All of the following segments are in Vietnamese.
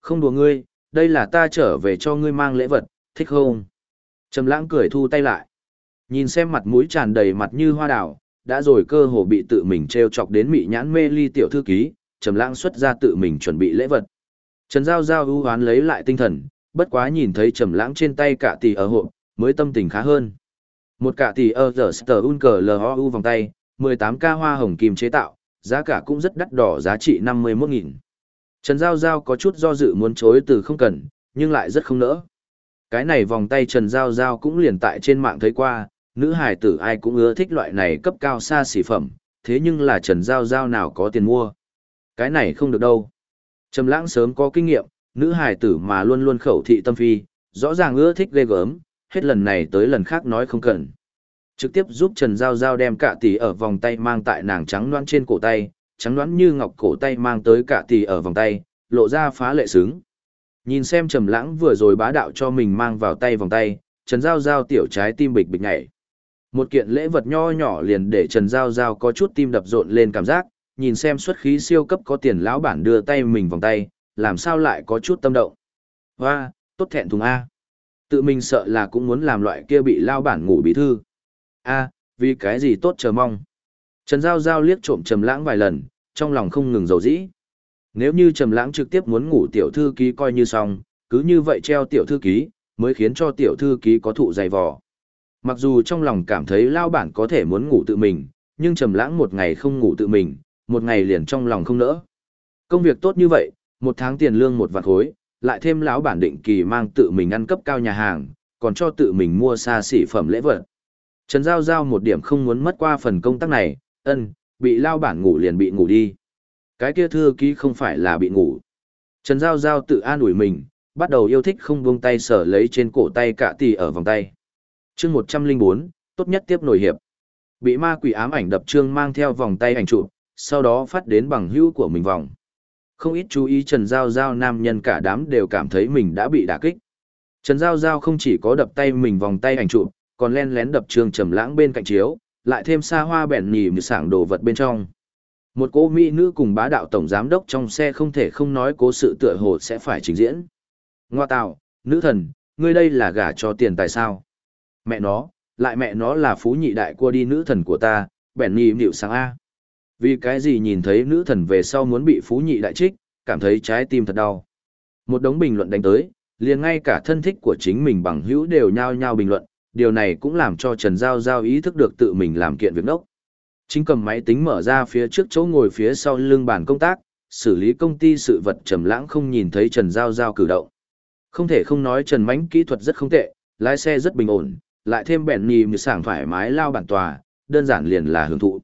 Không đùa ngươi, đây là ta trở về cho ngươi mang lễ vật, thích không? Trầm lãng cười thu tay lại. Nhìn xem mặt mũi tràn đầy mặt như hoa đào, đã rồi cơ hồ bị tự mình treo chọc đến mị nhãn mê ly tiểu thư ký, Trầm lãng xuất ra tự mình chuẩn bị lễ vật. Trần Giao Giao ưu hoán lấy lại tinh thần, bất quá nhìn thấy Trầm lãng trên tay cả tỷ ở hộ, mới tâm tình khá hơn. Một cả tỷ ở giờ Star Unker LOU vòng tay, 18K hoa hồng kim chế tạo, giá cả cũng rất đắt đỏ giá trị 51.000. Trần Giao Giao có chút do dự muốn chối từ không cần, nhưng lại rất không nỡ. Cái này vòng tay Trần Giao Giao cũng liền tại trên mạng thấy qua, nữ hài tử ai cũng ưa thích loại này cấp cao xa xỉ phẩm, thế nhưng là Trần Giao Giao nào có tiền mua. Cái này không được đâu. Trầm lãng sớm có kinh nghiệm, nữ hài tử mà luôn luôn khẩu thị tâm phi, rõ ràng ưa thích ghê gớm, hết lần này tới lần khác nói không cần. Trực tiếp giúp Trần Giao Giao đem cả tỷ ở vòng tay mang tại nàng trắng loãng trên cổ tay, trắng đoán như ngọc cổ tay mang tới cả tỷ ở vòng tay, lộ ra phá lệ sướng. Nhìn xem Trầm Lãng vừa rồi bá đạo cho mình mang vào tay vòng tay, Trần Giao Giao tiểu trái tim bịch bịch nhảy. Một kiện lễ vật nho nhỏ liền để Trần Giao Giao có chút tim đập rộn lên cảm giác, nhìn xem xuất khí siêu cấp có tiền lão bản đưa tay mình vòng tay, làm sao lại có chút tâm động. Hoa, tốt thẹn thùng A. Tự mình sợ là cũng muốn làm loại kia bị lao bản ngủ bí thư. A, vì cái gì tốt chờ mong. Trần Giao Giao liếc trộm Trầm Lãng vài lần, trong lòng không ngừng dầu dĩ. Nếu như Trầm Lãng trực tiếp muốn ngủ tiểu thư ký coi như xong, cứ như vậy treo tiểu thư ký, mới khiến cho tiểu thư ký có thụ dày vò. Mặc dù trong lòng cảm thấy lao bản có thể muốn ngủ tự mình, nhưng Trầm Lãng một ngày không ngủ tự mình, một ngày liền trong lòng không nỡ. Công việc tốt như vậy, một tháng tiền lương một vạn khối, lại thêm lão bản định kỳ mang tự mình ăn cấp cao nhà hàng, còn cho tự mình mua xa xỉ phẩm lễ vật. Trần Giao Giao một điểm không muốn mất qua phần công tác này, ân, bị lao bản ngủ liền bị ngủ đi. Cái kia thư ký không phải là bị ngủ. Trần Giao Giao tự an ủi mình, bắt đầu yêu thích không buông tay sở lấy trên cổ tay cả tỷ ở vòng tay. chương 104, tốt nhất tiếp nổi hiệp. Bị ma quỷ ám ảnh đập trương mang theo vòng tay ảnh trụ sau đó phát đến bằng hữu của mình vòng. Không ít chú ý Trần Giao Giao nam nhân cả đám đều cảm thấy mình đã bị đả kích. Trần Giao Giao không chỉ có đập tay mình vòng tay ảnh trụ còn len lén đập trương trầm lãng bên cạnh chiếu, lại thêm xa hoa bèn nhì như sảng đồ vật bên trong. Một cô mỹ nữ cùng bá đạo tổng giám đốc trong xe không thể không nói cố sự tựa hồ sẽ phải trình diễn. Ngoa tạo, nữ thần, ngươi đây là gả cho tiền tài sao? Mẹ nó, lại mẹ nó là phú nhị đại cua đi nữ thần của ta, bèn nhì nịu sáng A. Vì cái gì nhìn thấy nữ thần về sau muốn bị phú nhị đại trích, cảm thấy trái tim thật đau. Một đống bình luận đánh tới, liền ngay cả thân thích của chính mình bằng hữu đều nhao nhao bình luận, điều này cũng làm cho Trần Giao Giao ý thức được tự mình làm kiện việc đốc. Chính cầm máy tính mở ra phía trước chỗ ngồi phía sau lưng bàn công tác, xử lý công ty sự vật trầm lãng không nhìn thấy Trần Giao Giao cử động. Không thể không nói Trần Mánh kỹ thuật rất không tệ, lái xe rất bình ổn, lại thêm bèn nhì như sảng thoải mái lao bản tòa, đơn giản liền là hưởng thụ.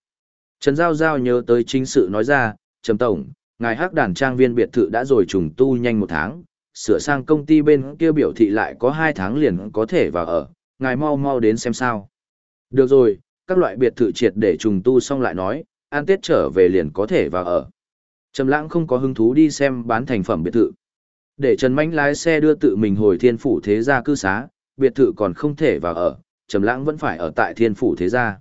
Trần Giao Giao nhớ tới chính sự nói ra, Trầm Tổng, ngài hắc đàn trang viên biệt thự đã rồi trùng tu nhanh một tháng, sửa sang công ty bên kia biểu thị lại có hai tháng liền có thể vào ở, ngài mau mau đến xem sao. Được rồi, các loại biệt thự triệt để trùng tu xong lại nói, an tết trở về liền có thể vào ở. Trầm lãng không có hứng thú đi xem bán thành phẩm biệt thự. Để Trần Mánh lái xe đưa tự mình hồi thiên phủ thế gia cư xá, biệt thự còn không thể vào ở, Trầm lãng vẫn phải ở tại thiên phủ thế gia.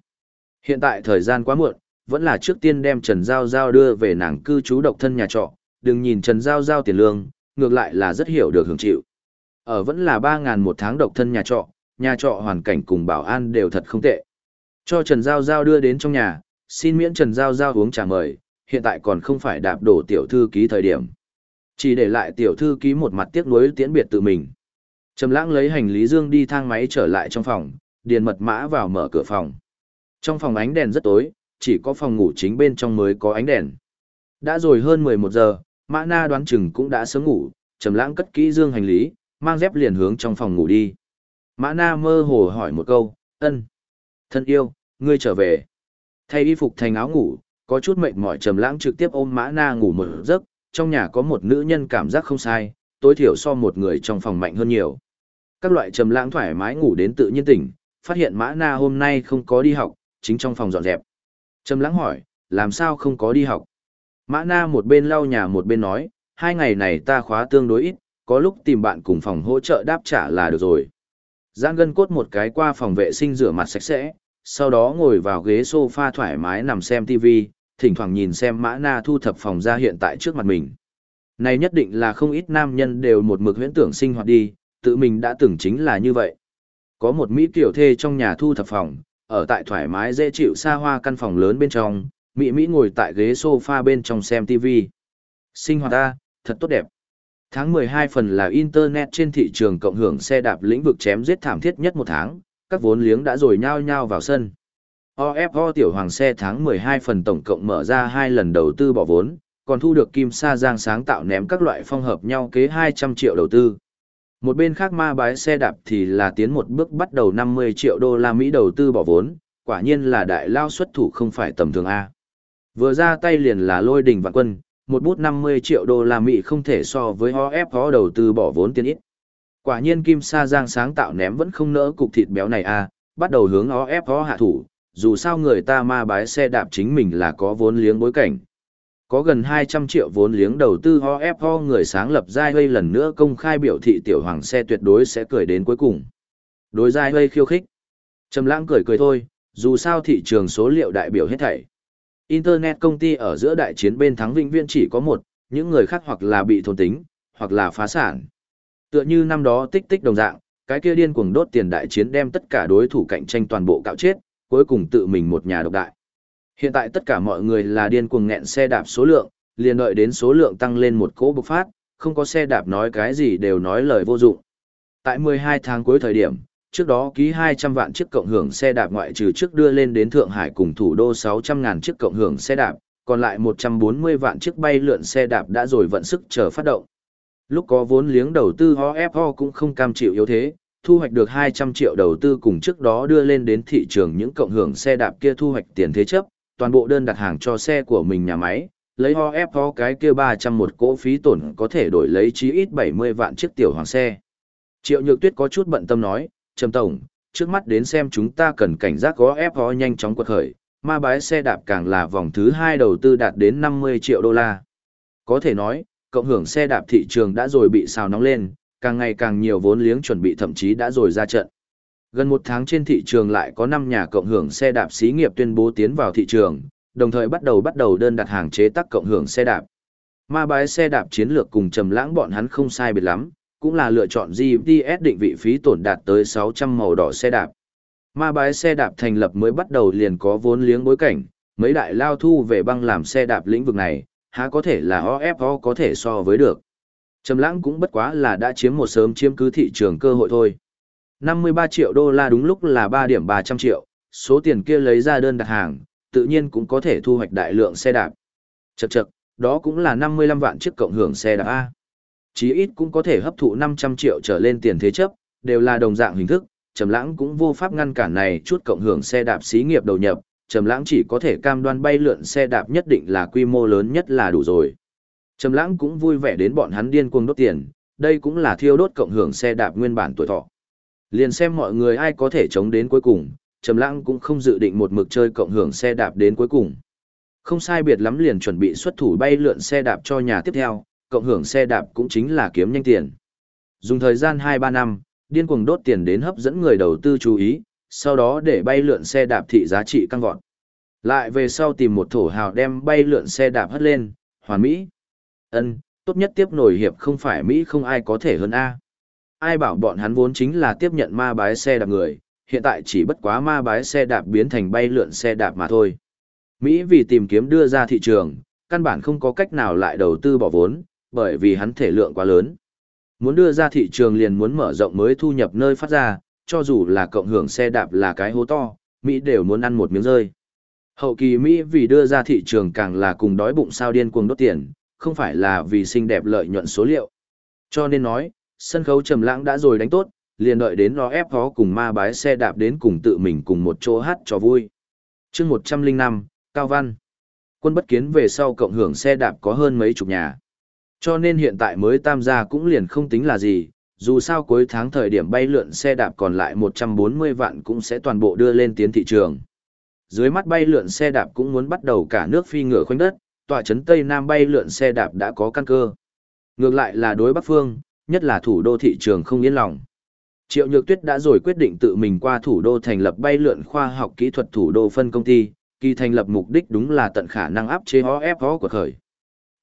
Hiện tại thời gian quá muộn, vẫn là trước tiên đem Trần Giao Giao đưa về nàng cư trú độc thân nhà trọ, đừng nhìn Trần Giao Giao tiền lương, ngược lại là rất hiểu được hưởng chịu. Ở vẫn là 3.000 một tháng độc thân nhà trọ, nhà trọ hoàn cảnh cùng bảo an đều thật không tệ. Cho Trần Giao Giao đưa đến trong nhà, xin miễn Trần Giao Giao uống trà mời, hiện tại còn không phải đạp đổ tiểu thư ký thời điểm. Chỉ để lại tiểu thư ký một mặt tiếc nuối tiễn biệt tự mình. Trầm lãng lấy hành lý dương đi thang máy trở lại trong phòng, điền mật mã vào mở cửa phòng. Trong phòng ánh đèn rất tối, chỉ có phòng ngủ chính bên trong mới có ánh đèn. Đã rồi hơn 11 giờ, Mã Na đoán chừng cũng đã sớm ngủ, Trầm Lãng cất kỹ dương hành lý, mang dép liền hướng trong phòng ngủ đi. Mã Na mơ hồ hỏi một câu, "Ân, thân yêu, ngươi trở về?" Thay y phục thành áo ngủ, có chút mệt mỏi Trầm Lãng trực tiếp ôm Mã Na ngủ một giấc, trong nhà có một nữ nhân cảm giác không sai, tối thiểu so một người trong phòng mạnh hơn nhiều. Các loại Trầm Lãng thoải mái ngủ đến tự nhiên tỉnh, phát hiện Mã Na hôm nay không có đi học, chính trong phòng dọn dẹp. Trầm lãng hỏi, làm sao không có đi học? Mã Na một bên lau nhà một bên nói, hai ngày này ta khóa tương đối ít, có lúc tìm bạn cùng phòng hỗ trợ đáp trả là được rồi. Giang gân cốt một cái qua phòng vệ sinh rửa mặt sạch sẽ, sau đó ngồi vào ghế sofa thoải mái nằm xem TV, thỉnh thoảng nhìn xem Mã Na thu thập phòng ra hiện tại trước mặt mình. Này nhất định là không ít nam nhân đều một mực huyễn tưởng sinh hoạt đi, tự mình đã từng chính là như vậy. Có một Mỹ tiểu thê trong nhà thu thập phòng, ở tại thoải mái dễ chịu xa hoa căn phòng lớn bên trong, Mỹ Mỹ ngồi tại ghế sofa bên trong xem TV. Sinh hoạt ta, thật tốt đẹp. Tháng 12 phần là Internet trên thị trường cộng hưởng xe đạp lĩnh vực chém giết thảm thiết nhất một tháng, các vốn liếng đã rồi nhao nhao vào sân. OFO tiểu hoàng xe tháng 12 phần tổng cộng mở ra hai lần đầu tư bỏ vốn, còn thu được Kim Sa Giang sáng tạo ném các loại phong hợp nhau kế 200 triệu đầu tư. Một bên khác ma bái xe đạp thì là tiến một bước bắt đầu 50 triệu đô la Mỹ đầu tư bỏ vốn, quả nhiên là đại lao xuất thủ không phải tầm thường A. Vừa ra tay liền là lôi đình vạn quân, một bút 50 triệu đô la Mỹ không thể so với ho ép ho đầu tư bỏ vốn tiền ít. Quả nhiên Kim Sa Giang sáng tạo ném vẫn không nỡ cục thịt béo này A, bắt đầu hướng ho ép ho hạ thủ, dù sao người ta ma bái xe đạp chính mình là có vốn liếng bối cảnh. Có gần 200 triệu vốn liếng đầu tư ho ép ho người sáng lập Giai Huy lần nữa công khai biểu thị tiểu hoàng xe tuyệt đối sẽ cười đến cuối cùng. Đối Giai Huy khiêu khích. Trầm lãng cười cười thôi, dù sao thị trường số liệu đại biểu hết thảy. Internet công ty ở giữa đại chiến bên thắng vĩnh viễn chỉ có một, những người khác hoặc là bị thôn tính, hoặc là phá sản. Tựa như năm đó tích tích đồng dạng, cái kia điên cuồng đốt tiền đại chiến đem tất cả đối thủ cạnh tranh toàn bộ cạo chết, cuối cùng tự mình một nhà độc đại. Hiện tại tất cả mọi người là điên cuồng nghẹn xe đạp số lượng, liền đợi đến số lượng tăng lên một cỗ bộc phát, không có xe đạp nói cái gì đều nói lời vô dụng. Tại 12 tháng cuối thời điểm, trước đó ký 200 vạn chiếc cộng hưởng xe đạp ngoại trừ trước đưa lên đến Thượng Hải cùng thủ đô 600.000 chiếc cộng hưởng xe đạp, còn lại 140 vạn chiếc bay lượn xe đạp đã rồi vận sức chờ phát động. Lúc có vốn liếng đầu tư HFO cũng không cam chịu yếu thế, thu hoạch được 200 triệu đầu tư cùng trước đó đưa lên đến thị trường những cộng hưởng xe đạp kia thu hoạch tiền thế chấp, toàn bộ đơn đặt hàng cho xe của mình nhà máy, lấy ho ép ho cái kia 300 một cỗ phí tổn có thể đổi lấy chí ít 70 vạn chiếc tiểu hoàng xe. Triệu Nhược Tuyết có chút bận tâm nói, Trầm Tổng, trước mắt đến xem chúng ta cần cảnh giác có ép ho nhanh chóng quật khởi, ma bái xe đạp càng là vòng thứ hai đầu tư đạt đến 50 triệu đô la. Có thể nói, cộng hưởng xe đạp thị trường đã rồi bị xào nóng lên, càng ngày càng nhiều vốn liếng chuẩn bị thậm chí đã rồi ra trận. Gần một tháng trên thị trường lại có 5 nhà cộng hưởng xe đạp xí nghiệp tuyên bố tiến vào thị trường, đồng thời bắt đầu bắt đầu đơn đặt hàng chế tác cộng hưởng xe đạp. Ma bái xe đạp chiến lược cùng trầm lãng bọn hắn không sai biệt lắm, cũng là lựa chọn GPS định vị phí tổn đạt tới 600 màu đỏ xe đạp. Ma bái xe đạp thành lập mới bắt đầu liền có vốn liếng bối cảnh, mấy đại lao thu về băng làm xe đạp lĩnh vực này, há có thể là OFO có thể so với được. Trầm lãng cũng bất quá là đã chiếm một sớm chiếm cứ thị trường cơ hội thôi. 53 triệu đô la đúng lúc là 3 điểm 300 triệu, số tiền kia lấy ra đơn đặt hàng, tự nhiên cũng có thể thu hoạch đại lượng xe đạp. Chậc chậc, đó cũng là 55 vạn chiếc cộng hưởng xe đạp A. Chí ít cũng có thể hấp thụ 500 triệu trở lên tiền thế chấp, đều là đồng dạng hình thức, Trầm Lãng cũng vô pháp ngăn cản này chút cộng hưởng xe đạp xí nghiệp đầu nhập, Trầm Lãng chỉ có thể cam đoan bay lượn xe đạp nhất định là quy mô lớn nhất là đủ rồi. Trầm Lãng cũng vui vẻ đến bọn hắn điên cuồng đốt tiền, đây cũng là thiêu đốt cộng hưởng xe đạp nguyên bản tuổi thọ. Liền xem mọi người ai có thể chống đến cuối cùng, Trầm Lãng cũng không dự định một mực chơi cộng hưởng xe đạp đến cuối cùng. Không sai biệt lắm liền chuẩn bị xuất thủ bay lượn xe đạp cho nhà tiếp theo, cộng hưởng xe đạp cũng chính là kiếm nhanh tiền. Dùng thời gian 2-3 năm, điên cuồng đốt tiền đến hấp dẫn người đầu tư chú ý, sau đó để bay lượn xe đạp thị giá trị căng vọt. Lại về sau tìm một thổ hào đem bay lượn xe đạp hất lên, hoàn mỹ. Ân, tốt nhất tiếp nổi hiệp không phải Mỹ không ai có thể hơn A ai bảo bọn hắn vốn chính là tiếp nhận ma bái xe đạp người, hiện tại chỉ bất quá ma bái xe đạp biến thành bay lượn xe đạp mà thôi. Mỹ vì tìm kiếm đưa ra thị trường, căn bản không có cách nào lại đầu tư bỏ vốn, bởi vì hắn thể lượng quá lớn. Muốn đưa ra thị trường liền muốn mở rộng mới thu nhập nơi phát ra, cho dù là cộng hưởng xe đạp là cái hố to, Mỹ đều muốn ăn một miếng rơi. Hậu kỳ Mỹ vì đưa ra thị trường càng là cùng đói bụng sao điên cuồng đốt tiền, không phải là vì xinh đẹp lợi nhuận số liệu. Cho nên nói, sân khấu trầm lãng đã rồi đánh tốt, liền đợi đến nó ép phó cùng ma bái xe đạp đến cùng tự mình cùng một chỗ hát cho vui. Chương 105, Cao Văn. Quân bất kiến về sau cộng hưởng xe đạp có hơn mấy chục nhà. Cho nên hiện tại mới tam gia cũng liền không tính là gì, dù sao cuối tháng thời điểm bay lượn xe đạp còn lại 140 vạn cũng sẽ toàn bộ đưa lên tiến thị trường. Dưới mắt bay lượn xe đạp cũng muốn bắt đầu cả nước phi ngựa khoanh đất, tòa trấn Tây Nam bay lượn xe đạp đã có căn cơ. Ngược lại là đối Bắc Phương, nhất là thủ đô thị trường không yên lòng. Triệu Nhược Tuyết đã rồi quyết định tự mình qua thủ đô thành lập bay lượn khoa học kỹ thuật thủ đô phân công ty, kỳ thành lập mục đích đúng là tận khả năng áp chế hó ép hó của khởi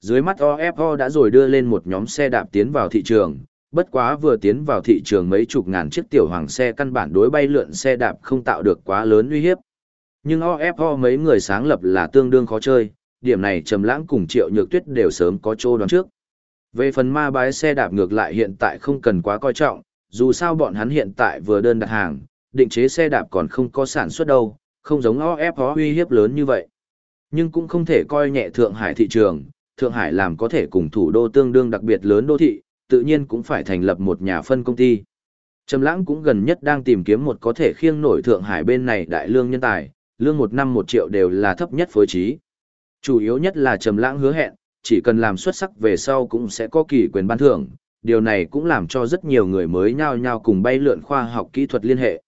dưới mắt OFO đã rồi đưa lên một nhóm xe đạp tiến vào thị trường, bất quá vừa tiến vào thị trường mấy chục ngàn chiếc tiểu hoàng xe căn bản đối bay lượn xe đạp không tạo được quá lớn uy hiếp. Nhưng OFO mấy người sáng lập là tương đương khó chơi, điểm này Trầm Lãng cùng Triệu Nhược Tuyết đều sớm có chỗ đoán trước. Về phần ma bái xe đạp ngược lại hiện tại không cần quá coi trọng, dù sao bọn hắn hiện tại vừa đơn đặt hàng, định chế xe đạp còn không có sản xuất đâu, không giống OFO uy hiếp lớn như vậy. Nhưng cũng không thể coi nhẹ Thượng Hải thị trường, Thượng Hải làm có thể cùng thủ đô tương đương đặc biệt lớn đô thị, tự nhiên cũng phải thành lập một nhà phân công ty. Trầm Lãng cũng gần nhất đang tìm kiếm một có thể khiêng nổi Thượng Hải bên này đại lương nhân tài, lương một năm một triệu đều là thấp nhất phối trí. Chủ yếu nhất là Trầm Lãng hứa hẹn, chỉ cần làm xuất sắc về sau cũng sẽ có kỳ quyền ban thưởng, điều này cũng làm cho rất nhiều người mới nhao nhao cùng bay lượn khoa học kỹ thuật liên hệ.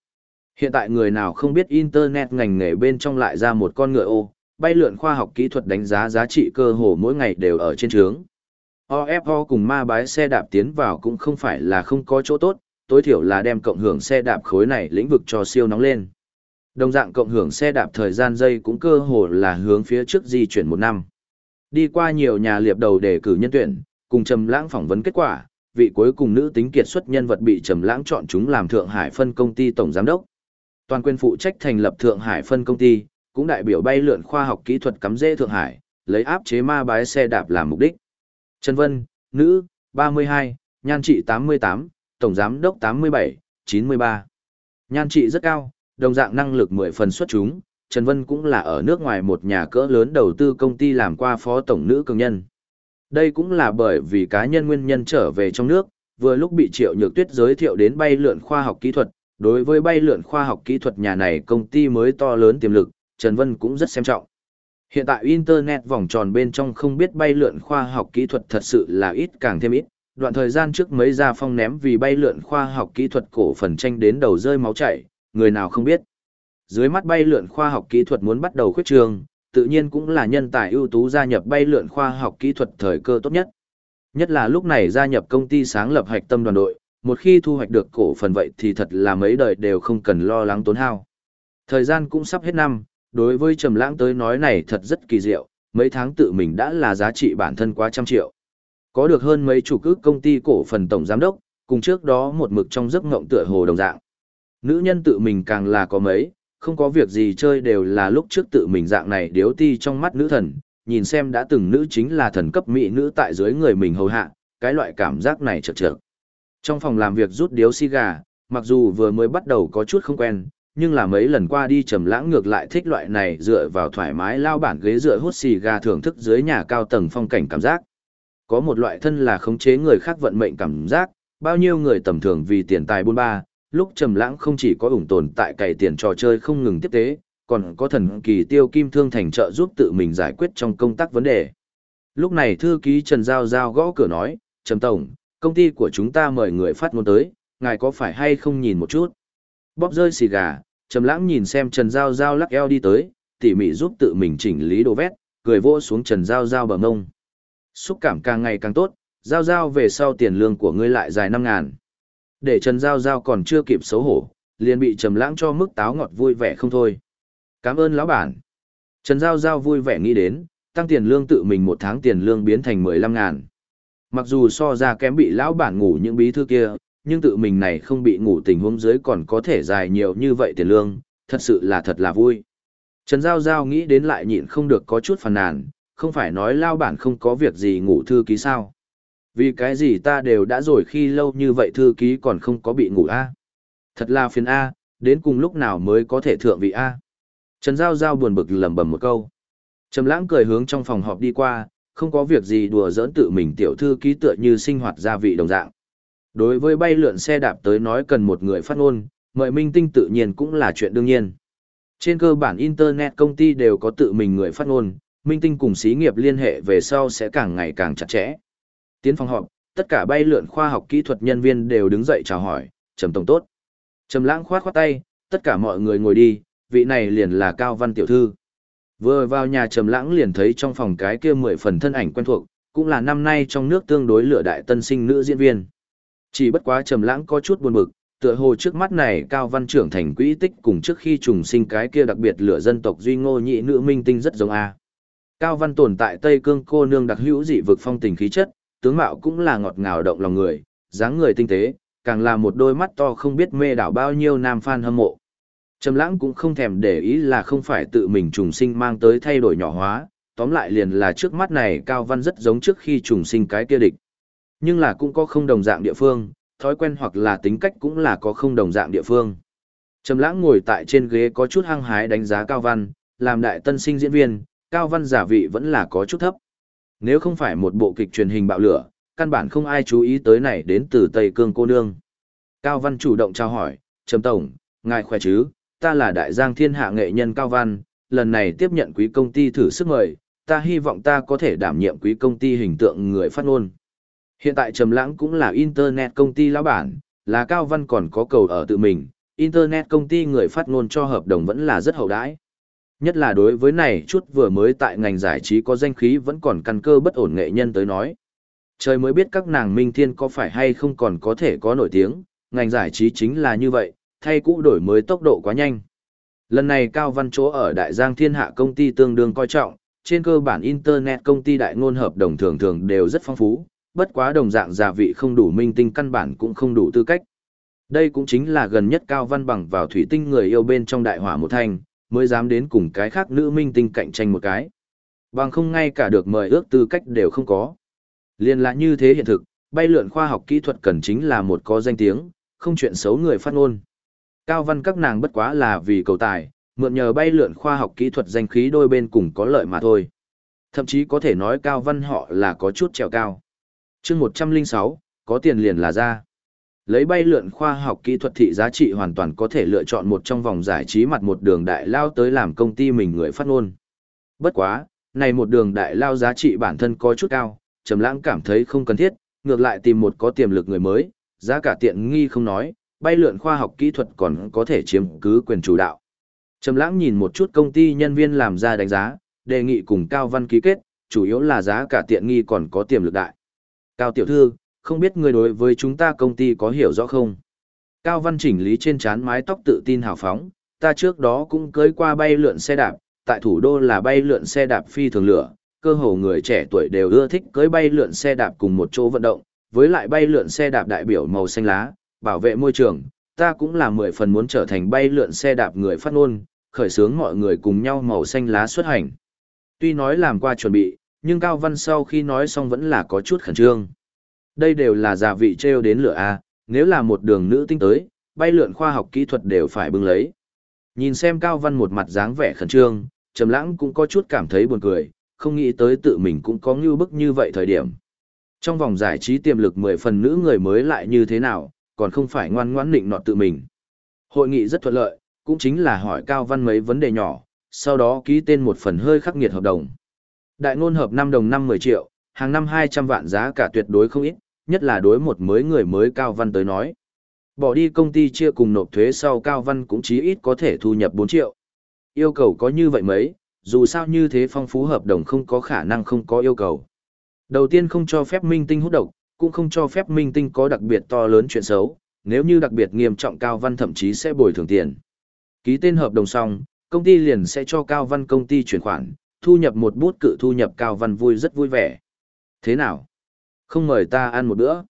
Hiện tại người nào không biết internet ngành nghề bên trong lại ra một con ngựa ô, bay lượn khoa học kỹ thuật đánh giá giá trị cơ hồ mỗi ngày đều ở trên trướng. OFO cùng ma bái xe đạp tiến vào cũng không phải là không có chỗ tốt, tối thiểu là đem cộng hưởng xe đạp khối này lĩnh vực cho siêu nóng lên. Đồng dạng cộng hưởng xe đạp thời gian dây cũng cơ hồ là hướng phía trước di chuyển một năm. Đi qua nhiều nhà liệp đầu để cử nhân tuyển, cùng Trầm Lãng phỏng vấn kết quả, vị cuối cùng nữ tính kiệt xuất nhân vật bị Trầm Lãng chọn chúng làm Thượng Hải phân công ty tổng giám đốc. Toàn quyền phụ trách thành lập Thượng Hải phân công ty, cũng đại biểu bay lượn khoa học kỹ thuật cắm rễ Thượng Hải, lấy áp chế ma bái xe đạp làm mục đích. Trần Vân, nữ, 32, nhan trị 88, tổng giám đốc 87, 93. Nhan trị rất cao, đồng dạng năng lực 10 phần xuất chúng, Trần Vân cũng là ở nước ngoài một nhà cỡ lớn đầu tư công ty làm qua phó tổng nữ cường nhân. Đây cũng là bởi vì cá nhân nguyên nhân trở về trong nước, vừa lúc bị Triệu Nhược Tuyết giới thiệu đến bay lượn khoa học kỹ thuật, đối với bay lượn khoa học kỹ thuật nhà này công ty mới to lớn tiềm lực, Trần Vân cũng rất xem trọng. Hiện tại Internet vòng tròn bên trong không biết bay lượn khoa học kỹ thuật thật sự là ít càng thêm ít, đoạn thời gian trước mấy gia phong ném vì bay lượn khoa học kỹ thuật cổ phần tranh đến đầu rơi máu chảy, người nào không biết. Dưới mắt bay lượn khoa học kỹ thuật muốn bắt đầu khuyết trường, tự nhiên cũng là nhân tài ưu tú gia nhập bay lượn khoa học kỹ thuật thời cơ tốt nhất. Nhất là lúc này gia nhập công ty sáng lập hạch tâm đoàn đội, một khi thu hoạch được cổ phần vậy thì thật là mấy đời đều không cần lo lắng tốn hao. Thời gian cũng sắp hết năm, đối với Trầm Lãng tới nói này thật rất kỳ diệu, mấy tháng tự mình đã là giá trị bản thân quá trăm triệu. Có được hơn mấy chủ cước công ty cổ phần tổng giám đốc, cùng trước đó một mực trong giấc ngộng tựa hồ đồng dạng. Nữ nhân tự mình càng là có mấy, không có việc gì chơi đều là lúc trước tự mình dạng này điếu ti trong mắt nữ thần, nhìn xem đã từng nữ chính là thần cấp mỹ nữ tại dưới người mình hầu hạ, cái loại cảm giác này chợt chợt. Trong phòng làm việc rút điếu xì gà, mặc dù vừa mới bắt đầu có chút không quen, nhưng là mấy lần qua đi trầm lãng ngược lại thích loại này dựa vào thoải mái lao bản ghế dựa hút xì gà thưởng thức dưới nhà cao tầng phong cảnh cảm giác. Có một loại thân là khống chế người khác vận mệnh cảm giác, bao nhiêu người tầm thường vì tiền tài buôn ba, lúc trầm lãng không chỉ có ủng tồn tại cày tiền trò chơi không ngừng tiếp tế, còn có thần kỳ tiêu kim thương thành trợ giúp tự mình giải quyết trong công tác vấn đề. Lúc này thư ký Trần Giao Giao gõ cửa nói, Trầm Tổng, công ty của chúng ta mời người phát ngôn tới, ngài có phải hay không nhìn một chút? Bóp rơi xì gà, Trầm Lãng nhìn xem Trần Giao Giao lắc eo đi tới, tỉ mỉ giúp tự mình chỉnh lý đồ vét, cười vỗ xuống Trần Giao Giao bờ ngông. Xúc cảm càng ngày càng tốt, Giao Giao về sau tiền lương của ngươi lại dài năm ngàn. Để Trần Giao Giao còn chưa kịp xấu hổ, liền bị Trầm Lãng cho mức táo ngọt vui vẻ không thôi. Cảm ơn lão bản. Trần Giao Giao vui vẻ nghĩ đến, tăng tiền lương tự mình một tháng tiền lương biến thành mười lăm ngàn. Mặc dù so ra kém bị lão bản ngủ những bí thư kia, nhưng tự mình này không bị ngủ tình huống dưới còn có thể dài nhiều như vậy tiền lương, thật sự là thật là vui. Trần Giao Giao nghĩ đến lại nhịn không được có chút phàn nàn, không phải nói lao bản không có việc gì ngủ thư ký sao. Vì cái gì ta đều đã rồi khi lâu như vậy thư ký còn không có bị ngủ a Thật là phiền A, đến cùng lúc nào mới có thể thượng vị A. Trần Giao Giao buồn bực lầm bầm một câu. Trầm lãng cười hướng trong phòng họp đi qua, không có việc gì đùa giỡn tự mình tiểu thư ký tựa như sinh hoạt gia vị đồng dạng. Đối với bay lượn xe đạp tới nói cần một người phát ngôn, mời minh tinh tự nhiên cũng là chuyện đương nhiên. Trên cơ bản Internet công ty đều có tự mình người phát ngôn, minh tinh cùng xí nghiệp liên hệ về sau sẽ càng ngày càng chặt chẽ. Tiến phòng họp, tất cả bay lượn khoa học kỹ thuật nhân viên đều đứng dậy chào hỏi, trầm tổng tốt. Trầm lãng khoát khoát tay, tất cả mọi người ngồi đi, vị này liền là Cao Văn Tiểu Thư. Vừa vào nhà trầm lãng liền thấy trong phòng cái kia mười phần thân ảnh quen thuộc, cũng là năm nay trong nước tương đối lửa đại tân sinh nữ diễn viên. Chỉ bất quá trầm lãng có chút buồn bực, tựa hồ trước mắt này cao văn trưởng thành quỹ tích cùng trước khi trùng sinh cái kia đặc biệt lửa dân tộc duy ngô nhị nữ minh tinh rất giống a. Cao Văn tồn tại Tây Cương cô nương đặc hữu dị vực phong tình khí chất, tướng mạo cũng là ngọt ngào động lòng người, dáng người tinh tế, càng là một đôi mắt to không biết mê đảo bao nhiêu nam fan hâm mộ. Trầm lãng cũng không thèm để ý là không phải tự mình trùng sinh mang tới thay đổi nhỏ hóa, tóm lại liền là trước mắt này Cao Văn rất giống trước khi trùng sinh cái kia địch. Nhưng là cũng có không đồng dạng địa phương, thói quen hoặc là tính cách cũng là có không đồng dạng địa phương. Trầm lãng ngồi tại trên ghế có chút hăng hái đánh giá Cao Văn, làm đại tân sinh diễn viên, Cao Văn giả vị vẫn là có chút thấp. Nếu không phải một bộ kịch truyền hình bạo lửa, căn bản không ai chú ý tới này đến từ Tây Cương cô nương. Cao Văn chủ động chào hỏi, Trầm Tổng, ngài khỏe chứ, ta là đại giang thiên hạ nghệ nhân Cao Văn, lần này tiếp nhận quý công ty thử sức mời, ta hy vọng ta có thể đảm nhiệm quý công ty hình tượng người phát ngôn. Hiện tại Trầm Lãng cũng là internet công ty lão bản, là Cao Văn còn có cầu ở tự mình, internet công ty người phát ngôn cho hợp đồng vẫn là rất hậu đãi. Nhất là đối với này chút vừa mới tại ngành giải trí có danh khí vẫn còn căn cơ bất ổn nghệ nhân tới nói. Trời mới biết các nàng minh thiên có phải hay không còn có thể có nổi tiếng, ngành giải trí chính là như vậy, thay cũ đổi mới tốc độ quá nhanh. Lần này Cao Văn chỗ ở Đại Giang Thiên Hạ công ty tương đương coi trọng, trên cơ bản Internet công ty đại ngôn hợp đồng thường thường đều rất phong phú, bất quá đồng dạng giả vị không đủ minh tinh căn bản cũng không đủ tư cách. Đây cũng chính là gần nhất Cao Văn bằng vào thủy tinh người yêu bên trong đại hỏa một thành, mới dám đến cùng cái khác nữ minh tinh cạnh tranh một cái. Bằng không ngay cả được mời ước tư cách đều không có. Liên là như thế hiện thực, bay lượn khoa học kỹ thuật cần chính là một có danh tiếng, không chuyện xấu người phát ngôn. Cao văn các nàng bất quá là vì cầu tài, mượn nhờ bay lượn khoa học kỹ thuật danh khí đôi bên cùng có lợi mà thôi. Thậm chí có thể nói cao văn họ là có chút trèo cao chương 106, có tiền liền là ra. Lấy bay lượn khoa học kỹ thuật thị giá trị hoàn toàn có thể lựa chọn một trong vòng giải trí mặt một đường đại lao tới làm công ty mình người phát ngôn. Bất quá, này một đường đại lao giá trị bản thân có chút cao, Trầm Lãng cảm thấy không cần thiết, ngược lại tìm một có tiềm lực người mới, giá cả tiện nghi không nói, bay lượn khoa học kỹ thuật còn có thể chiếm cứ quyền chủ đạo. Trầm Lãng nhìn một chút công ty nhân viên làm ra đánh giá, đề nghị cùng Cao Văn ký kết, chủ yếu là giá cả tiện nghi còn có tiềm lực đại. Cao tiểu thư, không biết người đối với chúng ta công ty có hiểu rõ không? Cao Văn chỉnh lý trên trán mái tóc tự tin hào phóng, ta trước đó cũng cưới qua bay lượn xe đạp, tại thủ đô là bay lượn xe đạp phi thường lửa, cơ hồ người trẻ tuổi đều ưa thích cưới bay lượn xe đạp cùng một chỗ vận động, với lại bay lượn xe đạp đại biểu màu xanh lá, bảo vệ môi trường, ta cũng là mười phần muốn trở thành bay lượn xe đạp người phát ngôn, khởi xướng mọi người cùng nhau màu xanh lá xuất hành. Tuy nói làm qua chuẩn bị, nhưng Cao Văn sau khi nói xong vẫn là có chút khẩn trương. Đây đều là giả vị treo đến lửa A, nếu là một đường nữ tinh tới, bay lượn khoa học kỹ thuật đều phải bưng lấy. Nhìn xem Cao Văn một mặt dáng vẻ khẩn trương, Trầm Lãng cũng có chút cảm thấy buồn cười, không nghĩ tới tự mình cũng có như bức như vậy thời điểm. Trong vòng giải trí tiềm lực 10 phần nữ người mới lại như thế nào, còn không phải ngoan ngoãn định nọt tự mình. Hội nghị rất thuận lợi, cũng chính là hỏi Cao Văn mấy vấn đề nhỏ, sau đó ký tên một phần hơi khắc nghiệt hợp đồng. Đại ngôn hợp 5 đồng năm 10 triệu, hàng năm 200 vạn giá cả tuyệt đối không ít, nhất là đối một mới người mới Cao Văn tới nói. Bỏ đi công ty chia cùng nộp thuế sau Cao Văn cũng chí ít có thể thu nhập 4 triệu. Yêu cầu có như vậy mấy, dù sao như thế phong phú hợp đồng không có khả năng không có yêu cầu. Đầu tiên không cho phép minh tinh hút độc, cũng không cho phép minh tinh có đặc biệt to lớn chuyện xấu, nếu như đặc biệt nghiêm trọng Cao Văn thậm chí sẽ bồi thường tiền. Ký tên hợp đồng xong, công ty liền sẽ cho Cao Văn công ty chuyển khoản, thu nhập một bút cự thu nhập Cao Văn vui rất vui vẻ. Thế nào? Không mời ta ăn một bữa.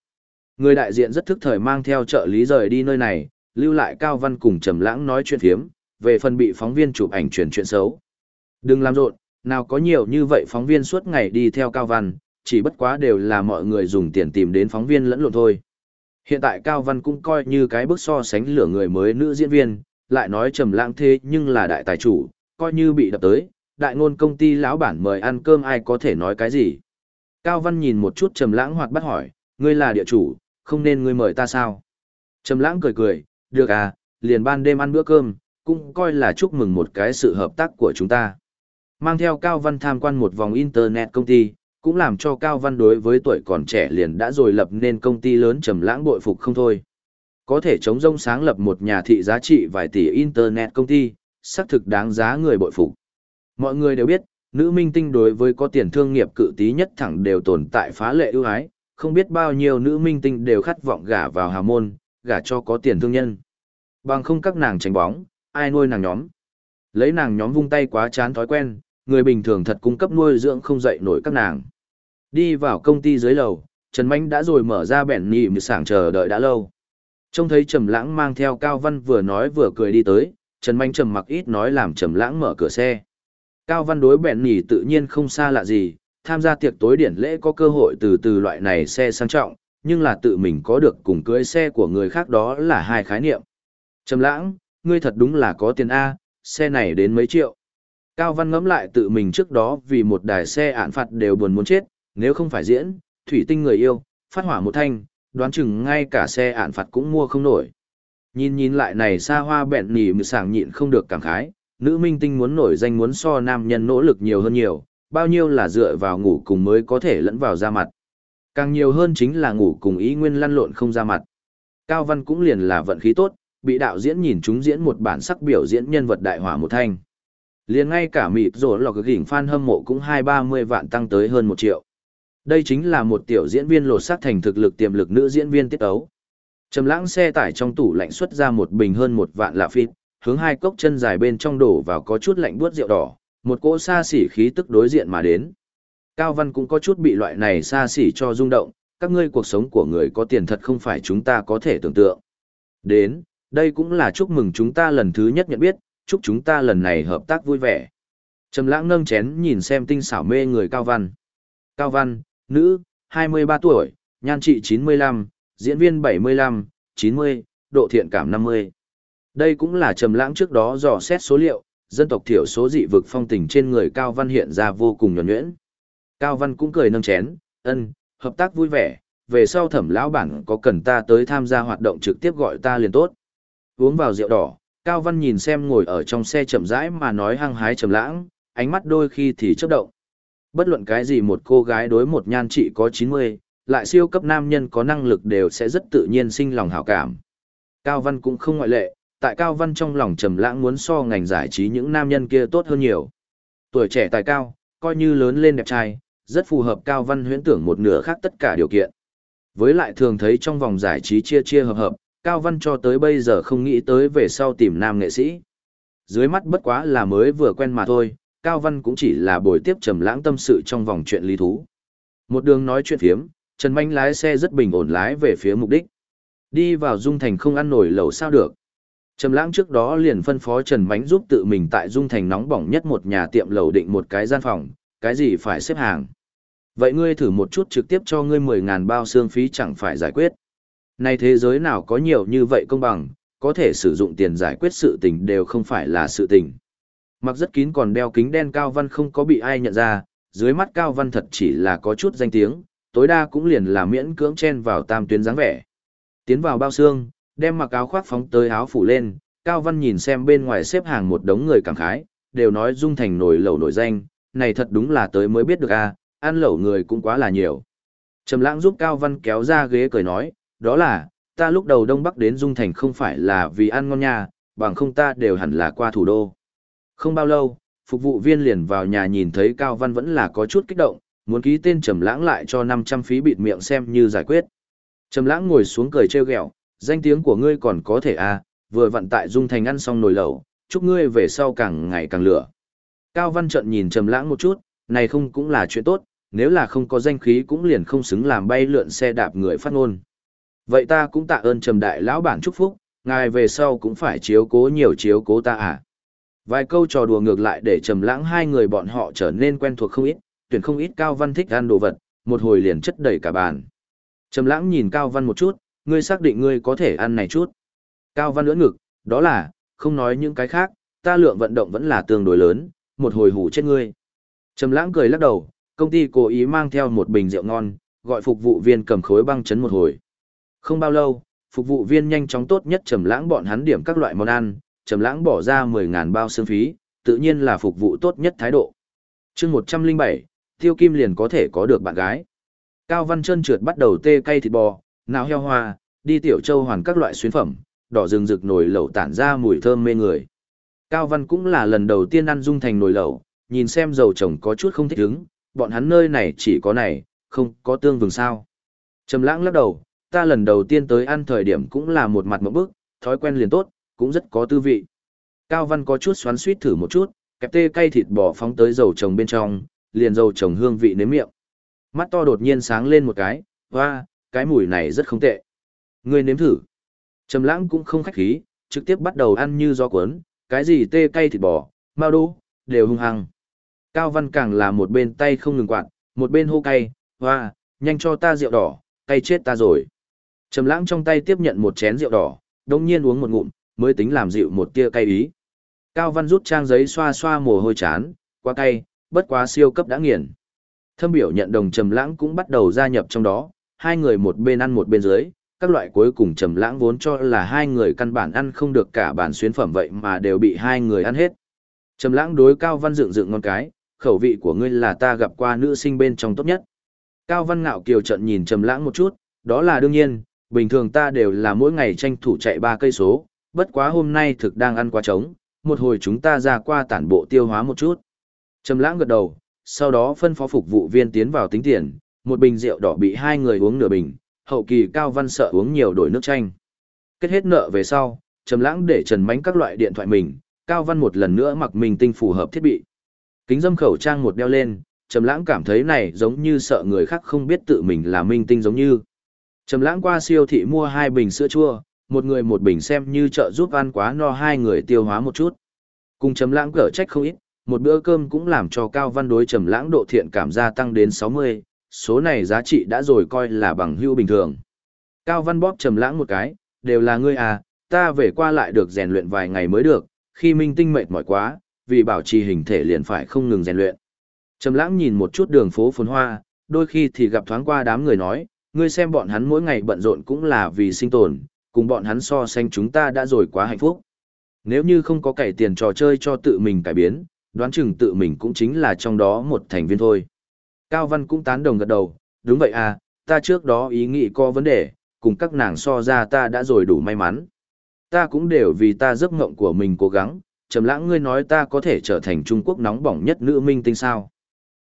Người đại diện rất thức thời mang theo trợ lý rời đi nơi này, lưu lại Cao Văn cùng Trầm Lãng nói chuyện phiếm, về phần bị phóng viên chụp ảnh truyền chuyện xấu. Đừng làm rộn, nào có nhiều như vậy phóng viên suốt ngày đi theo Cao Văn, chỉ bất quá đều là mọi người dùng tiền tìm đến phóng viên lẫn lộn thôi. Hiện tại Cao Văn cũng coi như cái bước so sánh lửa người mới nữ diễn viên, lại nói trầm lãng thế nhưng là đại tài chủ, coi như bị đập tới, đại ngôn công ty lão bản mời ăn cơm ai có thể nói cái gì. Cao Văn nhìn một chút trầm lãng hoạt bắt hỏi, ngươi là địa chủ, không nên ngươi mời ta sao? Trầm lãng cười cười, được à, liền ban đêm ăn bữa cơm, cũng coi là chúc mừng một cái sự hợp tác của chúng ta. Mang theo Cao Văn tham quan một vòng internet công ty, cũng làm cho Cao Văn đối với tuổi còn trẻ liền đã rồi lập nên công ty lớn trầm lãng bội phục không thôi. Có thể chống rông sáng lập một nhà thị giá trị vài tỷ internet công ty, xác thực đáng giá người bội phục. Mọi người đều biết, nữ minh tinh đối với có tiền thương nghiệp cự tí nhất thẳng đều tồn tại phá lệ ưu ái, không biết bao nhiêu nữ minh tinh đều khát vọng gả vào hào môn, gả cho có tiền thương nhân. Bằng không các nàng tránh bóng, ai nuôi nàng nhóm. Lấy nàng nhóm vung tay quá chán thói quen, người bình thường thật cung cấp nuôi dưỡng không dậy nổi các nàng. Đi vào công ty dưới lầu, Trần Mạnh đã rồi mở ra bẻn nhị sảng chờ đợi đã lâu. Trông thấy Trầm Lãng mang theo Cao Văn vừa nói vừa cười đi tới, Trần Mạnh trầm mặc ít nói làm Trầm Lãng mở cửa xe. Cao Văn đối bẹn nhỉ tự nhiên không xa lạ gì, tham gia tiệc tối điển lễ có cơ hội từ từ loại này xe sang trọng, nhưng là tự mình có được cùng cưới xe của người khác đó là hai khái niệm. Trầm Lãng, ngươi thật đúng là có tiền a, xe này đến mấy triệu. Cao Văn ngẫm lại tự mình trước đó vì một đài xe án phạt đều buồn muốn chết, nếu không phải diễn, thủy tinh người yêu, phát hỏa một thanh, đoán chừng ngay cả xe án phạt cũng mua không nổi. Nhìn nhìn lại này xa hoa bẹn nỉ mực sảng nhịn không được cảm khái, nữ minh tinh muốn nổi danh muốn so nam nhân nỗ lực nhiều hơn nhiều, bao nhiêu là dựa vào ngủ cùng mới có thể lẫn vào ra mặt. Càng nhiều hơn chính là ngủ cùng ý nguyên lăn lộn không ra mặt. Cao Văn cũng liền là vận khí tốt, bị đạo diễn nhìn chúng diễn một bản sắc biểu diễn nhân vật đại hỏa một thanh. Liền ngay cả mịp rổ lọc gỉnh fan hâm mộ cũng hai ba mươi vạn tăng tới hơn một triệu. Đây chính là một tiểu diễn viên lột xác thành thực lực tiềm lực nữ diễn viên tiết ấu. Trầm lãng xe tải trong tủ lạnh xuất ra một bình hơn một vạn lạ phít, hướng hai cốc chân dài bên trong đổ vào có chút lạnh buốt rượu đỏ, một cỗ xa xỉ khí tức đối diện mà đến. Cao Văn cũng có chút bị loại này xa xỉ cho rung động, các ngươi cuộc sống của người có tiền thật không phải chúng ta có thể tưởng tượng. Đến, đây cũng là chúc mừng chúng ta lần thứ nhất nhận biết, chúc chúng ta lần này hợp tác vui vẻ. Trầm lãng nâng chén nhìn xem tinh xảo mê người Cao Văn. Cao Văn, nữ, 23 tuổi, nhan trị 95, diễn viên 75, 90, độ thiện cảm 50. Đây cũng là trầm lãng trước đó dò xét số liệu, dân tộc thiểu số dị vực phong tình trên người Cao Văn hiện ra vô cùng nhuần nhuyễn. Cao Văn cũng cười nâng chén, ân, hợp tác vui vẻ, về sau thẩm lão bản có cần ta tới tham gia hoạt động trực tiếp gọi ta liền tốt. Uống vào rượu đỏ, Cao Văn nhìn xem ngồi ở trong xe chậm rãi mà nói hăng hái trầm lãng, ánh mắt đôi khi thì chớp động. Bất luận cái gì một cô gái đối một nhan trị có 90, lại siêu cấp nam nhân có năng lực đều sẽ rất tự nhiên sinh lòng hảo cảm. Cao Văn cũng không ngoại lệ, tại Cao Văn trong lòng trầm lãng muốn so ngành giải trí những nam nhân kia tốt hơn nhiều. Tuổi trẻ tài cao, coi như lớn lên đẹp trai, rất phù hợp Cao Văn huyễn tưởng một nửa khác tất cả điều kiện. Với lại thường thấy trong vòng giải trí chia chia hợp hợp, Cao Văn cho tới bây giờ không nghĩ tới về sau tìm nam nghệ sĩ. Dưới mắt bất quá là mới vừa quen mà thôi, Cao Văn cũng chỉ là buổi tiếp trầm lãng tâm sự trong vòng chuyện lý thú. Một đường nói chuyện phiếm, Trần Mạnh lái xe rất bình ổn lái về phía mục đích. Đi vào Dung Thành không ăn nổi lẩu sao được. Trầm lãng trước đó liền phân phó Trần Mánh giúp tự mình tại Dung Thành nóng bỏng nhất một nhà tiệm lầu định một cái gian phòng, cái gì phải xếp hàng. Vậy ngươi thử một chút trực tiếp cho ngươi 10.000 bao xương phí chẳng phải giải quyết. Nay thế giới nào có nhiều như vậy công bằng, có thể sử dụng tiền giải quyết sự tình đều không phải là sự tình. Mặc rất kín còn đeo kính đen Cao Văn không có bị ai nhận ra, dưới mắt Cao Văn thật chỉ là có chút danh tiếng, tối đa cũng liền là miễn cưỡng chen vào tam tuyến dáng vẻ. Tiến vào bao xương, đem mặc áo khoác phóng tới áo phủ lên, Cao Văn nhìn xem bên ngoài xếp hàng một đống người cảm khái, đều nói dung thành nổi lẩu nổi danh, này thật đúng là tới mới biết được a, ăn lẩu người cũng quá là nhiều. Trầm Lãng giúp Cao Văn kéo ra ghế cười nói, đó là, ta lúc đầu Đông Bắc đến Dung Thành không phải là vì ăn ngon nha, bằng không ta đều hẳn là qua thủ đô. Không bao lâu, phục vụ viên liền vào nhà nhìn thấy Cao Văn vẫn là có chút kích động, muốn ký tên Trầm Lãng lại cho 500 phí bịt miệng xem như giải quyết. Trầm Lãng ngồi xuống cười trêu ghẹo, danh tiếng của ngươi còn có thể à, vừa vận tại Dung Thành ăn xong nồi lẩu, chúc ngươi về sau càng ngày càng lửa. Cao Văn Trận nhìn Trầm Lãng một chút, này không cũng là chuyện tốt, nếu là không có danh khí cũng liền không xứng làm bay lượn xe đạp người phát ngôn. Vậy ta cũng tạ ơn Trầm đại lão bản chúc phúc, ngài về sau cũng phải chiếu cố nhiều chiếu cố ta à. Vài câu trò đùa ngược lại để Trầm Lãng hai người bọn họ trở nên quen thuộc không ít, tuyển không ít Cao Văn thích ăn đồ vật, một hồi liền chất đầy cả bàn. Trầm Lãng nhìn Cao Văn một chút, ngươi xác định ngươi có thể ăn này chút. Cao Văn ưỡn ngực, đó là, không nói những cái khác, ta lượng vận động vẫn là tương đối lớn, một hồi hủ chết ngươi. Trầm lãng cười lắc đầu, công ty cố ý mang theo một bình rượu ngon, gọi phục vụ viên cầm khối băng chấn một hồi. Không bao lâu, phục vụ viên nhanh chóng tốt nhất trầm lãng bọn hắn điểm các loại món ăn, trầm lãng bỏ ra 10.000 bao xương phí, tự nhiên là phục vụ tốt nhất thái độ. Chương 107, Tiêu Kim liền có thể có được bạn gái. Cao Văn Chân trượt bắt đầu tê cay thịt bò, nào heo hoa, đi tiểu châu hoàn các loại xuyến phẩm, đỏ rừng rực nồi lẩu tản ra mùi thơm mê người. Cao Văn cũng là lần đầu tiên ăn dung thành nồi lẩu, nhìn xem dầu chồng có chút không thích ứng, bọn hắn nơi này chỉ có này, không có tương vừng sao. Trầm lãng lắc đầu, ta lần đầu tiên tới ăn thời điểm cũng là một mặt mẫu bức, thói quen liền tốt, cũng rất có tư vị. Cao Văn có chút xoắn suýt thử một chút, kẹp tê cay thịt bò phóng tới dầu chồng bên trong, liền dầu chồng hương vị nếm miệng. Mắt to đột nhiên sáng lên một cái, hoa, cái mùi này rất không tệ. Ngươi nếm thử. Trầm lãng cũng không khách khí, trực tiếp bắt đầu ăn như gió cuốn, cái gì tê cay thịt bò, mao đô, đều hung hăng. Cao Văn càng là một bên tay không ngừng quạt, một bên hô cay, hoa, nhanh cho ta rượu đỏ, cay chết ta rồi. Trầm lãng trong tay tiếp nhận một chén rượu đỏ, đồng nhiên uống một ngụm, mới tính làm dịu một tia cay ý. Cao Văn rút trang giấy xoa xoa mồ hôi chán, quá cay, bất quá siêu cấp đã nghiền. Thâm biểu nhận đồng Trầm lãng cũng bắt đầu gia nhập trong đó, hai người một bên ăn một bên dưới, các loại cuối cùng Trầm lãng vốn cho là hai người căn bản ăn không được cả bản xuyến phẩm vậy mà đều bị hai người ăn hết. Trầm lãng đối Cao Văn dựng dựng ngon cái, khẩu vị của ngươi là ta gặp qua nữ sinh bên trong tốt nhất. Cao Văn ngạo kiều trận nhìn Trầm lãng một chút, đó là đương nhiên, bình thường ta đều là mỗi ngày tranh thủ chạy ba cây số, bất quá hôm nay thực đang ăn quá trống, một hồi chúng ta ra qua tản bộ tiêu hóa một chút. Trầm lãng gật đầu, sau đó phân phó phục vụ viên tiến vào tính tiền, một bình rượu đỏ bị hai người uống nửa bình, hậu kỳ Cao Văn sợ uống nhiều đổi nước chanh. Kết hết nợ về sau, Trầm lãng để Trần Mánh các loại điện thoại mình, Cao Văn một lần nữa mặc mình tinh phù hợp thiết bị. Kính dâm khẩu trang một đeo lên, Trầm lãng cảm thấy này giống như sợ người khác không biết tự mình là minh tinh giống như. Trầm lãng qua siêu thị mua hai bình sữa chua, một người một bình xem như trợ giúp ăn quá no hai người tiêu hóa một chút. Cùng Trầm lãng gỡ trách không ít, một bữa cơm cũng làm cho Cao Văn đối Trầm lãng độ thiện cảm gia tăng đến 60, số này giá trị đã rồi coi là bằng hữu bình thường. Cao Văn bóp Trầm lãng một cái, đều là ngươi à, ta về qua lại được rèn luyện vài ngày mới được, khi minh tinh mệt mỏi quá, vì bảo trì hình thể liền phải không ngừng rèn luyện. Trầm lãng nhìn một chút đường phố phồn hoa, đôi khi thì gặp thoáng qua đám người nói, ngươi xem bọn hắn mỗi ngày bận rộn cũng là vì sinh tồn, cùng bọn hắn so sánh chúng ta đã rồi quá hạnh phúc. Nếu như không có cải tiền trò chơi cho tự mình cải biến, đoán chừng tự mình cũng chính là trong đó một thành viên thôi. Cao Văn cũng tán đồng gật đầu, đúng vậy à, ta trước đó ý nghĩ có vấn đề, cùng các nàng so ra ta đã rồi đủ may mắn. Ta cũng đều vì ta giấc mộng của mình cố gắng, trầm lãng ngươi nói ta có thể trở thành Trung Quốc nóng bỏng nhất nữ minh tinh sao.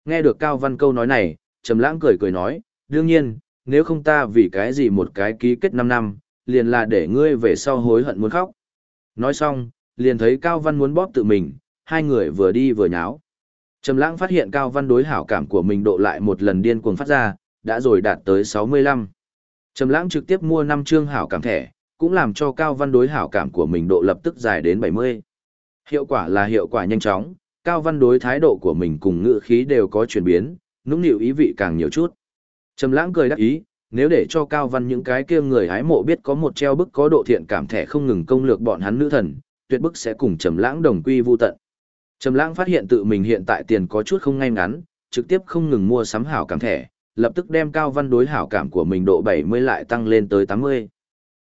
Nghe được Cao Văn câu nói này, trầm lãng cười cười nói, đương nhiên, nếu không ta vì cái gì một cái ký kết 5 năm, liền là để ngươi về sau hối hận muốn khóc. Nói xong, liền thấy Cao Văn muốn bóp tự mình, hai người vừa đi vừa nháo. Trầm lãng phát hiện Cao Văn đối hảo cảm của mình độ lại một lần điên cuồng phát ra, đã rồi đạt tới 65. Trầm lãng trực tiếp mua 5 chương hảo cảm thẻ, cũng làm cho Cao Văn đối hảo cảm của mình độ lập tức dài đến 70. Hiệu quả là hiệu quả nhanh chóng, Cao Văn đối thái độ của mình cùng ngữ khí đều có chuyển biến, nũng nịu ý vị càng nhiều chút. Trầm lãng cười đắc ý, nếu để cho Cao Văn những cái kia người hái mộ biết có một treo bức có độ thiện cảm thẻ không ngừng công lược bọn hắn nữ thần, tuyệt bức sẽ cùng Trầm lãng đồng quy vu tận. Trầm lãng phát hiện tự mình hiện tại tiền có chút không ngay ngắn, trực tiếp không ngừng mua sắm hảo cảm thẻ, lập tức đem Cao Văn đối hảo cảm của mình độ 70 lại tăng lên tới 80.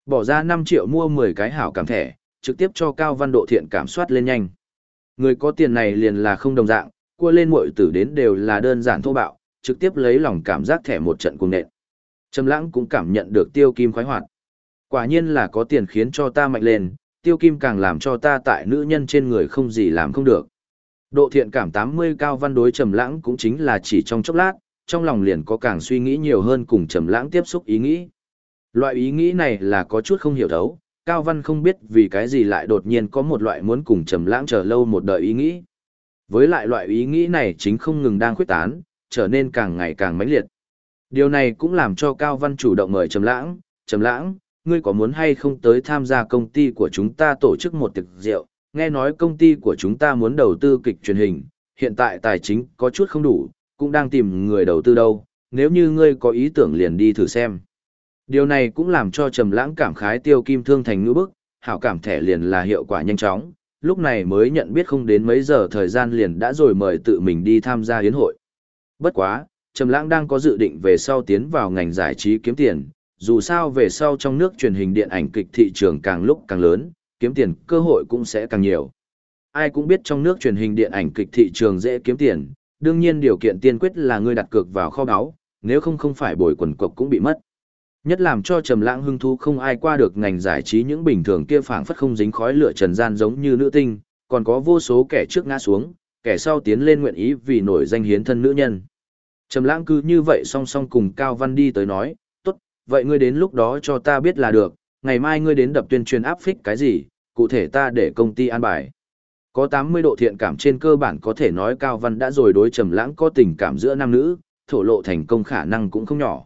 Bỏ ra 5 triệu mua 10 cái hảo cảm thẻ, trực tiếp cho Cao Văn độ thiện cảm soát lên nhanh. Người có tiền này liền là không đồng dạng, cua lên muội tử đến đều là đơn giản thô bạo, trực tiếp lấy lòng cảm giác thẻ một trận cùng nện. Trầm lãng cũng cảm nhận được tiêu kim khoái hoạt. Quả nhiên là có tiền khiến cho ta mạnh lên, tiêu kim càng làm cho ta tại nữ nhân trên người không gì làm không được. Độ thiện cảm 80 cao văn đối trầm lãng cũng chính là chỉ trong chốc lát, trong lòng liền có càng suy nghĩ nhiều hơn cùng trầm lãng tiếp xúc ý nghĩ. Loại ý nghĩ này là có chút không hiểu đấu, Cao Văn không biết vì cái gì lại đột nhiên có một loại muốn cùng trầm lãng chờ lâu một đời ý nghĩ. Với lại loại ý nghĩ này chính không ngừng đang khuyết tán, trở nên càng ngày càng mãnh liệt. Điều này cũng làm cho Cao Văn chủ động mời Trầm Lãng, "Trầm Lãng, ngươi có muốn hay không tới tham gia công ty của chúng ta tổ chức một tiệc rượu? Nghe nói công ty của chúng ta muốn đầu tư kịch truyền hình, hiện tại tài chính có chút không đủ, cũng đang tìm người đầu tư đâu, nếu như ngươi có ý tưởng liền đi thử xem." Điều này cũng làm cho Trầm Lãng cảm khái Tiêu Kim Thương thành ngữ bức, hảo cảm thẻ liền là hiệu quả nhanh chóng, lúc này mới nhận biết không đến mấy giờ thời gian liền đã rồi mời tự mình đi tham gia yến hội. Bất quá, Trầm Lãng đang có dự định về sau tiến vào ngành giải trí kiếm tiền, dù sao về sau trong nước truyền hình điện ảnh kịch thị trường càng lúc càng lớn, kiếm tiền cơ hội cũng sẽ càng nhiều. Ai cũng biết trong nước truyền hình điện ảnh kịch thị trường dễ kiếm tiền, đương nhiên điều kiện tiên quyết là ngươi đặt cược vào kho báu, nếu không không phải bồi quần cục cũng bị mất. Nhất làm cho Trầm Lãng hưng thú không ai qua được ngành giải trí những bình thường kia phảng phất không dính khói lửa trần gian giống như nữ tinh, còn có vô số kẻ trước ngã xuống, kẻ sau tiến lên nguyện ý vì nổi danh hiến thân nữ nhân. Trầm lãng cứ như vậy song song cùng Cao Văn đi tới nói, tốt, vậy ngươi đến lúc đó cho ta biết là được, ngày mai ngươi đến đập tuyên truyền áp phích cái gì, cụ thể ta để công ty an bài. Có 80 độ thiện cảm trên cơ bản có thể nói Cao Văn đã rồi đối Trầm Lãng có tình cảm giữa nam nữ, thổ lộ thành công khả năng cũng không nhỏ.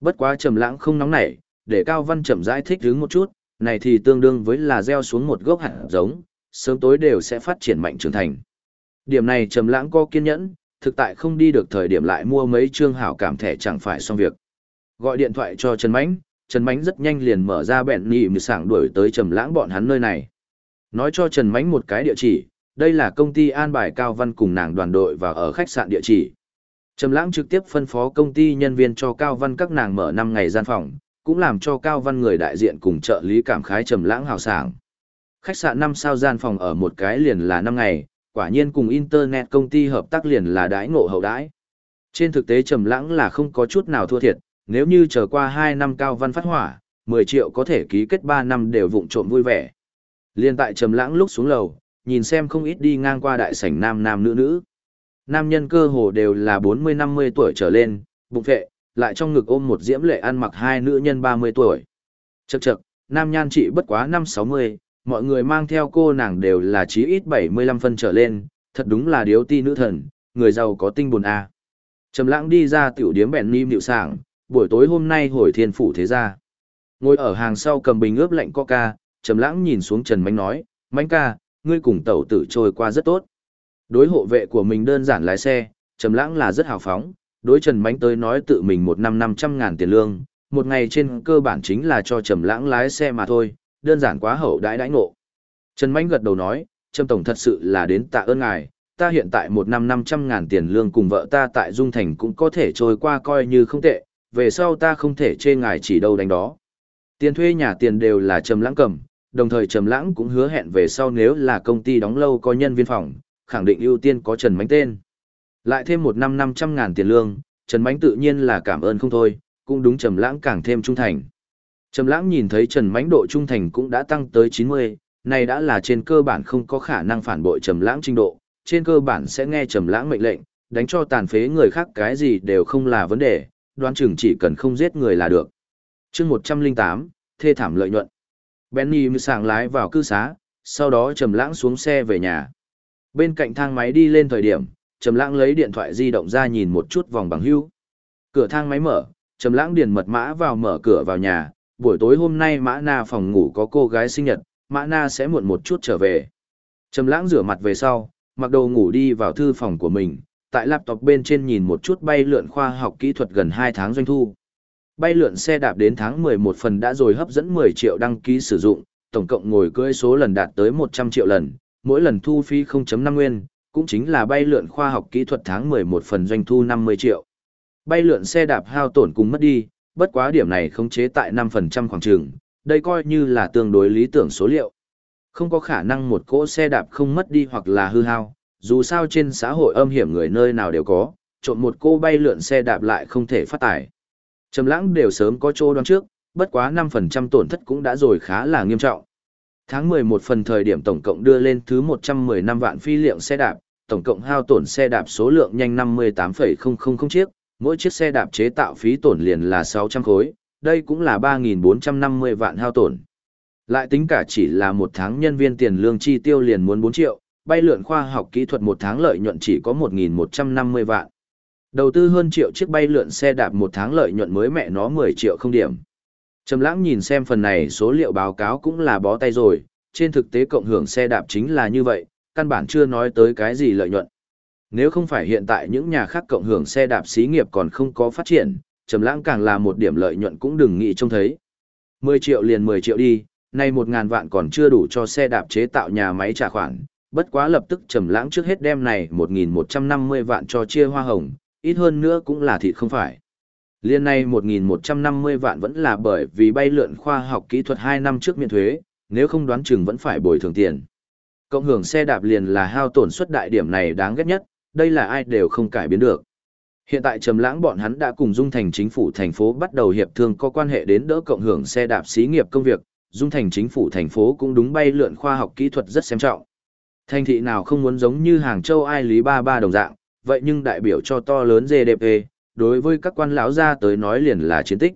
Bất quá Trầm Lãng không nóng nảy, để Cao Văn chậm rãi thích ứng một chút, này thì tương đương với là gieo xuống một gốc hạt giống, sớm tối đều sẽ phát triển mạnh trưởng thành. Điểm này Trầm Lãng có kiên nhẫn, thực tại không đi được thời điểm lại mua mấy trương hảo cảm thẻ chẳng phải xong việc. Gọi điện thoại cho Trần Mạnh. Trần Mánh rất nhanh liền mở ra bẹn nhị mì sảng đuổi tới Trầm Lãng bọn hắn nơi này. Nói cho Trần Mánh một cái địa chỉ, đây là công ty an bài Cao Văn cùng nàng đoàn đội và ở khách sạn địa chỉ. Trầm Lãng trực tiếp phân phó công ty nhân viên cho Cao Văn các nàng mở 5 ngày gian phòng, cũng làm cho Cao Văn người đại diện cùng trợ lý cảm khái Trầm Lãng hào sảng. Khách sạn 5 sao gian phòng ở một cái liền là 5 ngày, quả nhiên cùng internet công ty hợp tác liền là đãi ngộ hậu đãi. Trên thực tế Trầm Lãng là không có chút nào thua thiệt, nếu như chờ qua 2 năm Cao Văn phát hỏa, 10 triệu có thể ký kết 3 năm đều vụng trộm vui vẻ. Liên tại Trầm Lãng lúc xuống lầu, nhìn xem không ít đi ngang qua đại sảnh nam nam nữ nữ. Nam nhân cơ hồ đều là 40-50 tuổi trở lên, bụng vệ, lại trong ngực ôm một diễm lệ ăn mặc hai nữ nhân 30 tuổi. Chậc chậc, nam nhan trị bất quá 5-60, mọi người mang theo cô nàng đều là chí ít 75 phân trở lên, thật đúng là điếu ti nữ thần, người giàu có tinh buồn a. Trầm lãng đi ra tiểu điếm bèn nim điệu sảng, buổi tối hôm nay hồi thiên phủ thế gia. Ngồi ở hàng sau cầm bình ướp lạnh coca, Trầm lãng nhìn xuống Trần Mánh nói, Mánh ca, ngươi cùng tẩu tử trôi qua rất tốt. Đối hộ vệ của mình đơn giản lái xe, Trầm lãng là rất hào phóng, đối Trần Mánh tới nói tự mình một năm năm trăm ngàn tiền lương, một ngày trên cơ bản chính là cho Trầm lãng lái xe mà thôi, đơn giản quá hậu đãi đãi ngộ. Trần Mánh gật đầu nói, Trầm Tổng thật sự là đến tạ ơn ngài, ta hiện tại một năm năm trăm ngàn tiền lương cùng vợ ta tại Dung Thành cũng có thể trôi qua coi như không tệ, về sau ta không thể chê ngài chỉ đâu đánh đó. Tiền thuê nhà tiền đều là Trầm lãng cầm, đồng thời Trầm lãng cũng hứa hẹn về sau nếu là công ty đóng lâu có nhân viên phòng, khẳng định ưu tiên có Trần Mánh tên. Lại thêm một năm năm trăm ngàn tiền lương, Trần Mánh tự nhiên là cảm ơn không thôi, cũng đúng Trầm lãng càng thêm trung thành. Trầm lãng nhìn thấy Trần Mánh độ trung thành cũng đã tăng tới 90, này đã là trên cơ bản không có khả năng phản bội Trầm lãng trình độ, trên cơ bản sẽ nghe Trầm lãng mệnh lệnh, đánh cho tàn phế người khác cái gì đều không là vấn đề, đoán chừng chỉ cần không giết người là được. Chương 108, thê thảm lợi nhuận. Benny mưu sảng lái vào cư xá, sau đó Trầm lãng xuống xe về nhà. Bên cạnh thang máy đi lên thời điểm, Trầm lãng lấy điện thoại di động ra nhìn một chút vòng bằng hưu. Cửa thang máy mở, Trầm lãng điền mật mã vào mở cửa vào nhà, buổi tối hôm nay Mã Na phòng ngủ có cô gái sinh nhật, Mã Na sẽ muộn một chút trở về. Trầm lãng rửa mặt về sau, mặc đồ ngủ đi vào thư phòng của mình, tại laptop bên trên nhìn một chút bay lượn khoa học kỹ thuật gần 2 tháng doanh thu. Bay lượn xe đạp đến tháng 11 phần đã rồi hấp dẫn 10 triệu đăng ký sử dụng, tổng cộng ngồi cưỡi số lần đạt tới 100 triệu lần, mỗi lần thu phí 0.5 nguyên, cũng chính là bay lượn khoa học kỹ thuật tháng 11 phần doanh thu 50 triệu. Bay lượn xe đạp hao tổn cùng mất đi, bất quá điểm này không chế tại 5% khoảng trường, đây coi như là tương đối lý tưởng số liệu. Không có khả năng một cỗ xe đạp không mất đi hoặc là hư hao, dù sao trên xã hội âm hiểm người nơi nào đều có, trộm một cô bay lượn xe đạp lại không thể phát tải. Trầm lãng đều sớm có chỗ đoán trước, bất quá 5% tổn thất cũng đã rồi khá là nghiêm trọng. Tháng 11 phần thời điểm tổng cộng đưa lên thứ 115 vạn phi liệu xe đạp, tổng cộng hao tổn xe đạp số lượng nhanh 58,000 chiếc, mỗi chiếc xe đạp chế tạo phí tổn liền là 600 khối, đây cũng là 3.450 vạn hao tổn. Lại tính cả chỉ là một tháng nhân viên tiền lương chi tiêu liền muốn 4 triệu, bay lượn khoa học kỹ thuật một tháng lợi nhuận chỉ có 1.150 vạn. Đầu tư hơn triệu chiếc bay lượn xe đạp một tháng lợi nhuận mới mẹ nó 10 triệu không điểm. Trầm lãng nhìn xem phần này số liệu báo cáo cũng là bó tay rồi, trên thực tế cộng hưởng xe đạp chính là như vậy, căn bản chưa nói tới cái gì lợi nhuận. Nếu không phải hiện tại những nhà khác cộng hưởng xe đạp xí nghiệp còn không có phát triển, trầm lãng càng là một điểm lợi nhuận cũng đừng nghĩ trông thấy. 10 triệu liền 10 triệu đi, nay 1000 vạn còn chưa đủ cho xe đạp chế tạo nhà máy trả khoản, bất quá lập tức trầm lãng trước hết đem này 1150 vạn cho chia hoa hồng, ít hơn nữa cũng là thịt không phải. Liên này 1150 vạn vẫn là bởi vì bay lượn khoa học kỹ thuật 2 năm trước miễn thuế, nếu không đoán chừng vẫn phải bồi thường tiền. Cộng hưởng xe đạp liền là hao tổn suất đại điểm này đáng ghét nhất, đây là ai đều không cải biến được. Hiện tại Trầm Lãng bọn hắn đã cùng Dung Thành chính phủ thành phố bắt đầu hiệp thương có quan hệ đến đỡ cộng hưởng xe đạp xí nghiệp công việc, Dung Thành chính phủ thành phố cũng đúng bay lượn khoa học kỹ thuật rất xem trọng. Thành thị nào không muốn giống như Hàng Châu ai lý ba ba đồng dạng, vậy nhưng đại biểu cho to lớn GDP, đối với các quan lão gia tới nói liền là chiến tích.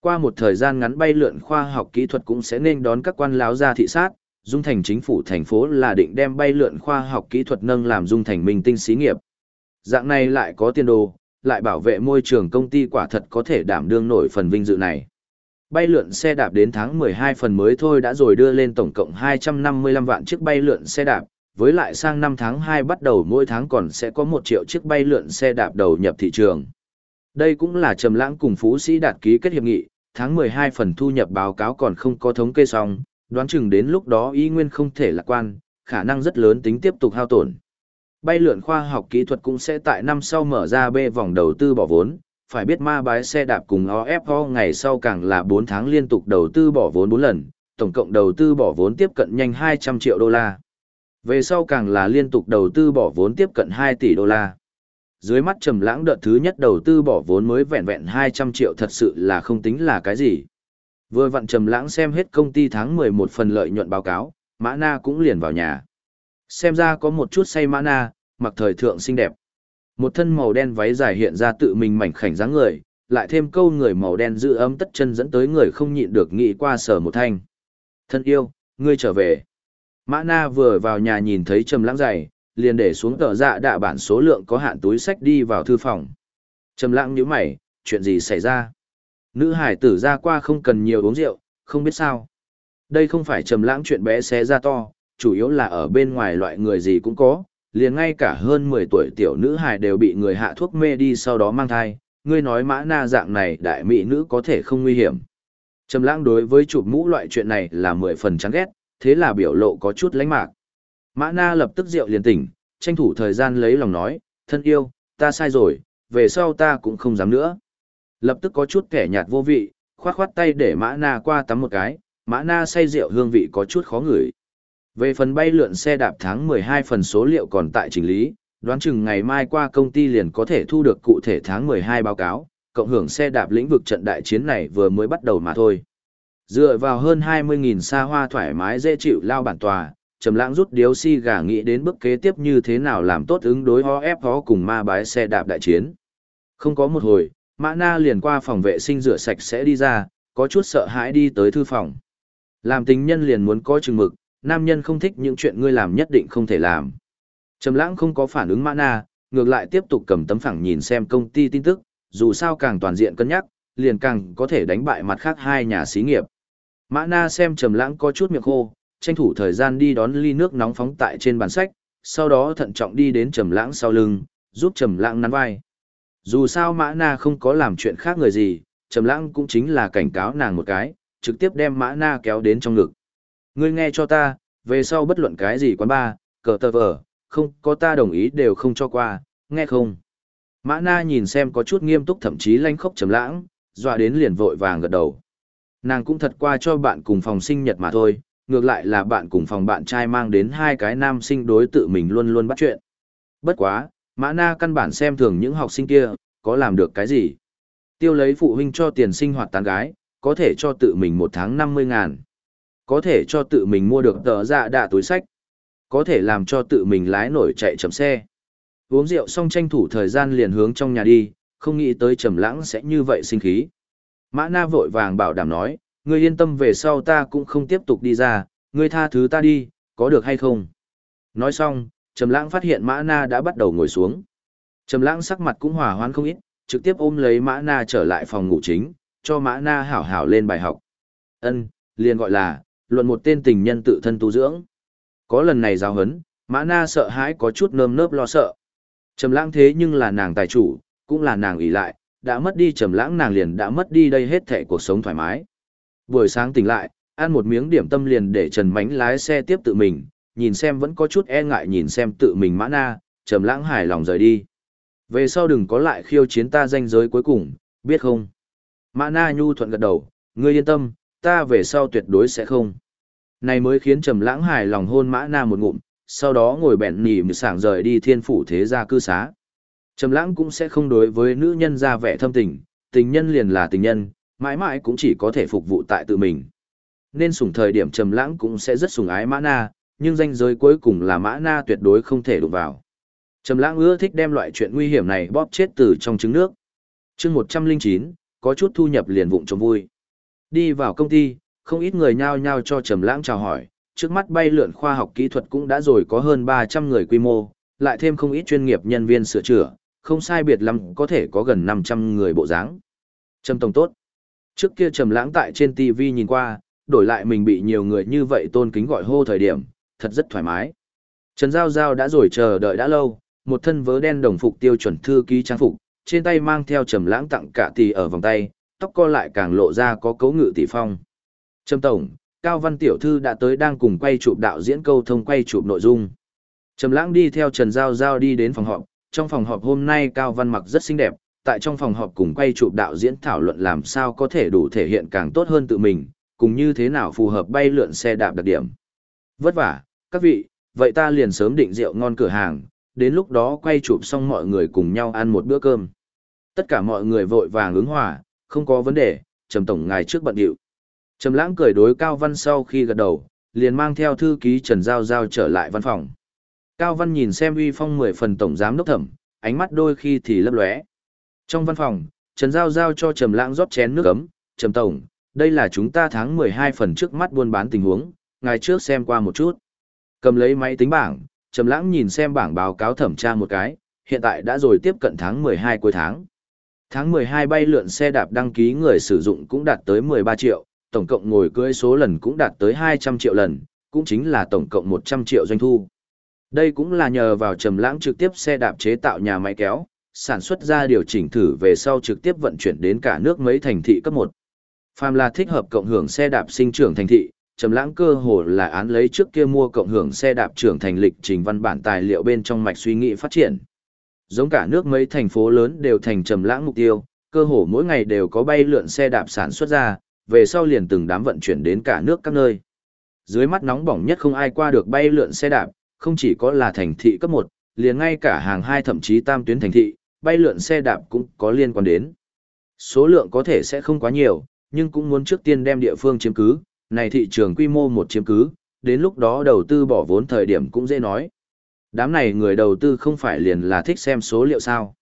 Qua một thời gian ngắn bay lượn khoa học kỹ thuật cũng sẽ nên đón các quan lão gia thị sát, Dung Thành chính phủ thành phố là định đem bay lượn khoa học kỹ thuật nâng làm Dung Thành minh tinh xí nghiệp. Dạng này lại có tiền đồ, lại bảo vệ môi trường công ty quả thật có thể đảm đương nổi phần vinh dự này. Bay lượn xe đạp đến tháng 12 phần mới thôi đã rồi đưa lên tổng cộng 255 vạn chiếc bay lượn xe đạp, với lại sang năm tháng 2 bắt đầu mỗi tháng còn sẽ có 1 triệu chiếc bay lượn xe đạp đầu nhập thị trường. Đây cũng là Trầm Lãng cùng Phú Sĩ đạt ký kết hiệp nghị, tháng 12 phần thu nhập báo cáo còn không có thống kê xong, đoán chừng đến lúc đó y nguyên không thể lạc quan, khả năng rất lớn tính tiếp tục hao tổn. Bay lượn khoa học kỹ thuật cũng sẽ tại năm sau mở ra B vòng đầu tư bỏ vốn, phải biết ma bái xe đạp cùng OFO ngày sau càng là 4 tháng liên tục đầu tư bỏ vốn 4 lần, tổng cộng đầu tư bỏ vốn tiếp cận nhanh 200 triệu đô la. Về sau càng là liên tục đầu tư bỏ vốn tiếp cận 2 tỷ đô la. Dưới mắt trầm lãng đợt thứ nhất đầu tư bỏ vốn mới vẹn vẹn 200 triệu thật sự là không tính là cái gì. Vừa vặn trầm lãng xem hết công ty tháng 11 phần lợi nhuận báo cáo, Mã Na cũng liền vào nhà. Xem ra có một chút say Mã Na, mặc thời thượng xinh đẹp. Một thân màu đen váy dài hiện ra tự mình mảnh khảnh dáng người, lại thêm câu người màu đen giữ ấm tất chân dẫn tới người không nhịn được nghĩ qua sở một thanh. Thân yêu, ngươi trở về. Mã Na vừa vào nhà nhìn thấy trầm lãng dày, liền để xuống tờ dạ đạ bản số lượng có hạn túi sách đi vào thư phòng. Trầm lãng nhíu mày, chuyện gì xảy ra? Nữ hải tử ra qua không cần nhiều uống rượu, không biết sao. Đây không phải trầm lãng chuyện bé xé ra to, chủ yếu là ở bên ngoài loại người gì cũng có, liền ngay cả hơn 10 tuổi tiểu nữ hài đều bị người hạ thuốc mê đi sau đó mang thai, ngươi nói mã na dạng này đại mỹ nữ có thể không nguy hiểm. Trầm lãng đối với chụp mũ loại chuyện này là 10 phần chán ghét, thế là biểu lộ có chút lánh mạc. Mã na lập tức rượu liền tỉnh, tranh thủ thời gian lấy lòng nói, thân yêu, ta sai rồi, về sau ta cũng không dám nữa. Lập tức có chút kẻ nhạt vô vị, khoát khoát tay để mã na qua tắm một cái, mã na say rượu hương vị có chút khó ngửi. Về phần bay lượn xe đạp tháng 12 phần số liệu còn tại chỉnh lý, đoán chừng ngày mai qua công ty liền có thể thu được cụ thể tháng 12 báo cáo, cộng hưởng xe đạp lĩnh vực trận đại chiến này vừa mới bắt đầu mà thôi. Dựa vào hơn 20.000 xa hoa thoải mái dễ chịu lao bản tòa, Trầm Lãng rút điếu si gà nghĩ đến bước kế tiếp như thế nào làm tốt ứng đối ho ép ho cùng ma bái xe đạp đại chiến. Không có một hồi, Mã Na liền qua phòng vệ sinh rửa sạch sẽ đi ra, có chút sợ hãi đi tới thư phòng. Làm tình nhân liền muốn có chừng mực, nam nhân không thích những chuyện ngươi làm nhất định không thể làm. Trầm lãng không có phản ứng mã na, ngược lại tiếp tục cầm tấm phẳng nhìn xem công ty tin tức, dù sao càng toàn diện cân nhắc, liền càng có thể đánh bại mặt khác hai nhà xí nghiệp. Mã na xem trầm lãng có chút miệng khô, tranh thủ thời gian đi đón ly nước nóng phóng tại trên bàn sách, sau đó thận trọng đi đến trầm lãng sau lưng, giúp trầm lãng nắn vai. Dù sao mã na không có làm chuyện khác người gì, trầm lãng cũng chính là cảnh cáo nàng một cái, trực tiếp đem mã na kéo đến trong ngực. Ngươi nghe cho ta, về sau bất luận cái gì quán ba, cờ tờ vở, không có ta đồng ý đều không cho qua, nghe không? Mã na nhìn xem có chút nghiêm túc thậm chí lanh khốc trầm lãng, dọa đến liền vội vàng gật đầu. Nàng cũng thật qua cho bạn cùng phòng sinh nhật mà thôi, ngược lại là bạn cùng phòng bạn trai mang đến hai cái nam sinh đối tự mình luôn luôn bắt chuyện. Bất quá, Mã Na căn bản xem thường những học sinh kia, có làm được cái gì. Tiêu lấy phụ huynh cho tiền sinh hoạt tán gái, có thể cho tự mình một tháng 50 ngàn. Có thể cho tự mình mua được tờ dạ đạ túi sách. Có thể làm cho tự mình lái nổi chạy chậm xe. Uống rượu xong tranh thủ thời gian liền hướng trong nhà đi, không nghĩ tới trầm lãng sẽ như vậy sinh khí. Mã Na vội vàng bảo đảm nói, ngươi yên tâm về sau ta cũng không tiếp tục đi ra, ngươi tha thứ ta đi, có được hay không? Nói xong, Trầm Lãng phát hiện Mã Na đã bắt đầu ngồi xuống. Trầm Lãng sắc mặt cũng hòa hoãn không ít, trực tiếp ôm lấy Mã Na trở lại phòng ngủ chính, cho Mã Na hảo hảo lên bài học. Ân, liền gọi là luận một tên tình nhân tự thân tu dưỡng. Có lần này giáo hấn, Mã Na sợ hãi có chút nơm nớp lo sợ. Trầm lãng thế nhưng là nàng tài chủ, cũng là nàng ủy lại, đã mất đi trầm lãng nàng liền đã mất đi đây hết thảy cuộc sống thoải mái. Buổi sáng tỉnh lại, ăn một miếng điểm tâm liền để Trần Mánh lái xe tiếp tự mình, nhìn xem vẫn có chút e ngại nhìn xem tự mình Mã Na, trầm lãng hài lòng rời đi. Về sau đừng có lại khiêu chiến ta danh giới cuối cùng, biết không? Mã Na nhu thuận gật đầu, ngươi yên tâm, ta về sau tuyệt đối sẽ không. Này mới khiến Trầm Lãng hài lòng hôn Mã Na một ngụm, sau đó ngồi bẹn nỉ mực sảng rời đi thiên phủ thế gia cư xá. Trầm Lãng cũng sẽ không đối với nữ nhân ra vẻ thâm tình, tình nhân liền là tình nhân, mãi mãi cũng chỉ có thể phục vụ tại tự mình. Nên sủng thời điểm Trầm Lãng cũng sẽ rất sủng ái Mã Na, nhưng danh giới cuối cùng là Mã Na tuyệt đối không thể đụng vào. Trầm Lãng ưa thích đem loại chuyện nguy hiểm này bóp chết từ trong trứng nước. Chương 109, có chút thu nhập liền vụng trộm vui. Đi vào công ty, không ít người nhao nhao cho Trầm Lãng chào hỏi, trước mắt bay lượn khoa học kỹ thuật cũng đã rồi có hơn 300 người quy mô, lại thêm không ít chuyên nghiệp nhân viên sửa chữa, không sai biệt lắm có thể có gần 500 người bộ dáng. Trầm Tổng tốt. Trước kia Trầm Lãng tại trên TV nhìn qua, đổi lại mình bị nhiều người như vậy tôn kính gọi hô thời điểm, thật rất thoải mái. Trần Giao Giao đã rồi chờ đợi đã lâu, một thân vớ đen đồng phục tiêu chuẩn thư ký trang phục, trên tay mang theo Trầm Lãng tặng cả tỷ ở vòng tay, tóc co lại càng lộ ra có cấu ngự tỷ phong. Trâm Tổng, Cao Văn Tiểu Thư đã tới đang cùng quay chụp đạo diễn câu thông quay chụp nội dung. Trầm Lãng đi theo Trần Giao Giao đi đến phòng họp, trong phòng họp hôm nay Cao Văn mặc rất xinh đẹp, tại trong phòng họp cùng quay chụp đạo diễn thảo luận làm sao có thể đủ thể hiện càng tốt hơn tự mình, cùng như thế nào phù hợp bay lượn xe đạp đặc điểm. Vất vả, các vị, vậy ta liền sớm định rượu ngon cửa hàng, đến lúc đó quay chụp xong mọi người cùng nhau ăn một bữa cơm. Tất cả mọi người vội vàng ứng hòa, không có vấn đề, Trầm Tổng ngài trước bận điệu. Trầm Lãng cười đối Cao Văn sau khi gật đầu, liền mang theo thư ký Trần Giao Giao trở lại văn phòng. Cao Văn nhìn xem uy phong mười phần tổng giám đốc thẩm, ánh mắt đôi khi thì lấp lóe. Trong văn phòng, Trần Giao Giao cho Trầm Lãng rót chén nước ấm, "Trầm tổng, đây là chúng ta tháng 12 phần trước mắt buôn bán tình huống, ngài trước xem qua một chút." Cầm lấy máy tính bảng, Trầm Lãng nhìn xem bảng báo cáo thẩm tra một cái, hiện tại đã rồi tiếp cận tháng 12 cuối tháng. Tháng 12 bay lượn xe đạp đăng ký người sử dụng cũng đạt tới 13 triệu, tổng cộng ngồi cưỡi số lần cũng đạt tới 200 triệu lần, cũng chính là tổng cộng 100 triệu doanh thu. Đây cũng là nhờ vào Trầm Lãng trực tiếp xe đạp chế tạo nhà máy kéo, sản xuất ra điều chỉnh thử về sau trực tiếp vận chuyển đến cả nước mấy thành thị cấp 1. Phàm là thích hợp cộng hưởng xe đạp sinh trưởng thành thị, Trầm Lãng cơ hồ là án lấy trước kia mua cộng hưởng xe đạp trưởng thành lịch trình văn bản tài liệu bên trong mạch suy nghĩ phát triển. Giống cả nước mấy thành phố lớn đều thành Trầm Lãng mục tiêu, cơ hồ mỗi ngày đều có bay lượn xe đạp sản xuất ra, về sau liền từng đám vận chuyển đến cả nước các nơi. Dưới mắt nóng bỏng nhất không ai qua được bay lượn xe đạp, không chỉ có là thành thị cấp 1, liền ngay cả hàng hai thậm chí tam tuyến thành thị, bay lượn xe đạp cũng có liên quan đến. Số lượng có thể sẽ không quá nhiều, nhưng cũng muốn trước tiên đem địa phương chiếm cứ, này thị trường quy mô một chiếm cứ, đến lúc đó đầu tư bỏ vốn thời điểm cũng dễ nói. Đám này người đầu tư không phải liền là thích xem số liệu sao.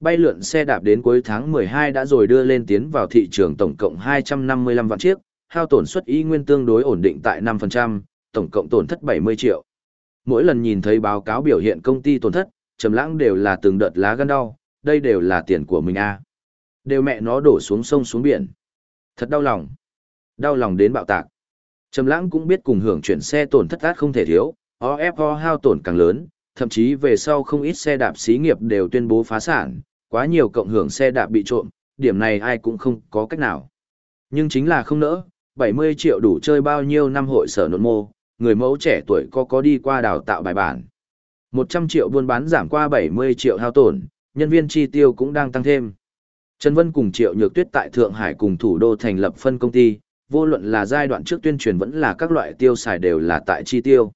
Bay lượn xe đạp đến cuối tháng 12 đã rồi đưa lên tiến vào thị trường tổng cộng 255 vạn chiếc, hao tổn suất y nguyên tương đối ổn định tại 5%, tổng cộng tổn thất 70 triệu. Mỗi lần nhìn thấy báo cáo biểu hiện công ty tổn thất, trầm lãng đều là từng đợt lá gan đau, đây đều là tiền của mình a. À. Đều mẹ nó đổ xuống sông xuống biển. Thật đau lòng. Đau lòng đến bạo tạc. Trầm lãng cũng biết cùng hưởng chuyển xe tổn thất át không thể thiếu, OFO hao tổn càng lớn, thậm chí về sau không ít xe đạp xí nghiệp đều tuyên bố phá sản, quá nhiều cộng hưởng xe đạp bị trộm, điểm này ai cũng không có cách nào. Nhưng chính là không nỡ, 70 triệu đủ chơi bao nhiêu năm hội sở nộn mô, người mẫu trẻ tuổi có có đi qua đào tạo bài bản. 100 triệu buôn bán giảm qua 70 triệu hao tổn, nhân viên chi tiêu cũng đang tăng thêm. Trần Vân cùng Triệu Nhược Tuyết tại Thượng Hải cùng thủ đô thành lập phân công ty, vô luận là giai đoạn trước tuyên truyền vẫn là các loại tiêu xài đều là tại chi tiêu.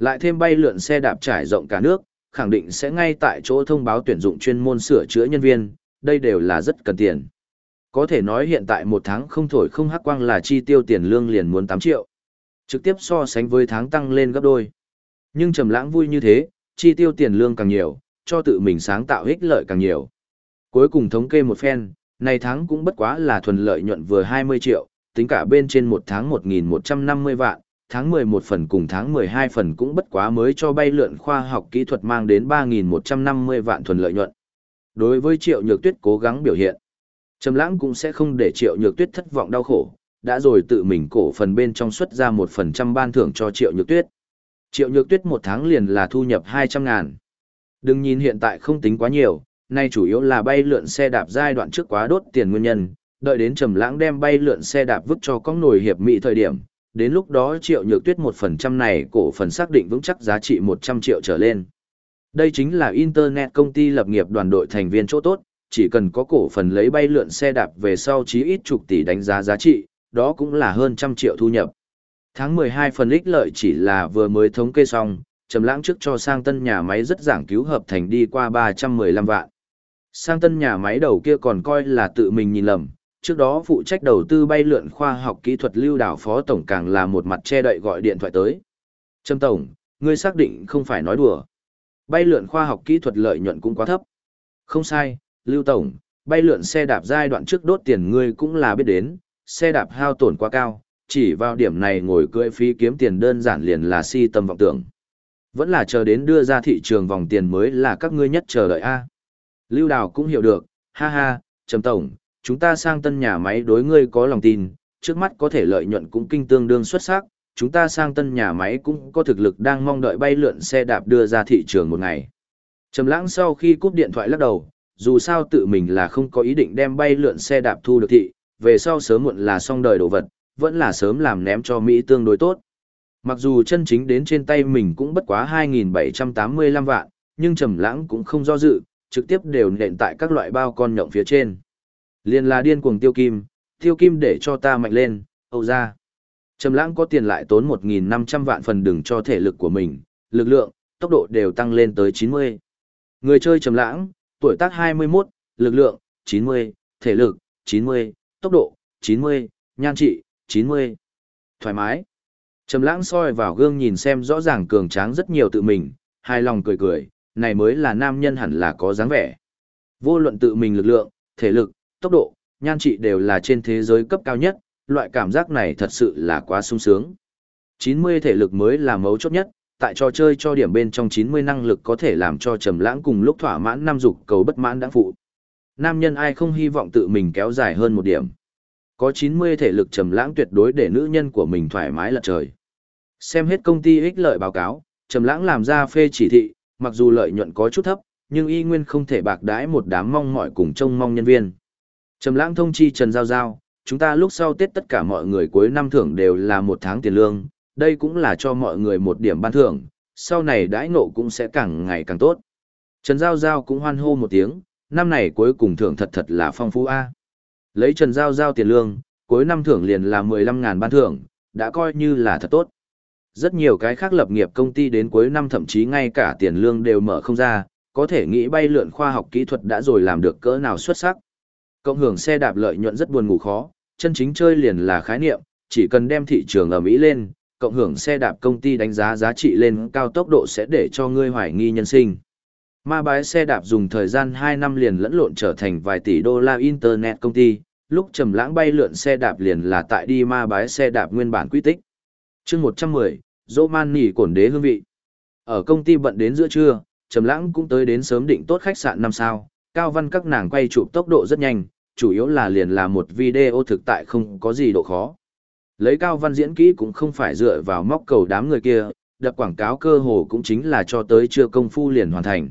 Lại thêm bay lượn xe đạp trải rộng cả nước, khẳng định sẽ ngay tại chỗ thông báo tuyển dụng chuyên môn sửa chữa nhân viên, đây đều là rất cần tiền. Có thể nói hiện tại một tháng không thổi không hắc quang là chi tiêu tiền lương liền muốn 8 triệu. Trực tiếp so sánh với tháng tăng lên gấp đôi. Nhưng trầm lãng vui như thế, chi tiêu tiền lương càng nhiều, cho tự mình sáng tạo ích lợi càng nhiều. Cuối cùng thống kê một phen, này tháng cũng bất quá là thuần lợi nhuận vừa 20 triệu, tính cả bên trên một tháng 1.150 vạn, tháng 11 phần cùng tháng 12 phần cũng bất quá mới cho bay lượn khoa học kỹ thuật mang đến 3.150 vạn thuần lợi nhuận. Đối với triệu nhược tuyết cố gắng biểu hiện, Trầm lãng cũng sẽ không để triệu nhược tuyết thất vọng đau khổ, đã rồi tự mình cổ phần bên trong xuất ra 1% ban thưởng cho triệu nhược tuyết. Triệu nhược tuyết một tháng liền là thu nhập 200 ngàn. Đừng nhìn hiện tại không tính quá nhiều, nay chủ yếu là bay lượn xe đạp giai đoạn trước quá đốt tiền nguyên nhân, đợi đến trầm lãng đem bay lượn xe đạp vứt cho con nổi hiệp mỹ thời điểm, đến lúc đó triệu nhược tuyết một phần trăm này cổ phần xác định vững chắc giá trị 100 triệu trở lên. Đây chính là Internet công ty lập nghiệp đoàn đội thành viên chỗ tốt, chỉ cần có cổ phần lấy bay lượn xe đạp về sau chí ít chục tỷ đánh giá giá trị, đó cũng là hơn trăm triệu thu nhập. Tháng 12 phần ích lợi chỉ là vừa mới thống kê xong, trầm lãng trước cho sang tân nhà máy rất giảng cứu hợp thành đi qua 315 vạn. Sang tân nhà máy đầu kia còn coi là tự mình nhìn lầm, trước đó phụ trách đầu tư bay lượn khoa học kỹ thuật lưu đảo phó tổng càng là một mặt che đậy gọi điện thoại tới. Trâm tổng, ngươi xác định không phải nói đùa. Bay lượn khoa học kỹ thuật lợi nhuận cũng quá thấp. Không sai, Lưu tổng, bay lượn xe đạp giai đoạn trước đốt tiền ngươi cũng là biết đến, xe đạp hao tổn quá cao, chỉ vào điểm này ngồi cưỡi phí kiếm tiền đơn giản liền là si tâm vọng tưởng. Vẫn là chờ đến đưa ra thị trường vòng tiền mới là các ngươi nhất chờ đợi a. Lưu Đào cũng hiểu được, ha ha, Trầm Tổng, chúng ta sang tân nhà máy đối ngươi có lòng tin, trước mắt có thể lợi nhuận cũng kinh tương đương xuất sắc, chúng ta sang tân nhà máy cũng có thực lực đang mong đợi bay lượn xe đạp đưa ra thị trường một ngày. Trầm lãng sau khi cúp điện thoại lắc đầu, dù sao tự mình là không có ý định đem bay lượn xe đạp thu được thị, về sau sớm muộn là xong đời đồ vật, vẫn là sớm làm ném cho Mỹ tương đối tốt. Mặc dù chân chính đến trên tay mình cũng bất quá 2.785 vạn, nhưng trầm lãng cũng không do dự, trực tiếp đều nện tại các loại bao con nhộng phía trên. Liên là điên cuồng tiêu kim, tiêu kim để cho ta mạnh lên, âu ra. Trầm lãng có tiền lại tốn 1.500 vạn phần đừng cho thể lực của mình, lực lượng, tốc độ đều tăng lên tới 90. Người chơi trầm lãng, tuổi tác 21, lực lượng, 90, thể lực, 90, tốc độ, 90, nhan trị, 90. Thoải mái. Trầm lãng soi vào gương nhìn xem rõ ràng cường tráng rất nhiều tự mình, hài lòng cười cười, này mới là nam nhân hẳn là có dáng vẻ. Vô luận tự mình lực lượng, thể lực, tốc độ, nhan trị đều là trên thế giới cấp cao nhất, loại cảm giác này thật sự là quá sung sướng. 90 thể lực mới là mấu chốt nhất, tại trò chơi cho điểm bên trong 90 năng lực có thể làm cho trầm lãng cùng lúc thỏa mãn năm dục cầu bất mãn đã phụ. Nam nhân ai không hy vọng tự mình kéo dài hơn một điểm. Có 90 thể lực trầm lãng tuyệt đối để nữ nhân của mình thoải mái lật trời. Xem hết công ty ích lợi báo cáo, trầm lãng làm ra phê chỉ thị, mặc dù lợi nhuận có chút thấp, nhưng y nguyên không thể bạc đãi một đám mong mỏi cùng trông mong nhân viên. Trầm lãng thông chi Trần Giao Giao, chúng ta lúc sau Tết tất cả mọi người cuối năm thưởng đều là một tháng tiền lương, đây cũng là cho mọi người một điểm ban thưởng, sau này đãi ngộ cũng sẽ càng ngày càng tốt. Trần Giao Giao cũng hoan hô một tiếng, năm này cuối cùng thưởng thật thật là phong phú a. Lấy Trần Giao Giao tiền lương, cuối năm thưởng liền là 15.000 ban thưởng, đã coi như là thật tốt. Rất nhiều cái khác lập nghiệp công ty đến cuối năm thậm chí ngay cả tiền lương đều mở không ra, có thể nghĩ bay lượn khoa học kỹ thuật đã rồi làm được cỡ nào xuất sắc. Cộng hưởng xe đạp lợi nhuận rất buồn ngủ khó, chân chính chơi liền là khái niệm, chỉ cần đem thị trường ở Mỹ lên, cộng hưởng xe đạp công ty đánh giá giá trị lên cao tốc độ sẽ để cho ngươi hoài nghi nhân sinh. Ma bái xe đạp dùng thời gian 2 năm liền lẫn lộn trở thành vài tỷ đô la internet công ty, lúc trầm lãng bay lượn xe đạp liền là tại đi ma bái xe đạp nguyên bản quy tích. Chương 110, Man nỉ cổn đế hương vị. Ở công ty bận đến giữa trưa, trầm lãng cũng tới đến sớm định tốt khách sạn năm sao, cao văn các nàng quay chụp tốc độ rất nhanh, chủ yếu là liền là một video thực tại không có gì độ khó. Lấy cao văn diễn kỹ cũng không phải dựa vào móc cầu đám người kia, đập quảng cáo cơ hồ cũng chính là cho tới chưa công phu liền hoàn thành.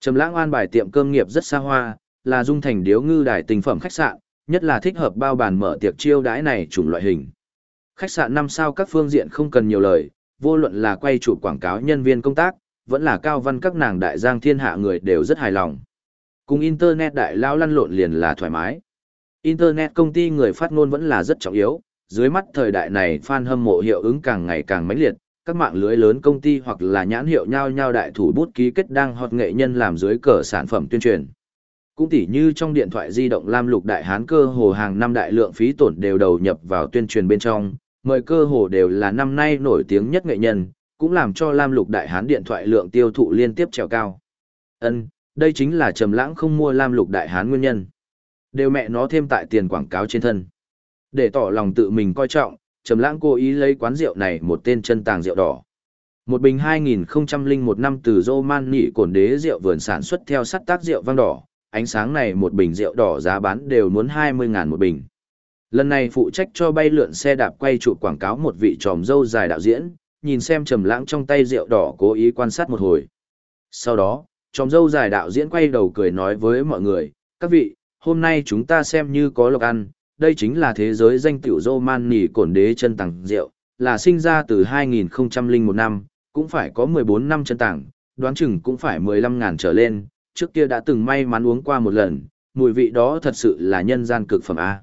Trầm lãng an bài tiệm cơm nghiệp rất xa hoa, là dung thành điếu ngư đài tình phẩm khách sạn, nhất là thích hợp bao bàn mở tiệc chiêu đãi này chủng loại hình. Khách sạn năm sao các phương diện không cần nhiều lời, vô luận là quay chụp quảng cáo nhân viên công tác, vẫn là cao văn các nàng đại giang thiên hạ người đều rất hài lòng. Cùng Internet đại lao lăn lộn liền là thoải mái. Internet công ty người phát ngôn vẫn là rất trọng yếu, dưới mắt thời đại này fan hâm mộ hiệu ứng càng ngày càng mãnh liệt, các mạng lưới lớn công ty hoặc là nhãn hiệu nhau nhau đại thủ bút ký kết đang hot nghệ nhân làm dưới cờ sản phẩm tuyên truyền. Cũng tỉ như trong điện thoại di động Lam Lục Đại Hán cơ hồ hàng năm đại lượng phí tổn đều đầu nhập vào tuyên truyền bên trong, mời cơ hồ đều là năm nay nổi tiếng nhất nghệ nhân, cũng làm cho Lam Lục Đại Hán điện thoại lượng tiêu thụ liên tiếp trèo cao. Ân, đây chính là trầm lãng không mua Lam Lục Đại Hán nguyên nhân. Đều mẹ nó thêm tại tiền quảng cáo trên thân. Để tỏ lòng tự mình coi trọng, trầm lãng cố ý lấy quán rượu này một tên chân tàng rượu đỏ. Một bình 2001 năm từ Roman Nghị cổn đế rượu vườn sản xuất theo sắt tác rượu vang đỏ, ánh sáng này một bình rượu đỏ giá bán đều muốn 20 ngàn một bình. Lần này phụ trách cho bay lượn xe đạp quay chụp quảng cáo một vị tròm dâu dài đạo diễn, nhìn xem trầm lãng trong tay rượu đỏ cố ý quan sát một hồi. Sau đó, tròm dâu dài đạo diễn quay đầu cười nói với mọi người, các vị, hôm nay chúng ta xem như có lộc ăn, đây chính là thế giới danh tiểu man nỉ cổn đế chân tàng rượu, là sinh ra từ 2001 năm, cũng phải có 14 năm chân tàng, đoán chừng cũng phải 15 ngàn trở lên, trước kia đã từng may mắn uống qua một lần, mùi vị đó thật sự là nhân gian cực phẩm A.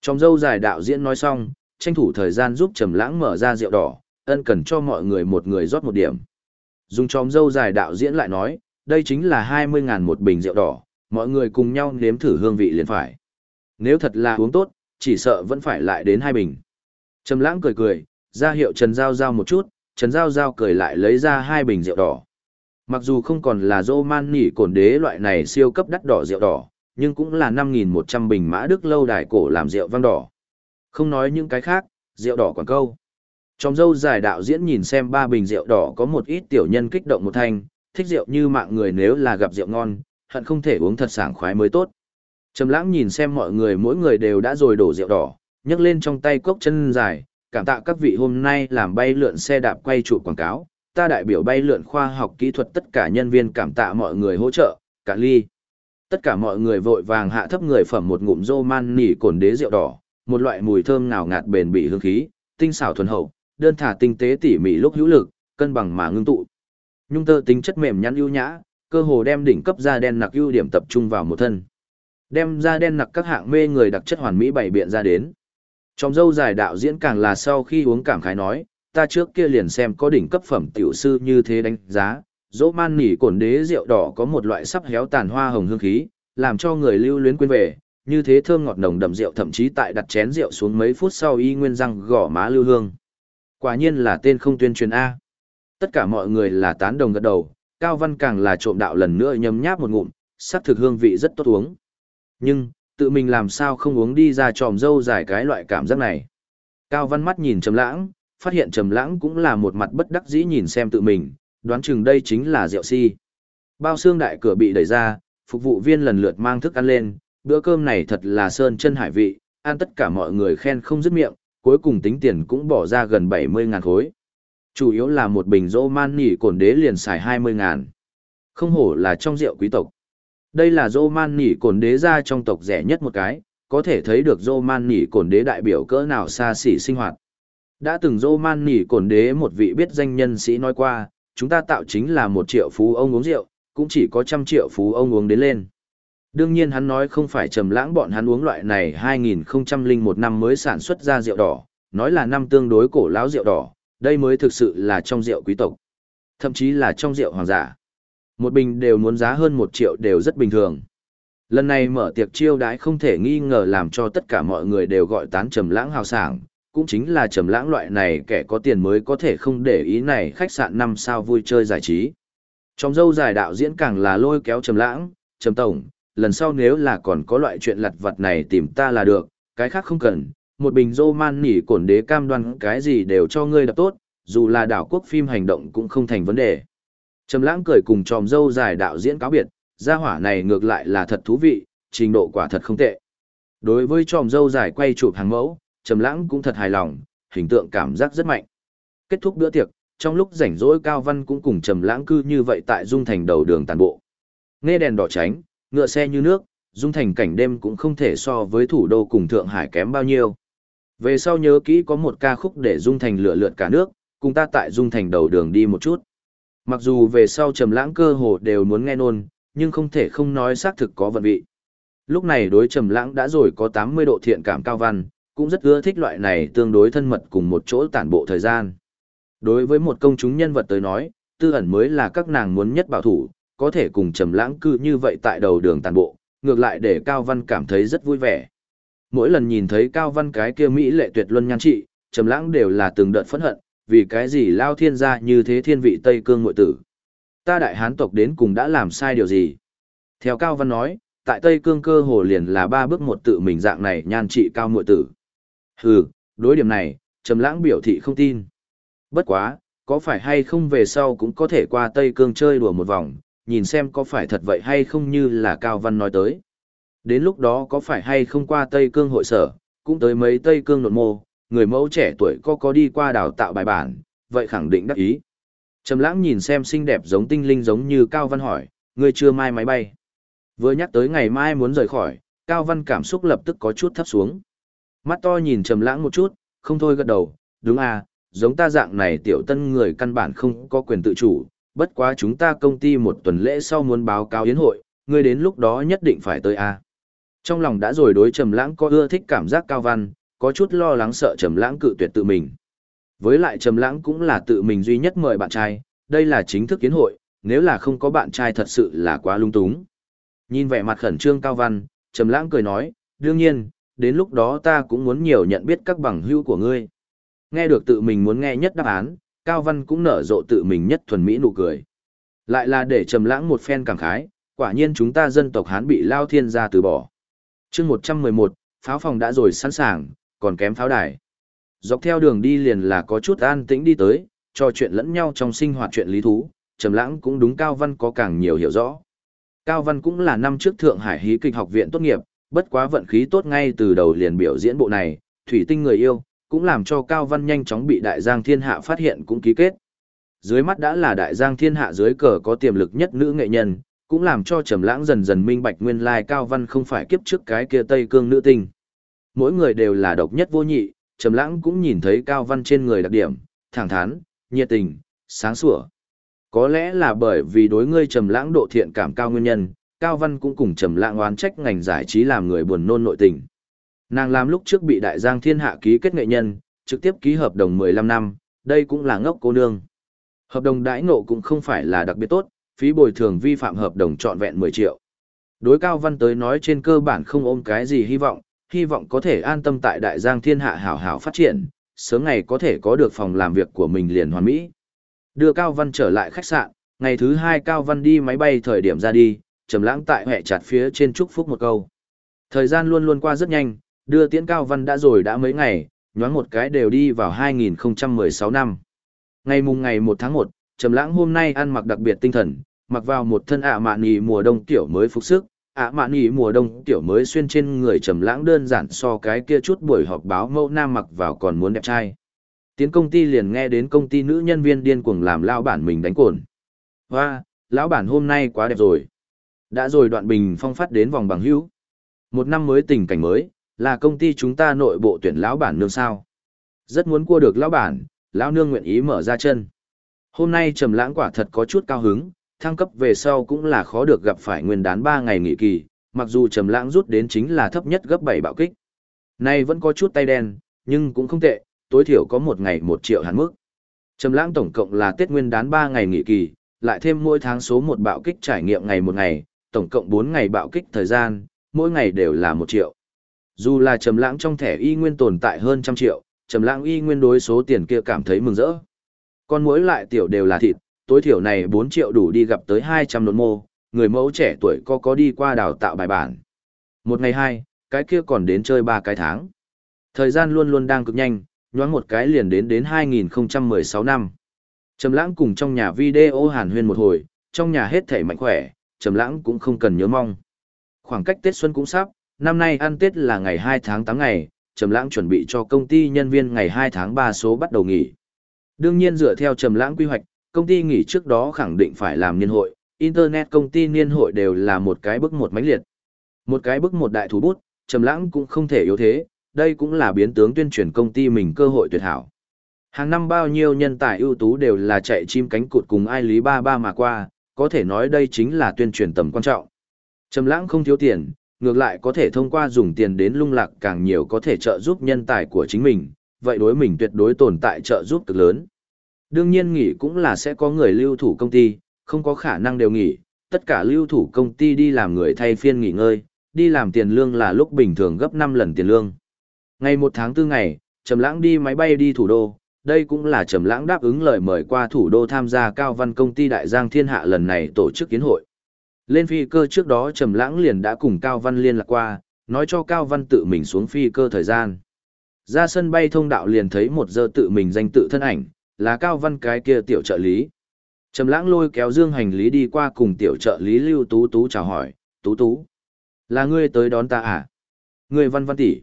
Tròm dâu dài đạo diễn nói xong, tranh thủ thời gian giúp Trầm Lãng mở ra rượu đỏ, ân cần cho mọi người một người rót một điểm. Dùng chóm dâu dài đạo diễn lại nói, đây chính là 20 ngàn một bình rượu đỏ, mọi người cùng nhau nếm thử hương vị liền phải. Nếu thật là uống tốt, chỉ sợ vẫn phải lại đến hai bình. Trầm Lãng cười cười, ra hiệu Trần Giao Giao một chút, Trần Giao Giao cười lại lấy ra hai bình rượu đỏ. Mặc dù không còn là Roman nỉ cổn đế loại này siêu cấp đắt đỏ rượu đỏ, nhưng cũng là 5.100 bình mã đức lâu đài cổ làm rượu vang đỏ. Không nói những cái khác, Rượu đỏ quảng câu. Trong dâu dài đạo diễn nhìn xem ba bình rượu đỏ có một ít tiểu nhân kích động một thanh, thích rượu như mạng người nếu là gặp rượu ngon, hận không thể uống thật sảng khoái mới tốt. Trầm lãng nhìn xem mọi người mỗi người đều đã rồi đổ rượu đỏ, nhấc lên trong tay cốc chân dài, cảm tạ các vị hôm nay làm bay lượn xe đạp quay trụ quảng cáo, ta đại biểu bay lượn khoa học kỹ thuật tất cả nhân viên cảm tạ mọi người hỗ trợ, cả ly. Tất cả mọi người vội vàng hạ thấp người phẩm một ngụm rô man nỉ cồn đế rượu đỏ, một loại mùi thơm ngào ngạt bền bỉ hương khí, tinh xảo thuần hậu, đơn thả tinh tế tỉ mỉ lúc hữu lực, cân bằng mà ngưng tụ. Nhung tơ tính chất mềm nhắn ưu nhã, cơ hồ đem đỉnh cấp da đen nặc ưu điểm tập trung vào một thân. Đem da đen nặc các hạng mê người đặc chất hoàn mỹ bày biện ra đến. Trong dâu dài đạo diễn càng là sau khi uống cảm khái nói, ta trước kia liền xem có đỉnh cấp phẩm tiểu sư như thế đánh giá, dỗ man nỉ cổn đế rượu đỏ có một loại sắp héo tàn hoa hồng hương khí, làm cho người lưu luyến quên về, như thế thơm ngọt nồng đậm rượu thậm chí tại đặt chén rượu xuống mấy phút sau y nguyên răng gõ má lưu hương. Quả nhiên là tên không tuyên truyền A. Tất cả mọi người là tán đồng gật đầu, Cao Văn càng là trộm đạo lần nữa nhấm nháp một ngụm, sắc thực hương vị rất tốt uống. Nhưng, tự mình làm sao không uống đi ra tròm dâu dài cái loại cảm giác này. Cao Văn mắt nhìn Trầm Lãng, phát hiện Trầm Lãng cũng là một mặt bất đắc dĩ nhìn xem tự mình, đoán chừng đây chính là rượu si. Bao xương đại cửa bị đẩy ra, phục vụ viên lần lượt mang thức ăn lên, bữa cơm này thật là sơn chân hải vị, ăn tất cả mọi người khen không dứt miệng, cuối cùng tính tiền cũng bỏ ra gần 70 ngàn khối. Chủ yếu là một bình rô man nỉ cồn đế liền xài 20 ngàn. Không hổ là trong rượu quý tộc. Đây là rô man nỉ cồn đế ra trong tộc rẻ nhất một cái, có thể thấy được rô man nỉ cồn đế đại biểu cỡ nào xa xỉ sinh hoạt. Đã từng rô man nỉ cồn đế một vị biết danh nhân sĩ nói qua, chúng ta tạo chính là một triệu phú ông uống rượu, cũng chỉ có trăm triệu phú ông uống đến lên. Đương nhiên hắn nói không phải trầm lãng bọn hắn uống loại này 2001 năm mới sản xuất ra rượu đỏ, nói là năm tương đối cổ lão rượu đỏ, đây mới thực sự là trong rượu quý tộc. Thậm chí là trong rượu hoàng giả. Một bình đều muốn giá hơn một triệu đều rất bình thường. Lần này mở tiệc chiêu đãi không thể nghi ngờ làm cho tất cả mọi người đều gọi tán trầm lãng hào sảng, cũng chính là trầm lãng loại này kẻ có tiền mới có thể không để ý này khách sạn năm sao vui chơi giải trí. Trong dâu dài đạo diễn càng là lôi kéo trầm lãng, trầm tổng, lần sau nếu là còn có loại chuyện lặt vặt này tìm ta là được, cái khác không cần, một bình rô man nỉ cổn đế cam đoan cái gì đều cho ngươi đập tốt, dù là đảo quốc phim hành động cũng không thành vấn đề. Trầm lãng cười cùng tròm dâu dài đạo diễn cáo biệt, gia hỏa này ngược lại là thật thú vị, trình độ quả thật không tệ. Đối với tròm dâu dài quay chụp hàng mẫu, Trầm lãng cũng thật hài lòng, hình tượng cảm giác rất mạnh. Kết thúc bữa tiệc, trong lúc rảnh rỗi Cao Văn cũng cùng Trầm lãng cư như vậy tại Dung Thành đầu đường tàn bộ. Nghe đèn đỏ tránh, ngựa xe như nước, Dung Thành cảnh đêm cũng không thể so với thủ đô cùng Thượng Hải kém bao nhiêu. Về sau nhớ kỹ có một ca khúc để Dung Thành lựa lượn cả nước, cùng ta tại Dung Thành đầu đường đi một chút. Mặc dù về sau trầm lãng cơ hồ đều muốn nghe nôn, nhưng không thể không nói xác thực có vận vị. Lúc này đối trầm lãng đã rồi có 80 độ thiện cảm cao văn, cũng rất ưa thích loại này tương đối thân mật cùng một chỗ tản bộ thời gian. Đối với một công chúng nhân vật tới nói, tư ẩn mới là các nàng muốn nhất bảo thủ, có thể cùng trầm lãng cư như vậy tại đầu đường tản bộ, ngược lại để Cao Văn cảm thấy rất vui vẻ. Mỗi lần nhìn thấy Cao Văn cái kia Mỹ lệ tuyệt luân nhan trị, trầm lãng đều là từng đợt phẫn hận, vì cái gì lao thiên gia như thế thiên vị Tây Cương ngụy tử. Ta đại hán tộc đến cùng đã làm sai điều gì? Theo Cao Văn nói, tại Tây Cương cơ hồ liền là ba bước một tự mình dạng này nhan trị cao ngụy tử. Hừ, đối điểm này, Trầm Lãng biểu thị không tin. Bất quá, có phải hay không về sau cũng có thể qua Tây Cương chơi đùa một vòng, nhìn xem có phải thật vậy hay không như là Cao Văn nói tới. Đến lúc đó có phải hay không qua Tây Cương hội sở, cũng tới mấy Tây Cương nột mô, người mẫu trẻ tuổi có có đi qua đào tạo bài bản, vậy khẳng định đắc ý. Trầm lãng nhìn xem xinh đẹp giống tinh linh giống như Cao Văn hỏi, người chưa mai máy bay. Vừa nhắc tới ngày mai muốn rời khỏi, Cao Văn cảm xúc lập tức có chút thấp xuống. Mắt to nhìn Trầm lãng một chút, không thôi gật đầu, đúng à, giống ta dạng này tiểu tân người căn bản không có quyền tự chủ, bất quá chúng ta công ty một tuần lễ sau muốn báo cáo yến hội, ngươi đến lúc đó nhất định phải tới a. Trong lòng đã rồi đối Trầm Lãng có ưa thích cảm giác cao văn, có chút lo lắng sợ Trầm Lãng cự tuyệt tự mình. Với lại Trầm Lãng cũng là tự mình duy nhất mời bạn trai, đây là chính thức kiến hội, nếu là không có bạn trai thật sự là quá lung túng. Nhìn vẻ mặt khẩn trương cao văn, Trầm Lãng cười nói, đương nhiên, đến lúc đó ta cũng muốn nhiều nhận biết các bằng hữu của ngươi. Nghe được tự mình muốn nghe nhất đáp án, Cao Văn cũng nở rộ tự mình nhất thuần mỹ nụ cười. Lại là để trầm lãng một phen cảm khái, quả nhiên chúng ta dân tộc Hán bị Lao Thiên gia từ bỏ. Chương 111, pháo phòng đã rồi sẵn sàng, còn kém pháo đài. dọc theo đường đi liền là có chút an tĩnh đi tới, trò chuyện lẫn nhau trong sinh hoạt chuyện lý thú, Trầm Lãng cũng đúng Cao Văn có càng nhiều hiểu rõ. Cao Văn cũng là năm trước Thượng Hải Hí kịch học viện tốt nghiệp, bất quá vận khí tốt ngay từ đầu liền biểu diễn bộ này, thủy tinh người yêu, cũng làm cho Cao Văn nhanh chóng bị Đại Giang Thiên Hạ phát hiện cũng ký kết. Dưới mắt đã là Đại Giang Thiên Hạ dưới cờ có tiềm lực nhất nữ nghệ nhân, cũng làm cho Trầm Lãng dần dần minh bạch nguyên lai Cao Văn không phải kiếp trước cái kia Tây Cương nữ tinh. Mỗi người đều là độc nhất vô nhị, Trầm Lãng cũng nhìn thấy Cao Văn trên người đặc điểm, thẳng thắn, nhiệt tình, sáng sủa. Có lẽ là bởi vì đối ngươi Trầm Lãng độ thiện cảm cao nguyên nhân, Cao Văn cũng cùng Trầm Lãng oán trách ngành giải trí làm người buồn nôn nội tình. Nàng làm lúc trước bị Đại Giang Thiên Hạ ký kết nghệ nhân, trực tiếp ký hợp đồng 15 năm, đây cũng là ngốc cô nương. Hợp đồng đãi ngộ cũng không phải là đặc biệt tốt, phí bồi thường vi phạm hợp đồng trọn vẹn 10 triệu. Đối Cao Văn tới nói trên cơ bản không ôm cái gì hy vọng, hy vọng có thể an tâm tại Đại Giang Thiên Hạ hảo hảo phát triển, sớm ngày có thể có được phòng làm việc của mình liền hoàn mỹ. Đưa Cao Văn trở lại khách sạn, ngày thứ hai Cao Văn đi máy bay thời điểm ra đi, trầm lãng tại hệ chặt phía trên chúc phúc một câu. Thời gian luôn luôn qua rất nhanh, đưa tiễn Cao Văn đã rồi đã mấy ngày, nhoáng một cái đều đi vào 2016 năm. Ngày mùng ngày 1 tháng 1, Trầm Lãng hôm nay ăn mặc đặc biệt tinh thần, mặc vào một thân ạ mạn nhì mùa đông tiểu mới phục sức, ạ mạn nhì mùa đông tiểu mới xuyên trên người Trầm Lãng đơn giản so cái kia chút buổi họp báo mẫu nam mặc vào còn muốn đẹp trai. Tiến công ty liền nghe đến công ty nữ nhân viên điên cuồng làm lão bản mình đánh cồn. Hoa, lão bản hôm nay quá đẹp rồi. Đã rồi đoạn bình phong phát đến vòng bằng hữu. Một năm mới tình cảnh mới, là công ty chúng ta nội bộ tuyển lão bản nương sao. Rất muốn cua được lão bản, lão nương nguyện ý mở ra chân. Hôm nay trầm lãng quả thật có chút cao hứng, thăng cấp về sau cũng là khó được gặp phải nguyên đán 3 ngày nghỉ kỳ, mặc dù trầm lãng rút đến chính là thấp nhất gấp 7 bạo kích. Nay vẫn có chút tay đen, nhưng cũng không tệ, tối thiểu có một ngày 1 triệu hẳn mức. Trầm lãng tổng cộng là Tết Nguyên đán 3 ngày nghỉ kỳ, lại thêm mỗi tháng số 1 bạo kích trải nghiệm ngày một ngày, tổng cộng 4 ngày bạo kích thời gian, mỗi ngày đều là 1 triệu. Dù là trầm lãng trong thẻ y nguyên tồn tại hơn trăm triệu, trầm lãng y nguyên đối số tiền kia cảm thấy mừng rỡ. Con muỗi lại tiểu đều là thịt, tối thiểu này 4 triệu đủ đi gặp tới 200 nốt mô, người mẫu trẻ tuổi có có đi qua đào tạo bài bản. Một ngày hai, cái kia còn đến chơi ba cái tháng. Thời gian luôn luôn đang cực nhanh, nhoáng một cái liền đến đến 2016 năm. Trầm lãng cùng trong nhà video hàn huyên một hồi, trong nhà hết thảy mạnh khỏe, Trầm lãng cũng không cần nhớ mong. Khoảng cách Tết Xuân cũng sắp, năm nay ăn Tết là ngày 2 tháng 8 ngày, Trầm lãng chuẩn bị cho công ty nhân viên ngày 2 tháng 3 số bắt đầu nghỉ. Đương nhiên dựa theo Trầm lãng quy hoạch, công ty nghỉ trước đó khẳng định phải làm niên hội, internet công ty niên hội đều là một cái bức một mánh liệt. Một cái bức một đại thủ bút, Trầm lãng cũng không thể yếu thế, đây cũng là biến tướng tuyên truyền công ty mình cơ hội tuyệt hảo. Hàng năm bao nhiêu nhân tài ưu tú đều là chạy chim cánh cụt cùng ai lý ba ba mà qua, có thể nói đây chính là tuyên truyền tầm quan trọng. Trầm lãng không thiếu tiền, ngược lại có thể thông qua dùng tiền đến lung lạc càng nhiều có thể trợ giúp nhân tài của chính mình, vậy đối mình tuyệt đối tồn tại trợ giúp cực lớn. Đương nhiên nghỉ cũng là sẽ có người lưu thủ công ty, không có khả năng đều nghỉ, tất cả lưu thủ công ty đi làm người thay phiên nghỉ ngơi, đi làm tiền lương là lúc bình thường gấp 5 lần tiền lương. Ngày 1 tháng 4 ngày, Trầm Lãng đi máy bay đi thủ đô, đây cũng là Trầm Lãng đáp ứng lời mời qua thủ đô tham gia Cao Văn công ty Đại Giang Thiên Hạ lần này tổ chức kiến hội. Lên phi cơ trước đó Trầm Lãng liền đã cùng Cao Văn liên lạc qua, nói cho Cao Văn tự mình xuống phi cơ thời gian. Ra sân bay thông đạo liền thấy một giờ tự mình danh tự thân ảnh, là Cao Văn cái kia tiểu trợ lý. Trầm Lãng lôi kéo Dương hành lý đi qua cùng tiểu trợ lý Lưu Tú Tú chào hỏi, "Tú Tú, là ngươi tới đón ta à?" "Ngươi Văn Văn tỷ."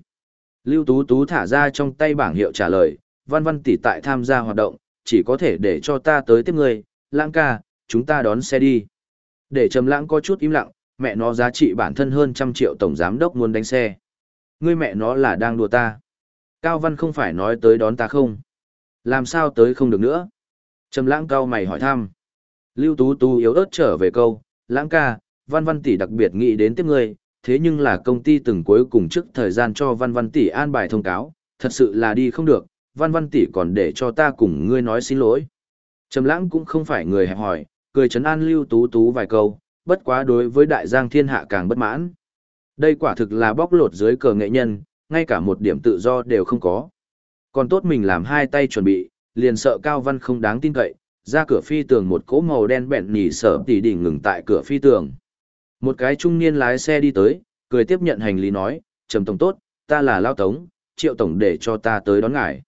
Lưu Tú Tú thả ra trong tay bảng hiệu trả lời, "Văn Văn tỷ tại tham gia hoạt động, chỉ có thể để cho ta tới tiếp ngươi, Lãng ca, chúng ta đón xe đi." Để Trầm Lãng có chút im lặng, mẹ nó giá trị bản thân hơn trăm triệu tổng giám đốc muốn đánh xe. Ngươi mẹ nó là đang đùa ta. Cao Văn không phải nói tới đón ta không? Làm sao tới không được nữa? Trầm Lãng cao mày hỏi thăm. Lưu Tú Tú yếu ớt trở về câu, "Lãng ca, Văn Văn tỷ đặc biệt nghĩ đến tiếp ngươi, thế nhưng là công ty từng cuối cùng trước thời gian cho Văn Văn tỷ an bài thông cáo, thật sự là đi không được, Văn Văn tỷ còn để cho ta cùng ngươi nói xin lỗi." Trầm Lãng cũng không phải người hẹp hòi, cười trấn an Lưu Tú Tú vài câu, bất quá đối với đại giang thiên hạ càng bất mãn. Đây quả thực là bóc lột dưới cờ nghệ nhân, ngay cả một điểm tự do đều không có. Còn tốt mình làm hai tay chuẩn bị, liền sợ Cao Văn không đáng tin cậy, ra cửa phi tường một cỗ màu đen bẹn nhỉ sở tỉ đỉnh ngừng tại cửa phi tường. Một cái trung niên lái xe đi tới, cười tiếp nhận hành lý nói, Trầm Tổng tốt, ta là Lao Tống, Triệu Tổng để cho ta tới đón ngài.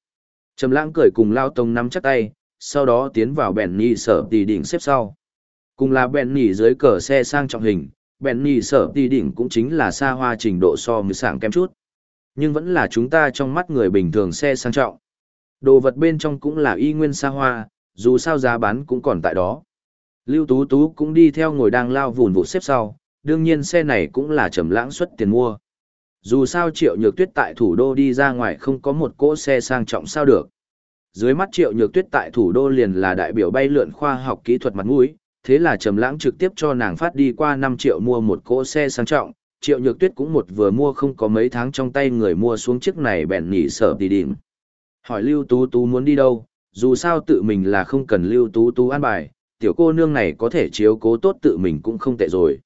Trầm lãng cười cùng Lao Tống nắm chắc tay, sau đó tiến vào bẹn nhỉ sở tỉ đỉnh xếp sau. Cùng là bẹn nhỉ dưới cờ xe sang trọng hình, bẹn nhỉ sở tỉ đỉnh cũng chính là xa hoa trình độ so với sảng kém chút. Nhưng vẫn là chúng ta trong mắt người bình thường xe sang trọng. Đồ vật bên trong cũng là y nguyên xa hoa, dù sao giá bán cũng còn tại đó. Lưu Tú Tú cũng đi theo ngồi đang lao vùn vụ xếp sau, đương nhiên xe này cũng là trầm lãng suất tiền mua. Dù sao Triệu Nhược Tuyết tại thủ đô đi ra ngoài không có một cỗ xe sang trọng sao được. Dưới mắt Triệu Nhược Tuyết tại thủ đô liền là đại biểu bay lượn khoa học kỹ thuật mặt mũi, thế là Trầm Lãng trực tiếp cho nàng phát đi qua 5 triệu mua một cỗ xe sang trọng, Triệu Nhược Tuyết cũng một vừa mua không có mấy tháng trong tay người mua xuống chiếc này bèn nhỉ sợ đi đỉnh? Hỏi Lưu Tú Tú muốn đi đâu, dù sao tự mình là không cần Lưu Tú Tú an bài, tiểu cô nương này có thể chiếu cố tốt tự mình cũng không tệ rồi.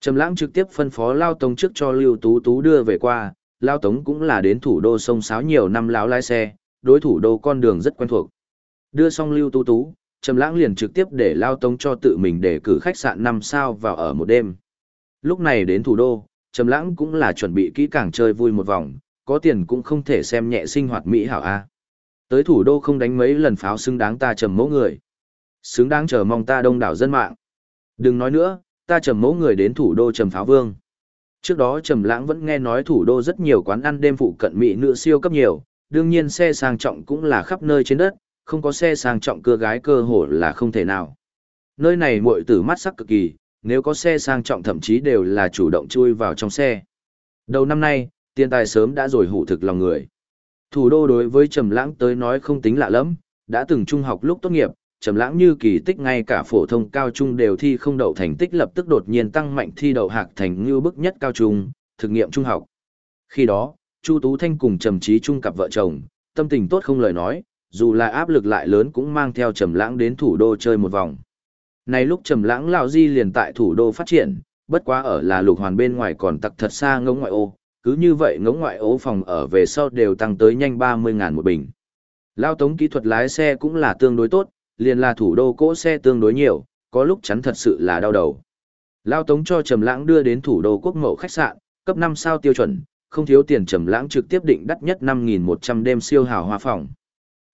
Trầm lãng trực tiếp phân phó Lao Tống trước cho Lưu Tú Tú đưa về qua, Lao Tống cũng là đến thủ đô sông sáo nhiều năm láo lái xe, đối thủ đô con đường rất quen thuộc. Đưa xong Lưu Tú Tú, Trầm lãng liền trực tiếp để Lao Tống cho tự mình để cử khách sạn 5 sao vào ở một đêm. Lúc này đến thủ đô, Trầm lãng cũng là chuẩn bị kỹ càng chơi vui một vòng, có tiền cũng không thể xem nhẹ sinh hoạt mỹ hảo a. Tới thủ đô không đánh mấy lần pháo xứng đáng ta trầm mẫu người. Xứng đáng chờ mong ta đông đảo dân mạng. Đừng nói nữa, ta trầm mẫu người đến thủ đô trầm pháo vương. Trước đó Trầm Lãng vẫn nghe nói thủ đô rất nhiều quán ăn đêm phụ cận mỹ nữ siêu cấp nhiều, đương nhiên xe sang trọng cũng là khắp nơi trên đất, không có xe sang trọng cưa gái cơ hồ là không thể nào. Nơi này muội tử mắt sắc cực kỳ, nếu có xe sang trọng thậm chí đều là chủ động chui vào trong xe. Đầu năm nay, tiền tài sớm đã rồi hủ thực lòng người. Thủ đô đối với Trầm Lãng tới nói không tính lạ lắm, đã từng trung học lúc tốt nghiệp, Trầm Lãng như kỳ tích ngay cả phổ thông cao trung đều thi không đậu thành tích lập tức đột nhiên tăng mạnh thi đậu hạc thành như bức nhất cao trung, thực nghiệm trung học. Khi đó, Chu Tú Thanh cùng Trầm Chí Trung cặp vợ chồng, tâm tình tốt không lời nói, dù là áp lực lại lớn cũng mang theo Trầm Lãng đến thủ đô chơi một vòng. Này lúc Trầm Lãng lão di liền tại thủ đô phát triển, bất quá ở là lục hoàn bên ngoài còn tặc thật xa ngông ngoại ô, cứ như vậy ngỗng ngoại ố phòng ở về sau đều tăng tới nhanh 30.000 một bình. Lao tống kỹ thuật lái xe cũng là tương đối tốt, liền là thủ đô cỗ xe tương đối nhiều, có lúc chắn thật sự là đau đầu. Lao tống cho Trầm Lãng đưa đến thủ đô quốc ngộ khách sạn, cấp 5 sao tiêu chuẩn, không thiếu tiền Trầm Lãng trực tiếp định đắt nhất 5.100 đêm siêu hào hoa phòng.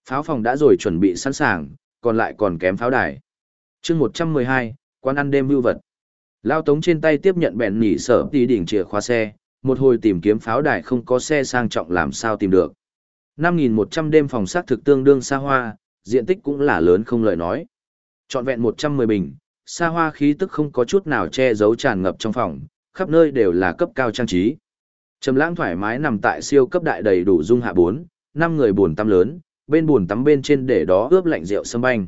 Pháo phòng đã rồi chuẩn bị sẵn sàng, còn lại còn kém pháo đài. Chương 112, quán ăn đêm mưu vật. Lao tống trên tay tiếp nhận bẹn nhỉ sở đi đỉnh chìa khóa xe, một hồi tìm kiếm pháo đài không có xe sang trọng làm sao tìm được. 5.100 đêm phòng xác thực tương đương xa hoa, diện tích cũng là lớn không lời nói. Chọn vẹn 110 bình, xa hoa khí tức không có chút nào che giấu tràn ngập trong phòng, khắp nơi đều là cấp cao trang trí. Trầm lãng thoải mái nằm tại siêu cấp đại đầy đủ dung hạ 4, 5 người buồn tắm lớn, bên buồn tắm bên trên để đó ướp lạnh rượu sâm banh.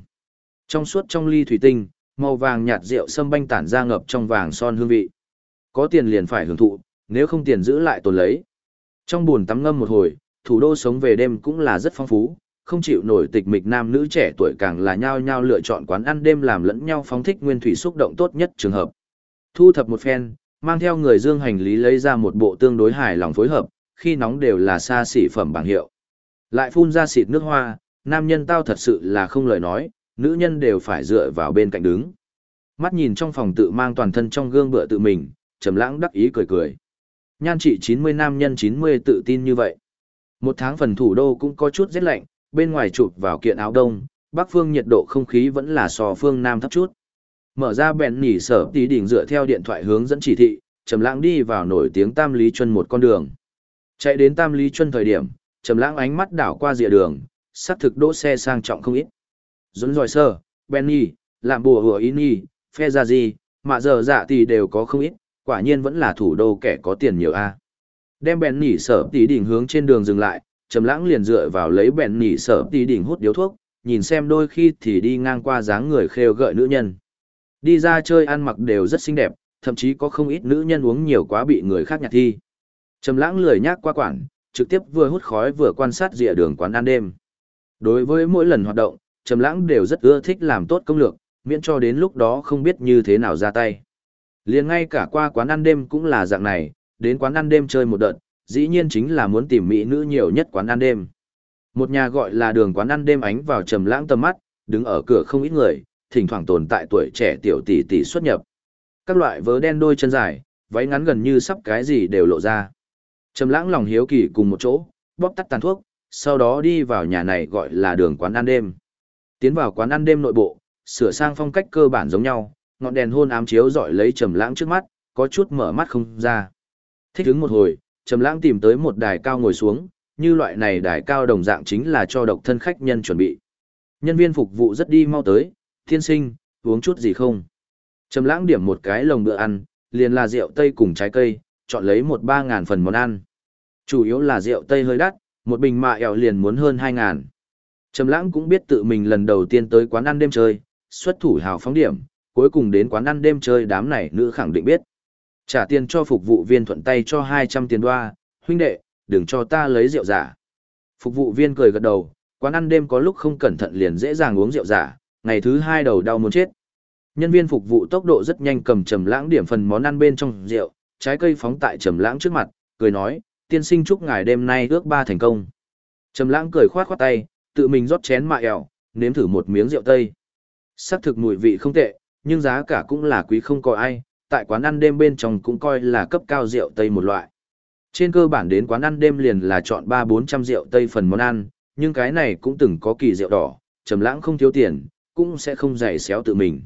Trong suốt trong ly thủy tinh, màu vàng nhạt rượu sâm banh tản ra ngập trong vàng son hương vị. Có tiền liền phải hưởng thụ, nếu không tiền giữ lại tồn lấy. Trong buồn tắm ngâm một hồi, thủ đô sống về đêm cũng là rất phong phú, không chịu nổi tịch mịch nam nữ trẻ tuổi càng là nhao nhao lựa chọn quán ăn đêm làm lẫn nhau phóng thích nguyên thủy xúc động tốt nhất trường hợp. Thu thập một phen, mang theo người dương hành lý lấy ra một bộ tương đối hài lòng phối hợp, khi nóng đều là xa xỉ phẩm bảng hiệu. Lại phun ra xịt nước hoa, nam nhân tao thật sự là không lời nói, nữ nhân đều phải dựa vào bên cạnh đứng. Mắt nhìn trong phòng tự mang toàn thân trong gương bựa tự mình, trầm lãng đắc ý cười cười. Nhan trị 90 nam nhân 90 tự tin như vậy. Một tháng phần thủ đô cũng có chút rét lạnh, bên ngoài chụp vào kiện áo đông, bắc phương nhiệt độ không khí vẫn là so phương nam thấp chút. Mở ra bèn nỉ sở tí đỉnh dựa theo điện thoại hướng dẫn chỉ thị, Trầm Lãng đi vào nổi tiếng Tam Lý Chuân một con đường. Chạy đến Tam Lý Chuân thời điểm, Trầm Lãng ánh mắt đảo qua dìa đường, sắp thực đỗ xe sang trọng không ít. Dũng Dòi sơ, Benny, làm bùa hùa Ini, phe ra gì, mà giờ dạ thì đều có không ít, quả nhiên vẫn là thủ đô kẻ có tiền nhiều a. Đem Benny sở tí đỉnh hướng trên đường dừng lại trầm lãng liền dựa vào lấy Benny sở tí đỉnh hút điếu thuốc nhìn xem đôi khi thì đi ngang qua dáng người khêu gợi nữ nhân. Đi ra chơi ăn mặc đều rất xinh đẹp thậm chí có không ít nữ nhân uống nhiều quá bị người khác nhặt thi. Trầm lãng lười nhác qua quản trực tiếp vừa hút khói vừa quan sát rìa đường quán ăn đêm. Đối với mỗi lần hoạt động trầm lãng đều rất ưa thích làm tốt công lược miễn cho đến lúc đó không biết như thế nào ra tay liền ngay cả qua quán ăn đêm cũng là dạng này, đến quán ăn đêm chơi một đợt, dĩ nhiên chính là muốn tìm mỹ nữ nhiều nhất quán ăn đêm. Một nhà gọi là đường quán ăn đêm ánh vào trầm lãng tầm mắt, đứng ở cửa không ít người, thỉnh thoảng tồn tại tuổi trẻ tiểu tỷ tỷ xuất nhập. Các loại vớ đen đôi chân dài, váy ngắn gần như sắp cái gì đều lộ ra. Trầm lãng lòng hiếu kỳ cùng một chỗ, bóp tắt tàn thuốc, sau đó đi vào nhà này gọi là đường quán ăn đêm. Tiến vào quán ăn đêm nội bộ, sửa sang phong cách cơ bản giống nhau, ngọn đèn hôn ám chiếu rọi lấy trầm lãng trước mắt, có chút mở mắt không ra. Thích ứng một hồi, trầm lãng tìm tới một đài cao ngồi xuống, như loại này đài cao đồng dạng chính là cho độc thân khách nhân chuẩn bị. Nhân viên phục vụ rất đi mau tới, "Thiên sinh, uống chút gì không?" Trầm lãng điểm một cái lồng bữa ăn, liền là rượu tây cùng trái cây, chọn lấy một ba ngàn phần món ăn. Chủ yếu là rượu tây hơi đắt, một bình mạ ẻo liền muốn hơn hai ngàn. Trầm lãng cũng biết tự mình lần đầu tiên tới quán ăn đêm chơi, xuất thủ hào phóng điểm, cuối cùng đến quán ăn đêm chơi đám này nữ khẳng định biết. Trả tiền cho phục vụ viên thuận tay cho 200 tiền đoa, huynh đệ, đừng cho ta lấy rượu giả. Phục vụ viên cười gật đầu, quán ăn đêm có lúc không cẩn thận liền dễ dàng uống rượu giả, ngày thứ hai đầu đau muốn chết. Nhân viên phục vụ tốc độ rất nhanh cầm trầm lãng điểm phần món ăn bên trong rượu, trái cây phóng tại trầm lãng trước mặt, cười nói, tiên sinh chúc ngài đêm nay ước ba thành công. Trầm lãng cười khoát khoát tay, tự mình rót chén mạ ẻo, nếm thử một miếng rượu tây. Sắc thực mùi vị không tệ, nhưng giá cả cũng là quý không có ai, tại quán ăn đêm bên trong cũng coi là cấp cao rượu tây một loại. Trên cơ bản đến quán ăn đêm liền là chọn 3-400 rượu tây phần món ăn, nhưng cái này cũng từng có kỳ rượu đỏ, trầm lãng không thiếu tiền, cũng sẽ không dày xéo tự mình.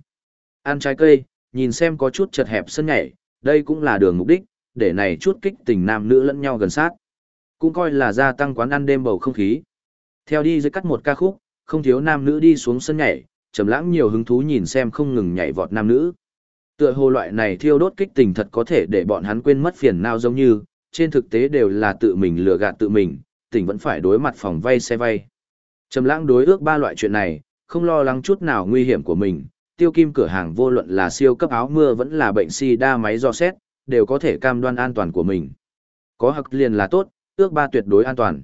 Ăn trái cây, nhìn xem có chút chật hẹp sân nhảy, đây cũng là đường mục đích, để này chút kích tình nam nữ lẫn nhau gần sát. Cũng coi là gia tăng quán ăn đêm bầu không khí. Theo đi dưới cắt một ca khúc, không thiếu nam nữ đi xuống sân nhảy, trầm lãng nhiều hứng thú nhìn xem không ngừng nhảy vọt nam nữ. Tựa hồ loại này thiêu đốt kích tình thật có thể để bọn hắn quên mất phiền não giống như, trên thực tế đều là tự mình lừa gạt tự mình, tình vẫn phải đối mặt phòng vay xe vay. Trầm lãng đối ước ba loại chuyện này, không lo lắng chút nào nguy hiểm của mình, tiêu kim cửa hàng vô luận là siêu cấp áo mưa vẫn là bệnh si đa máy do xét, đều có thể cam đoan an toàn của mình. Có hặc liền là tốt, ước ba tuyệt đối an toàn.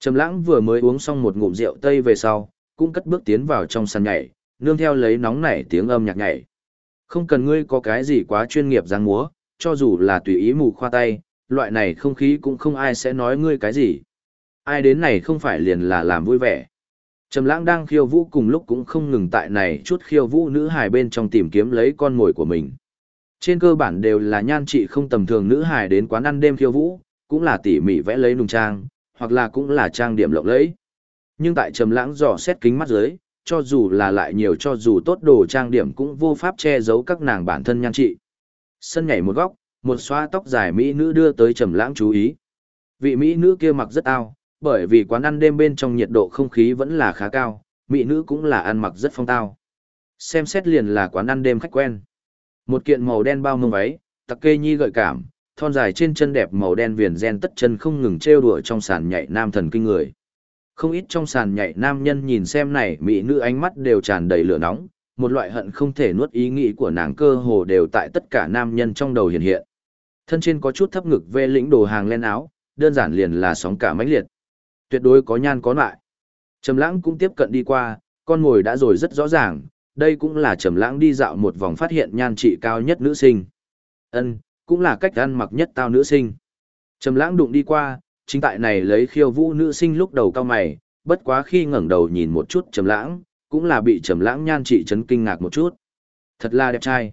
Trầm lãng vừa mới uống xong một ngụm rượu tây về sau, cũng cất bước tiến vào trong sàn nhảy, nương theo lấy nóng nảy tiếng âm nhạc nhảy. Không cần ngươi có cái gì quá chuyên nghiệp giang múa, cho dù là tùy ý mù khoa tay, loại này không khí cũng không ai sẽ nói ngươi cái gì. Ai đến này không phải liền là làm vui vẻ. Trầm lãng đang khiêu vũ cùng lúc cũng không ngừng tại này chút khiêu vũ nữ hài bên trong tìm kiếm lấy con mồi của mình. Trên cơ bản đều là nhan trị không tầm thường nữ hài đến quán ăn đêm khiêu vũ, cũng là tỉ mỉ vẽ lấy nùng trang, hoặc là cũng là trang điểm lộng lẫy. Nhưng tại trầm lãng dò xét kính mắt dưới, cho dù là lại nhiều cho dù tốt đồ trang điểm cũng vô pháp che giấu các nàng bản thân nhan trị. Sân nhảy một góc, một xoa tóc dài mỹ nữ đưa tới trầm lãng chú ý. Vị mỹ nữ kia mặc rất ao, bởi vì quán ăn đêm bên trong nhiệt độ không khí vẫn là khá cao, mỹ nữ cũng là ăn mặc rất phong tao. Xem xét liền là quán ăn đêm khách quen. Một kiện màu đen bao mông váy, tặc kê nhi gợi cảm, thon dài trên chân đẹp màu đen viền gen tất chân không ngừng trêu đùa trong sàn nhảy nam thần kinh người. Không ít trong sàn nhảy nam nhân nhìn xem này mỹ nữ ánh mắt đều tràn đầy lửa nóng, một loại hận không thể nuốt ý nghĩ của nàng cơ hồ đều tại tất cả nam nhân trong đầu hiện hiện. Thân trên có chút thấp ngực vê lĩnh đồ hàng len áo, đơn giản liền là sóng cả mãnh liệt. Tuyệt đối có nhan có lại. Trầm lãng cũng tiếp cận đi qua, con ngồi đã rồi rất rõ ràng, đây cũng là trầm lãng đi dạo một vòng phát hiện nhan trị cao nhất nữ sinh. Ân, cũng là cách ăn mặc nhất tao nữ sinh. Trầm lãng đụng đi qua, chính tại này lấy khiêu vũ nữ sinh lúc đầu cao mày, bất quá khi ngẩng đầu nhìn một chút trầm lãng, cũng là bị trầm lãng nhan trị chấn kinh ngạc một chút. Thật là đẹp trai.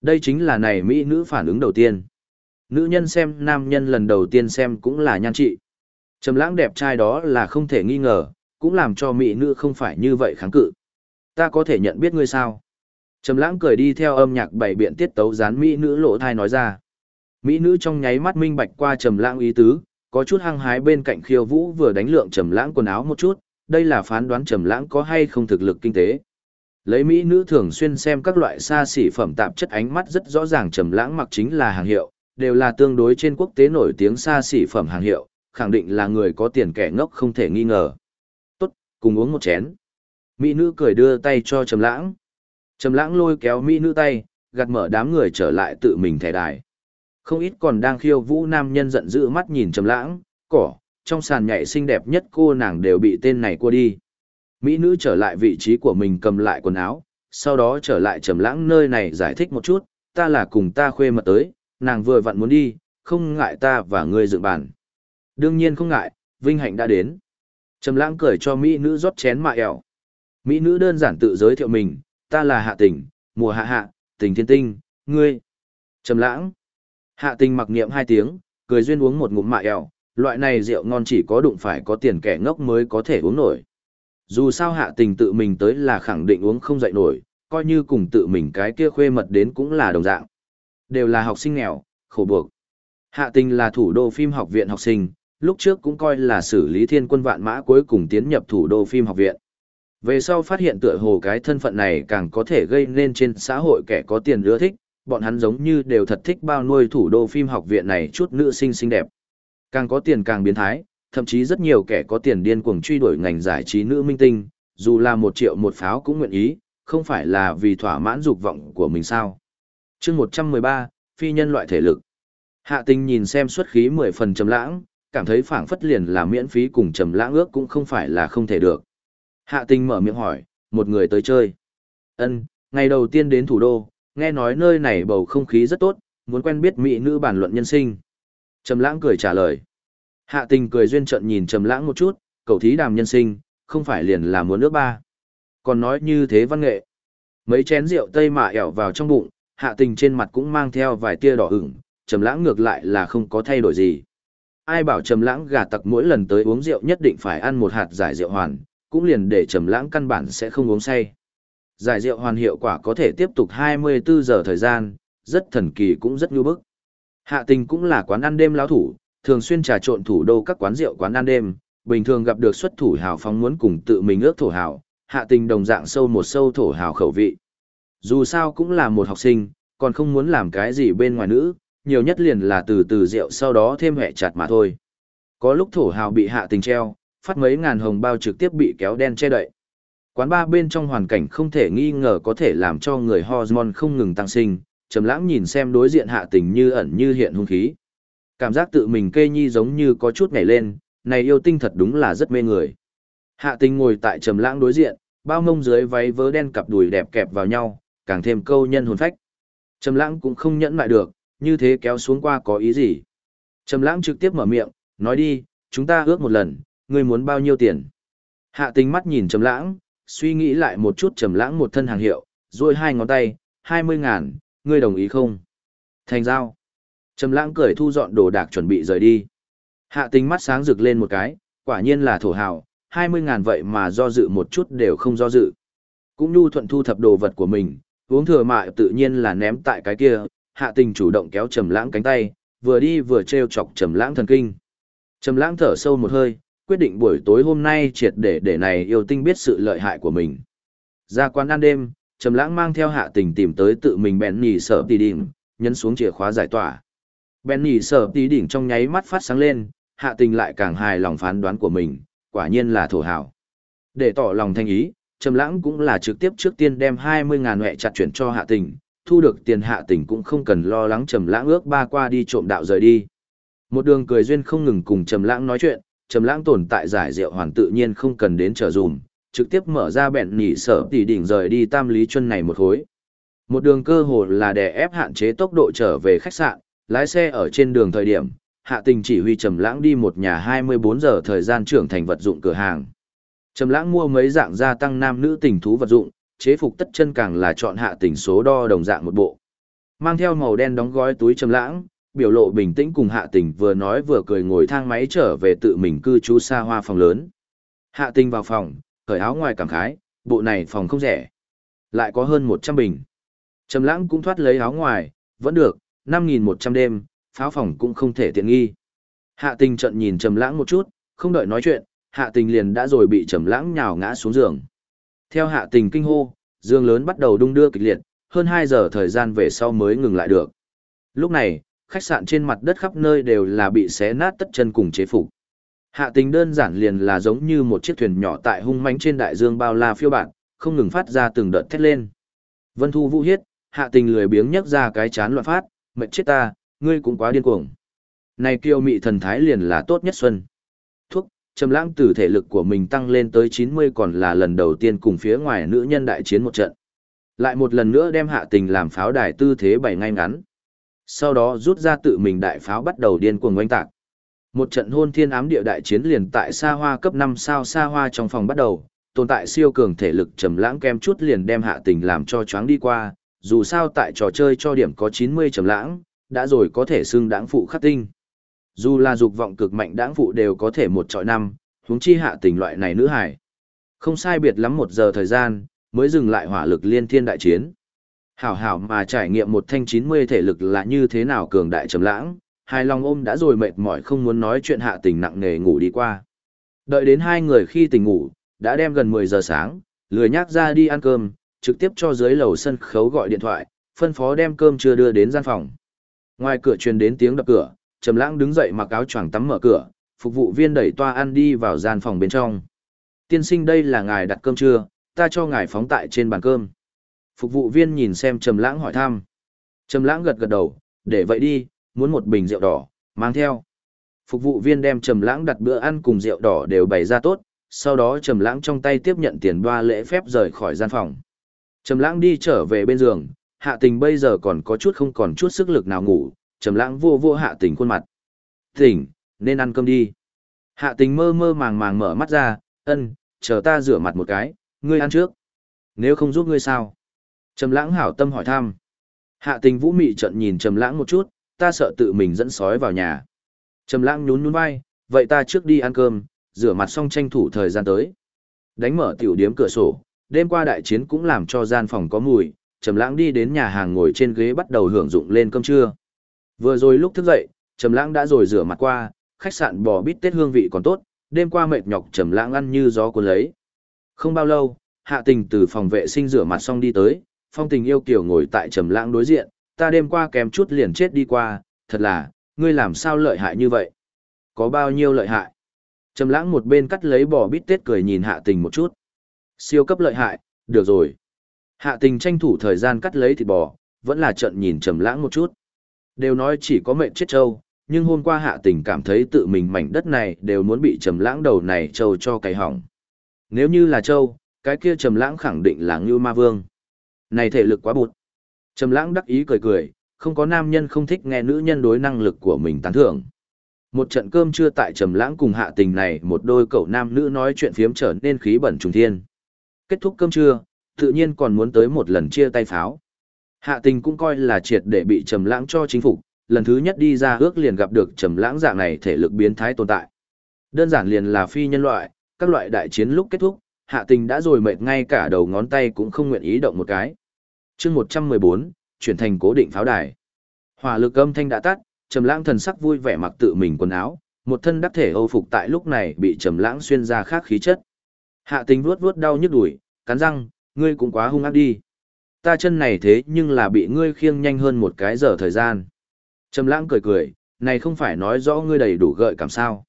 Đây chính là này mỹ nữ phản ứng đầu tiên. Nữ nhân xem nam nhân lần đầu tiên xem cũng là nhan trị. Trầm lãng đẹp trai đó là không thể nghi ngờ, cũng làm cho mỹ nữ không phải như vậy kháng cự. Ta có thể nhận biết ngươi sao? Trầm lãng cười đi theo âm nhạc bảy biện tiết tấu dán mỹ nữ lộ thai nói ra. Mỹ nữ trong nháy mắt minh bạch qua trầm lãng ý tứ, có chút hăng hái bên cạnh khiêu vũ vừa đánh lượng trầm lãng quần áo một chút, đây là phán đoán trầm lãng có hay không thực lực kinh tế. Lấy mỹ nữ thường xuyên xem các loại xa xỉ phẩm tạp chất ánh mắt rất rõ ràng trầm lãng mặc chính là hàng hiệu, đều là tương đối trên quốc tế nổi tiếng xa xỉ phẩm hàng hiệu, khẳng định là người có tiền kẻ ngốc không thể nghi ngờ. Tốt, cùng uống một chén. Mỹ nữ cười đưa tay cho trầm lãng. Trầm lãng lôi kéo mỹ nữ tay, gạt mở đám người trở lại tự mình thẻ đài. Không ít còn đang khiêu vũ nam nhân giận dữ mắt nhìn trầm lãng, cỏ, trong sàn nhảy xinh đẹp nhất cô nàng đều bị tên này cua đi. Mỹ nữ trở lại vị trí của mình cầm lại quần áo, sau đó trở lại trầm lãng nơi này giải thích một chút, ta là cùng ta khuê mật tới, nàng vừa vặn muốn đi, không ngại ta và ngươi dựng bàn. Đương nhiên không ngại, vinh hạnh đã đến. Trầm lãng cười cho Mỹ nữ rót chén mạ ẻo. Mỹ nữ đơn giản tự giới thiệu mình, ta là hạ tình, mùa hạ hạ, tình thiên tinh, ngươi. Trầm lãng. Hạ tình mặc niệm hai tiếng, cười duyên uống một ngụm mạ ẻo, loại này rượu ngon chỉ có đụng phải có tiền kẻ ngốc mới có thể uống nổi. Dù sao hạ tình tự mình tới là khẳng định uống không dậy nổi, coi như cùng tự mình cái kia khuê mật đến cũng là đồng dạng. Đều là học sinh nghèo, khổ buộc. Hạ tình là thủ đô phim học viện học sinh, lúc trước cũng coi là xử lý thiên quân vạn mã cuối cùng tiến nhập thủ đô phim học viện. Về sau phát hiện tựa hồ cái thân phận này càng có thể gây nên trên xã hội kẻ có tiền ưa thích, bọn hắn giống như đều thật thích bao nuôi thủ đô phim học viện này chút nữ sinh xinh đẹp. Càng có tiền càng biến thái, thậm chí rất nhiều kẻ có tiền điên cuồng truy đuổi ngành giải trí nữ minh tinh, dù là một triệu một pháo cũng nguyện ý, không phải là vì thỏa mãn dục vọng của mình sao. chương 113, phi nhân loại thể lực. Hạ tình nhìn xem xuất khí 10 phần trầm lãng, cảm thấy phảng phất liền là miễn phí cùng trầm lãng ước cũng không phải là không thể được. Hạ tình mở miệng hỏi, một người tới chơi. ân ngày đầu tiên đến thủ đô, nghe nói nơi này bầu không khí rất tốt, muốn quen biết mỹ nữ bản luận nhân sinh. Trầm lãng cười trả lời. Hạ tình cười duyên trận nhìn trầm lãng một chút, cậu thí đàm nhân sinh, không phải liền là muốn nước ba. Còn nói như thế văn nghệ. Mấy chén rượu tây mạ ẻo vào trong bụng, hạ tình trên mặt cũng mang theo vài tia đỏ ửng, trầm lãng ngược lại là không có thay đổi gì. Ai bảo trầm lãng gà tặc mỗi lần tới uống rượu nhất định phải ăn một hạt giải rượu hoàn, cũng liền để trầm lãng căn bản sẽ không uống say. Giải rượu hoàn hiệu quả có thể tiếp tục 24 giờ thời gian, rất thần kỳ cũng rất nhu bức. Hạ tình cũng là quán ăn đêm lão thủ, thường xuyên trà trộn thủ đô các quán rượu quán ăn đêm, bình thường gặp được xuất thủ hào phóng muốn cùng tự mình ước thổ hào, hạ tình đồng dạng sâu một sâu thổ hào khẩu vị. Dù sao cũng là một học sinh, còn không muốn làm cái gì bên ngoài nữ, nhiều nhất liền là từ từ rượu sau đó thêm hẹ chặt mà thôi. Có lúc thổ hào bị hạ tình treo, phát mấy ngàn hồng bao trực tiếp bị kéo đen che đậy. Quán ba bên trong hoàn cảnh không thể nghi ngờ có thể làm cho người hormone không ngừng tăng sinh, trầm lãng nhìn xem đối diện hạ tình như ẩn như hiện hung khí. Cảm giác tự mình kê nhi giống như có chút nhảy lên, này yêu tinh thật đúng là rất mê người. Hạ tình ngồi tại trầm lãng đối diện, bao mông dưới váy vớ đen cặp đùi đẹp kẹp vào nhau, càng thêm câu nhân hồn phách. Trầm lãng cũng không nhẫn lại được, như thế kéo xuống qua có ý gì. Trầm lãng trực tiếp mở miệng, nói đi, chúng ta ước một lần, ngươi muốn bao nhiêu tiền. Hạ tình mắt nhìn trầm lãng, suy nghĩ lại một chút trầm lãng một thân hàng hiệu, rồi hai ngón tay, hai mươi ngàn, ngươi đồng ý không? Thành giao. Trầm lãng cười thu dọn đồ đạc chuẩn bị rời đi. Hạ tình mắt sáng rực lên một cái, quả nhiên là thổ hào, hai mươi ngàn vậy mà do dự một chút đều không do dự. Cũng nhu thuận thu thập đồ vật của mình, uống thừa mại tự nhiên là ném tại cái kia, hạ tình chủ động kéo trầm lãng cánh tay, vừa đi vừa treo chọc trầm lãng thần kinh. Trầm lãng thở sâu một hơi, quyết định buổi tối hôm nay triệt để để này yêu tinh biết sự lợi hại của mình. Ra quán ăn đêm, Trầm Lãng mang theo Hạ Tình tìm tới tự mình bèn nhì sở tỷ đỉnh, nhấn xuống chìa khóa giải tỏa. Bèn nhì sở tỷ đỉnh trong nháy mắt phát sáng lên, Hạ Tình lại càng hài lòng phán đoán của mình, quả nhiên là thổ hảo. Để tỏ lòng thanh ý, Trầm Lãng cũng là trực tiếp trước tiên đem 20000 hoẹ chặt chuyển cho Hạ Tình, thu được tiền Hạ Tình cũng không cần lo lắng Trầm Lãng ước ba qua đi trộm đạo rời đi. Một đường cười duyên không ngừng cùng Trầm Lãng nói chuyện, trầm lãng tồn tại giải rượu hoàn tự nhiên không cần đến trở dùm, trực tiếp mở ra bẹn nhỉ sở tỷ đỉnh rời đi tam lý chân này một khối. Một đường cơ hồ là để ép hạn chế tốc độ trở về khách sạn, lái xe ở trên đường thời điểm, hạ tình chỉ huy trầm lãng đi một nhà 24 giờ thời gian trưởng thành vật dụng cửa hàng. Trầm lãng mua mấy dạng gia tăng nam nữ tình thú vật dụng, chế phục tất chân càng là chọn hạ tình số đo đồng dạng một bộ. Mang theo màu đen đóng gói túi trầm lãng, biểu lộ bình tĩnh cùng hạ tình vừa nói vừa cười ngồi thang máy trở về tự mình cư trú xa hoa phòng lớn. Hạ tình vào phòng, cởi áo ngoài cảm khái, bộ này phòng không rẻ. Lại có hơn 100 bình. Trầm lãng cũng thoát lấy áo ngoài, vẫn được, 5.100 đêm, pháo phòng cũng không thể tiện nghi. Hạ tình trận nhìn trầm lãng một chút, không đợi nói chuyện, hạ tình liền đã rồi bị trầm lãng nhào ngã xuống giường. Theo hạ tình kinh hô, giường lớn bắt đầu đung đưa kịch liệt, hơn 2 giờ thời gian về sau mới ngừng lại được. Lúc này, khách sạn trên mặt đất khắp nơi đều là bị xé nát tất chân cùng chế phục. Hạ tình đơn giản liền là giống như một chiếc thuyền nhỏ tại hung mãnh trên đại dương bao la phiêu bạt, không ngừng phát ra từng đợt thét lên. Vân Thu vũ hiết, hạ tình lười biếng nhấc ra cái chán loạn phát, mệt chết ta, ngươi cũng quá điên cuồng. Này kiêu mị thần thái liền là tốt nhất xuân. Thuốc, trầm lãng từ thể lực của mình tăng lên tới 90 còn là lần đầu tiên cùng phía ngoài nữ nhân đại chiến một trận. Lại một lần nữa đem hạ tình làm pháo đài tư thế bày ngay ngắn sau đó rút ra tự mình đại pháo bắt đầu điên cuồng oanh tạc. Một trận hôn thiên ám địa đại chiến liền tại xa hoa cấp 5 sao xa hoa trong phòng bắt đầu, tồn tại siêu cường thể lực trầm lãng kem chút liền đem hạ tình làm cho choáng đi qua, dù sao tại trò chơi cho điểm có 90 trầm lãng, đã rồi có thể xưng đáng phụ khắc tinh. Dù là dục vọng cực mạnh đãng phụ đều có thể một trọi năm, huống chi hạ tình loại này nữ hải. Không sai biệt lắm một giờ thời gian, mới dừng lại hỏa lực liên thiên đại chiến. Hảo hảo mà trải nghiệm một thanh 90 thể lực là như thế nào cường đại trầm lãng, hai lòng ôm đã rồi mệt mỏi không muốn nói chuyện hạ tình nặng nề ngủ đi qua. Đợi đến hai người khi tỉnh ngủ, đã đem gần 10 giờ sáng, lười nhác ra đi ăn cơm, trực tiếp cho dưới lầu sân khấu gọi điện thoại, phân phó đem cơm chưa đưa đến gian phòng. Ngoài cửa truyền đến tiếng đập cửa, Trầm Lãng đứng dậy mặc áo choàng tắm mở cửa, phục vụ viên đẩy toa ăn đi vào gian phòng bên trong. "Tiên sinh đây là ngài đặt cơm trưa, ta cho ngài phóng tại trên bàn cơm." Phục vụ viên nhìn xem Trầm Lãng hỏi thăm. Trầm Lãng gật gật đầu, "Để vậy đi, muốn một bình rượu đỏ, mang theo." Phục vụ viên đem Trầm Lãng đặt bữa ăn cùng rượu đỏ đều bày ra tốt, sau đó Trầm Lãng trong tay tiếp nhận tiền đoa lễ phép rời khỏi gian phòng. Trầm Lãng đi trở về bên giường, Hạ Tình bây giờ còn có chút không còn chút sức lực nào ngủ, Trầm Lãng vô vô Hạ Tình khuôn mặt. "Tỉnh, nên ăn cơm đi." Hạ Tình mơ mơ màng màng mở mắt ra, "Ân, chờ ta rửa mặt một cái, ngươi ăn trước." "Nếu không giúp ngươi sao?" Trầm Lãng hảo tâm hỏi thăm. Hạ Tình Vũ mị trợn nhìn Trầm Lãng một chút, "Ta sợ tự mình dẫn sói vào nhà." Trầm Lãng nhún nhún vai, "Vậy ta trước đi ăn cơm, rửa mặt xong tranh thủ thời gian tới." Đánh mở tiểu điếm cửa sổ, đêm qua đại chiến cũng làm cho gian phòng có mùi, Trầm Lãng đi đến nhà hàng ngồi trên ghế bắt đầu hưởng dụng lên cơm trưa. Vừa rồi lúc thức dậy, Trầm Lãng đã rồi rửa mặt qua, khách sạn bò bít tết hương vị còn tốt, đêm qua mệt nhọc Trầm Lãng ăn như gió cuốn lấy. Không bao lâu, Hạ Tình từ phòng vệ sinh rửa mặt xong đi tới, Phong Tình yêu kiều ngồi tại Trầm Lãng đối diện, ta đêm qua kém chút liền chết đi qua, thật là, ngươi làm sao lợi hại như vậy? Có bao nhiêu lợi hại? Trầm Lãng một bên cắt lấy bò bít tết cười nhìn Hạ Tình một chút. Siêu cấp lợi hại, được rồi. Hạ tình tranh thủ thời gian cắt lấy thịt bò, vẫn là trận nhìn trầm lãng một chút. Đều nói chỉ có mệnh chết trâu, nhưng hôm qua hạ tình cảm thấy tự mình mảnh đất này đều muốn bị trầm lãng đầu này trâu cho cái hỏng. Nếu như là trâu, cái kia trầm lãng khẳng định là Ngưu Ma Vương. Này thể lực quá bụt. Trầm lãng đắc ý cười cười, không có nam nhân không thích nghe nữ nhân đối năng lực của mình tán thưởng. Một trận cơm trưa tại trầm lãng cùng hạ tình này một đôi cậu nam nữ nói chuyện phiếm trở nên khí bẩn trùng thiên. Kết thúc cơm trưa, tự nhiên còn muốn tới một lần chia tay pháo. Hạ tình cũng coi là triệt để bị trầm lãng cho chính phục, lần thứ nhất đi ra ước liền gặp được trầm lãng dạng này thể lực biến thái tồn tại. Đơn giản liền là phi nhân loại, các loại đại chiến lúc kết thúc, hạ tình đã rồi mệt ngay cả đầu ngón tay cũng không nguyện ý động một cái chương 114, chuyển thành cố định pháo đài. Hỏa lực âm thanh đã tắt, trầm lãng thần sắc vui vẻ mặc tự mình quần áo, một thân đắc thể âu phục tại lúc này bị trầm lãng xuyên ra khác khí chất. Hạ tình vuốt vuốt đau nhức đùi, cắn răng, ngươi cũng quá hung ác đi. Ta chân này thế nhưng là bị ngươi khiêng nhanh hơn một cái giờ thời gian. Trầm lãng cười cười, này không phải nói rõ ngươi đầy đủ gợi cảm sao.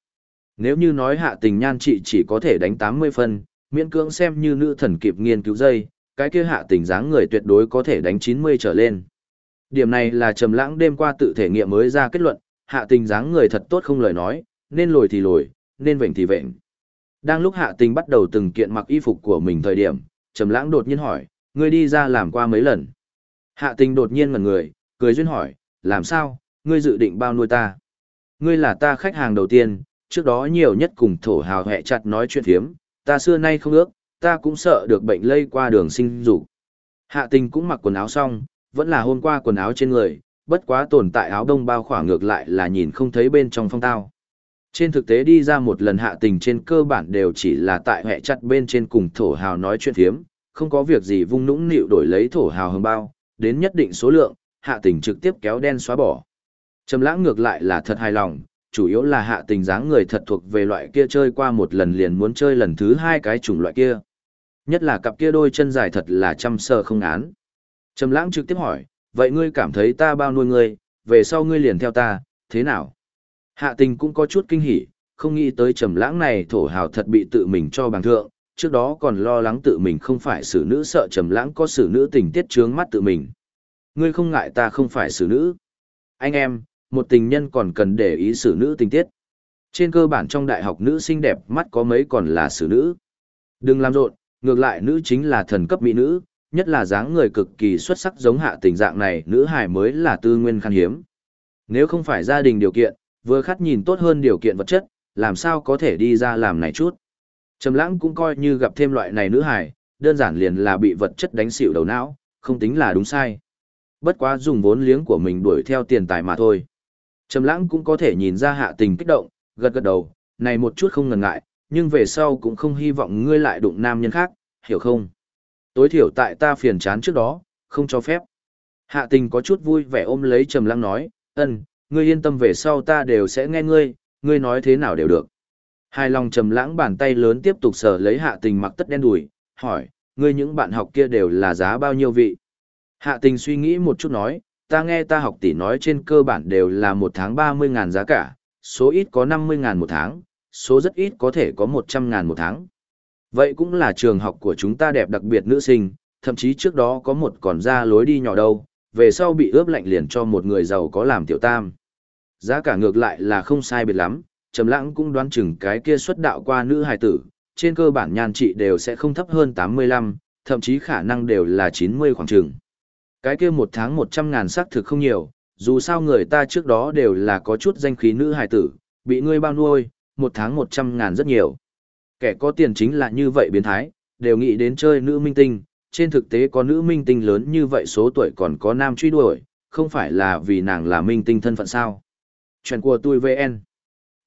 Nếu như nói hạ tình nhan trị chỉ có thể đánh 80 phân, miễn cưỡng xem như nữ thần kịp nghiên cứu dây, cái kia hạ tình dáng người tuyệt đối có thể đánh 90 trở lên. Điểm này là trầm lãng đêm qua tự thể nghiệm mới ra kết luận, hạ tình dáng người thật tốt không lời nói, nên lồi thì lồi, nên vệnh thì vệnh. Đang lúc hạ tình bắt đầu từng kiện mặc y phục của mình thời điểm, trầm lãng đột nhiên hỏi, ngươi đi ra làm qua mấy lần? Hạ tình đột nhiên ngẩn người, cười duyên hỏi, làm sao, ngươi dự định bao nuôi ta? Ngươi là ta khách hàng đầu tiên, trước đó nhiều nhất cùng thổ hào hẹ chặt nói chuyện phiếm, ta xưa nay không ước, ta cũng sợ được bệnh lây qua đường sinh dục. Hạ tình cũng mặc quần áo xong, vẫn là hôm qua quần áo trên người, bất quá tồn tại áo đông bao khỏa ngược lại là nhìn không thấy bên trong phong tao. Trên thực tế đi ra một lần hạ tình trên cơ bản đều chỉ là tại hệ chặt bên trên cùng thổ hào nói chuyện thiếm, không có việc gì vung nũng nịu đổi lấy thổ hào hương bao, đến nhất định số lượng, hạ tình trực tiếp kéo đen xóa bỏ. Trầm lãng ngược lại là thật hài lòng, chủ yếu là hạ tình dáng người thật thuộc về loại kia chơi qua một lần liền muốn chơi lần thứ hai cái chủng loại kia. Nhất là cặp kia đôi chân dài thật là chăm sờ không án. Trầm lãng trực tiếp hỏi, vậy ngươi cảm thấy ta bao nuôi ngươi, về sau ngươi liền theo ta, thế nào? Hạ tình cũng có chút kinh hỉ, không nghĩ tới trầm lãng này thổ hào thật bị tự mình cho bằng thượng, trước đó còn lo lắng tự mình không phải xử nữ sợ trầm lãng có xử nữ tình tiết trướng mắt tự mình. Ngươi không ngại ta không phải xử nữ. Anh em, một tình nhân còn cần để ý xử nữ tình tiết. Trên cơ bản trong đại học nữ xinh đẹp mắt có mấy còn là xử nữ. Đừng làm rộn, ngược lại nữ chính là thần cấp mỹ nữ, nhất là dáng người cực kỳ xuất sắc giống hạ tình dạng này, nữ hải mới là tư nguyên khan hiếm. Nếu không phải gia đình điều kiện, vừa khát nhìn tốt hơn điều kiện vật chất, làm sao có thể đi ra làm này chút. Trầm lãng cũng coi như gặp thêm loại này nữ hải đơn giản liền là bị vật chất đánh xỉu đầu não, không tính là đúng sai. Bất quá dùng vốn liếng của mình đuổi theo tiền tài mà thôi. Trầm lãng cũng có thể nhìn ra hạ tình kích động, gật gật đầu, này một chút không ngần ngại, nhưng về sau cũng không hy vọng ngươi lại đụng nam nhân khác, hiểu không? Tối thiểu tại ta phiền chán trước đó, không cho phép. Hạ tình có chút vui vẻ ôm lấy trầm lãng nói, ân, ngươi yên tâm về sau ta đều sẽ nghe ngươi, ngươi nói thế nào đều được. Hai lòng trầm lãng bàn tay lớn tiếp tục sờ lấy hạ tình mặc tất đen đùi, hỏi, ngươi những bạn học kia đều là giá bao nhiêu vị? Hạ tình suy nghĩ một chút nói, ta nghe ta học tỷ nói trên cơ bản đều là một tháng 30 ngàn giá cả, số ít có 50 ngàn một tháng, số rất ít có thể có 100 ngàn một tháng. Vậy cũng là trường học của chúng ta đẹp đặc biệt nữ sinh, thậm chí trước đó có một còn ra lối đi nhỏ đâu, về sau bị ướp lạnh liền cho một người giàu có làm tiểu tam. Giá cả ngược lại là không sai biệt lắm, Trầm Lãng cũng đoán chừng cái kia xuất đạo qua nữ hài tử, trên cơ bản nhan trị đều sẽ không thấp hơn 85, thậm chí khả năng đều là 90 khoảng chừng. Cái kia một tháng 100 ngàn xác thực không nhiều, dù sao người ta trước đó đều là có chút danh khí nữ hài tử, bị ngươi bao nuôi, một tháng 100 ngàn rất nhiều. Kẻ có tiền chính là như vậy biến thái, đều nghĩ đến chơi nữ minh tinh, trên thực tế có nữ minh tinh lớn như vậy số tuổi còn có nam truy đuổi, không phải là vì nàng là minh tinh thân phận sao. Chuyện của tôi VN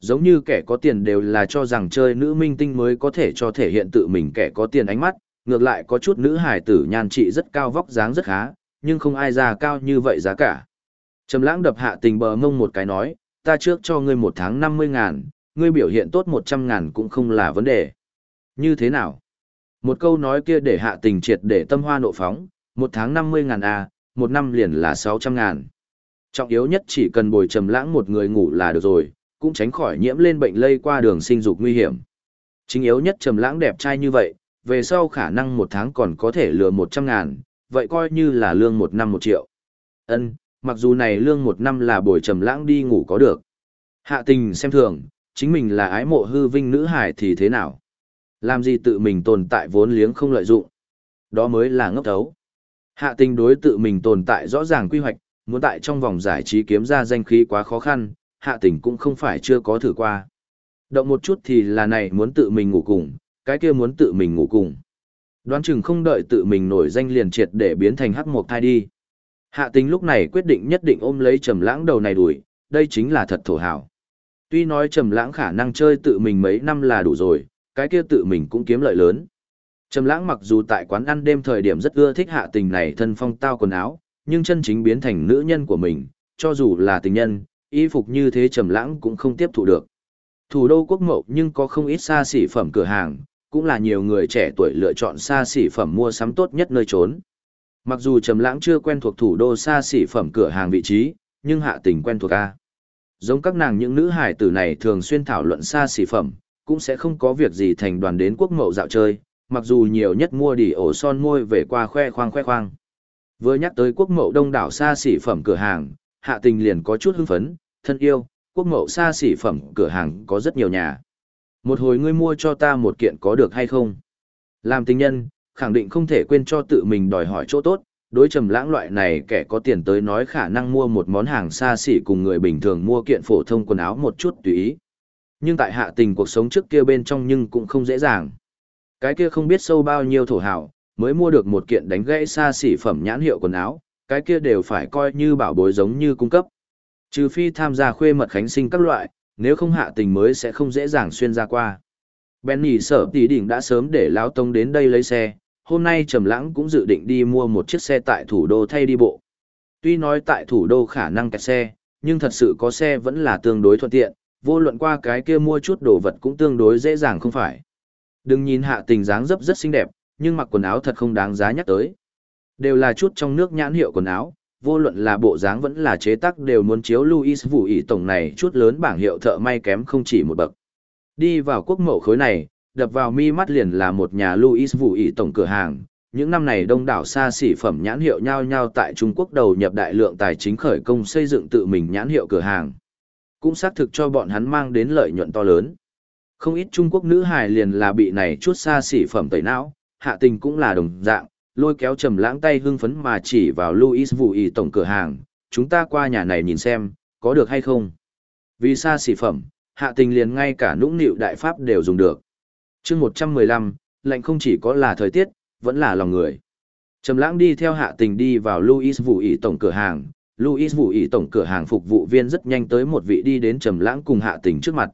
Giống như kẻ có tiền đều là cho rằng chơi nữ minh tinh mới có thể cho thể hiện tự mình kẻ có tiền ánh mắt, ngược lại có chút nữ hài tử nhan trị rất cao vóc dáng rất khá, nhưng không ai già cao như vậy giá cả. Trầm lãng đập hạ tình bờ mông một cái nói, ta trước cho ngươi một tháng 50 ngàn, ngươi biểu hiện tốt 100 ngàn cũng không là vấn đề. Như thế nào? Một câu nói kia để hạ tình triệt để tâm hoa nộ phóng, một tháng 50 ngàn A, một năm liền là 600 ngàn. Trọng yếu nhất chỉ cần bồi trầm lãng một người ngủ là được rồi, cũng tránh khỏi nhiễm lên bệnh lây qua đường sinh dục nguy hiểm. Chính yếu nhất trầm lãng đẹp trai như vậy, về sau khả năng một tháng còn có thể lừa 100 ngàn, vậy coi như là lương một năm một triệu. Ân, mặc dù này lương một năm là bồi trầm lãng đi ngủ có được. Hạ tình xem thường, chính mình là ái mộ hư vinh nữ hải thì thế nào? Làm gì tự mình tồn tại vốn liếng không lợi dụng? Đó mới là ngốc thấu. Hạ tình đối tự mình tồn tại rõ ràng quy hoạch, muốn tại trong vòng giải trí kiếm ra danh khí quá khó khăn, hạ tình cũng không phải chưa có thử qua. Động một chút thì là này muốn tự mình ngủ cùng, cái kia muốn tự mình ngủ cùng. Đoán chừng không đợi tự mình nổi danh liền triệt để biến thành hắc một thai đi. Hạ tình lúc này quyết định nhất định ôm lấy trầm lãng đầu này đuổi, đây chính là thật thổ hảo. Tuy nói trầm lãng khả năng chơi tự mình mấy năm là đủ rồi, cái kia tự mình cũng kiếm lợi lớn. Trầm lãng mặc dù tại quán ăn đêm thời điểm rất ưa thích hạ tình này thân phong tao quần áo, nhưng chân chính biến thành nữ nhân của mình, cho dù là tình nhân, y phục như thế trầm lãng cũng không tiếp thụ được. Thủ đô quốc mậu nhưng có không ít xa xỉ phẩm cửa hàng, cũng là nhiều người trẻ tuổi lựa chọn xa xỉ phẩm mua sắm tốt nhất nơi trốn. Mặc dù Trầm Lãng chưa quen thuộc thủ đô xa xỉ phẩm cửa hàng vị trí, nhưng hạ tình quen thuộc a. Giống các nàng những nữ hải tử này thường xuyên thảo luận xa xỉ phẩm, cũng sẽ không có việc gì thành đoàn đến quốc mậu dạo chơi, mặc dù nhiều nhất mua đỉ ổ son môi về qua khoe khoang khoe khoang. Vừa nhắc tới quốc mậu đông đảo xa xỉ phẩm cửa hàng, hạ tình liền có chút hưng phấn, thân yêu, quốc mậu xa xỉ phẩm cửa hàng có rất nhiều nhà. Một hồi ngươi mua cho ta một kiện có được hay không? Làm tình nhân, khẳng định không thể quên cho tự mình đòi hỏi chỗ tốt, đối trầm lãng loại này kẻ có tiền tới nói khả năng mua một món hàng xa xỉ cùng người bình thường mua kiện phổ thông quần áo một chút tùy ý. Nhưng tại hạ tình cuộc sống trước kia bên trong nhưng cũng không dễ dàng. Cái kia không biết sâu bao nhiêu thổ hào, mới mua được một kiện đánh gãy xa xỉ phẩm nhãn hiệu quần áo, cái kia đều phải coi như bảo bối giống như cung cấp. Trừ phi tham gia khuê mật khánh sinh các loại, nếu không hạ tình mới sẽ không dễ dàng xuyên ra qua. Benny sở tỷ đỉnh đã sớm để lão tông đến đây lấy xe, hôm nay Trầm Lãng cũng dự định đi mua một chiếc xe tại thủ đô thay đi bộ. Tuy nói tại thủ đô khả năng kẹt xe, nhưng thật sự có xe vẫn là tương đối thuận tiện, vô luận qua cái kia mua chút đồ vật cũng tương đối dễ dàng không phải. Đừng nhìn hạ tình dáng dấp rất xinh đẹp, nhưng mặc quần áo thật không đáng giá nhắc tới. Đều là chút trong nước nhãn hiệu quần áo, vô luận là bộ dáng vẫn là chế tác đều muốn chiếu Louis Vũ ý tổng này chút lớn bảng hiệu thợ may kém không chỉ một bậc. Đi vào quốc mẫu khối này, đập vào mi mắt liền là một nhà Louis Vũ ý tổng cửa hàng. Những năm này đông đảo xa xỉ phẩm nhãn hiệu nhau nhau tại Trung Quốc đầu nhập đại lượng tài chính khởi công xây dựng tự mình nhãn hiệu cửa hàng. Cũng xác thực cho bọn hắn mang đến lợi nhuận to lớn. Không ít Trung Quốc nữ hài liền là bị này chút xa xỉ phẩm tẩy não, hạ tình cũng là đồng dạng, lôi kéo trầm lãng tay hưng phấn mà chỉ vào Louis Vũ ý tổng cửa hàng, chúng ta qua nhà này nhìn xem, có được hay không. Vì xa xỉ phẩm, hạ tình liền ngay cả nũng nịu đại pháp đều dùng được chương 115, lạnh không chỉ có là thời tiết, vẫn là lòng người. Trầm lãng đi theo hạ tình đi vào Louis Vũ ý tổng cửa hàng, Louis Vũ ý tổng cửa hàng phục vụ viên rất nhanh tới một vị đi đến Trầm Lãng cùng Hạ Tình trước mặt.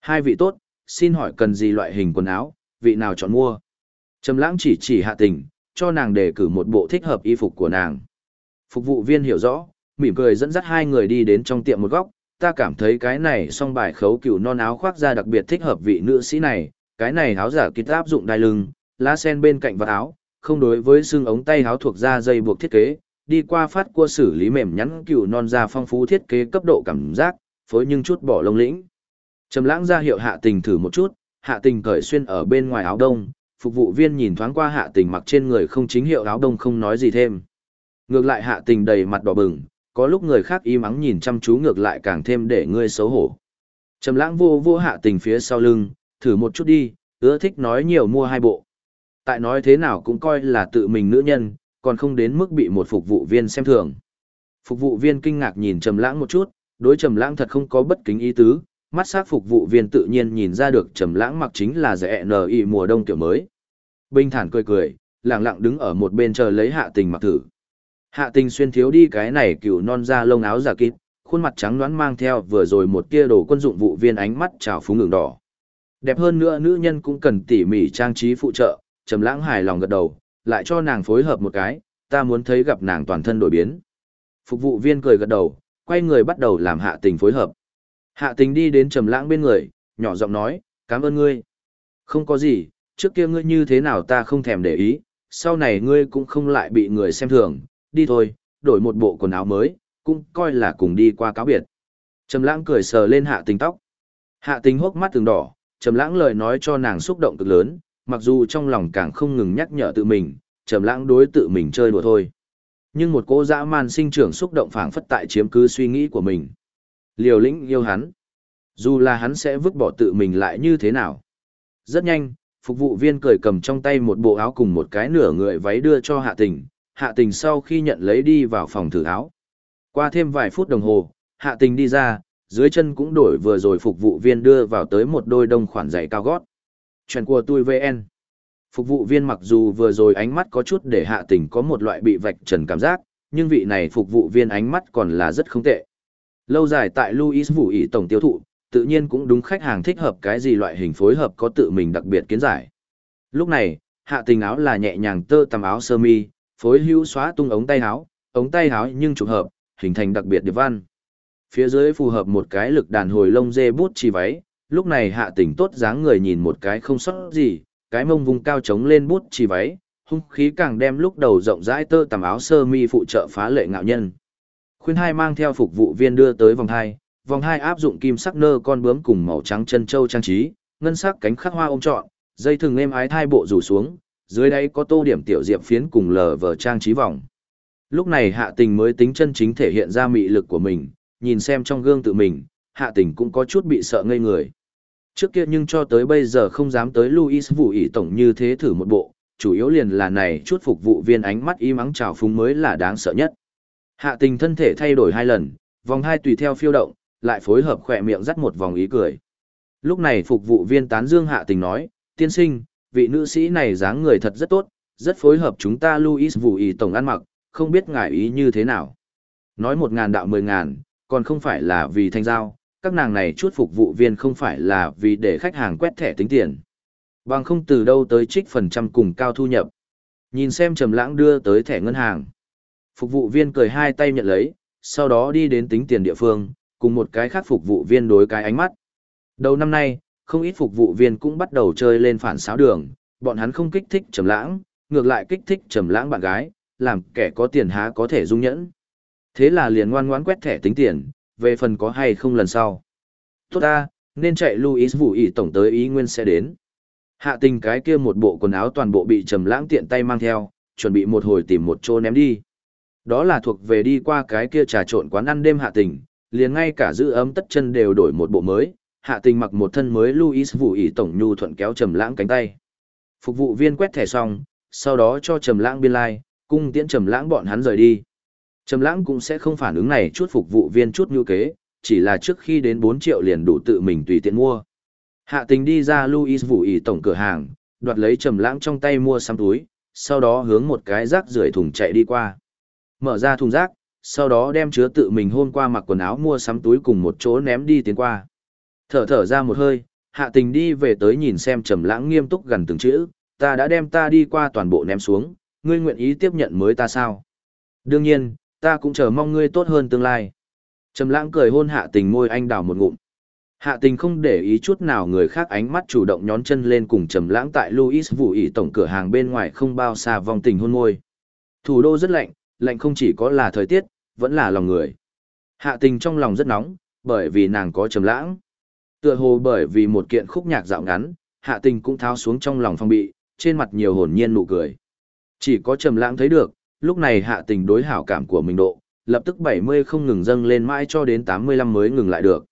Hai vị tốt, xin hỏi cần gì loại hình quần áo, vị nào chọn mua? Trầm Lãng chỉ chỉ Hạ Tình, cho nàng đề cử một bộ thích hợp y phục của nàng. Phục vụ viên hiểu rõ, mỉm cười dẫn dắt hai người đi đến trong tiệm một góc, ta cảm thấy cái này song bài khấu cựu non áo khoác da đặc biệt thích hợp vị nữ sĩ này, cái này áo giả kít áp dụng đai lưng, lá sen bên cạnh vật áo, không đối với xương ống tay áo thuộc da dây buộc thiết kế, đi qua phát cua xử lý mềm nhắn cựu non da phong phú thiết kế cấp độ cảm giác, phối nhưng chút bỏ lông lĩnh. Trầm lãng ra hiệu hạ tình thử một chút, hạ tình cởi xuyên ở bên ngoài áo đông, phục vụ viên nhìn thoáng qua hạ tình mặc trên người không chính hiệu áo đông không nói gì thêm. Ngược lại hạ tình đầy mặt đỏ bừng, có lúc người khác im ắng nhìn chăm chú ngược lại càng thêm để ngươi xấu hổ. Trầm lãng vô vô hạ tình phía sau lưng, thử một chút đi, ưa thích nói nhiều mua hai bộ. Tại nói thế nào cũng coi là tự mình nữ nhân, còn không đến mức bị một phục vụ viên xem thường. Phục vụ viên kinh ngạc nhìn Trầm lãng một chút, đối Trầm lãng thật không có bất kính ý tứ, mắt sắc phục vụ viên tự nhiên nhìn ra được Trầm lãng mặc chính là rẻ NI mùa đông kiểu mới. Bình thản cười cười, lặng lặng đứng ở một bên chờ lấy hạ tình mặc thử. Hạ tình xuyên thiếu đi cái này cừu non da lông áo giả kịp, khuôn mặt trắng nõn mang theo vừa rồi một tia đồ quân dụng vụ viên ánh mắt trào phúng ngừng đỏ. Đẹp hơn nữa nữ nhân cũng cần tỉ mỉ trang trí phụ trợ, trầm lãng hài lòng gật đầu, lại cho nàng phối hợp một cái, ta muốn thấy gặp nàng toàn thân đổi biến. Phục vụ viên cười gật đầu, quay người bắt đầu làm hạ tình phối hợp. Hạ tình đi đến trầm lãng bên người, nhỏ giọng nói, cảm ơn ngươi. Không có gì, trước kia ngươi như thế nào ta không thèm để ý, sau này ngươi cũng không lại bị người xem thường, đi thôi, đổi một bộ quần áo mới, cũng coi là cùng đi qua cáo biệt. Trầm lãng cười sờ lên hạ tình tóc. Hạ tình hốc mắt từng đỏ, trầm lãng lời nói cho nàng xúc động cực lớn, mặc dù trong lòng càng không ngừng nhắc nhở tự mình, trầm lãng đối tự mình chơi đùa thôi. Nhưng một cô dã man sinh trưởng xúc động phảng phất tại chiếm cứ suy nghĩ của mình. Liều lĩnh yêu hắn. Dù là hắn sẽ vứt bỏ tự mình lại như thế nào. Rất nhanh, phục vụ viên cười cầm trong tay một bộ áo cùng một cái nửa người váy đưa cho hạ tình, hạ tình sau khi nhận lấy đi vào phòng thử áo. Qua thêm vài phút đồng hồ, hạ tình đi ra, dưới chân cũng đổi vừa rồi phục vụ viên đưa vào tới một đôi đông khoản giày cao gót. Chuyện của tôi VN. Phục vụ viên mặc dù vừa rồi ánh mắt có chút để hạ tình có một loại bị vạch trần cảm giác, nhưng vị này phục vụ viên ánh mắt còn là rất không tệ. Lâu dài tại Louis Vũ ý tổng tiêu thụ, tự nhiên cũng đúng khách hàng thích hợp cái gì loại hình phối hợp có tự mình đặc biệt kiến giải. Lúc này, hạ tình áo là nhẹ nhàng tơ tầm áo sơ mi, phối hữu xóa tung ống tay áo, ống tay áo nhưng trùng hợp, hình thành đặc biệt điệp văn. Phía dưới phù hợp một cái lực đàn hồi lông dê bút chi váy, lúc này hạ tình tốt dáng người nhìn một cái không sót gì, cái mông vùng cao trống lên bút chi váy, hung khí càng đem lúc đầu rộng rãi tơ tầm áo sơ mi phụ trợ phá lệ ngạo nhân. Khuyên hai mang theo phục vụ viên đưa tới vòng hai, vòng hai áp dụng kim sắc nơ con bướm cùng màu trắng chân châu trang trí, ngân sắc cánh khắc hoa ôm trọn, dây thừng êm ái thai bộ rủ xuống, dưới đây có tô điểm tiểu diệp phiến cùng lờ vờ trang trí vòng. Lúc này hạ tình mới tính chân chính thể hiện ra mị lực của mình, nhìn xem trong gương tự mình, hạ tình cũng có chút bị sợ ngây người. Trước kia nhưng cho tới bây giờ không dám tới Louis vụ ý tổng như thế thử một bộ, chủ yếu liền là này chút phục vụ viên ánh mắt y mắng trào phúng mới là đáng sợ nhất. Hạ tình thân thể thay đổi hai lần, vòng hai tùy theo phiêu động, lại phối hợp khỏe miệng dắt một vòng ý cười. Lúc này phục vụ viên tán dương hạ tình nói, tiên sinh, vị nữ sĩ này dáng người thật rất tốt, rất phối hợp chúng ta Louis vụ ý tổng ăn mặc, không biết ngại ý như thế nào. Nói một ngàn đạo mười ngàn, còn không phải là vì thanh giao, các nàng này chút phục vụ viên không phải là vì để khách hàng quét thẻ tính tiền. Bằng không từ đâu tới trích phần trăm cùng cao thu nhập. Nhìn xem Trầm Lãng đưa tới thẻ ngân hàng. Phục vụ viên cười hai tay nhận lấy, sau đó đi đến tính tiền địa phương, cùng một cái khác phục vụ viên đối cái ánh mắt. Đầu năm nay, không ít phục vụ viên cũng bắt đầu chơi lên phản xáo đường, bọn hắn không kích thích Trầm Lãng, ngược lại kích thích Trầm Lãng bạn gái, làm kẻ có tiền há có thể dung nhẫn. Thế là liền ngoan ngoãn quét thẻ tính tiền, về phần có hay không lần sau. Tốt ta, nên chạy Louis Vũ ý tổng tới ý nguyên sẽ đến. Hạ tình cái kia một bộ quần áo toàn bộ bị trầm lãng tiện tay mang theo, chuẩn bị một hồi tìm một chỗ ném đi. Đó là thuộc về đi qua cái kia trà trộn quán ăn đêm hạ tình, liền ngay cả giữ ấm tất chân đều đổi một bộ mới, hạ tình mặc một thân mới Louis Vũ ý tổng nhu thuận kéo trầm lãng cánh tay. Phục vụ viên quét thẻ xong, sau đó cho trầm lãng biên lai, like, cung tiễn trầm lãng bọn hắn rời đi. Trầm lãng cũng sẽ không phản ứng này chút phục vụ viên chút như kế, chỉ là trước khi đến 4 triệu liền đủ tự mình tùy tiện mua. Hạ tình đi ra Louis Vũ ý tổng cửa hàng, đoạt lấy trầm lãng trong tay mua xăm túi, sau đó hướng một cái rác rưởi thùng chạy đi qua. Mở ra thùng rác, sau đó đem chứa tự mình hôm qua mặc quần áo mua sắm túi cùng một chỗ ném đi tiến qua. Thở thở ra một hơi, hạ tình đi về tới nhìn xem trầm lãng nghiêm túc gần từng chữ, ta đã đem ta đi qua toàn bộ ném xuống, ngươi nguyện ý tiếp nhận mới ta sao? Đương nhiên, ta cũng chờ mong ngươi tốt hơn tương lai. Trầm lãng cười hôn hạ tình môi anh đào một ngụm. Hạ tình không để ý chút nào người khác ánh mắt chủ động nhón chân lên cùng trầm lãng tại Louis Vũ ỉ tổng cửa hàng bên ngoài không bao xa vòng tình hôn môi. Thủ đô rất lạnh, lạnh không chỉ có là thời tiết, vẫn là lòng người. Hạ tình trong lòng rất nóng, bởi vì nàng có trầm lãng. Tựa hồ bởi vì một kiện khúc nhạc dạo ngắn, hạ tình cũng tháo xuống trong lòng phong bị, trên mặt nhiều hồn nhiên nụ cười. Chỉ có trầm lãng thấy được, lúc này hạ tình đối hảo cảm của mình độ, lập tức 70 không ngừng dâng lên mãi cho đến 85 mới ngừng lại được.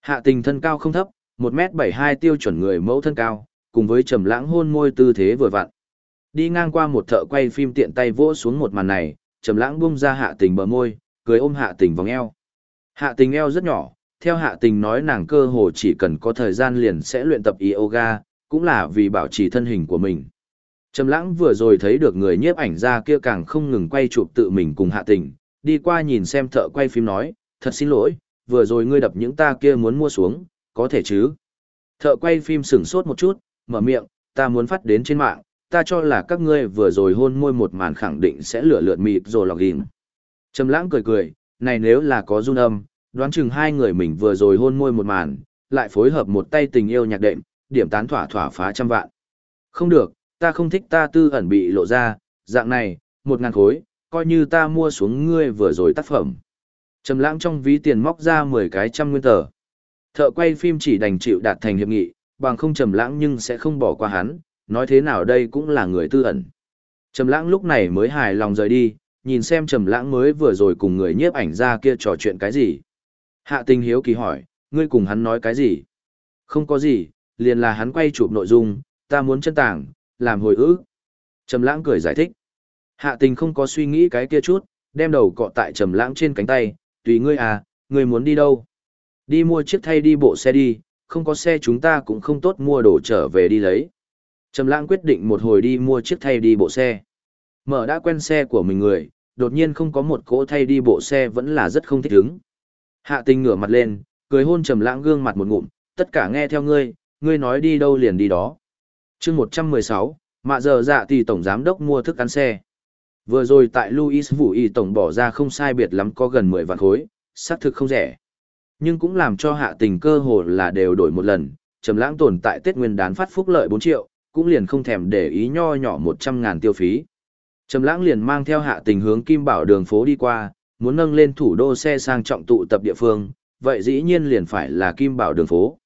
Hạ tình thân cao không thấp, 1m72 tiêu chuẩn người mẫu thân cao, cùng với trầm lãng hôn môi tư thế vừa vặn. Đi ngang qua một thợ quay phim tiện tay vỗ xuống một màn này, trầm lãng buông ra hạ tình bờ môi, cười ôm hạ tình vòng eo. Hạ tình eo rất nhỏ, theo hạ tình nói nàng cơ hồ chỉ cần có thời gian liền sẽ luyện tập yoga, cũng là vì bảo trì thân hình của mình. Trầm lãng vừa rồi thấy được người nhiếp ảnh ra kia càng không ngừng quay chụp tự mình cùng hạ tình, đi qua nhìn xem thợ quay phim nói, thật xin lỗi, vừa rồi ngươi đập những ta kia muốn mua xuống, có thể chứ. Thợ quay phim sửng sốt một chút, mở miệng, ta muốn phát đến trên mạng, ta cho là các ngươi vừa rồi hôn môi một màn khẳng định sẽ lửa lượt mịt rồi lọc gìn. Trầm lãng cười cười, này nếu là có run âm, đoán chừng hai người mình vừa rồi hôn môi một màn, lại phối hợp một tay tình yêu nhạc đệm, điểm tán thỏa thỏa phá trăm vạn. Không được, ta không thích ta tư ẩn bị lộ ra, dạng này, một ngàn khối, coi như ta mua xuống ngươi vừa rồi tác phẩm. Trầm lãng trong ví tiền móc ra 10 cái trăm nguyên tờ. Thợ quay phim chỉ đành chịu đạt thành hiệp nghị, bằng không trầm lãng nhưng sẽ không bỏ qua hắn, nói thế nào đây cũng là người tư ẩn. Trầm lãng lúc này mới hài lòng rời đi, nhìn xem trầm lãng mới vừa rồi cùng người nhiếp ảnh ra kia trò chuyện cái gì. Hạ tình hiếu kỳ hỏi, ngươi cùng hắn nói cái gì? Không có gì, liền là hắn quay chụp nội dung, ta muốn chân tảng, làm hồi ức. Trầm lãng cười giải thích. Hạ tình không có suy nghĩ cái kia chút, đem đầu cọ tại trầm lãng trên cánh tay, tùy ngươi à, ngươi muốn đi đâu? Đi mua chiếc thay đi bộ xe đi, không có xe chúng ta cũng không tốt mua đồ trở về đi lấy. Trầm lãng quyết định một hồi đi mua chiếc thay đi bộ xe. Mở đã quen xe của mình người, đột nhiên không có một cỗ thay đi bộ xe vẫn là rất không thích ứng. Hạ tình ngửa mặt lên, cười hôn trầm lãng gương mặt một ngụm, tất cả nghe theo ngươi, ngươi nói đi đâu liền đi đó chương 116, mạ giờ dạ thì tổng giám đốc mua thức ăn xe. Vừa rồi tại Louis Vũ Y tổng bỏ ra không sai biệt lắm có gần 10 vạn khối, xác thực không rẻ. Nhưng cũng làm cho hạ tình cơ hồ là đều đổi một lần, trầm lãng tồn tại Tết Nguyên đán phát phúc lợi 4 triệu, cũng liền không thèm để ý nho nhỏ 100 ngàn tiêu phí. Trầm lãng liền mang theo hạ tình hướng Kim Bảo đường phố đi qua, muốn nâng lên thủ đô xe sang trọng tụ tập địa phương, vậy dĩ nhiên liền phải là Kim Bảo đường phố.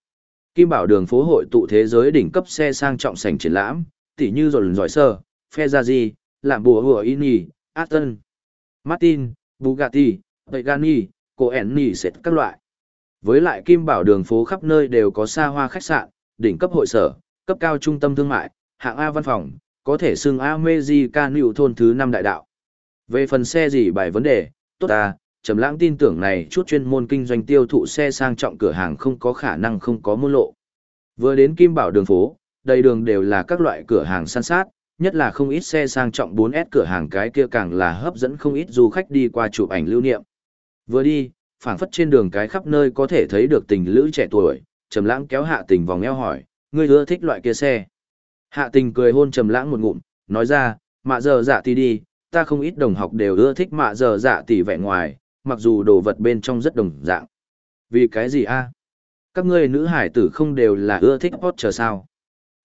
Kim Bảo đường phố hội tụ thế giới đỉnh cấp xe sang trọng sảnh triển lãm, tỉ như rồi giỏi sơ, Ferrari, làm bùa hùa Aston, Martin, Bugatti, Pagani, Coenni sẽ các loại. Với lại Kim Bảo đường phố khắp nơi đều có xa hoa khách sạn, đỉnh cấp hội sở, cấp cao trung tâm thương mại, hạng A văn phòng, có thể xưng America New thôn thứ năm đại đạo. Về phần xe gì bài vấn đề, tốt à, Trầm Lãng tin tưởng này chút chuyên môn kinh doanh tiêu thụ xe sang trọng cửa hàng không có khả năng không có môn lộ. Vừa đến Kim Bảo đường phố, đầy đường đều là các loại cửa hàng san sát, nhất là không ít xe sang trọng 4S cửa hàng cái kia càng là hấp dẫn không ít du khách đi qua chụp ảnh lưu niệm. Vừa đi, phảng phất trên đường cái khắp nơi có thể thấy được tình lữ trẻ tuổi, Trầm Lãng kéo Hạ Tình vòng eo hỏi, ngươi ưa thích loại kia xe? Hạ Tình cười hôn Trầm Lãng một ngụm, nói ra, mạ giờ dạ tỷ đi, ta không ít đồng học đều ưa thích mạ giờ dạ tỷ vẻ ngoài, mặc dù đồ vật bên trong rất đồng dạng. Vì cái gì a? Các ngươi nữ hải tử không đều là ưa thích Porsche sao?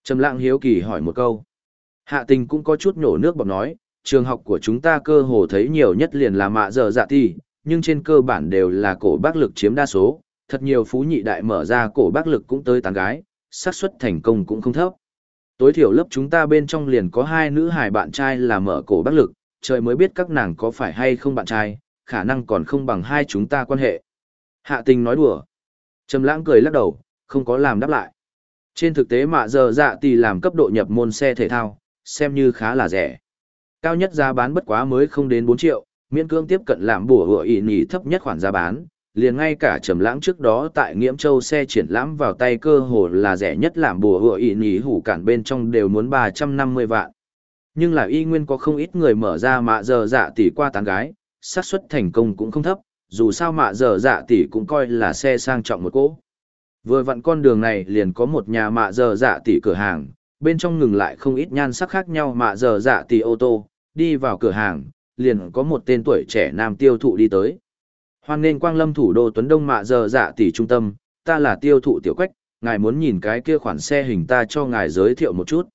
Trầm lặng hiếu kỳ hỏi một câu. Hạ Tình cũng có chút nhổ nước bọt nói, trường học của chúng ta cơ hồ thấy nhiều nhất liền là mạ giờ dạ thì nhưng trên cơ bản đều là cổ bác lực chiếm đa số, thật nhiều phú nhị đại mở ra cổ bác lực cũng tới tán gái, xác suất thành công cũng không thấp. Tối thiểu lớp chúng ta bên trong liền có hai nữ hài bạn trai là mở cổ bác lực, trời mới biết các nàng có phải hay không bạn trai, khả năng còn không bằng hai chúng ta quan hệ. Hạ tình nói đùa. Trầm lãng cười lắc đầu, không có làm đáp lại. Trên thực tế mạ giờ dạ tỷ làm cấp độ nhập môn xe thể thao, xem như khá là rẻ. Cao nhất giá bán bất quá mới không đến 4 triệu, miễn cưỡng tiếp cận làm bùa hựa ỉ nhỉ thấp nhất khoản giá bán, liền ngay cả trầm lãng trước đó tại Nghiễm Châu xe triển lãm vào tay cơ hồ là rẻ nhất làm bùa hựa ỉ nhỉ hủ cản bên trong đều muốn 350 vạn. Nhưng là y nguyên có không ít người mở ra mạ giờ dạ tỷ qua tán gái, xác suất thành công cũng không thấp, dù sao mạ giờ dạ tỷ cũng coi là xe sang trọng một cỗ. Vừa vặn con đường này liền có một nhà mạ giờ dạ tỷ cửa hàng, bên trong ngừng lại không ít nhan sắc khác nhau mạ giờ dạ tỷ ô tô, đi vào cửa hàng, liền có một tên tuổi trẻ nam tiêu thụ đi tới. Hoan nên quang lâm thủ đô Tuấn Đông mạ giờ dạ tỷ trung tâm, ta là tiêu thụ tiểu quách, ngài muốn nhìn cái kia khoản xe hình ta cho ngài giới thiệu một chút.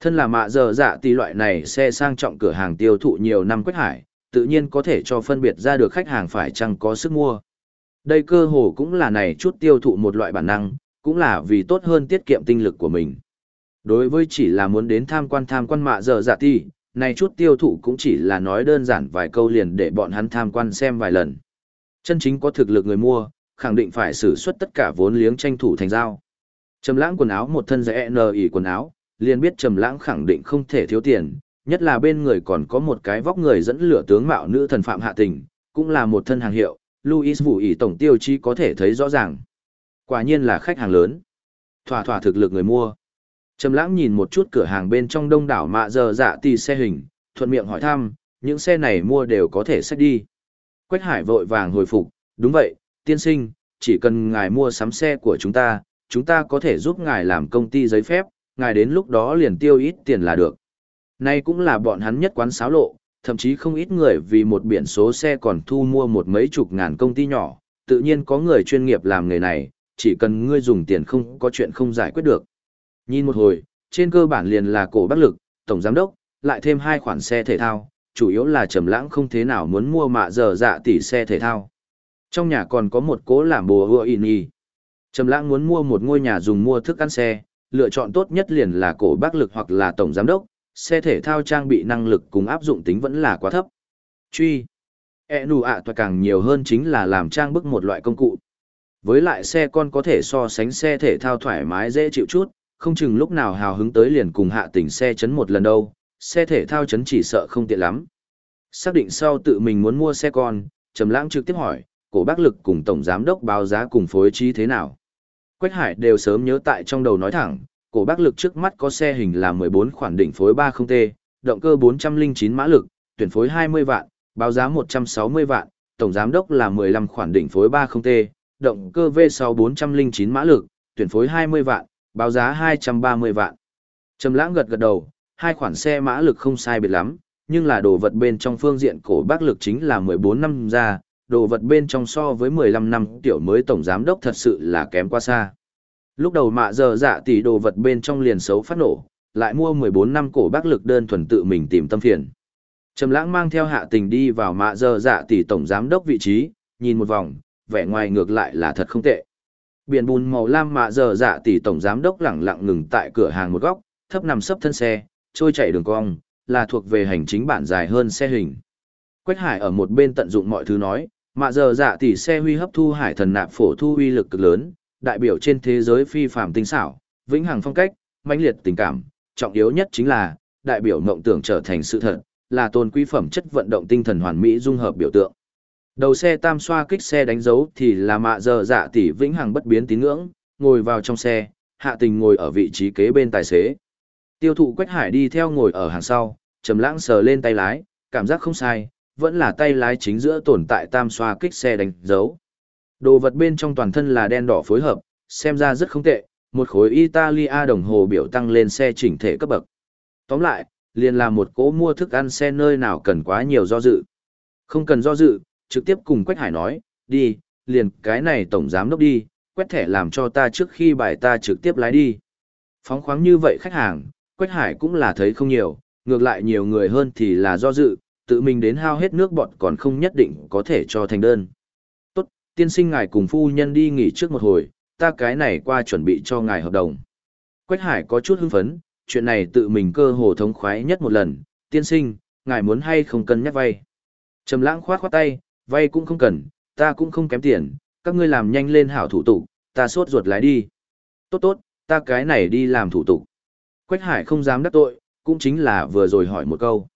Thân là mạ giờ dạ tỷ loại này xe sang trọng cửa hàng tiêu thụ nhiều năm quách hải, tự nhiên có thể cho phân biệt ra được khách hàng phải chăng có sức mua. Đây cơ hồ cũng là này chút tiêu thụ một loại bản năng, cũng là vì tốt hơn tiết kiệm tinh lực của mình. Đối với chỉ là muốn đến tham quan tham quan mạ giờ dạ tỷ, này chút tiêu thụ cũng chỉ là nói đơn giản vài câu liền để bọn hắn tham quan xem vài lần. Chân chính có thực lực người mua, khẳng định phải sử xuất tất cả vốn liếng tranh thủ thành giao. Trầm lãng quần áo một thân rẻ ỉ quần áo, liền biết Trầm lãng khẳng định không thể thiếu tiền, nhất là bên người còn có một cái vóc người dẫn lửa tướng mạo nữ thần phạm hạ tình, cũng là một thân hàng hiệu, Louis Vũ ỉ tổng tiêu chí có thể thấy rõ ràng. Quả nhiên là khách hàng lớn. Thỏa thỏa thực lực người mua. Trầm lãng nhìn một chút cửa hàng bên trong đông đảo mạ giờ dạ tì xe hình, thuận miệng hỏi thăm, những xe này mua đều có thể xách đi. Quách Hải vội vàng hồi phục, đúng vậy, tiên sinh, chỉ cần ngài mua sắm xe của chúng ta, chúng ta có thể giúp ngài làm công ty giấy phép, ngài đến lúc đó liền tiêu ít tiền là được. Nay cũng là bọn hắn nhất quán xáo lộ, thậm chí không ít người vì một biển số xe còn thu mua một mấy chục ngàn công ty nhỏ, tự nhiên có người chuyên nghiệp làm nghề này, chỉ cần ngươi dùng tiền không có chuyện không giải quyết được. Nhìn một hồi, trên cơ bản liền là cổ bác lực, tổng giám đốc, lại thêm hai khoản xe thể thao, chủ yếu là trầm lãng không thế nào muốn mua mạ giờ dạ tỷ xe thể thao. Trong nhà còn có một cố làm bùa hựa in y. Trầm lãng muốn mua một ngôi nhà dùng mua thức ăn xe, lựa chọn tốt nhất liền là cổ bác lực hoặc là tổng giám đốc, xe thể thao trang bị năng lực cùng áp dụng tính vẫn là quá thấp. Truy. E nù ạ toa càng nhiều hơn chính là làm trang bức một loại công cụ. Với lại xe con có thể so sánh xe thể thao thoải mái dễ chịu chút, không chừng lúc nào hào hứng tới liền cùng hạ tỉnh xe chấn một lần đâu, xe thể thao chấn chỉ sợ không tiện lắm. Xác định sau tự mình muốn mua xe con, Trầm Lãng trực tiếp hỏi, cổ bác lực cùng tổng giám đốc báo giá cùng phối trí thế nào. Quách Hải đều sớm nhớ tại trong đầu nói thẳng, cổ bác lực trước mắt có xe hình là 14 khoản đỉnh phối 30T, động cơ 409 mã lực, tuyển phối 20 vạn, báo giá 160 vạn, tổng giám đốc là 15 khoản đỉnh phối 30T, động cơ V6 409 mã lực, tuyển phối 20 vạn, báo giá 230 vạn. Trầm lãng gật gật đầu, hai khoản xe mã lực không sai biệt lắm, nhưng là đồ vật bên trong phương diện cổ bác lực chính là 14 năm ra, đồ vật bên trong so với 15 năm tiểu mới tổng giám đốc thật sự là kém quá xa. Lúc đầu mạ giờ dạ tỷ đồ vật bên trong liền xấu phát nổ, lại mua 14 năm cổ bác lực đơn thuần tự mình tìm tâm phiền. Trầm lãng mang theo hạ tình đi vào mạ giờ dạ tỷ tổng giám đốc vị trí, nhìn một vòng, vẻ ngoài ngược lại là thật không tệ. Biển bùn màu lam mạ giờ dạ tỷ tổng giám đốc lẳng lặng ngừng tại cửa hàng một góc, thấp nằm sấp thân xe, trôi chạy đường cong, là thuộc về hành chính bản dài hơn xe hình. Quách Hải ở một bên tận dụng mọi thứ nói, mạ giờ dạ tỷ xe huy hấp thu hải thần nạp phổ thu uy lực cực lớn, đại biểu trên thế giới phi phàm tinh xảo, vĩnh hằng phong cách, mãnh liệt tình cảm, trọng yếu nhất chính là đại biểu mộng tưởng trở thành sự thật, là tôn quý phẩm chất vận động tinh thần hoàn mỹ dung hợp biểu tượng. Đầu xe tam xoa kích xe đánh dấu thì là mạ giờ dạ tỷ vĩnh hằng bất biến tín ngưỡng, ngồi vào trong xe, hạ tình ngồi ở vị trí kế bên tài xế. Tiêu thụ Quách Hải đi theo ngồi ở hàng sau, trầm lãng sờ lên tay lái, cảm giác không sai, vẫn là tay lái chính giữa tồn tại tam xoa kích xe đánh dấu. Đồ vật bên trong toàn thân là đen đỏ phối hợp, xem ra rất không tệ, một khối Italia đồng hồ biểu tăng lên xe chỉnh thể cấp bậc. Tóm lại, liền là một cố mua thức ăn xe nơi nào cần quá nhiều do dự. Không cần do dự, trực tiếp cùng Quách Hải nói, đi, liền cái này tổng giám đốc đi, quét thẻ làm cho ta trước khi bài ta trực tiếp lái đi. Phóng khoáng như vậy khách hàng, Quách Hải cũng là thấy không nhiều, ngược lại nhiều người hơn thì là do dự, tự mình đến hao hết nước bọt còn không nhất định có thể cho thành đơn. Tiên sinh ngài cùng phu nhân đi nghỉ trước một hồi, ta cái này qua chuẩn bị cho ngài hợp đồng. Quách Hải có chút hưng phấn, chuyện này tự mình cơ hồ thống khoái nhất một lần, tiên sinh, ngài muốn hay không cần nhắc vay. Trầm lãng khoát khoát tay, vay cũng không cần, ta cũng không kém tiền, các ngươi làm nhanh lên hảo thủ tục, ta sốt ruột lái đi. Tốt tốt, ta cái này đi làm thủ tục. Quách Hải không dám đắc tội, cũng chính là vừa rồi hỏi một câu.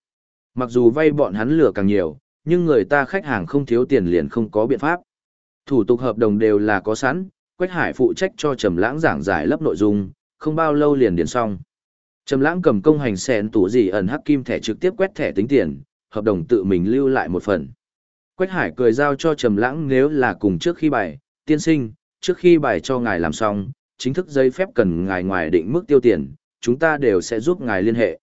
Mặc dù vay bọn hắn lừa càng nhiều, nhưng người ta khách hàng không thiếu tiền liền không có biện pháp. Thủ tục hợp đồng đều là có sẵn, Quách Hải phụ trách cho Trầm Lãng giảng giải lớp nội dung, không bao lâu liền điền xong. Trầm Lãng cầm công hành xén tủ gì ẩn hắc kim thẻ trực tiếp quét thẻ tính tiền, hợp đồng tự mình lưu lại một phần. Quách Hải cười giao cho Trầm Lãng nếu là cùng trước khi bài, tiên sinh, trước khi bài cho ngài làm xong, chính thức giấy phép cần ngài ngoài định mức tiêu tiền, chúng ta đều sẽ giúp ngài liên hệ.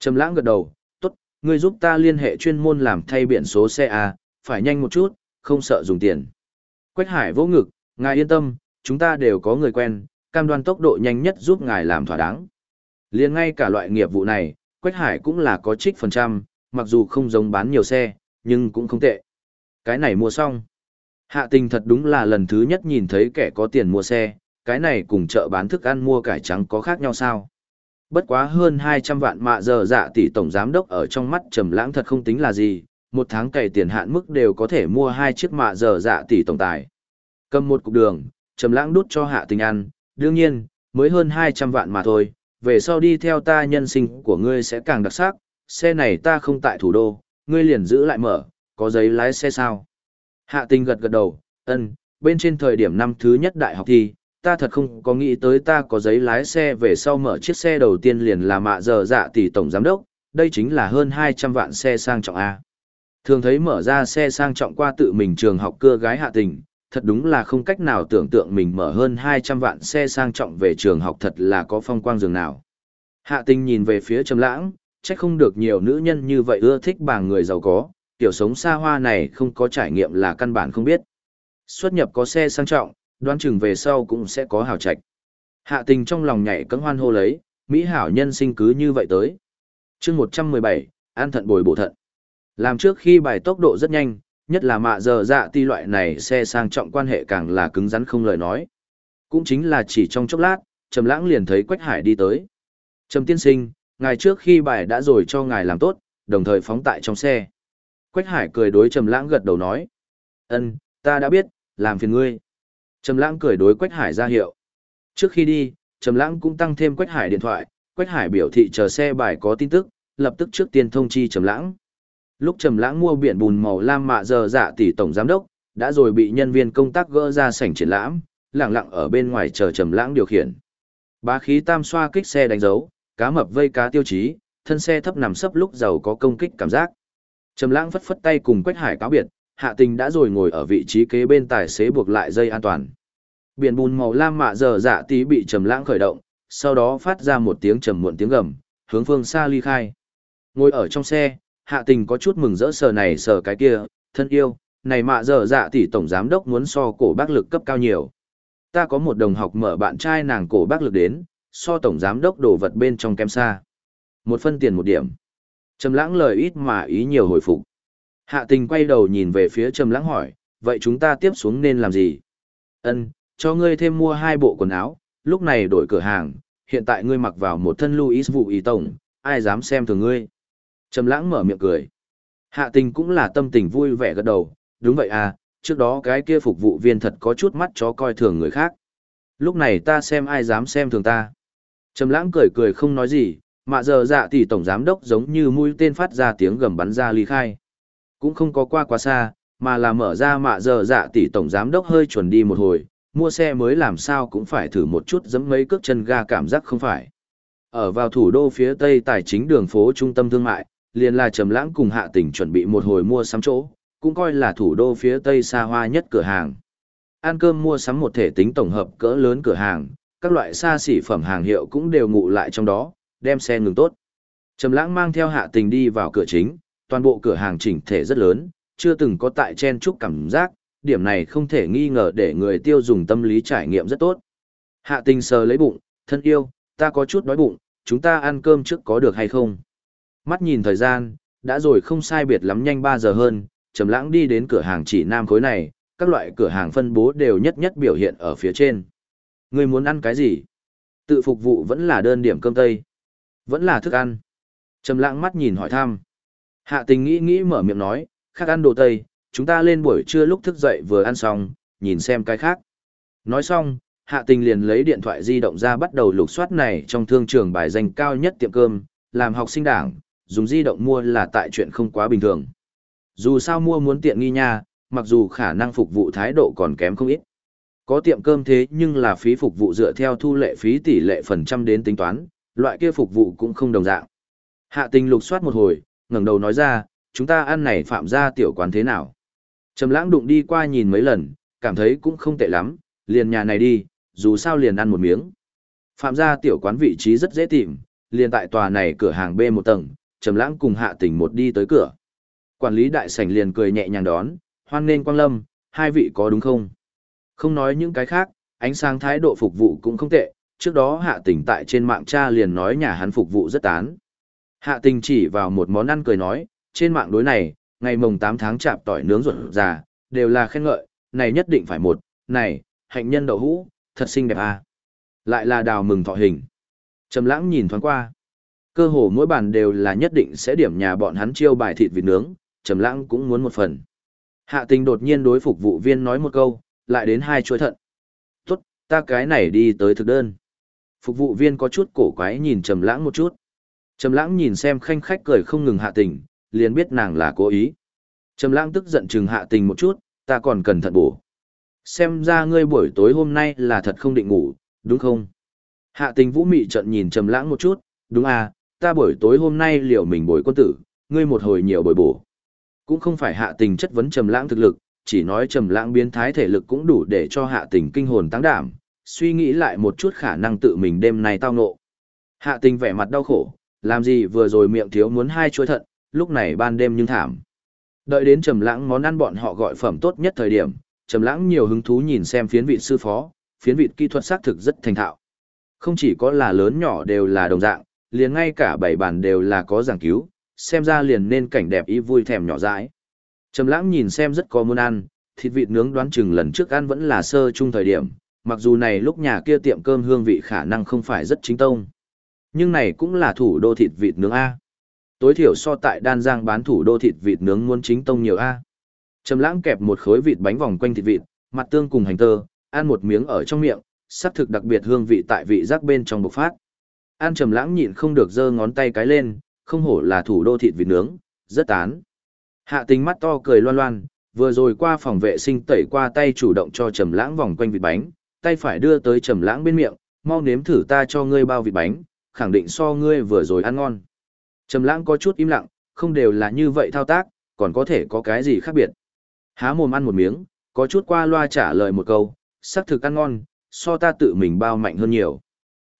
Trầm Lãng gật đầu, "Tốt, ngươi giúp ta liên hệ chuyên môn làm thay biển số xe a, phải nhanh một chút, không sợ dùng tiền." Quách Hải vỗ ngực, "Ngài yên tâm, chúng ta đều có người quen, cam đoan tốc độ nhanh nhất giúp ngài làm thỏa đáng." Liên ngay cả loại nghiệp vụ này, Quách Hải cũng là có trích phần trăm, mặc dù không giống bán nhiều xe, nhưng cũng không tệ. Cái này mua xong. Hạ tình thật đúng là lần thứ nhất nhìn thấy kẻ có tiền mua xe, cái này cùng chợ bán thức ăn mua cải trắng có khác nhau sao. Bất quá hơn 200 vạn mạ giờ dạ tỷ tổng giám đốc ở trong mắt trầm lãng thật không tính là gì, một tháng cày tiền hạn mức đều có thể mua hai chiếc mạ giờ dạ tỷ tổng tài. Cầm một cục đường, trầm lãng đút cho hạ tình ăn, đương nhiên, mới hơn 200 vạn mà thôi, về sau đi theo ta nhân sinh của ngươi sẽ càng đặc sắc, xe này ta không tại thủ đô, ngươi liền giữ lại mở, có giấy lái xe sao? Hạ tình gật gật đầu, ân, bên trên thời điểm năm thứ nhất đại học thì ta thật không có nghĩ tới ta có giấy lái xe về sau mở chiếc xe đầu tiên liền là mạ giờ dạ tỷ tổng giám đốc, đây chính là hơn 200 vạn xe sang trọng A. Thường thấy mở ra xe sang trọng qua tự mình trường học cưa gái hạ tình, thật đúng là không cách nào tưởng tượng mình mở hơn 200 vạn xe sang trọng về trường học thật là có phong quang dường nào. Hạ tình nhìn về phía trầm lãng, chắc không được nhiều nữ nhân như vậy ưa thích bà người giàu có, tiểu sống xa hoa này không có trải nghiệm là căn bản không biết. Xuất nhập có xe sang trọng, đoán chừng về sau cũng sẽ có hào trạch. Hạ tình trong lòng nhảy cấm hoan hô lấy, Mỹ hảo nhân sinh cứ như vậy tới. chương 117, an thận bồi bổ thận. Làm trước khi bài tốc độ rất nhanh, nhất là mạ giờ dạ ti loại này xe sang trọng quan hệ càng là cứng rắn không lời nói. Cũng chính là chỉ trong chốc lát, Trầm Lãng liền thấy Quách Hải đi tới. "Trầm tiên sinh, ngài trước khi bài đã rồi cho ngài làm tốt, đồng thời phóng tại trong xe." Quách Hải cười đối Trầm Lãng gật đầu nói. "Ân, ta đã biết, làm phiền ngươi." Trầm Lãng cười đối Quách Hải ra hiệu. Trước khi đi, Trầm Lãng cũng tăng thêm Quách Hải điện thoại, Quách Hải biểu thị chờ xe bài có tin tức, lập tức trước tiên thông chi Trầm Lãng. Lúc Trầm Lãng mua biển bùn màu lam mạ giờ dạ tỷ tổng giám đốc, đã rồi bị nhân viên công tác gỡ ra sảnh triển lãm, lặng lặng ở bên ngoài chờ Trầm Lãng điều khiển. Bá khí tam xoa kích xe đánh dấu, cá mập vây cá tiêu chí, thân xe thấp nằm sấp lúc giàu có công kích cảm giác. Trầm Lãng phất phất tay cùng Quách Hải cáo biệt, Hạ Tình đã rồi ngồi ở vị trí kế bên tài xế buộc lại dây an toàn. Biển bùn màu lam mạ giờ dạ tí bị Trầm Lãng khởi động, sau đó phát ra một tiếng trầm muộn tiếng gầm, hướng phương xa ly khai. Ngồi ở trong xe, Hạ Tình có chút mừng rỡ sờ này sờ cái kia, thân yêu, này mạ giờ dạ tỷ tổng giám đốc muốn so cổ bác lực cấp cao nhiều. Ta có một đồng học mở bạn trai nàng cổ bác lực đến, so tổng giám đốc đồ vật bên trong kem xa. Một phân tiền một điểm. Trầm lãng lời ít mà ý nhiều hồi phục. Hạ tình quay đầu nhìn về phía trầm lãng hỏi, vậy chúng ta tiếp xuống nên làm gì? Ân, cho ngươi thêm mua hai bộ quần áo, lúc này đổi cửa hàng, hiện tại ngươi mặc vào một thân Louis vụ ý tổng, ai dám xem thường ngươi. Trầm lãng mở miệng cười. Hạ tình cũng là tâm tình vui vẻ gật đầu, đúng vậy à, trước đó cái kia phục vụ viên thật có chút mắt chó coi thường người khác. Lúc này ta xem ai dám xem thường ta. Trầm lãng cười cười không nói gì, mà giờ dạ tỷ tổng giám đốc giống như mũi tên phát ra tiếng gầm bắn ra ly khai. Cũng không có qua quá xa, mà là mở ra mạ giờ dạ tỷ tổng giám đốc hơi chuẩn đi một hồi, mua xe mới làm sao cũng phải thử một chút giẫm mấy cước chân ga cảm giác không phải. Ở vào thủ đô phía tây tài chính đường phố trung tâm thương mại, liền là Trầm Lãng cùng Hạ Tỉnh chuẩn bị một hồi mua sắm chỗ, cũng coi là thủ đô phía tây xa hoa nhất cửa hàng. Ăn cơm mua sắm một thể tính tổng hợp cỡ lớn cửa hàng, các loại xa xỉ phẩm hàng hiệu cũng đều ngụ lại trong đó, đem xe ngừng tốt. Trầm lãng mang theo hạ tình đi vào cửa chính, toàn bộ cửa hàng chỉnh thể rất lớn, chưa từng có tại chen chúc cảm giác, điểm này không thể nghi ngờ để người tiêu dùng tâm lý trải nghiệm rất tốt. Hạ tình sờ lấy bụng, thân yêu, ta có chút đói bụng, chúng ta ăn cơm trước có được hay không? Mắt nhìn thời gian, đã rồi không sai biệt lắm nhanh 3 giờ hơn, Trầm lãng đi đến cửa hàng chỉ nam khối này, các loại cửa hàng phân bố đều nhất nhất biểu hiện ở phía trên. Người muốn ăn cái gì? Tự phục vụ vẫn là đơn điểm cơm tây. Vẫn là thức ăn. Trầm lãng mắt nhìn hỏi thăm. Hạ tình nghĩ nghĩ mở miệng nói, khác ăn đồ tây, chúng ta lên buổi trưa lúc thức dậy vừa ăn xong, nhìn xem cái khác. Nói xong, hạ tình liền lấy điện thoại di động ra bắt đầu lục soát này trong thương trường bài danh cao nhất tiệm cơm, làm học sinh đảng, dùng di động mua là tại chuyện không quá bình thường. Dù sao mua muốn tiện nghi nha, mặc dù khả năng phục vụ thái độ còn kém không ít. Có tiệm cơm thế nhưng là phí phục vụ dựa theo thu lệ phí tỷ lệ phần trăm đến tính toán, loại kia phục vụ cũng không đồng dạng. Hạ tình lục soát một hồi, ngẩng đầu nói ra, chúng ta ăn này phạm ra tiểu quán thế nào? Trầm lãng đụng đi qua nhìn mấy lần, cảm thấy cũng không tệ lắm, liền nhà này đi, dù sao liền ăn một miếng. Phạm gia tiểu quán vị trí rất dễ tìm, liền tại tòa này cửa hàng B một tầng, Trầm lãng cùng hạ tình một đi tới cửa. Quản lý đại sảnh liền cười nhẹ nhàng đón, hoan nghênh quang lâm, hai vị có đúng không? Không nói những cái khác, ánh sáng thái độ phục vụ cũng không tệ, trước đó hạ tình tại trên mạng cha liền nói nhà hắn phục vụ rất tán. Hạ tình chỉ vào một món ăn cười nói, trên mạng đối này, ngày mồng 8 tháng chạp tỏi nướng ruột già, đều là khen ngợi, này nhất định phải một, này, hạnh nhân đậu hũ, thật xinh đẹp à. Lại là đào mừng thọ hình. Trầm lãng nhìn thoáng qua. Cơ hồ mỗi bàn đều là nhất định sẽ điểm nhà bọn hắn chiêu bài thịt vịt nướng, Trầm lãng cũng muốn một phần. Hạ tình đột nhiên đối phục vụ viên nói một câu, lại đến hai chuỗi thận. Tốt, ta cái này đi tới thực đơn. Phục vụ viên có chút cổ quái nhìn Trầm lãng một chút. Trầm lãng nhìn xem khanh khách cười không ngừng hạ tình, liền biết nàng là cố ý. Trầm lãng tức giận chừng hạ tình một chút, ta còn cần thận bổ. Xem ra ngươi buổi tối hôm nay là thật không định ngủ, đúng không? Hạ tình vũ mị trợn nhìn trầm lãng một chút, đúng à, ta buổi tối hôm nay liệu mình bồi quân tử, ngươi một hồi nhiều bồi bổ. Cũng không phải hạ tình chất vấn trầm lãng thực lực, chỉ nói trầm lãng biến thái thể lực cũng đủ để cho hạ tình kinh hồn tăng đảm, suy nghĩ lại một chút khả năng tự mình đêm nay tao nộ. Hạ tình vẻ mặt đau khổ, làm gì vừa rồi miệng thiếu muốn hai chuối thận, lúc này ban đêm nhưng thảm. Đợi đến trầm lãng món ăn bọn họ gọi phẩm tốt nhất thời điểm, trầm lãng nhiều hứng thú nhìn xem phiến vị sư phó, phiến vị kỹ thuật xác thực rất thành thạo. Không chỉ có là lớn nhỏ đều là đồng dạng, liền ngay cả bảy bàn đều là có giảng cứu, xem ra liền nên cảnh đẹp ý vui thèm nhỏ dãi. Trầm lãng nhìn xem rất có muốn ăn, thịt vịt nướng đoán chừng lần trước ăn vẫn là sơ chung thời điểm, mặc dù này lúc nhà kia tiệm cơm hương vị khả năng không phải rất chính tông. Nhưng này cũng là thủ đô thịt vịt nướng A. Tối thiểu so tại Đan Giang bán thủ đô thịt vịt nướng muốn chính tông nhiều A. Trầm lãng kẹp một khối vịt bánh vòng quanh thịt vịt, mặt tương cùng hành tơ, ăn một miếng ở trong miệng, sắc thực đặc biệt hương vị tại vị giác bên trong bộc phát. An trầm lãng nhịn không được giơ ngón tay cái lên, không hổ là thủ đô thịt vịt nướng, rất tán. Hạ tình mắt to cười loan loan, vừa rồi qua phòng vệ sinh tẩy qua tay chủ động cho trầm lãng vòng quanh vịt bánh, tay phải đưa tới trầm lãng bên miệng, mau nếm thử ta cho ngươi bao vịt bánh, khẳng định so ngươi vừa rồi ăn ngon. Trầm lãng có chút im lặng, không đều là như vậy thao tác, còn có thể có cái gì khác biệt. Há mồm ăn một miếng, có chút qua loa trả lời một câu, sắc thực ăn ngon, so ta tự mình bao mạnh hơn nhiều.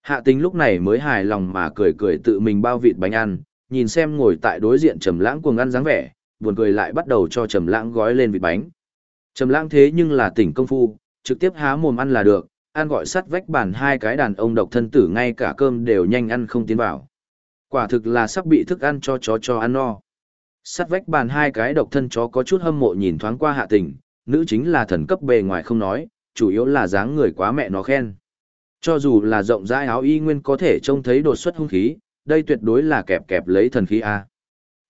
Hạ tính lúc này mới hài lòng mà cười cười tự mình bao vịt bánh ăn, nhìn xem ngồi tại đối diện trầm lãng cuồng ăn dáng vẻ, buồn cười lại bắt đầu cho trầm lãng gói lên vịt bánh. Trầm lãng thế nhưng là tỉnh công phu, trực tiếp há mồm ăn là được, ăn gọi sắt vách bàn hai cái đàn ông độc thân tử ngay cả cơm đều nhanh ăn không tiến vào. Quả thực là sắp bị thức ăn cho chó cho ăn no. Sắt vách bàn hai cái độc thân chó có chút hâm mộ nhìn thoáng qua hạ tình, nữ chính là thần cấp bề ngoài không nói, chủ yếu là dáng người quá mẹ nó khen. Cho dù là rộng rãi áo y nguyên có thể trông thấy đột xuất hung khí, đây tuyệt đối là kẹp kẹp lấy thần khí A.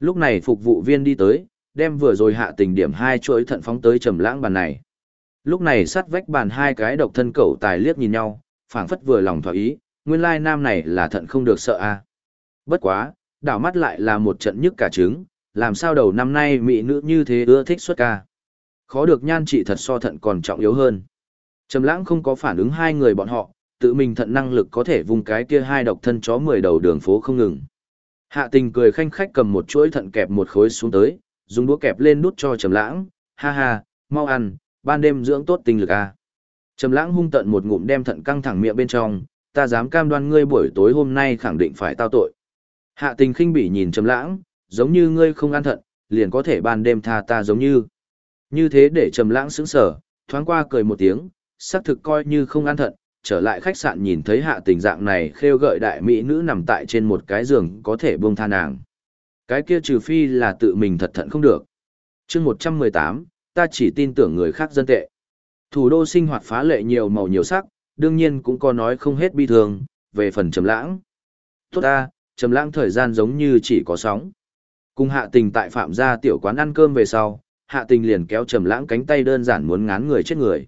Lúc này phục vụ viên đi tới, đem vừa rồi hạ tình điểm hai chuỗi thận phóng tới trầm lãng bàn này. Lúc này sắt vách bàn hai cái độc thân cẩu tài liếc nhìn nhau, phảng phất vừa lòng thỏa ý, nguyên lai nam này là thận không được sợ a. Bất quá, đảo mắt lại là một trận nhức cả trứng, làm sao đầu năm nay mỹ nữ như thế ưa thích xuất ca. Khó được nhan trị thật so thận còn trọng yếu hơn. Trầm lãng không có phản ứng hai người bọn họ, tự mình thận năng lực có thể vùng cái kia hai độc thân chó mười đầu đường phố không ngừng. Hạ tình cười khanh khách cầm một chuỗi thận kẹp một khối xuống tới, dùng đũa kẹp lên đút cho trầm lãng, ha ha, mau ăn, ban đêm dưỡng tốt tinh lực à. Trầm lãng hung tận một ngụm đem thận căng thẳng miệng bên trong, ta dám cam đoan ngươi buổi tối hôm nay khẳng định phải tao tội. Hạ tình khinh bỉ nhìn trầm lãng, giống như ngươi không ăn thận, liền có thể ban đêm tha ta giống như. Như thế để trầm lãng sững sờ, thoáng qua cười một tiếng, xác thực coi như không ăn thận, trở lại khách sạn nhìn thấy hạ tình dạng này khêu gợi đại mỹ nữ nằm tại trên một cái giường có thể buông tha nàng. Cái kia trừ phi là tự mình thật thận không được. chương 118, ta chỉ tin tưởng người khác dân tệ. Thủ đô sinh hoạt phá lệ nhiều màu nhiều sắc, đương nhiên cũng có nói không hết bi thường, về phần trầm lãng. Tốt ta, trầm lãng thời gian giống như chỉ có sóng. Cùng hạ tình tại phạm gia tiểu quán ăn cơm về sau, hạ tình liền kéo trầm lãng cánh tay đơn giản muốn ngán người chết người.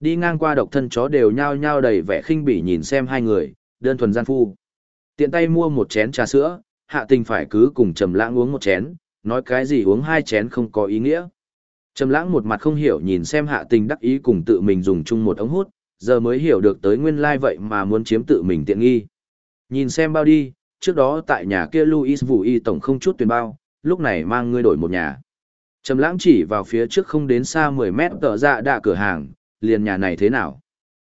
Đi ngang qua độc thân chó đều nhao nhao đầy vẻ khinh bỉ nhìn xem hai người, đơn thuần gian phu. Tiện tay mua một chén trà sữa, hạ tình phải cứ cùng trầm lãng uống một chén, nói cái gì uống hai chén không có ý nghĩa. Trầm lãng một mặt không hiểu nhìn xem hạ tình đắc ý cùng tự mình dùng chung một ống hút, giờ mới hiểu được tới nguyên lai like vậy mà muốn chiếm tự mình tiện nghi. Nhìn xem bao đi, trước đó tại nhà kia Louis Vũ Y tổng không chút tuyển bao, lúc này mang ngươi đổi một nhà. Trầm lãng chỉ vào phía trước không đến xa 10 mét tờ dạ đạ cửa hàng, liền nhà này thế nào?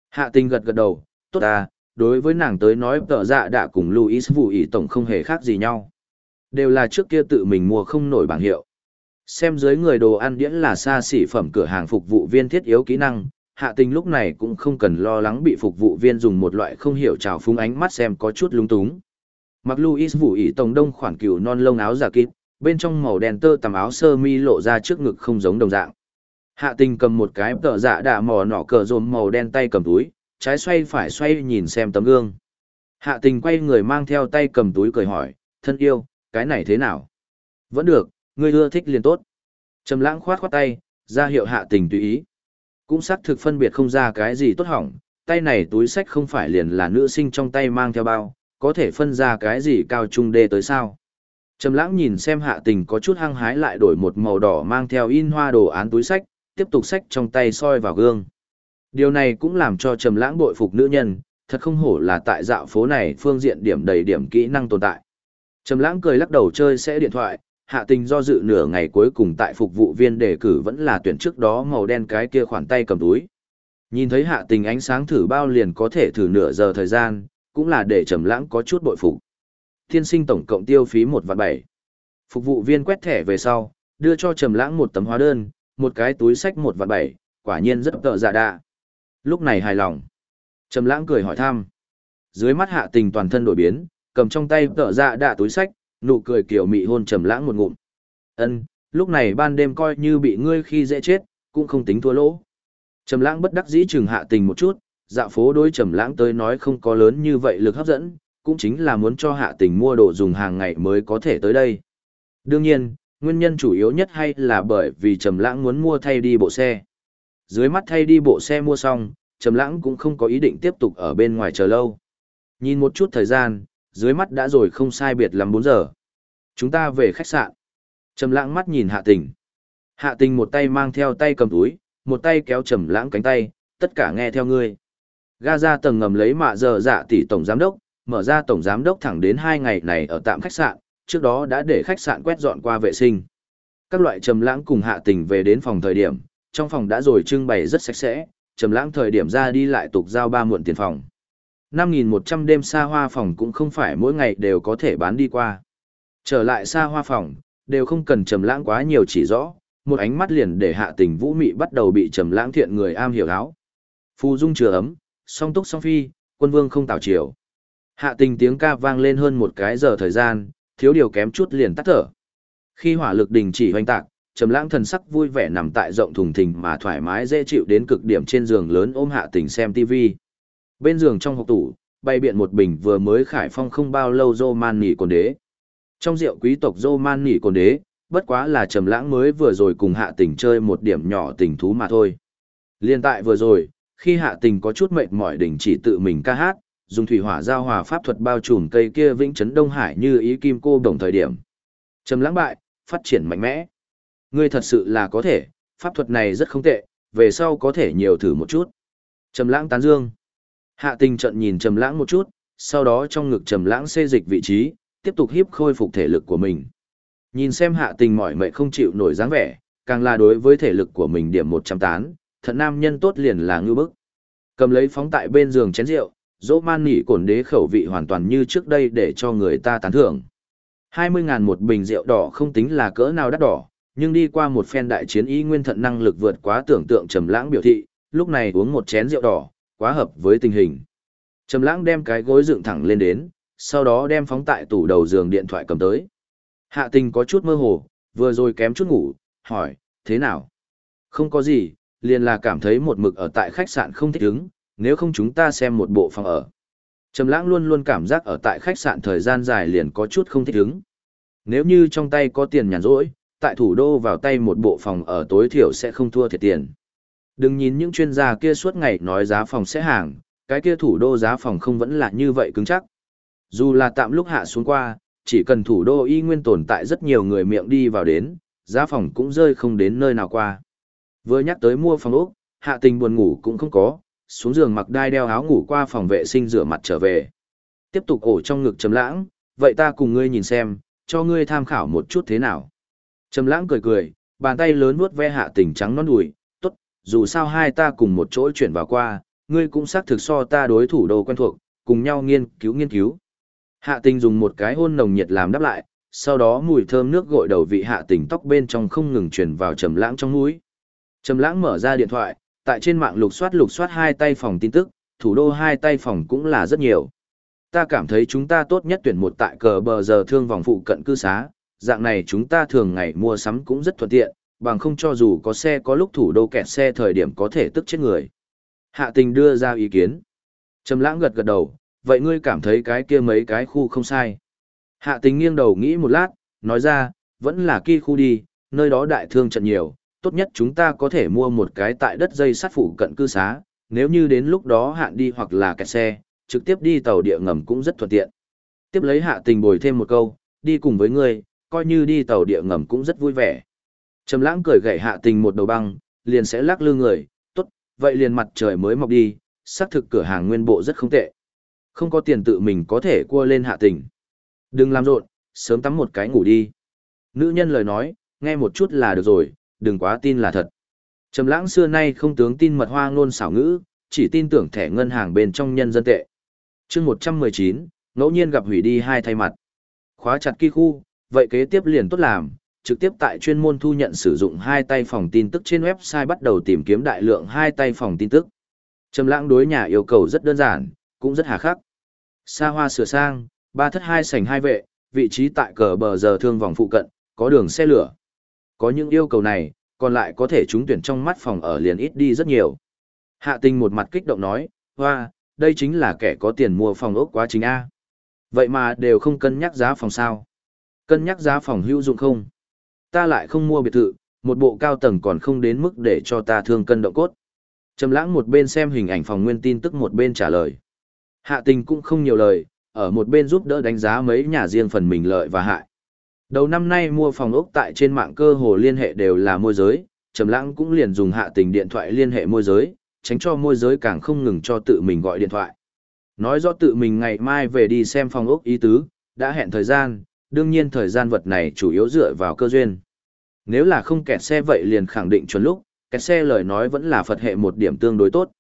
Hạ tình gật gật đầu, tốt à, đối với nàng tới nói tờ dạ đã cùng Louis vụ ý tổng không hề khác gì nhau. Đều là trước kia tự mình mua không nổi bảng hiệu. Xem dưới người đồ ăn điễn là xa xỉ phẩm cửa hàng phục vụ viên thiết yếu kỹ năng, hạ tình lúc này cũng không cần lo lắng bị phục vụ viên dùng một loại không hiểu trào phúng ánh mắt xem có chút lung túng. Mặc Louis vụ ý tổng đông khoản cửu non lông áo giả kịp, bên trong màu đen tơ tằm áo sơ mi lộ ra trước ngực không giống đồng dạng. Hạ tình cầm một cái tờ dạ đạ mò nọ cờ rồm màu đen tay cầm túi, trái xoay phải xoay nhìn xem tấm gương. Hạ tình quay người mang theo tay cầm túi cười hỏi, thân yêu, cái này thế nào? Vẫn được, ngươi ưa thích liền tốt. Trầm lãng khoát khoát tay, ra hiệu hạ tình tùy ý. Cũng xác thực phân biệt không ra cái gì tốt hỏng, tay này túi sách không phải liền là nữ sinh trong tay mang theo bao, có thể phân ra cái gì cao trung đê tới sao. Trầm lãng nhìn xem hạ tình có chút hăng hái lại đổi một màu đỏ mang theo in hoa đồ án túi sách, tiếp tục sách trong tay soi vào gương. Điều này cũng làm cho trầm lãng bội phục nữ nhân, thật không hổ là tại dạo phố này phương diện điểm đầy điểm kỹ năng tồn tại. Trầm lãng cười lắc đầu chơi sẽ điện thoại, hạ tình do dự nửa ngày cuối cùng tại phục vụ viên đề cử vẫn là tuyển trước đó màu đen cái kia khoản tay cầm túi. Nhìn thấy hạ tình ánh sáng thử bao liền có thể thử nửa giờ thời gian, cũng là để trầm lãng có chút bội phục. Thiên sinh tổng cộng tiêu phí một vạn bảy. Phục vụ viên quét thẻ về sau, đưa cho trầm lãng một tấm hóa đơn, một cái túi sách một vạn bảy, quả nhiên rất tợ dạ đạ. Lúc này hài lòng. Trầm lãng cười hỏi thăm. Dưới mắt hạ tình toàn thân đổi biến, cầm trong tay tợ dạ đạ túi sách, nụ cười kiểu mị hôn trầm lãng một ngụm. Ân, lúc này ban đêm coi như bị ngươi khi dễ chết, cũng không tính thua lỗ. Trầm lãng bất đắc dĩ chừng hạ tình một chút, dạ phố đối trầm lãng tới nói không có lớn như vậy lực hấp dẫn, cũng chính là muốn cho hạ tình mua đồ dùng hàng ngày mới có thể tới đây. Đương nhiên, nguyên nhân chủ yếu nhất hay là bởi vì trầm lãng muốn mua thay đi bộ xe. Dưới mắt thay đi bộ xe mua xong, trầm lãng cũng không có ý định tiếp tục ở bên ngoài chờ lâu. Nhìn một chút thời gian, dưới mắt đã rồi không sai biệt lắm 4 giờ. Chúng ta về khách sạn. Trầm lãng mắt nhìn hạ tình. Hạ tình một tay mang theo tay cầm túi, một tay kéo trầm lãng cánh tay, tất cả nghe theo ngươi. Ga ra tầng ngầm lấy mạ giờ dạ tỷ tổng giám đốc, mở ra tổng giám đốc thẳng đến hai ngày này ở tạm khách sạn, trước đó đã để khách sạn quét dọn qua vệ sinh. Các loại trầm lãng cùng hạ tình về đến phòng thời điểm, trong phòng đã rồi trưng bày rất sạch sẽ, trầm lãng thời điểm ra đi lại tục giao ba muộn tiền phòng. 5.100 đêm xa hoa phòng cũng không phải mỗi ngày đều có thể bán đi qua. Trở lại xa hoa phòng, đều không cần trầm lãng quá nhiều chỉ rõ, một ánh mắt liền để hạ tình vũ mị bắt đầu bị trầm lãng thiện người am hiểu áo. Phù dung chưa ấm, song túc song phi, quân vương không tảo triều Hạ tình tiếng ca vang lên hơn một cái giờ thời gian, thiếu điều kém chút liền tắt thở. Khi hỏa lực đình chỉ hoành tạc, trầm lãng thần sắc vui vẻ nằm tại rộng thùng thình mà thoải mái dễ chịu đến cực điểm trên giường lớn ôm hạ tình xem TV. Bên giường trong hộp tủ, bày biện một bình vừa mới khải phong không bao lâu Romani man cồn đế. Trong rượu quý tộc Romani man cồn đế, bất quá là trầm lãng mới vừa rồi cùng hạ tình chơi một điểm nhỏ tình thú mà thôi. Liên tại vừa rồi, khi hạ tình có chút mệt mỏi đình chỉ tự mình ca hát, dùng thủy hỏa giao hòa pháp thuật bao trùm cây kia vĩnh chấn đông hải như ý kim cô đồng thời điểm. Trầm lãng bại, phát triển mạnh mẽ. Ngươi thật sự là có thể, pháp thuật này rất không tệ, về sau có thể nhiều thử một chút. Trầm lãng tán dương. Hạ tình trận nhìn trầm lãng một chút, sau đó trong ngực trầm lãng xê dịch vị trí, tiếp tục hiếp khôi phục thể lực của mình. Nhìn xem hạ tình mỏi mệt không chịu nổi dáng vẻ, càng là đối với thể lực của mình điểm một trăm tám thận nam nhân tốt liền là ngư bức. Cầm lấy phóng tại bên giường chén rượu, dỗ man nỉ cổn đế khẩu vị hoàn toàn như trước đây để cho người ta tán thưởng. 20.000 một bình rượu đỏ không tính là cỡ nào đắt đỏ, nhưng đi qua một phen đại chiến y nguyên thận năng lực vượt quá tưởng tượng trầm lãng biểu thị, lúc này uống một chén rượu đỏ, quá hợp với tình hình. Trầm lãng đem cái gối dựng thẳng lên đến, sau đó đem phóng tại tủ đầu giường điện thoại cầm tới. Hạ tình có chút mơ hồ, vừa rồi kém chút ngủ, hỏi, thế nào? Không có gì, liền là cảm thấy một mực ở tại khách sạn không thích ứng, nếu không chúng ta xem một bộ phòng ở. Trầm lãng luôn luôn cảm giác ở tại khách sạn thời gian dài liền có chút không thích ứng. Nếu như trong tay có tiền nhàn rỗi, tại thủ đô vào tay một bộ phòng ở tối thiểu sẽ không thua thiệt tiền. Đừng nhìn những chuyên gia kia suốt ngày nói giá phòng sẽ hàng, cái kia thủ đô giá phòng không vẫn là như vậy cứng chắc. Dù là tạm lúc hạ xuống qua, chỉ cần thủ đô y nguyên tồn tại rất nhiều người miệng đi vào đến, giá phòng cũng rơi không đến nơi nào qua. Vừa nhắc tới mua phòng ốc, hạ tình buồn ngủ cũng không có, xuống giường mặc đai đeo áo ngủ qua phòng vệ sinh rửa mặt trở về. Tiếp tục ổ trong ngực trầm lãng, vậy ta cùng ngươi nhìn xem, cho ngươi tham khảo một chút thế nào. Trầm lãng cười cười, bàn tay lớn vuốt ve hạ tình trắng nõn đùi, tốt, dù sao hai ta cùng một chỗ chuyển vào qua, ngươi cũng xác thực so ta đối thủ đồ quen thuộc, cùng nhau nghiên cứu nghiên cứu. Hạ tình dùng một cái hôn nồng nhiệt làm đáp lại, sau đó mùi thơm nước gội đầu vị hạ tình tóc bên trong không ngừng truyền vào trầm lãng trong mũi. Trầm lãng mở ra điện thoại, tại trên mạng lục soát lục soát hai tay phòng tin tức, thủ đô hai tay phòng cũng là rất nhiều. Ta cảm thấy chúng ta tốt nhất tuyển một tại cờ bờ giờ thương vòng phụ cận cư xá, dạng này chúng ta thường ngày mua sắm cũng rất thuận tiện, bằng không cho dù có xe có lúc thủ đô kẹt xe thời điểm có thể tức chết người. Hạ tình đưa ra ý kiến. Trầm lãng gật gật đầu, vậy ngươi cảm thấy cái kia mấy cái khu không sai. Hạ tình nghiêng đầu nghĩ một lát, nói ra, vẫn là kia khu đi, nơi đó đại thương trận nhiều, tốt nhất chúng ta có thể mua một cái tại đất dây sắt phủ cận cư xá, nếu như đến lúc đó hạn đi hoặc là kẹt xe, trực tiếp đi tàu địa ngầm cũng rất thuận tiện. Tiếp lấy hạ tình bồi thêm một câu, đi cùng với ngươi, coi như đi tàu địa ngầm cũng rất vui vẻ. Trầm lãng cười gậy hạ tình một đầu băng, liền sẽ lắc lư người, tốt, vậy liền mặt trời mới mọc đi, xác thực cửa hàng nguyên bộ rất không tệ. Không có tiền tự mình có thể cua lên hạ tình. Đừng làm rộn, sớm tắm một cái ngủ đi. Nữ nhân lời nói, nghe một chút là được rồi, đừng quá tin là thật. Trầm lãng xưa nay không tướng tin mật hoa ngôn xảo ngữ, chỉ tin tưởng thẻ ngân hàng bên trong nhân dân tệ. Chương 119, ngẫu nhiên gặp hủy đi hai thay mặt. Khóa chặt kỳ khu, vậy kế tiếp liền tốt làm, trực tiếp tại chuyên môn thu nhận sử dụng hai tay phòng tin tức trên website bắt đầu tìm kiếm đại lượng hai tay phòng tin tức. Trầm lãng đối nhà yêu cầu rất đơn giản, cũng rất hà khắc. Sa hoa sửa sang, ba thất hai sảnh hai vệ, vị trí tại cờ bờ giờ thương vòng phụ cận, có đường xe lửa. Có những yêu cầu này, còn lại có thể trúng tuyển trong mắt phòng ở liền ít đi rất nhiều. Hạ tình một mặt kích động nói, hoa, đây chính là kẻ có tiền mua phòng ốc quá chính A. Vậy mà đều không cân nhắc giá phòng sao. Cân nhắc giá phòng hữu dụng không? Ta lại không mua biệt thự, một bộ cao tầng còn không đến mức để cho ta thương cân động cốt. Trầm lãng một bên xem hình ảnh phòng nguyên tin tức một bên trả lời. Hạ tình cũng không nhiều lời, ở một bên giúp đỡ đánh giá mấy nhà riêng phần mình lợi và hại. Đầu năm nay mua phòng ốc tại trên mạng cơ hồ liên hệ đều là môi giới, Trầm Lãng cũng liền dùng hạ tình điện thoại liên hệ môi giới, tránh cho môi giới càng không ngừng cho tự mình gọi điện thoại. Nói rõ tự mình ngày mai về đi xem phòng ốc ý tứ, đã hẹn thời gian, đương nhiên thời gian vật này chủ yếu dựa vào cơ duyên. Nếu là không kẹt xe vậy liền khẳng định chuẩn lúc, kẹt xe lời nói vẫn là Phật hệ một điểm tương đối tốt.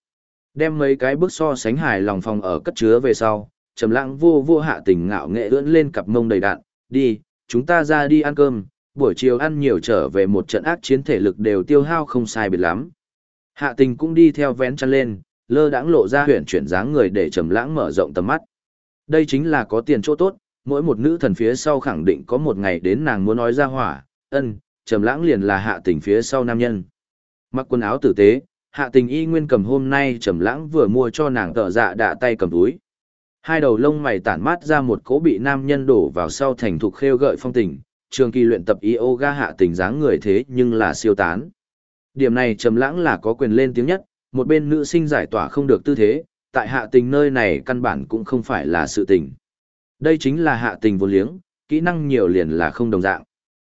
Đem mấy cái bước so sánh hài lòng phòng ở cất chứa về sau, Trầm Lãng vô vô hạ tình ngạo nghệ ưỡn lên cặp mông đầy đạn, đi, chúng ta ra đi ăn cơm, buổi chiều ăn nhiều trở về một trận ác chiến thể lực đều tiêu hao không sai biệt lắm. Hạ tình cũng đi theo vén chăn lên, lơ đãng lộ ra huyện chuyển dáng người để trầm lãng mở rộng tầm mắt. Đây chính là có tiền chỗ tốt, mỗi một nữ thần phía sau khẳng định có một ngày đến nàng muốn nói ra hỏa, ân, trầm lãng liền là hạ tình phía sau nam nhân. Mặc quần áo tử tế, hạ tình y nguyên cầm hôm nay trầm lãng vừa mua cho nàng tợ dạ đạ tay cầm túi. Hai đầu lông mày tản mát ra một cỗ bị nam nhân đổ vào sau thành thục khêu gợi phong tình, trường kỳ luyện tập yoga hạ tình dáng người thế nhưng là siêu tán. Điểm này trầm lãng là có quyền lên tiếng nhất, một bên nữ sinh giải tỏa không được tư thế, tại hạ tình nơi này căn bản cũng không phải là sự tình. Đây chính là hạ tình vô liếng, kỹ năng nhiều liền là không đồng dạng.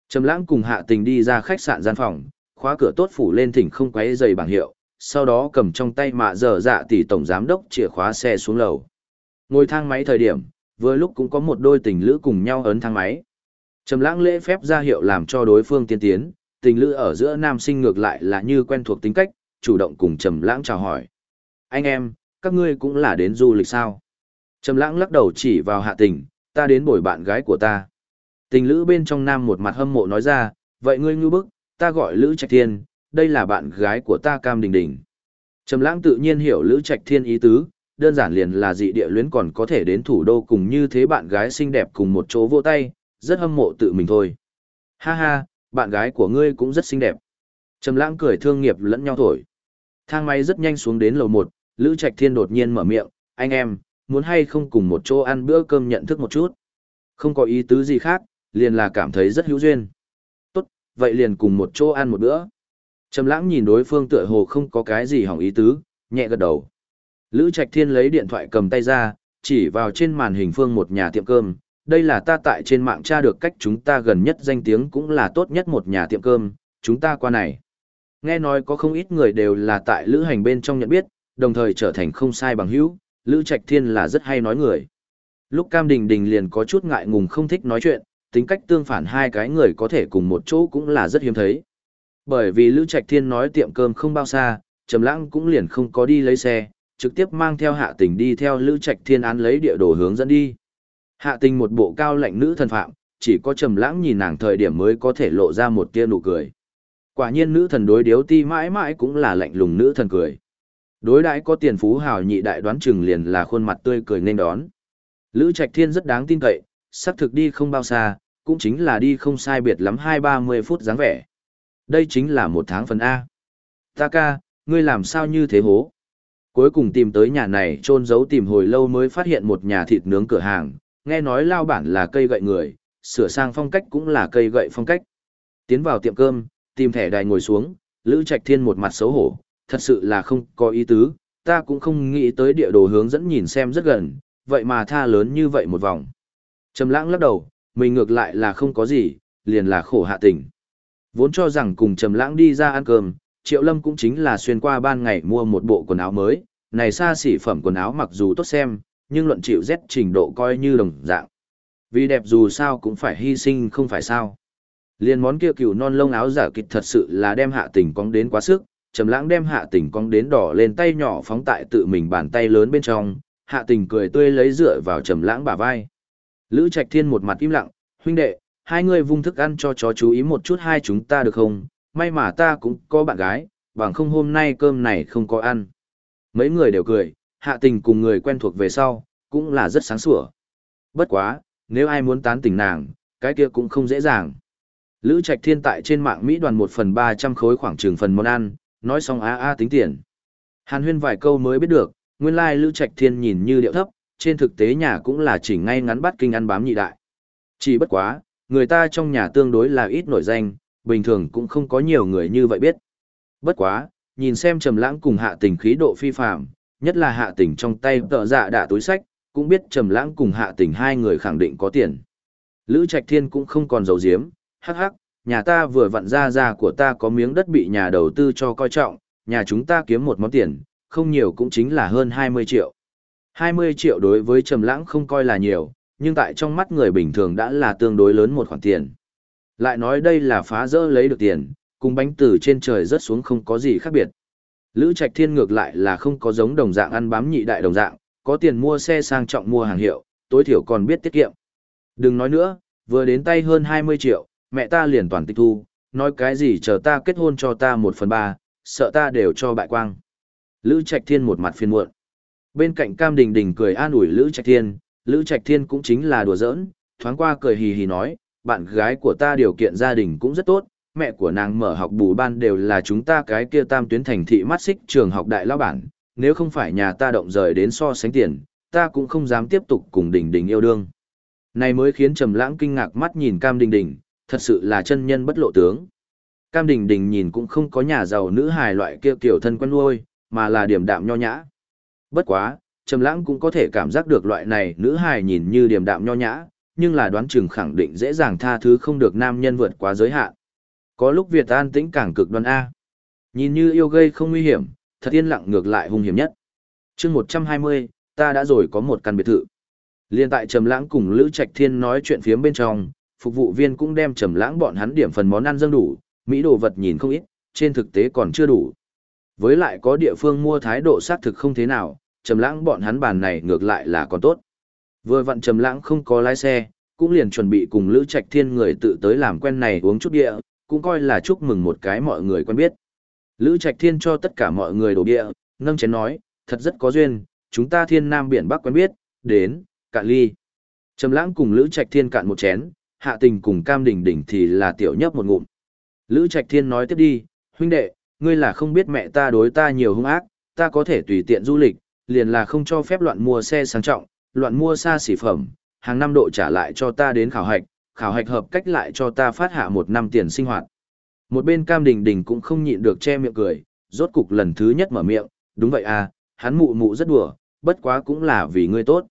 Trầm lãng cùng hạ tình đi ra khách sạn gian phòng, khóa cửa tốt phủ lên thỉnh không quấy giày bảng hiệu, sau đó cầm trong tay mạ dở dạ tỷ tổng giám đốc chìa khóa xe xuống lầu. Ngồi thang máy thời điểm, vừa lúc cũng có một đôi tình lữ cùng nhau ấn thang máy. Trầm lãng lễ phép ra hiệu làm cho đối phương tiên tiến, tình lữ ở giữa nam sinh ngược lại là như quen thuộc tính cách, chủ động cùng Trầm lãng chào hỏi. Anh em, các ngươi cũng là đến du lịch sao? Trầm lãng lắc đầu chỉ vào hạ tình, ta đến bồi bạn gái của ta. Tình lữ bên trong nam một mặt hâm mộ nói ra, vậy ngươi ngưu bức, ta gọi Lữ Trạch Thiên, đây là bạn gái của ta Cam Đình Đình. Trầm lãng tự nhiên hiểu Lữ Trạch Thiên ý tứ, đơn giản liền là dị địa luyến còn có thể đến thủ đô cùng như thế bạn gái xinh đẹp cùng một chỗ vô tay, rất hâm mộ tự mình thôi. Ha ha, bạn gái của ngươi cũng rất xinh đẹp. Trầm lãng cười thương nghiệp lẫn nhau thổi. Thang máy rất nhanh xuống đến lầu 1, Lữ Trạch Thiên đột nhiên mở miệng, anh em, muốn hay không cùng một chỗ ăn bữa cơm nhận thức một chút. Không có ý tứ gì khác, liền là cảm thấy rất hữu duyên. Tốt, vậy liền cùng một chỗ ăn một bữa. Trầm lãng nhìn đối phương tựa hồ không có cái gì hỏng ý tứ, nhẹ gật đầu. Lữ Trạch Thiên lấy điện thoại cầm tay ra, chỉ vào trên màn hình phương một nhà tiệm cơm. Đây là ta tại trên mạng tra được cách chúng ta gần nhất danh tiếng cũng là tốt nhất một nhà tiệm cơm, chúng ta qua này. Nghe nói có không ít người đều là tại lữ hành bên trong nhận biết, đồng thời trở thành không sai bằng hữu, Lữ Trạch Thiên là rất hay nói người. Lúc Cam Đình Đình liền có chút ngại ngùng không thích nói chuyện, tính cách tương phản hai cái người có thể cùng một chỗ cũng là rất hiếm thấy. Bởi vì Lữ Trạch Thiên nói tiệm cơm không bao xa, Trầm Lãng cũng liền không có đi lấy xe, trực tiếp mang theo Hạ Tình đi theo Lữ Trạch Thiên án lấy địa đồ hướng dẫn đi. Hạ Tình một bộ cao lạnh nữ thần phạm, chỉ có Trầm Lãng nhìn nàng thời điểm mới có thể lộ ra một tia nụ cười. Quả nhiên nữ thần đối điếu ti mãi mãi cũng là lạnh lùng nữ thần cười. Đối đãi có tiền phú hào nhị đại đoán chừng liền là khuôn mặt tươi cười nên đón. Lữ Trạch Thiên rất đáng tin cậy, sắp thực đi không bao xa, cũng chính là đi không sai biệt lắm hai ba mươi phút dáng vẻ. Đây chính là một tháng phần A. Ta ca, ngươi làm sao như thế hố? Cuối cùng tìm tới nhà này trôn giấu tìm hồi lâu mới phát hiện một nhà thịt nướng cửa hàng, nghe nói lao bản là cây gậy người, sửa sang phong cách cũng là cây gậy phong cách. Tiến vào tiệm cơm, tìm thẻ đài ngồi xuống, Lữ Trạch Thiên một mặt xấu hổ, thật sự là không có ý tứ, ta cũng không nghĩ tới địa đồ hướng dẫn nhìn xem rất gần, vậy mà tha lớn như vậy một vòng. Trầm lãng lắc đầu, mình ngược lại là không có gì, liền là khổ hạ tình. Vốn cho rằng cùng Trầm lãng đi ra ăn cơm, Triệu Lâm cũng chính là xuyên qua ban ngày mua một bộ quần áo mới, này xa xỉ phẩm quần áo mặc dù tốt xem, nhưng luận chịu rét trình độ coi như đồng dạng. Vì đẹp dù sao cũng phải hy sinh không phải sao. Liên món kia cừu non lông áo giả kịch thật sự là đem hạ tình cong đến quá sức, trầm lãng đem hạ tình cong đến đỏ lên tay nhỏ phóng tại tự mình bàn tay lớn bên trong, hạ tình cười tươi lấy dựa vào trầm lãng bả vai. Lữ Trạch Thiên một mặt im lặng, huynh đệ, hai người vung thức ăn cho chó chú ý một chút hai chúng ta được không? May mà ta cũng có bạn gái, bằng không hôm nay cơm này không có ăn. Mấy người đều cười, hạ tình cùng người quen thuộc về sau, cũng là rất sáng sủa. Bất quá, nếu ai muốn tán tỉnh nàng, cái kia cũng không dễ dàng. Lữ Trạch Thiên tại trên mạng Mỹ đoàn một phần ba trăm khối khoảng trường phần món ăn, nói xong a a tính tiền. Hàn huyên vài câu mới biết được, nguyên lai like Lữ Trạch Thiên nhìn như điệu thấp, trên thực tế nhà cũng là chỉnh ngay ngắn bắt kinh ăn bám nhị đại. Chỉ bất quá, người ta trong nhà tương đối là ít nổi danh, bình thường cũng không có nhiều người như vậy biết. Bất quá, nhìn xem Trầm Lãng cùng Hạ Tình khí độ phi phàm, nhất là Hạ Tình trong tay tợ dạ đã túi sách, cũng biết Trầm Lãng cùng Hạ Tình hai người khẳng định có tiền. Lữ Trạch Thiên cũng không còn giấu giếm, hắc hắc, nhà ta vừa vặn ra ra của ta có miếng đất bị nhà đầu tư cho coi trọng, nhà chúng ta kiếm một món tiền, không nhiều cũng chính là hơn 20 triệu. 20 triệu đối với Trầm Lãng không coi là nhiều, nhưng tại trong mắt người bình thường đã là tương đối lớn một khoản tiền. Lại nói đây là phá dỡ lấy được tiền, cùng bánh từ trên trời rớt xuống không có gì khác biệt. Lữ Trạch Thiên ngược lại là không có giống đồng dạng ăn bám nhị đại đồng dạng, có tiền mua xe sang trọng mua hàng hiệu, tối thiểu còn biết tiết kiệm. Đừng nói nữa, vừa đến tay hơn 20 triệu, mẹ ta liền toàn tịch thu, nói cái gì chờ ta kết hôn cho ta một phần ba, sợ ta đều cho bại quang. Lữ Trạch Thiên một mặt phiền muộn. Bên cạnh Cam Đình Đình cười an ủi Lữ Trạch Thiên, Lữ Trạch Thiên cũng chính là đùa giỡn, thoáng qua cười hì hì nói, bạn gái của ta điều kiện gia đình cũng rất tốt, mẹ của nàng mở học bù ban đều là chúng ta cái kia tam tuyến thành thị mắt xích trường học đại lao bản, nếu không phải nhà ta động rời đến so sánh tiền, ta cũng không dám tiếp tục cùng Đình Đình yêu đương. Này mới khiến Trầm Lãng kinh ngạc mắt nhìn Cam Đình Đình, thật sự là chân nhân bất lộ tướng. Cam Đình Đình nhìn cũng không có nhà giàu nữ hài loại kia kiểu thân quen nuôi, mà là điểm đạm nho nhã. Bất quá, Trầm Lãng cũng có thể cảm giác được loại này nữ hài nhìn như điểm đạm nho nhã, nhưng là đoán chừng khẳng định dễ dàng tha thứ không được nam nhân vượt quá giới hạn. Có lúc Việt an tĩnh càng cực đoan A. Nhìn như yêu gây không nguy hiểm, thật yên lặng ngược lại hung hiểm nhất. chương 120, ta đã rồi có một căn biệt thự. Liên tại Trầm Lãng cùng Lữ Trạch Thiên nói chuyện phía bên trong, phục vụ viên cũng đem Trầm Lãng bọn hắn điểm phần món ăn dâng đủ, mỹ đồ vật nhìn không ít, trên thực tế còn chưa đủ. Với lại có địa phương mua thái độ sát thực không thế nào, Trầm Lãng bọn hắn bàn này ngược lại là còn tốt. Vừa vặn Trầm Lãng không có lái xe, cũng liền chuẩn bị cùng Lữ Trạch Thiên người tự tới làm quen này uống chút địa, cũng coi là chúc mừng một cái mọi người quen biết. Lữ Trạch Thiên cho tất cả mọi người đổ địa, nâng chén nói, thật rất có duyên, chúng ta thiên nam biển bắc quen biết, đến, cạn ly. Trầm lãng cùng Lữ Trạch Thiên cạn một chén, hạ tình cùng cam đỉnh đỉnh thì là tiểu nhấp một ngụm. Lữ Trạch Thiên nói tiếp đi, huynh đệ, ngươi là không biết mẹ ta đối ta nhiều hung ác, ta có thể tùy tiện du lịch, liền là không cho phép loạn mua xe sang trọng, loạn mua xa xỉ phẩm, hàng năm độ trả lại cho ta đến khảo hạch, khảo hạch hợp cách lại cho ta phát hạ một năm tiền sinh hoạt. Một bên Cam Đình Đình cũng không nhịn được che miệng cười, rốt cục lần thứ nhất mở miệng, đúng vậy à, hắn mụ mụ rất đùa, bất quá cũng là vì ngươi tốt.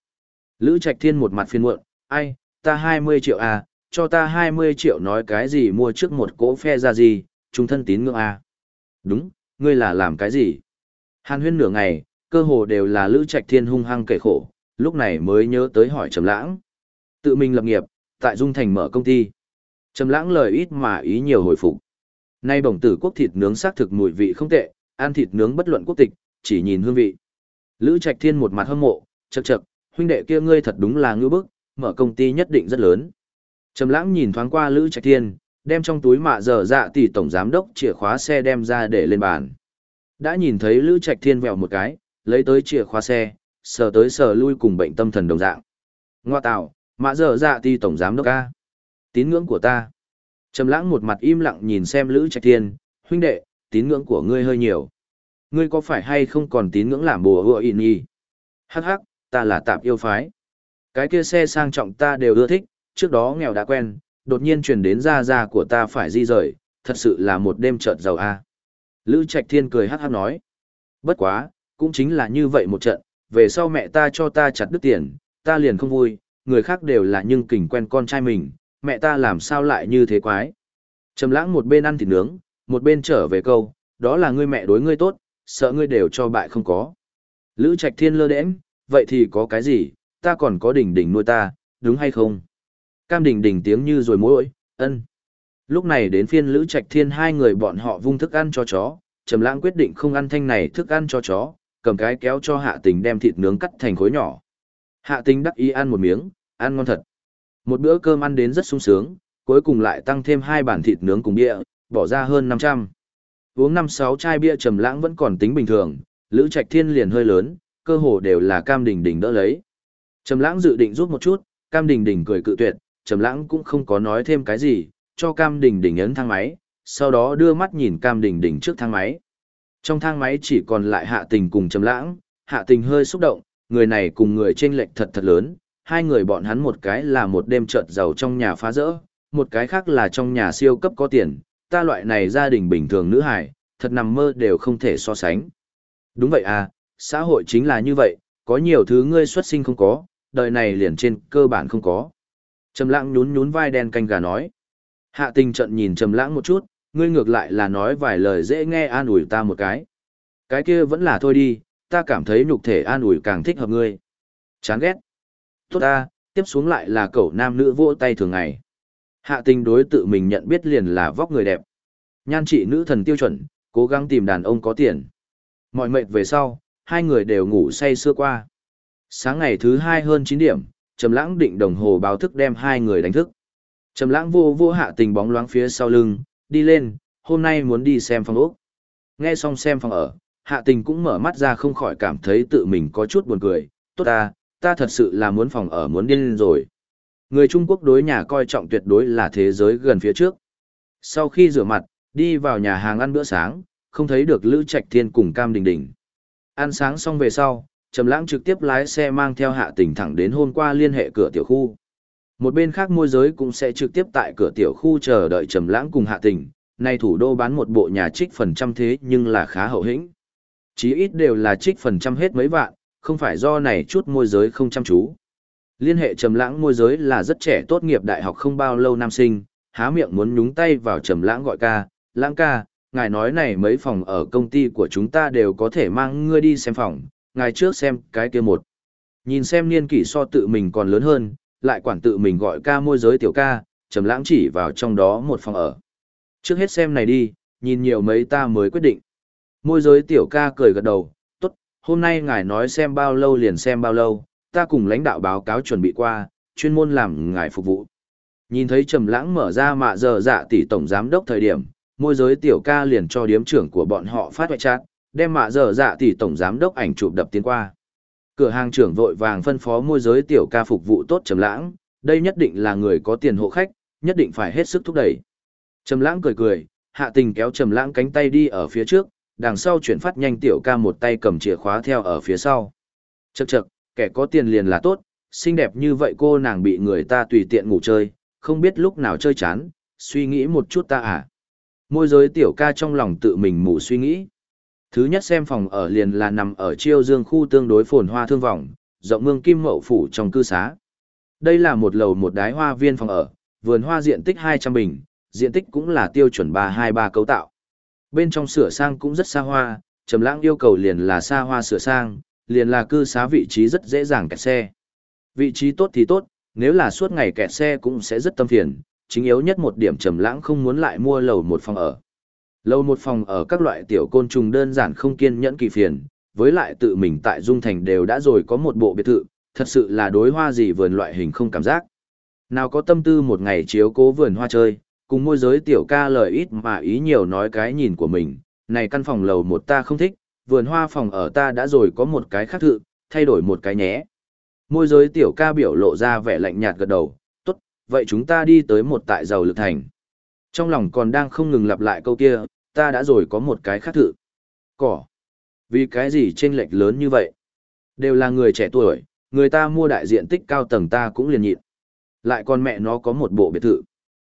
Lữ Trạch Thiên một mặt phiền muộn, ai, ta 20 triệu à, cho ta 20 triệu nói cái gì mua trước một cỗ phe ra gì, Trung thân tín ngưỡng à. Đúng, ngươi là làm cái gì? Hàn huyên nửa ngày, cơ hồ đều là Lữ Trạch Thiên hung hăng kể khổ, lúc này mới nhớ tới hỏi Trầm Lãng. Tự mình lập nghiệp, tại Dung Thành mở công ty. Trầm Lãng lời ít mà ý nhiều hồi phục. Nay bổng tử quốc thịt nướng xác thực mùi vị không tệ, ăn thịt nướng bất luận quốc tịch, chỉ nhìn hương vị. Lữ Trạch Thiên một mặt hâm mộ, chậc chậc, huynh đệ kia ngươi thật đúng là ngưỡng bức, mở công ty nhất định rất lớn. Trầm Lãng nhìn thoáng qua Lữ Trạch Thiên, đem trong túi mạ dở dạ tỷ tổng giám đốc chìa khóa xe đem ra để lên bàn. Đã nhìn thấy Lữ Trạch Thiên vèo một cái, lấy tới chìa khóa xe, sờ tới sờ lui cùng bệnh tâm thần đồng dạng. Ngoa tạo, mạ dở dạ ti tổng giám đốc a. Tín ngưỡng của ta. Trầm Lãng một mặt im lặng nhìn xem Lữ Trạch Thiên, huynh đệ, tín ngưỡng của ngươi hơi nhiều. Ngươi có phải hay không còn tín ngưỡng làm bùa hựa ịn nhi Hắc hắc, ta là tạp yêu phái. Cái kia xe sang trọng ta đều ưa thích, trước đó nghèo đã quen, đột nhiên truyền đến gia gia của ta phải di rời, thật sự là một đêm chợt giàu a. Lữ Trạch Thiên cười hắc hắc nói. Bất quá, cũng chính là như vậy một trận, về sau mẹ ta cho ta chặt đứt tiền, ta liền không vui, người khác đều là nhưng kình quen con trai mình, mẹ ta làm sao lại như thế quái. Trầm lãng một bên ăn thịt nướng, một bên trở về câu, đó là ngươi mẹ đối ngươi tốt, sợ ngươi đều cho bại không có. Lữ Trạch Thiên lơ đễnh, vậy thì có cái gì, ta còn có đỉnh đỉnh nuôi ta, đúng hay không? Cam đỉnh đỉnh tiếng như rồi mối, ân. Lúc này đến phiên Lữ Trạch Thiên hai người bọn họ vung thức ăn cho chó, Trầm Lãng quyết định không ăn thanh này thức ăn cho chó, cầm cái kéo cho Hạ Tình đem thịt nướng cắt thành khối nhỏ. Hạ Tình đắc ý ăn một miếng, ăn ngon thật. Một bữa cơm ăn đến rất sung sướng, cuối cùng lại tăng thêm hai bản thịt nướng cùng bia, bỏ ra hơn 500. Uống 5-6 chai bia Trầm Lãng vẫn còn tính bình thường, Lữ Trạch Thiên liền hơi lớn, cơ hồ đều là Cam Đình Đình đỡ lấy. Trầm Lãng dự định rút một chút, Cam Đình Đình cười cự tuyệt, Trầm Lãng cũng không có nói thêm cái gì, cho Cam Đình Đình ấn thang máy, sau đó đưa mắt nhìn Cam Đình Đình trước thang máy. Trong thang máy chỉ còn lại Hạ Tình cùng Trầm Lãng, Hạ Tình hơi xúc động, người này cùng người chênh lệch thật thật lớn, hai người bọn hắn một cái là một đêm trợt giàu trong nhà phá rỡ, một cái khác là trong nhà siêu cấp có tiền, ta loại này gia đình bình thường nữ hải, thật nằm mơ đều không thể so sánh. Đúng vậy à, xã hội chính là như vậy, có nhiều thứ ngươi xuất sinh không có, đời này liền trên cơ bản không có. Trầm lãng nhún nhún vai đen canh gà nói. Hạ tình trận nhìn trầm lãng một chút, ngươi ngược lại là nói vài lời dễ nghe an ủi ta một cái. Cái kia vẫn là thôi đi, ta cảm thấy nhục thể an ủi càng thích hợp ngươi. Chán ghét. Tốt ta, tiếp xuống lại là cậu nam nữ vỗ tay thường ngày. Hạ tình đối tự mình nhận biết liền là vóc người đẹp. Nhan trị nữ thần tiêu chuẩn, cố gắng tìm đàn ông có tiền. Mọi mệt về sau, hai người đều ngủ say sưa qua. Sáng ngày thứ hai hơn 9 điểm, Trầm Lãng định đồng hồ báo thức đem hai người đánh thức. Trầm Lãng vô vô hạ tình bóng loáng phía sau lưng, đi lên, hôm nay muốn đi xem phòng ốc. Nghe xong xem phòng ở, hạ tình cũng mở mắt ra không khỏi cảm thấy tự mình có chút buồn cười. Tốt ta, ta thật sự là muốn phòng ở muốn điên rồi. Người Trung Quốc đối nhà coi trọng tuyệt đối là thế giới gần phía trước. Sau khi rửa mặt, đi vào nhà hàng ăn bữa sáng, không thấy được Lữ Trạch Thiên cùng Cam Đình Đình. Ăn sáng xong về sau, Trầm Lãng trực tiếp lái xe mang theo Hạ Tình thẳng đến hôm qua liên hệ cửa tiểu khu. Một bên khác môi giới cũng sẽ trực tiếp tại cửa tiểu khu chờ đợi Trầm Lãng cùng Hạ Tình, nay thủ đô bán một bộ nhà trích phần trăm thế nhưng là khá hậu hĩnh. Chí ít đều là trích phần trăm hết mấy vạn, không phải do này chút môi giới không chăm chú. Liên hệ Trầm Lãng môi giới là rất trẻ tốt nghiệp đại học không bao lâu nam sinh, há miệng muốn nhúng tay vào Trầm Lãng gọi ca, "Lãng ca, ngài nói này mấy phòng ở công ty của chúng ta đều có thể mang ngươi đi xem phòng, ngài trước xem cái kia một." Nhìn xem niên kỷ so tự mình còn lớn hơn, lại quản tự mình gọi ca môi giới tiểu ca, Trầm Lãng chỉ vào trong đó một phòng ở. "Trước hết xem này đi, nhìn nhiều mấy ta mới quyết định." Môi giới tiểu ca cười gật đầu, hôm nay ngài nói xem bao lâu liền xem bao lâu." ta cùng lãnh đạo báo cáo chuẩn bị qua, chuyên môn làm ngài phục vụ. Nhìn thấy Trầm Lãng mở ra mạ giờ dạ tỷ tổng giám đốc thời điểm, môi giới tiểu ca liền cho điếm trưởng của bọn họ phát hoại chát, đem mạ giờ dạ tỷ tổng giám đốc ảnh chụp đập tiến qua. Cửa hàng trưởng vội vàng phân phó môi giới tiểu ca phục vụ tốt Trầm Lãng, đây nhất định là người có tiền hộ khách, nhất định phải hết sức thúc đẩy. Trầm Lãng cười cười, Hạ Tình kéo Trầm Lãng cánh tay đi ở phía trước, đằng sau chuyển phát nhanh tiểu ca một tay cầm chìa khóa theo ở phía sau. Chậc chậc, kẻ có tiền liền là tốt, xinh đẹp như vậy cô nàng bị người ta tùy tiện ngủ chơi, không biết lúc nào chơi chán, suy nghĩ một chút ta à. Môi giới tiểu ca trong lòng tự mình mù suy nghĩ. Thứ nhất xem phòng ở liền là nằm ở chiêu dương khu tương đối phồn hoa thương vọng, rộng mương kim mậu phủ trong cư xá. Đây là một lầu một đái hoa viên phòng ở, vườn hoa diện tích 200 bình, diện tích cũng là tiêu chuẩn 323 cấu tạo. Bên trong sửa sang cũng rất xa hoa, Trầm Lãng yêu cầu liền là xa hoa sửa sang, liền là cư xá vị trí rất dễ dàng kẹt xe. Vị trí tốt thì tốt, nếu là suốt ngày kẹt xe cũng sẽ rất tâm phiền, chính yếu nhất một điểm trầm lãng không muốn lại mua lầu một phòng ở. Lâu một phòng ở các loại tiểu côn trùng đơn giản không kiên nhẫn kỳ phiền, với lại tự mình tại Dung Thành đều đã rồi có một bộ biệt thự, thật sự là đối hoa gì vườn loại hình không cảm giác. Nào có tâm tư một ngày chiếu cố vườn hoa chơi, cùng môi giới tiểu ca lời ít mà ý nhiều nói cái nhìn của mình, này căn phòng lầu một ta không thích, vườn hoa phòng ở ta đã rồi có một cái khác thự, thay đổi một cái nhé. Môi giới tiểu ca biểu lộ ra vẻ lạnh nhạt gật đầu, tốt, vậy chúng ta đi tới một tại giàu lực thành. Trong lòng còn đang không ngừng lặp lại câu kia, ta đã rồi có một cái khác thự. Cỏ. Vì cái gì chênh lệch lớn như vậy? Đều là người trẻ tuổi, người ta mua đại diện tích cao tầng ta cũng liền nhịn. Lại còn mẹ nó có một bộ biệt thự.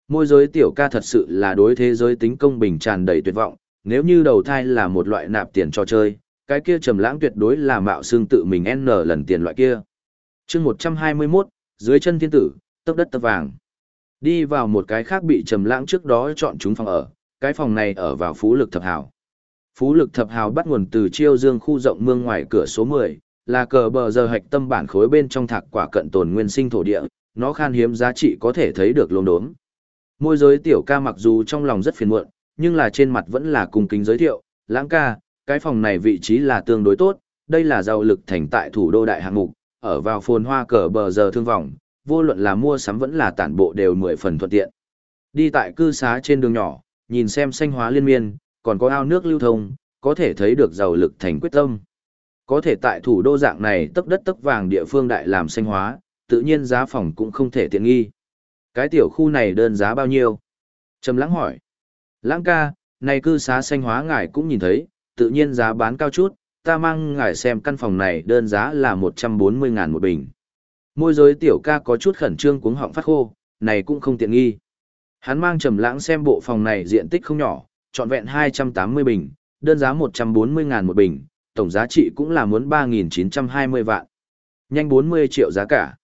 Môi giới tiểu ca thật sự là đối thế giới tính công bình tràn đầy tuyệt vọng, nếu như đầu thai là một loại nạp tiền cho chơi, cái kia trầm lãng tuyệt đối là mạo xương tự mình n lần tiền loại kia. Chương 121, dưới chân thiên tử, tốc đất tơ vàng. Đi vào một cái khác bị trầm lãng trước đó chọn chúng phòng ở, cái phòng này ở vào Phú Lực Thập Hào. Phú Lực Thập Hào bắt nguồn từ Chiêu Dương khu rộng mương ngoài cửa số 10, là cờ bờ giờ hạch tâm bản khối bên trong thạc quả cận tồn nguyên sinh thổ địa, nó khan hiếm giá trị có thể thấy được lồn đốm. Môi giới tiểu ca mặc dù trong lòng rất phiền muộn, nhưng là trên mặt vẫn là cung kính giới thiệu, lãng ca, cái phòng này vị trí là tương đối tốt, đây là giàu lực thành tại thủ đô đại hạng mục, ở vào phồn hoa cờ bờ giờ thương vọng, vô luận là mua sắm vẫn là tản bộ đều mười phần thuận tiện. Đi tại cư xá trên đường nhỏ, nhìn xem xanh hóa liên miên, còn có ao nước lưu thông, có thể thấy được giàu lực thành quyết tâm. Có thể tại thủ đô dạng này tấp đất tấp vàng địa phương đại làm xanh hóa, tự nhiên giá phòng cũng không thể tiện nghi. Cái tiểu khu này đơn giá bao nhiêu? Trầm lãng hỏi. Lãng ca, này cư xá xanh hóa ngài cũng nhìn thấy, tự nhiên giá bán cao chút, ta mang ngài xem căn phòng này đơn giá là 140 ngàn một bình. Môi giới tiểu ca có chút khẩn trương cuống họng phát khô, này cũng không tiện nghi. Hắn mang trầm lãng xem bộ phòng này diện tích không nhỏ, trọn vẹn 280 bình, đơn giá 140 ngàn một bình, tổng giá trị cũng là muốn 3.920 vạn. Nhanh 40 triệu giá cả.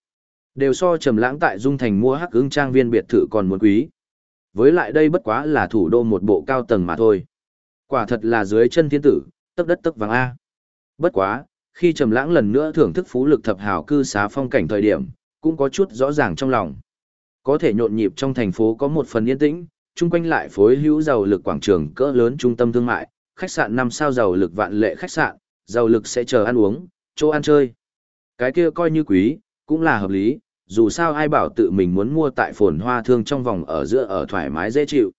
Đều so trầm lãng tại Dung Thành mua hắc ứng trang viên biệt thự còn muốn quý. Với lại đây bất quá là thủ đô một bộ cao tầng mà thôi. Quả thật là dưới chân thiên tử, tấp đất tấp vàng A. Bất quá, khi trầm lãng lần nữa thưởng thức phú lực thập hào cư xá phong cảnh thời điểm, cũng có chút rõ ràng trong lòng. Có thể nhộn nhịp trong thành phố có một phần yên tĩnh, chung quanh lại phối hữu giàu lực quảng trường cỡ lớn trung tâm thương mại, khách sạn năm sao giàu lực vạn lệ khách sạn, giàu lực sẽ chờ ăn uống, chỗ ăn chơi. Cái kia coi như quý, cũng là hợp lý, dù sao ai bảo tự mình muốn mua tại phồn hoa thương trong vòng ở giữa ở thoải mái dễ chịu.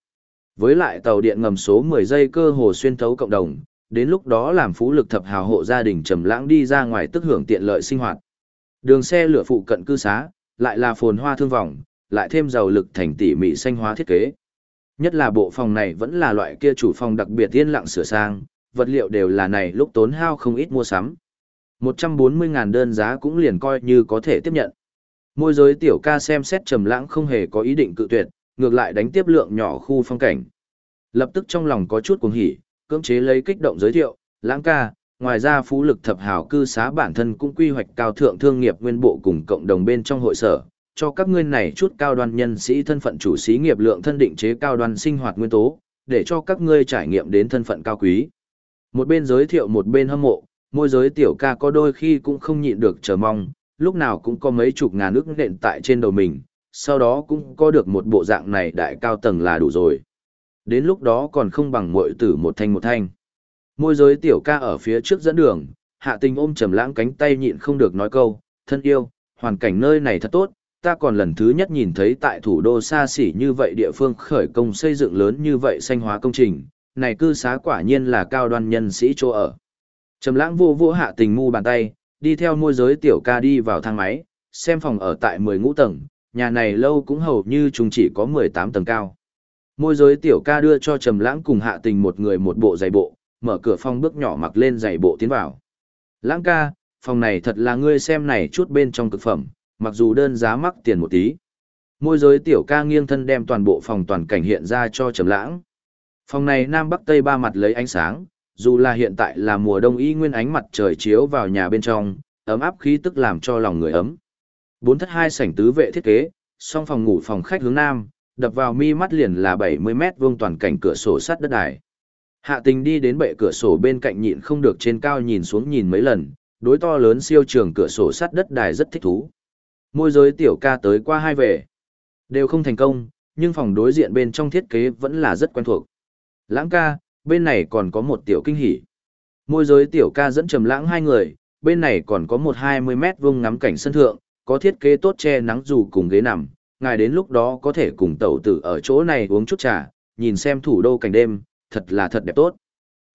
Với lại tàu điện ngầm số 10 giây cơ hồ xuyên thấu cộng đồng, đến lúc đó làm phú lực thập hào hộ gia đình trầm lãng đi ra ngoài tức hưởng tiện lợi sinh hoạt. Đường xe lửa phụ cận cư xá, lại là phồn hoa thương vòng, lại thêm giàu lực thành tỉ mỉ xanh hóa thiết kế. Nhất là bộ phòng này vẫn là loại kia chủ phòng đặc biệt yên lặng sửa sang, vật liệu đều là này lúc tốn hao không ít mua sắm. 140.000 đơn giá cũng liền coi như có thể tiếp nhận. Môi giới tiểu ca xem xét trầm lãng không hề có ý định cự tuyệt, ngược lại đánh tiếp lượng nhỏ khu phong cảnh. Lập tức trong lòng có chút cuồng hỉ, cưỡng chế lấy kích động giới thiệu, lãng ca, ngoài ra phú lực thập hào cư xá bản thân cũng quy hoạch cao thượng thương nghiệp nguyên bộ cùng cộng đồng bên trong hội sở, cho các ngươi này chút cao đoan nhân sĩ thân phận chủ sĩ nghiệp lượng thân định chế cao đoan sinh hoạt nguyên tố, để cho các ngươi trải nghiệm đến thân phận cao quý. Một bên giới thiệu một bên hâm mộ, môi giới tiểu ca có đôi khi cũng không nhịn được chờ mong, lúc nào cũng có mấy chục ngàn nước nện tại trên đầu mình, sau đó cũng có được một bộ dạng này đại cao tầng là đủ rồi. Đến lúc đó còn không bằng muội tử một thanh một thanh. Môi giới tiểu ca ở phía trước dẫn đường, hạ tình ôm trầm lãng cánh tay nhịn không được nói câu, thân yêu, hoàn cảnh nơi này thật tốt, ta còn lần thứ nhất nhìn thấy tại thủ đô xa xỉ như vậy địa phương khởi công xây dựng lớn như vậy xanh hóa công trình, này cư xá quả nhiên là cao đoan nhân sĩ chỗ ở. Trầm lãng vô vô hạ tình mu bàn tay, đi theo môi giới tiểu ca đi vào thang máy, xem phòng ở tại 10 ngũ tầng, nhà này lâu cũng hầu như chúng chỉ có 18 tầng cao. Môi giới tiểu ca đưa cho Trầm lãng cùng hạ tình một người một bộ giày bộ, mở cửa phòng bước nhỏ mặc lên giày bộ tiến vào. Lãng ca, phòng này thật là ngươi xem này chút bên trong cực phẩm, mặc dù đơn giá mắc tiền một tí. Môi giới tiểu ca nghiêng thân đem toàn bộ phòng toàn cảnh hiện ra cho Trầm lãng. Phòng này nam bắc tây ba mặt lấy ánh sáng, dù là hiện tại là mùa đông y nguyên ánh mặt trời chiếu vào nhà bên trong, ấm áp khí tức làm cho lòng người ấm. Bốn thất hai sảnh tứ vệ thiết kế, song phòng ngủ phòng khách hướng nam, đập vào mi mắt liền là 70 mét vuông toàn cảnh cửa sổ sắt đất đài. Hạ tình đi đến bệ cửa sổ bên cạnh nhịn không được trên cao nhìn xuống nhìn mấy lần, đối to lớn siêu trường cửa sổ sắt đất đài rất thích thú. Môi giới tiểu ca tới qua hai về. Đều không thành công, nhưng phòng đối diện bên trong thiết kế vẫn là rất quen thuộc. Lãng ca, bên này còn có một tiểu kinh hỉ. Môi giới tiểu ca dẫn trầm lãng hai người, bên này còn có một 20 mét vuông ngắm cảnh sân thượng, có thiết kế tốt che nắng dù cùng ghế nằm, ngài đến lúc đó có thể cùng tẩu tử ở chỗ này uống chút trà, nhìn xem thủ đô cảnh đêm, thật là thật đẹp tốt.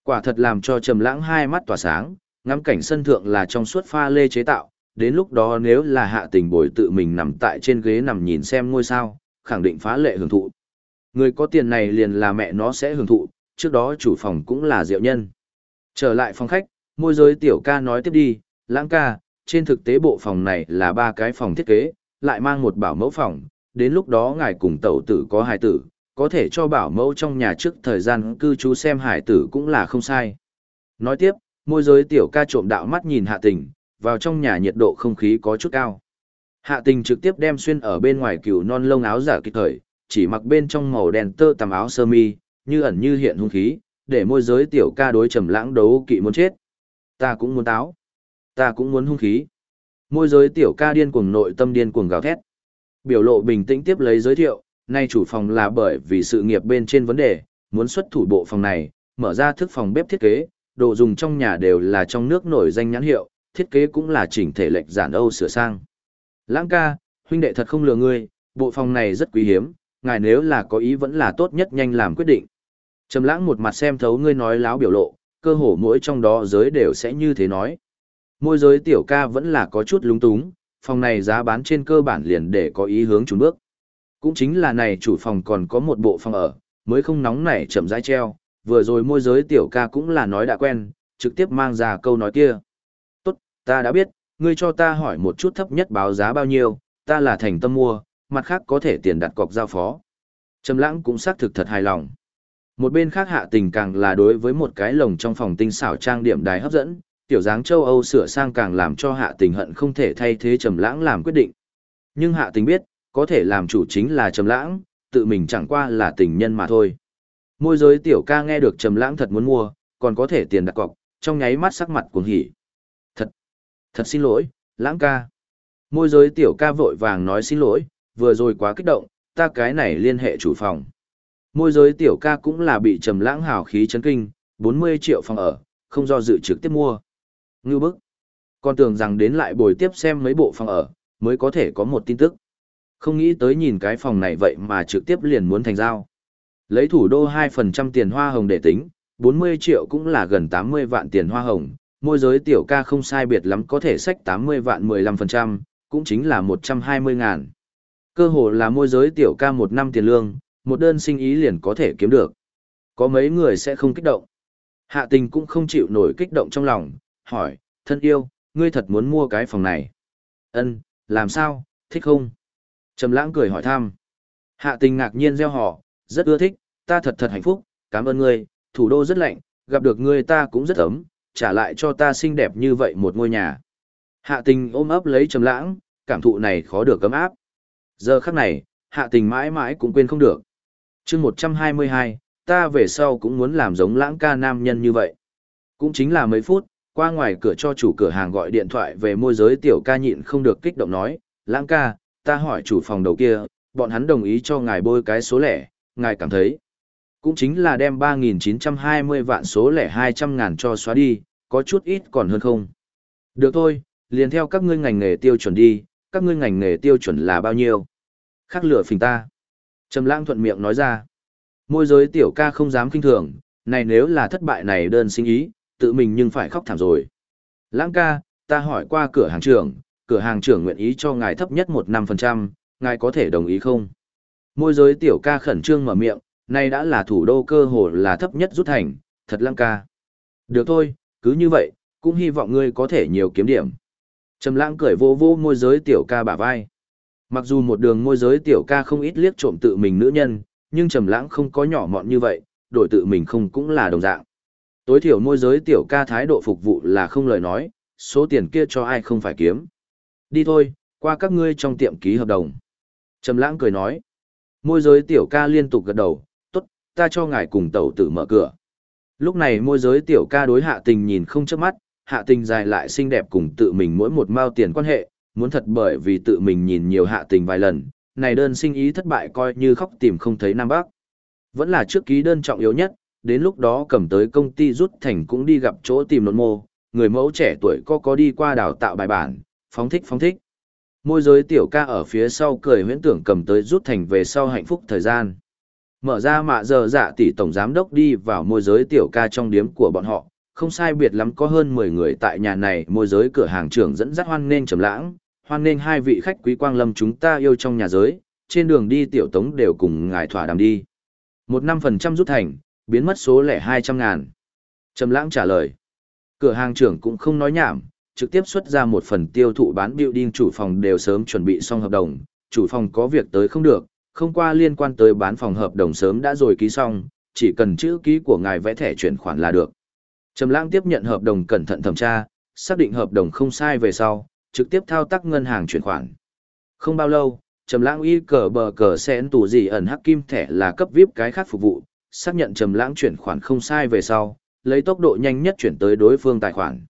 Quả thật làm cho trầm lãng hai mắt tỏa sáng, ngắm cảnh sân thượng là trong suốt pha lê chế tạo, đến lúc đó nếu là hạ tình bồi tự mình nằm tại trên ghế nằm nhìn xem ngôi sao, khẳng định phá lệ hưởng thụ. Người có tiền này liền là mẹ nó sẽ hưởng thụ, trước đó chủ phòng cũng là diệu nhân. Trở lại phòng khách, môi giới tiểu ca nói tiếp đi, lãng ca, trên thực tế bộ phòng này là ba cái phòng thiết kế, lại mang một bảo mẫu phòng, đến lúc đó ngài cùng tẩu tử có hài tử, có thể cho bảo mẫu trong nhà trước thời gian cư trú xem hài tử cũng là không sai. Nói tiếp, môi giới tiểu ca trộm đạo mắt nhìn hạ tình, vào trong nhà nhiệt độ không khí có chút cao. Hạ tình trực tiếp đem xuyên ở bên ngoài cừu non lông áo giả kịp thời, chỉ mặc bên trong màu đen tơ tằm áo sơ mi, như ẩn như hiện hung khí, để môi giới tiểu ca đối trầm lãng đấu kỵ muốn chết. Ta cũng muốn táo. Ta cũng muốn hung khí. Môi giới tiểu ca điên cuồng nội tâm điên cuồng gào thét. Biểu lộ bình tĩnh tiếp lấy giới thiệu, nay chủ phòng là bởi vì sự nghiệp bên trên vấn đề, muốn xuất thủ bộ phòng này, mở ra thức phòng bếp thiết kế, đồ dùng trong nhà đều là trong nước nổi danh nhãn hiệu, thiết kế cũng là chỉnh thể lệch giản Âu sửa sang. Lãng ca, huynh đệ thật không lừa ngươi, bộ phòng này rất quý hiếm, ngài nếu là có ý vẫn là tốt nhất nhanh làm quyết định. Trầm lãng một mặt xem thấu ngươi nói láo biểu lộ, cơ hồ mỗi trong đó giới đều sẽ như thế nói. Môi giới tiểu ca vẫn là có chút lúng túng, phòng này giá bán trên cơ bản liền để có ý hướng trốn bước. Cũng chính là này chủ phòng còn có một bộ phòng ở, mới không nóng nảy chậm rãi treo, vừa rồi môi giới tiểu ca cũng là nói đã quen, trực tiếp mang ra câu nói kia. Tốt, ta đã biết, ngươi cho ta hỏi một chút thấp nhất báo giá bao nhiêu, ta là thành tâm mua, mặt khác có thể tiền đặt cọc giao phó. Trầm lãng cũng xác thực thật hài lòng. Một bên khác hạ tình càng là đối với một cái lồng trong phòng tinh xảo trang điểm đài hấp dẫn, tiểu dáng châu Âu sửa sang càng làm cho hạ tình hận không thể thay thế trầm lãng làm quyết định. Nhưng hạ tình biết, có thể làm chủ chính là trầm lãng, tự mình chẳng qua là tình nhân mà thôi. Môi giới tiểu ca nghe được trầm lãng thật muốn mua, còn có thể tiền đặt cọc, trong nháy mắt sắc mặt cuồng hỉ. Thật, thật xin lỗi, lãng ca. Môi giới tiểu ca vội vàng nói xin lỗi, vừa rồi quá kích động, ta cái này liên hệ chủ phòng. Môi giới tiểu ca cũng là bị trầm lãng hào khí chấn kinh, 40 triệu phòng ở, không do dự trực tiếp mua. Ngư bức. Con tưởng rằng đến lại bồi tiếp xem mấy bộ phòng ở, mới có thể có một tin tức. Không nghĩ tới nhìn cái phòng này vậy mà trực tiếp liền muốn thành giao. Lấy thủ đô 2% tiền hoa hồng để tính, 40 triệu cũng là gần 80 vạn tiền hoa hồng, môi giới tiểu ca không sai biệt lắm có thể sách 80 vạn 15%, cũng chính là 120 ngàn. Cơ hồ là môi giới tiểu ca một năm tiền lương, một đơn sinh ý liền có thể kiếm được. Có mấy người sẽ không kích động. Hạ tình cũng không chịu nổi kích động trong lòng, hỏi, thân yêu, ngươi thật muốn mua cái phòng này. Ân, làm sao, thích không? Trầm lãng cười hỏi thăm. Hạ tình ngạc nhiên gieo họ, rất ưa thích, ta thật thật hạnh phúc, cảm ơn ngươi, thủ đô rất lạnh, gặp được ngươi ta cũng rất ấm, trả lại cho ta xinh đẹp như vậy một ngôi nhà. Hạ tình ôm ấp lấy trầm lãng, cảm thụ này khó được cấm áp. Giờ khắc này, hạ tình mãi mãi cũng quên không được chương 122, ta về sau cũng muốn làm giống lãng ca nam nhân như vậy. Cũng chính là mấy phút, qua ngoài cửa cho chủ cửa hàng gọi điện thoại về môi giới tiểu ca nhịn không được kích động nói, lãng ca, ta hỏi chủ phòng đầu kia, bọn hắn đồng ý cho ngài bôi cái số lẻ, ngài cảm thấy. Cũng chính là đem 3.920 vạn số lẻ 200 ngàn cho xóa đi, có chút ít còn hơn không. Được thôi, liền theo các ngươi ngành nghề tiêu chuẩn đi, các ngươi ngành nghề tiêu chuẩn là bao nhiêu. Khắc lửa phình ta. Trầm lãng thuận miệng nói ra. Môi giới tiểu ca không dám kinh thường, này nếu là thất bại này đơn sinh ý, tự mình nhưng phải khóc thảm rồi. Lãng ca, ta hỏi qua cửa hàng trưởng, cửa hàng trưởng nguyện ý cho ngài thấp nhất một năm phần trăm, ngài có thể đồng ý không? Môi giới tiểu ca khẩn trương mở miệng, nay đã là thủ đô cơ hồ là thấp nhất rút thành, thật lãng ca. Được thôi, cứ như vậy, cũng hy vọng ngươi có thể nhiều kiếm điểm. Trầm lãng cười vô vô môi giới tiểu ca bả vai. Mặc dù một đường môi giới tiểu ca không ít liếc trộm tự mình nữ nhân, nhưng trầm lãng không có nhỏ mọn như vậy, đổi tự mình không cũng là đồng dạng. Tối thiểu môi giới tiểu ca thái độ phục vụ là không lời nói, số tiền kia cho ai không phải kiếm. Đi thôi, qua các ngươi trong tiệm ký hợp đồng. Trầm lãng cười nói. Môi giới tiểu ca liên tục gật đầu, tốt, ta cho ngài cùng tẩu tử mở cửa. Lúc này môi giới tiểu ca đối hạ tình nhìn không chớp mắt, hạ tình dài lại xinh đẹp cùng tự mình mỗi một mao tiền quan hệ, muốn thật bởi vì tự mình nhìn nhiều hạ tình vài lần, này đơn sinh ý thất bại coi như khóc tìm không thấy Nam Bắc. Vẫn là trước ký đơn trọng yếu nhất, đến lúc đó cầm tới công ty rút thành cũng đi gặp chỗ tìm nộn mô, người mẫu trẻ tuổi có có đi qua đào tạo bài bản, phóng thích phóng thích. Môi giới tiểu ca ở phía sau cười huyễn tưởng cầm tới rút thành về sau hạnh phúc thời gian. Mở ra mạ giờ dạ tỷ tổng giám đốc đi vào môi giới tiểu ca trong điếm của bọn họ, không sai biệt lắm có hơn 10 người tại nhà này môi giới cửa hàng trưởng dẫn dắt hoan nên trầm lãng, hoan nên hai vị khách quý quang lâm chúng ta yêu trong nhà giới, trên đường đi tiểu tống đều cùng ngài thỏa đàm đi. Một năm phần trăm rút thành, biến mất số lẻ 200 ngàn. Trầm lãng trả lời. Cửa hàng trưởng cũng không nói nhảm, trực tiếp xuất ra một phần tiêu thụ bán building chủ phòng đều sớm chuẩn bị xong hợp đồng, chủ phòng có việc tới không được, không qua liên quan tới bán phòng hợp đồng sớm đã rồi ký xong, chỉ cần chữ ký của ngài vẽ thẻ chuyển khoản là được. Trầm Lãng tiếp nhận hợp đồng cẩn thận thẩm tra, xác định hợp đồng không sai về sau, trực tiếp thao tác ngân hàng chuyển khoản. Không bao lâu, Trầm Lãng y cờ bờ cờ xén tủ gì ẩn hắc kim thẻ là cấp VIP cái khác phục vụ, xác nhận Trầm Lãng chuyển khoản không sai về sau, lấy tốc độ nhanh nhất chuyển tới đối phương tài khoản.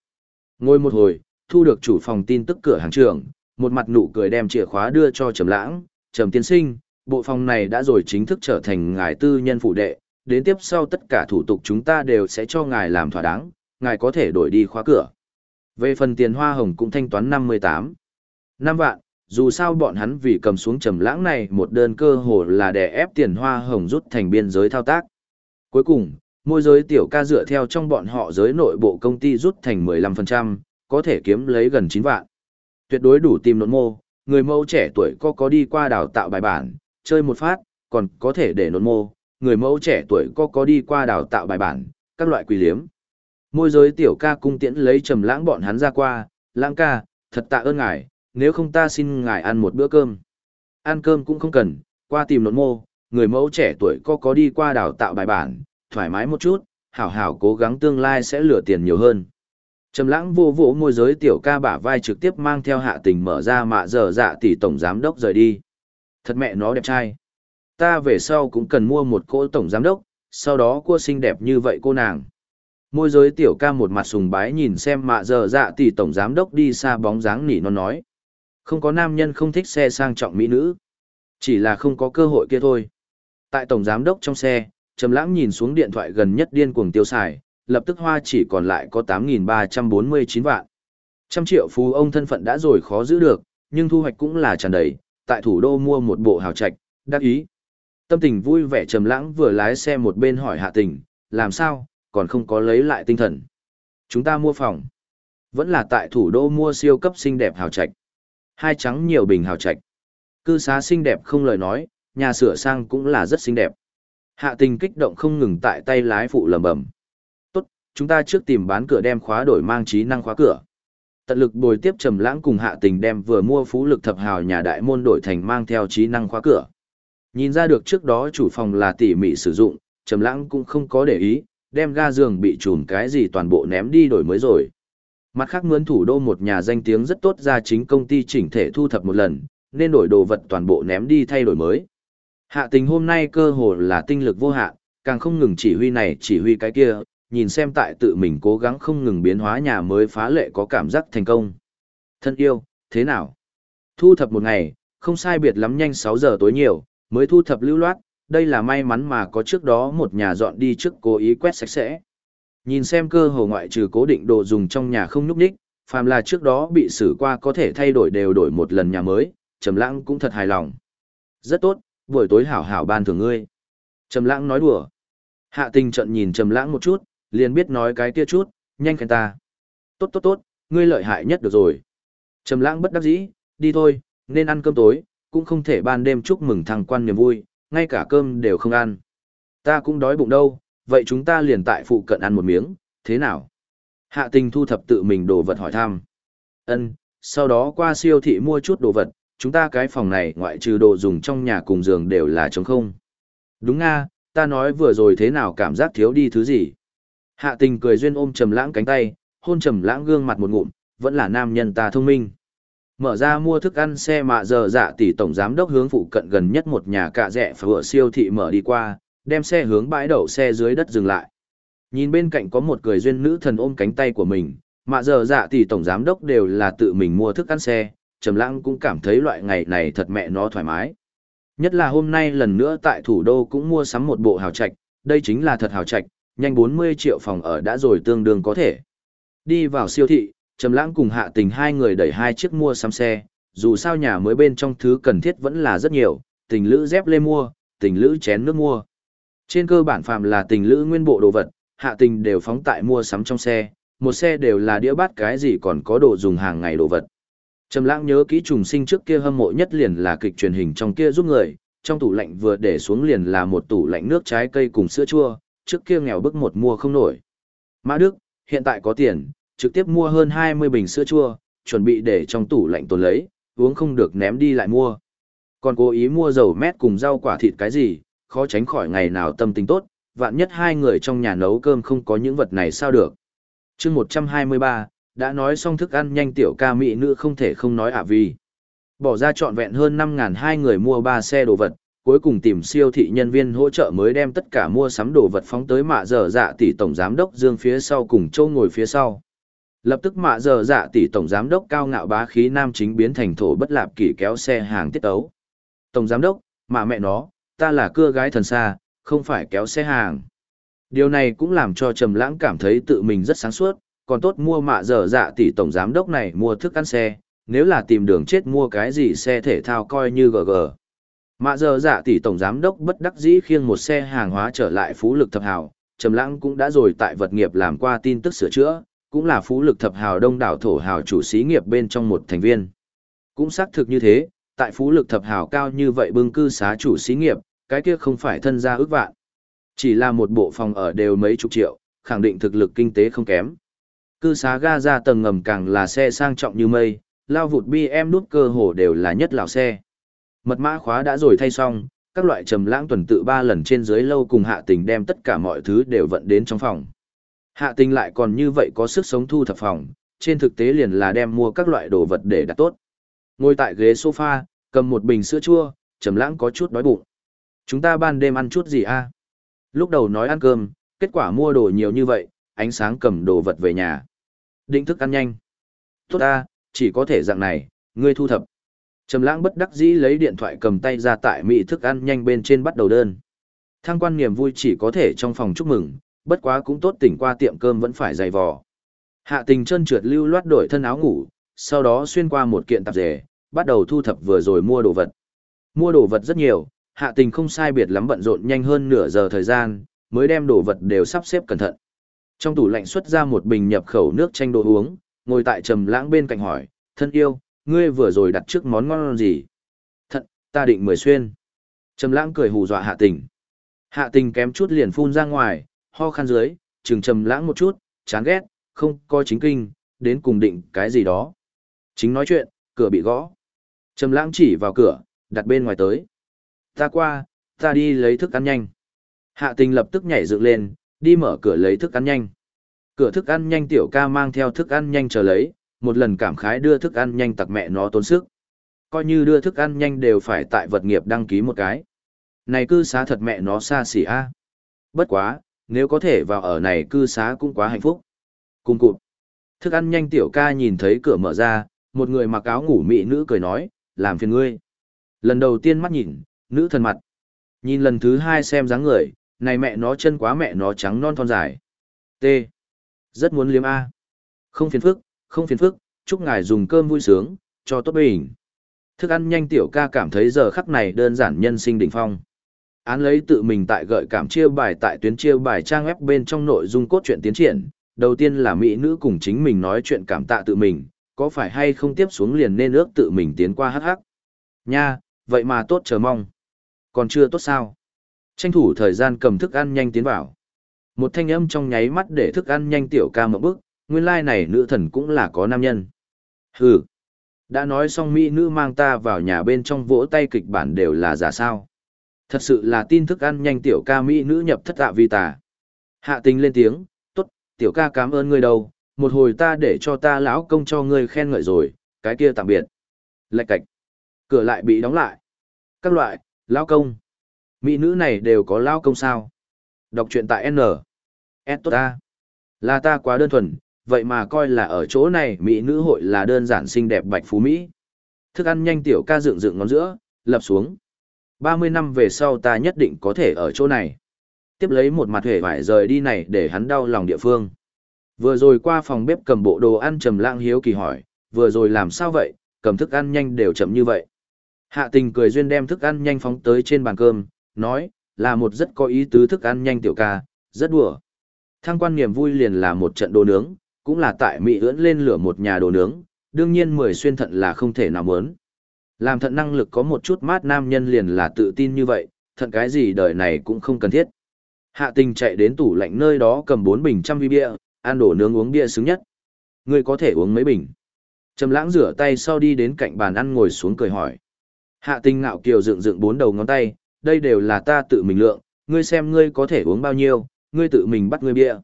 Ngồi một hồi, thu được chủ phòng tin tức cửa hàng trưởng, một mặt nụ cười đem chìa khóa đưa cho Trầm Lãng, "Trầm tiên sinh, bộ phòng này đã rồi chính thức trở thành ngài tư nhân phụ đệ, đến tiếp sau tất cả thủ tục chúng ta đều sẽ cho ngài làm thỏa đáng, ngài có thể đổi đi khóa cửa." Về phần tiền hoa hồng cũng thanh toán 58 năm vạn, dù sao bọn hắn vì cầm xuống Trầm Lãng này một đơn cơ hồ là để ép tiền hoa hồng rút thành biên giới thao tác. Cuối cùng, môi giới tiểu ca dựa theo trong bọn họ giới nội bộ công ty rút thành 15%, có thể kiếm lấy gần 9 vạn. Tuyệt đối đủ tìm nộn mô, người mẫu trẻ tuổi có có đi qua đào tạo bài bản, chơi một phát, còn có thể để nộn mô, người mẫu trẻ tuổi có có đi qua đào tạo bài bản, các loại quỷ liếm. Môi giới tiểu ca cung tiễn lấy trầm lãng bọn hắn ra qua, lãng ca, thật tạ ơn ngài, nếu không ta xin ngài ăn một bữa cơm. Ăn cơm cũng không cần, qua tìm nộn mô, người mẫu trẻ tuổi có có đi qua đào tạo bài bản, thoải mái một chút, hảo hảo cố gắng tương lai sẽ lừa tiền nhiều hơn. Trầm lãng vô vỗ môi giới tiểu ca bả vai trực tiếp mang theo hạ tình mở ra mạ giờ dạ tỷ tổng giám đốc rời đi. Thật mẹ nó đẹp trai. Ta về sau cũng cần mua một cô tổng giám đốc, sau đó cô xinh đẹp như vậy cô nàng. Môi giới tiểu ca một mặt sùng bái nhìn xem mạ giờ dạ tỷ tổng giám đốc đi xa bóng dáng nỉ non nói. Không có nam nhân không thích xe sang trọng mỹ nữ. Chỉ là không có cơ hội kia thôi. Tại tổng giám đốc trong xe, Trầm lãng nhìn xuống điện thoại gần nhất điên cuồng tiêu xài, lập tức hoa chỉ còn lại có 8.349 vạn. Trăm triệu phú ông thân phận đã rồi khó giữ được, nhưng thu hoạch cũng là tràn đầy, tại thủ đô mua một bộ hào trạch, đắc ý. Tâm tình vui vẻ trầm lãng vừa lái xe một bên hỏi hạ tình, làm sao, còn không có lấy lại tinh thần. Chúng ta mua phòng. Vẫn là tại thủ đô mua siêu cấp xinh đẹp hào trạch. Hai trắng nhiều bình hào trạch. Cư xá xinh đẹp không lời nói, nhà sửa sang cũng là rất xinh đẹp. Hạ tình kích động không ngừng tại tay lái phụ lầm bầm. Tốt, chúng ta trước tìm bán cửa đem khóa đổi mang trí năng khóa cửa. Tận lực bồi tiếp trầm lãng cùng hạ tình đem vừa mua phú lực thập hào nhà đại môn đổi thành mang theo trí năng khóa cửa. Nhìn ra được trước đó chủ phòng là tỉ mỉ sử dụng, trầm lãng cũng không có để ý, đem ga giường bị trùn cái gì toàn bộ ném đi đổi mới rồi. Mặt khác mướn thủ đô một nhà danh tiếng rất tốt ra chính công ty chỉnh thể thu thập một lần, nên đổi đồ vật toàn bộ ném đi thay đổi mới. Hạ tình hôm nay cơ hồ là tinh lực vô hạn, càng không ngừng chỉ huy này chỉ huy cái kia, nhìn xem tại tự mình cố gắng không ngừng biến hóa nhà mới phá lệ có cảm giác thành công. Thân yêu, thế nào? Thu thập một ngày, không sai biệt lắm nhanh 6 giờ tối nhiều, mới thu thập lưu loát, đây là may mắn mà có trước đó một nhà dọn đi trước cố ý quét sạch sẽ. Nhìn xem cơ hồ ngoại trừ cố định đồ dùng trong nhà không nhúc đích, phàm là trước đó bị xử qua có thể thay đổi đều đổi một lần nhà mới, Trầm Lãng cũng thật hài lòng. Rất tốt, buổi tối hảo hảo ban thưởng ngươi. Trầm lãng nói đùa. Hạ tình trận nhìn trầm lãng một chút, liền biết nói cái kia chút, nhanh khen ta. Tốt tốt tốt, ngươi lợi hại nhất được rồi. Trầm lãng bất đắc dĩ, đi thôi, nên ăn cơm tối, cũng không thể ban đêm chúc mừng thằng quan niềm vui, ngay cả cơm đều không ăn. Ta cũng đói bụng đâu, vậy chúng ta liền tại phụ cận ăn một miếng, thế nào? Hạ tình thu thập tự mình đồ vật hỏi thăm. Ân, sau đó qua siêu thị mua chút đồ vật, chúng ta cái phòng này ngoại trừ đồ dùng trong nhà cùng giường đều là trống không. Đúng nga, ta nói vừa rồi thế nào cảm giác thiếu đi thứ gì. Hạ tình cười duyên ôm trầm lãng cánh tay, hôn trầm lãng gương mặt một ngụm, vẫn là nam nhân ta thông minh. Mở ra mua thức ăn xe mạ giờ dạ tỷ tổng giám đốc hướng phụ cận gần nhất một nhà cạ rẻ vừa siêu thị mở đi qua, đem xe hướng bãi đậu xe dưới đất dừng lại. Nhìn bên cạnh có một cười duyên nữ thần ôm cánh tay của mình, mạ giờ dạ tỷ tổng giám đốc đều là tự mình mua thức ăn xe, Trầm Lãng cũng cảm thấy loại ngày này thật mẹ nó thoải mái. Nhất là hôm nay lần nữa tại thủ đô cũng mua sắm một bộ hào trạch, đây chính là thật hào trạch, nhanh 40 triệu phòng ở đã rồi tương đương có thể. Đi vào siêu thị, Trầm Lãng cùng Hạ Tình hai người đẩy hai chiếc mua sắm xe, dù sao nhà mới bên trong thứ cần thiết vẫn là rất nhiều, tình lữ dép lê mua, tình lữ chén nước mua. Trên cơ bản phàm là tình lữ nguyên bộ đồ vật, Hạ Tình đều phóng tại mua sắm trong xe, một xe đều là đĩa bát cái gì còn có đồ dùng hàng ngày đồ vật. Trầm Lãng nhớ kỹ trùng sinh trước kia hâm mộ nhất liền là kịch truyền hình trong kia giúp người, trong tủ lạnh vừa để xuống liền là một tủ lạnh nước trái cây cùng sữa chua, trước kia nghèo bức một mua không nổi. Mã Đức, hiện tại có tiền, trực tiếp mua hơn 20 bình sữa chua, chuẩn bị để trong tủ lạnh tồn lấy, uống không được ném đi lại mua. Còn cố ý mua dầu mét cùng rau quả thịt cái gì, khó tránh khỏi ngày nào tâm tình tốt, vạn nhất hai người trong nhà nấu cơm không có những vật này sao được. chương 123, đã nói xong thức ăn nhanh tiểu ca mỹ nữ không thể không nói ạ vì. Bỏ ra trọn vẹn hơn 5.000 hai người mua 3 xe đồ vật, cuối cùng tìm siêu thị nhân viên hỗ trợ mới đem tất cả mua sắm đồ vật phóng tới mạ giờ dạ tỷ tổng giám đốc dương phía sau cùng châu ngồi phía sau. Lập tức mạ giờ dạ tỷ tổng giám đốc cao ngạo bá khí nam chính biến thành thổ bất lạp kỷ kéo xe hàng tiết tấu. Tổng giám đốc, mà mẹ nó, ta là cưa gái thần xa, không phải kéo xe hàng. Điều này cũng làm cho Trầm Lãng cảm thấy tự mình rất sáng suốt, còn tốt mua mạ giờ dạ tỷ tổng giám đốc này mua thức ăn xe, nếu là tìm đường chết mua cái gì xe thể thao coi như GG. Mạ giờ dạ tỷ tổng giám đốc bất đắc dĩ khiêng một xe hàng hóa trở lại phú lực thập hảo Trầm Lãng cũng đã rồi tại vật nghiệp làm qua tin tức sửa chữa, cũng là phú lực thập hào đông đảo thổ hào chủ xí nghiệp bên trong một thành viên. Cũng xác thực như thế, tại phú lực thập hào cao như vậy bưng cư xá chủ xí nghiệp, cái kia không phải thân gia ước vạn. Chỉ là một bộ phòng ở đều mấy chục triệu, khẳng định thực lực kinh tế không kém. Cư xá ga ra tầng ngầm càng là xe sang trọng như mây, lao vụt BM nút cơ hồ đều là nhất lào xe. Mật mã khóa đã rồi thay xong, các loại trầm lãng tuần tự ba lần trên dưới lâu cùng hạ tình đem tất cả mọi thứ đều vận đến trong phòng. Hạ tình lại còn như vậy có sức sống thu thập phòng, trên thực tế liền là đem mua các loại đồ vật để đặt tốt. Ngồi tại ghế sofa, cầm một bình sữa chua, trầm lãng có chút đói bụng. Chúng ta ban đêm ăn chút gì a? Lúc đầu nói ăn cơm, kết quả mua đồ nhiều như vậy, ánh sáng cầm đồ vật về nhà. Định thức ăn nhanh. Tốt a, chỉ có thể dạng này, ngươi thu thập. Trầm lãng bất đắc dĩ lấy điện thoại cầm tay ra tại mỹ thức ăn nhanh bên trên bắt đầu đơn. Thang quan niềm vui chỉ có thể trong phòng chúc mừng, bất quá cũng tốt tỉnh qua tiệm cơm vẫn phải dày vò. Hạ tình chân trượt lưu loát đổi thân áo ngủ, sau đó xuyên qua một kiện tạp dề, bắt đầu thu thập vừa rồi mua đồ vật. Mua đồ vật rất nhiều, hạ tình không sai biệt lắm bận rộn nhanh hơn nửa giờ thời gian, mới đem đồ vật đều sắp xếp cẩn thận. Trong tủ lạnh xuất ra một bình nhập khẩu nước chanh đồ uống, ngồi tại trầm lãng bên cạnh hỏi, thân yêu, ngươi vừa rồi đặt trước món ngon gì? Thật, ta định mười xuyên. Trầm lãng cười hù dọa hạ tình. Hạ tình kém chút liền phun ra ngoài, ho khan dưới, trừng trầm lãng một chút, chán ghét, không coi chính kinh, đến cùng định cái gì đó. Chính nói chuyện, cửa bị gõ. Trầm lãng chỉ vào cửa, đặt bên ngoài tới. Ta qua, ta đi lấy thức ăn nhanh. Hạ tình lập tức nhảy dựng lên, đi mở cửa lấy thức ăn nhanh. Cửa thức ăn nhanh tiểu ca mang theo thức ăn nhanh chờ lấy, một lần cảm khái đưa thức ăn nhanh tặc mẹ nó tốn sức. Coi như đưa thức ăn nhanh đều phải tại vật nghiệp đăng ký một cái. Này cư xá thật mẹ nó xa xỉ a. Bất quá, nếu có thể vào ở này cư xá cũng quá hạnh phúc. Cùng cụt. Thức ăn nhanh tiểu ca nhìn thấy cửa mở ra, một người mặc áo ngủ mị nữ cười nói, làm phiền ngươi. Lần đầu tiên mắt nhìn, nữ thần mặt. Nhìn lần thứ hai xem dáng người, này mẹ nó chân quá mẹ nó trắng non thon dài. T. Rất muốn liếm A. Không phiền phức, không phiền phức, chúc ngài dùng cơm vui sướng, cho tốt bình. Thức ăn nhanh tiểu ca cảm thấy giờ khắc này đơn giản nhân sinh đỉnh phong. Án lấy tự mình tại gợi cảm chia bài tại tuyến chia bài trang web bên trong nội dung cốt truyện tiến triển. Đầu tiên là mỹ nữ cùng chính mình nói chuyện cảm tạ tự mình, có phải hay không tiếp xuống liền nên ước tự mình tiến qua hắc hắc. Nha, vậy mà tốt chờ mong. Còn chưa tốt sao? Tranh thủ thời gian cầm thức ăn nhanh tiến vào. Một thanh âm trong nháy mắt để thức ăn nhanh tiểu ca một bước, nguyên lai này nữ thần cũng là có nam nhân. Hừ, đã nói xong mỹ nữ mang ta vào nhà bên trong vỗ tay kịch bản đều là giả sao. Thật sự là tin thức ăn nhanh tiểu ca mỹ nữ nhập thất tạ vi tà. Hạ tình lên tiếng, tốt, tiểu ca cảm ơn ngươi đâu, một hồi ta để cho ta lão công cho ngươi khen ngợi rồi, cái kia tạm biệt. Lạch cạch. Cửa lại bị đóng lại. Các loại, lão công. Mỹ nữ này đều có lão công sao? Đọc truyện tại N. S tốt ta. Là ta quá đơn thuần, vậy mà coi là ở chỗ này Mỹ nữ hội là đơn giản xinh đẹp bạch phú Mỹ. Thức ăn nhanh tiểu ca dựng dựng ngón giữa, lập xuống. 30 năm về sau ta nhất định có thể ở chỗ này. Tiếp lấy một mặt hề phải rời đi này để hắn đau lòng địa phương. Vừa rồi qua phòng bếp cầm bộ đồ ăn trầm lãng hiếu kỳ hỏi, vừa rồi làm sao vậy, cầm thức ăn nhanh đều chậm như vậy. Hạ tình cười duyên đem thức ăn nhanh phóng tới trên bàn cơm, nói, là một rất có ý tứ thức ăn nhanh tiểu ca, rất đùa. Thăng quan niềm vui liền là một trận đồ nướng, cũng là tại Mỹ ưỡn lên lửa một nhà đồ nướng, đương nhiên mười xuyên thận là không thể nào muốn. Làm thận năng lực có một chút mát nam nhân liền là tự tin như vậy, thận cái gì đời này cũng không cần thiết. Hạ tình chạy đến tủ lạnh nơi đó cầm bốn bình trăm vi bia, ăn đổ nướng uống bia xứng nhất. Ngươi có thể uống mấy bình. Trầm lãng rửa tay sau đi đến cạnh bàn ăn ngồi xuống cười hỏi. Hạ tình ngạo kiều dựng dựng bốn đầu ngón tay, đây đều là ta tự mình lượng, ngươi xem ngươi có thể uống bao nhiêu, ngươi tự mình bắt ngươi bia.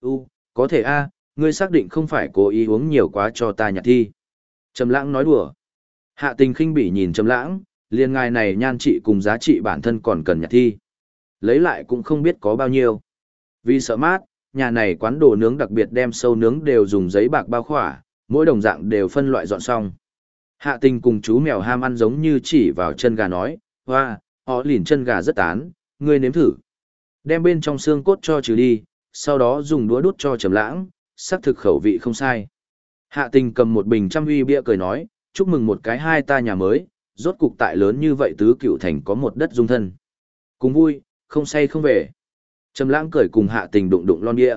U, có thể a, ngươi xác định không phải cố ý uống nhiều quá cho ta nhặt thi. Trầm lãng nói đùa. Hạ tình khinh bỉ nhìn trầm lãng, liền ngài này nhan trị cùng giá trị bản thân còn cần nhặt thi. Lấy lại cũng không biết có bao nhiêu. Vì sợ mát, nhà này quán đồ nướng đặc biệt đem sâu nướng đều dùng giấy bạc bao khỏa, mỗi đồng dạng đều phân loại dọn xong. Hạ tình cùng chú mèo ham ăn giống như chỉ vào chân gà nói, hoa, họ lìn chân gà rất tán, ngươi nếm thử. Đem bên trong xương cốt cho trừ đi, sau đó dùng đũa đút cho trầm lãng, sắc thực khẩu vị không sai. Hạ tình cầm một bình trăm uy bia cười nói, chúc mừng một cái hai ta nhà mới, rốt cục tại lớn như vậy tứ cựu thành có một đất dung thân. Cùng vui, không say không về. Trầm lãng cười cùng hạ tình đụng đụng lon bia.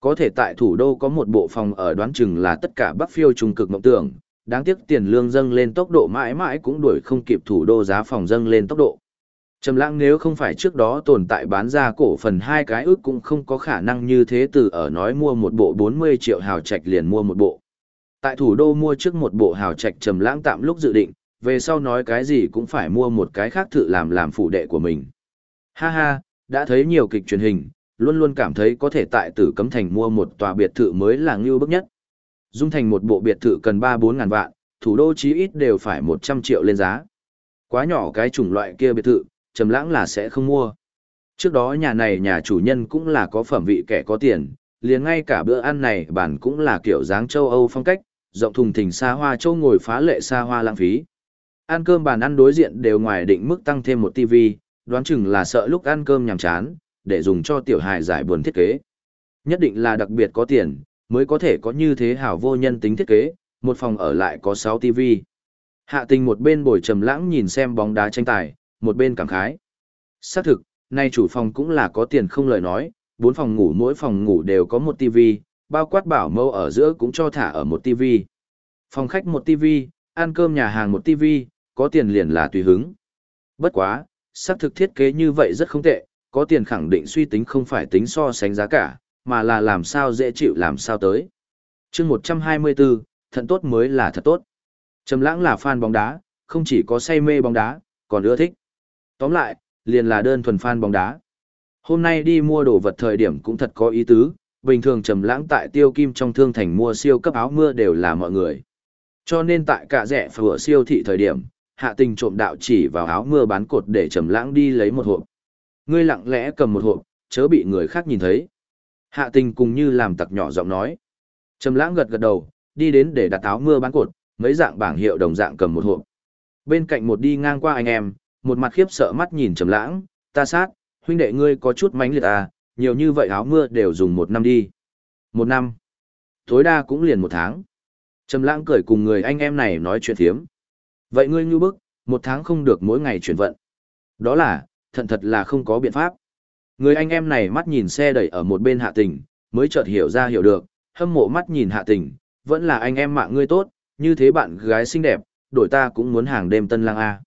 Có thể tại thủ đô có một bộ phòng ở đoán chừng là tất cả bắc phiêu trung cực mộng tưởng, đáng tiếc tiền lương dâng lên tốc độ mãi mãi cũng đuổi không kịp thủ đô giá phòng dâng lên tốc độ. Trầm lãng nếu không phải trước đó tồn tại bán ra cổ phần hai cái ước cũng không có khả năng như thế từ ở nói mua một bộ 40 triệu hào trạch liền mua một bộ. Tại thủ đô mua trước một bộ hào trạch trầm lãng tạm lúc dự định, về sau nói cái gì cũng phải mua một cái khác thử làm làm phụ đệ của mình. Ha ha, đã thấy nhiều kịch truyền hình, luôn luôn cảm thấy có thể tại Tử Cấm Thành mua một tòa biệt thự mới là ngưu bức nhất. Dung thành một bộ biệt thự cần 3-4 ngàn vạn, thủ đô chí ít đều phải 100 triệu lên giá. Quá nhỏ cái chủng loại kia biệt thự, trầm lãng là sẽ không mua. Trước đó nhà này nhà chủ nhân cũng là có phẩm vị kẻ có tiền, liền ngay cả bữa ăn này bản cũng là kiểu dáng châu Âu phong cách, rộng thùng thình xa hoa châu ngồi phá lệ xa hoa lãng phí. Ăn cơm bàn ăn đối diện đều ngoài định mức tăng thêm một tivi, đoán chừng là sợ lúc ăn cơm nhàm chán, để dùng cho tiểu hài giải buồn thiết kế. Nhất định là đặc biệt có tiền, mới có thể có như thế hảo vô nhân tính thiết kế, một phòng ở lại có 6 TV. Hạ tình một bên bồi trầm lãng nhìn xem bóng đá tranh tài, một bên cảm khái. Xác thực, nay chủ phòng cũng là có tiền không lời nói, bốn phòng ngủ mỗi phòng ngủ đều có một TV, bao quát bảo mâu ở giữa cũng cho thả ở một TV. Phòng khách một TV, ăn cơm nhà hàng một TV, có tiền liền là tùy hứng. Bất quá, sắp thực thiết kế như vậy rất không tệ, có tiền khẳng định suy tính không phải tính so sánh giá cả, mà là làm sao dễ chịu làm sao tới. chương 124, thận tốt mới là thật tốt. Trầm lãng là fan bóng đá, không chỉ có say mê bóng đá, còn ưa thích. Tóm lại, liền là đơn thuần fan bóng đá. Hôm nay đi mua đồ vật thời điểm cũng thật có ý tứ, bình thường trầm lãng tại tiêu kim trong thương thành mua siêu cấp áo mưa đều là mọi người. Cho nên tại cả rẻ phở siêu thị thời điểm, hạ tình trộm đạo chỉ vào áo mưa bán cột để trầm lãng đi lấy một hộp. Ngươi lặng lẽ cầm một hộp, chớ bị người khác nhìn thấy. Hạ tình cùng như làm tặc nhỏ giọng nói. Trầm lãng gật gật đầu, đi đến để đặt áo mưa bán cột, mấy dạng bảng hiệu đồng dạng cầm một hộp. Bên cạnh một đi ngang qua anh em, một mặt khiếp sợ mắt nhìn trầm lãng, ta sát, huynh đệ ngươi có chút mánh liệt à, nhiều như vậy áo mưa đều dùng một năm đi. Một năm. Tối đa cũng liền một tháng. Trầm lãng cười cùng người anh em này nói chuyện thiếm. Vậy ngươi như bức, một tháng không được mỗi ngày chuyển vận. Đó là, thận thật là không có biện pháp. Người anh em này mắt nhìn xe đẩy ở một bên hạ tình, mới chợt hiểu ra hiểu được, hâm mộ mắt nhìn hạ tình, vẫn là anh em mạng ngươi tốt, như thế bạn gái xinh đẹp, đổi ta cũng muốn hàng đêm tân lang A.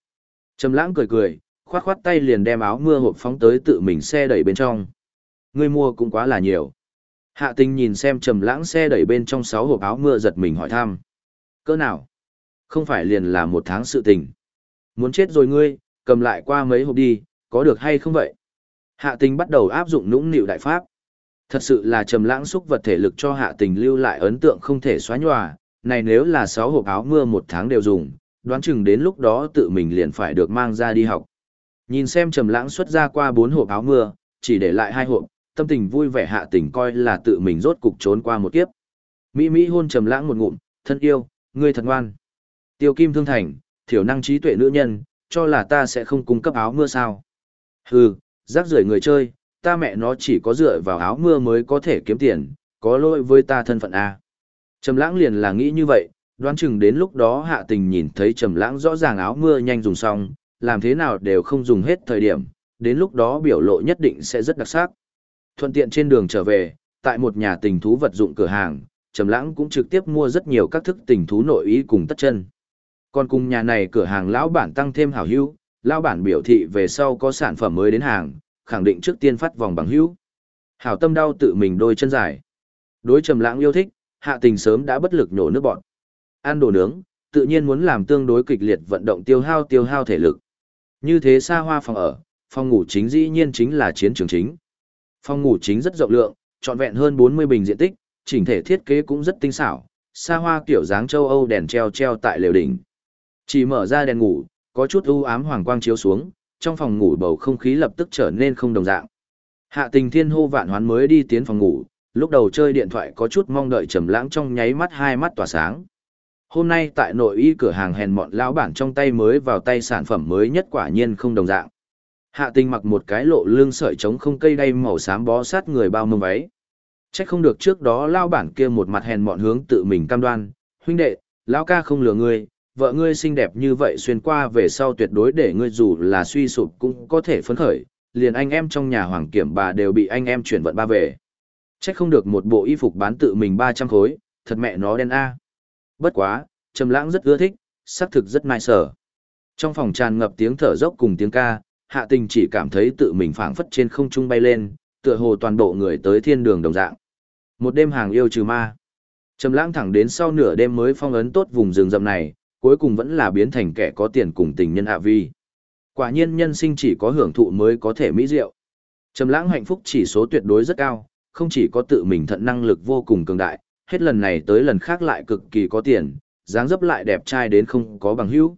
Trầm lãng cười cười, khoát khoát tay liền đem áo mưa hộp phóng tới tự mình xe đẩy bên trong. Ngươi mua cũng quá là nhiều. Hạ tình nhìn xem trầm lãng xe đẩy bên trong sáu hộp áo mưa giật mình hỏi thăm. Cỡ nào? Không phải liền là một tháng sự tình. Muốn chết rồi ngươi, cầm lại qua mấy hộp đi, có được hay không vậy? Hạ tình bắt đầu áp dụng nũng nịu đại pháp. Thật sự là trầm lãng xúc vật thể lực cho hạ tình lưu lại ấn tượng không thể xóa nhòa, này nếu là 6 hộp áo mưa một tháng đều dùng, đoán chừng đến lúc đó tự mình liền phải được mang ra đi học. Nhìn xem trầm lãng xuất ra qua 4 hộp áo mưa, chỉ để lại hai hộp, tâm tình vui vẻ hạ tình coi là tự mình rốt cục trốn qua một kiếp. Mỹ Mỹ hôn trầm lãng một ngụm, thân yêu, ngươi thật ngoan. Tiêu Kim Thương Thành, thiểu năng trí tuệ nữ nhân, cho là ta sẽ không cung cấp áo mưa sao. Hừ, rác rưởi người chơi, ta mẹ nó chỉ có dựa vào áo mưa mới có thể kiếm tiền, có lỗi với ta thân phận A. Trầm lãng liền là nghĩ như vậy, đoán chừng đến lúc đó hạ tình nhìn thấy trầm lãng rõ ràng áo mưa nhanh dùng xong, làm thế nào đều không dùng hết thời điểm, đến lúc đó biểu lộ nhất định sẽ rất đặc sắc. Thuận tiện trên đường trở về, tại một nhà tình thú vật dụng cửa hàng, Trầm Lãng cũng trực tiếp mua rất nhiều các thức tình thú nội y cùng tất chân. Còn cùng nhà này cửa hàng lão bản tăng thêm hảo hữu, lão bản biểu thị về sau có sản phẩm mới đến hàng, khẳng định trước tiên phát vòng bằng hữu. Hảo tâm đau tự mình đôi chân dài. Đối Trầm Lãng yêu thích, Hạ Tình sớm đã bất lực nhổ nước bọt. Ăn đồ nướng, tự nhiên muốn làm tương đối kịch liệt vận động tiêu hao tiêu hao thể lực. Như thế xa hoa phòng ở, phòng ngủ chính dĩ nhiên chính là chiến trường chính. Phòng ngủ chính rất rộng lượng, trọn vẹn hơn 40 bình diện tích, chỉnh thể thiết kế cũng rất tinh xảo, xa hoa kiểu dáng châu Âu đèn treo treo tại lều đỉnh. Chỉ mở ra đèn ngủ, có chút u ám hoàng quang chiếu xuống, trong phòng ngủ bầu không khí lập tức trở nên không đồng dạng. Hạ tình thiên hô vạn hoán mới đi tiến phòng ngủ, lúc đầu chơi điện thoại có chút mong đợi trầm lãng trong nháy mắt hai mắt tỏa sáng. Hôm nay tại nội y cửa hàng hèn mọn lão bản trong tay mới vào tay sản phẩm mới nhất quả nhiên không đồng dạng. Hạ tình mặc một cái lộ lưng sợi trống không cây đay màu xám bó sát người bao mông váy. Chắc không được trước đó lao bản kia một mặt hèn mọn hướng tự mình cam đoan, huynh đệ, lão ca không lừa ngươi, vợ ngươi xinh đẹp như vậy xuyên qua về sau tuyệt đối để ngươi dù là suy sụp cũng có thể phấn khởi, liền anh em trong nhà hoàng kiểm bà đều bị anh em chuyển vận ba về. Chắc không được một bộ y phục bán tự mình 300 khối, thật mẹ nó đen a. Bất quá, Trầm Lãng rất ưa thích, sắc thực rất nai sở. Trong phòng tràn ngập tiếng thở dốc cùng tiếng ca, Hạ Tình chỉ cảm thấy tự mình phảng phất trên không trung bay lên, tựa hồ toàn bộ người tới thiên đường đồng dạng. Một đêm hàng yêu trừ ma. Trầm Lãng thẳng đến sau nửa đêm mới phong ấn tốt vùng rừng rậm này, cuối cùng vẫn là biến thành kẻ có tiền cùng tình nhân hạ vi. Quả nhiên nhân sinh chỉ có hưởng thụ mới có thể mỹ diệu. Trầm Lãng hạnh phúc chỉ số tuyệt đối rất cao, không chỉ có tự mình thận năng lực vô cùng cường đại, hết lần này tới lần khác lại cực kỳ có tiền, dáng dấp lại đẹp trai đến không có bằng hữu.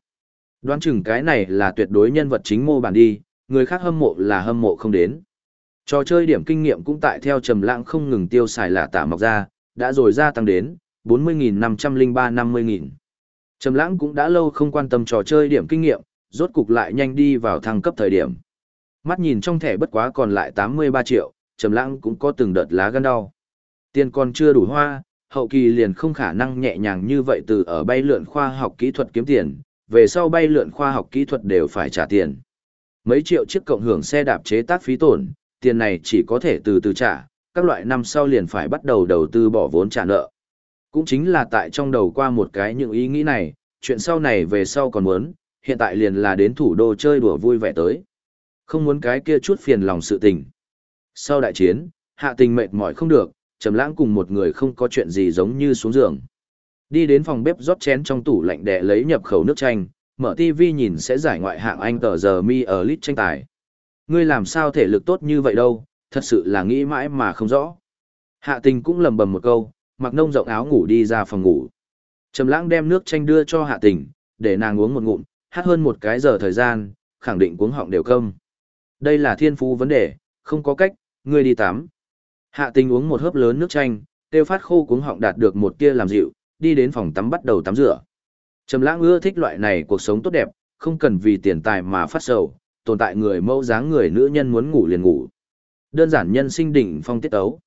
Đoán chừng cái này là tuyệt đối nhân vật chính mô bản đi, người khác hâm mộ là hâm mộ không đến. Trò chơi điểm kinh nghiệm cũng tại theo trầm lãng không ngừng tiêu xài là tả mọc ra, đã rồi gia tăng đến 40.503-50.000. Trầm lãng cũng đã lâu không quan tâm trò chơi điểm kinh nghiệm, rốt cục lại nhanh đi vào thăng cấp thời điểm. Mắt nhìn trong thẻ bất quá còn lại 83 triệu, trầm lãng cũng có từng đợt lá gan đau. Tiền còn chưa đủ hoa, hậu kỳ liền không khả năng nhẹ nhàng như vậy từ ở bay lượn khoa học kỹ thuật kiếm tiền, về sau bay lượn khoa học kỹ thuật đều phải trả tiền. Mấy triệu chiếc cộng hưởng xe đạp chế tác phí tổn, tiền này chỉ có thể từ từ trả, các loại năm sau liền phải bắt đầu đầu tư bỏ vốn trả nợ. Cũng chính là tại trong đầu qua một cái những ý nghĩ này, chuyện sau này về sau còn muốn, hiện tại liền là đến thủ đô chơi đùa vui vẻ tới. Không muốn cái kia chút phiền lòng sự tình. Sau đại chiến, hạ tình mệt mỏi không được, trầm lãng cùng một người không có chuyện gì giống như xuống giường. Đi đến phòng bếp rót chén trong tủ lạnh để lấy nhập khẩu nước chanh, mở TV nhìn sẽ giải ngoại hạng Anh tờ giờ mi ở lit tranh tài. Ngươi làm sao thể lực tốt như vậy đâu, thật sự là nghĩ mãi mà không rõ. Hạ tình cũng lầm bầm một câu, mặc nông rộng áo ngủ đi ra phòng ngủ. Trầm lãng đem nước chanh đưa cho hạ tình, để nàng uống một ngụm, hát hơn một cái giờ thời gian, khẳng định cuống họng đều câm. Đây là thiên phú vấn đề, không có cách, ngươi đi tắm. Hạ tình uống một hớp lớn nước chanh, tiêu phát khô cuống họng đạt được một tia làm dịu, đi đến phòng tắm bắt đầu tắm rửa. Trầm lãng ưa thích loại này cuộc sống tốt đẹp, không cần vì tiền tài mà phát sầu, tồn tại người mẫu dáng người nữ nhân muốn ngủ liền ngủ. Đơn giản nhân sinh đỉnh phong tiết tấu.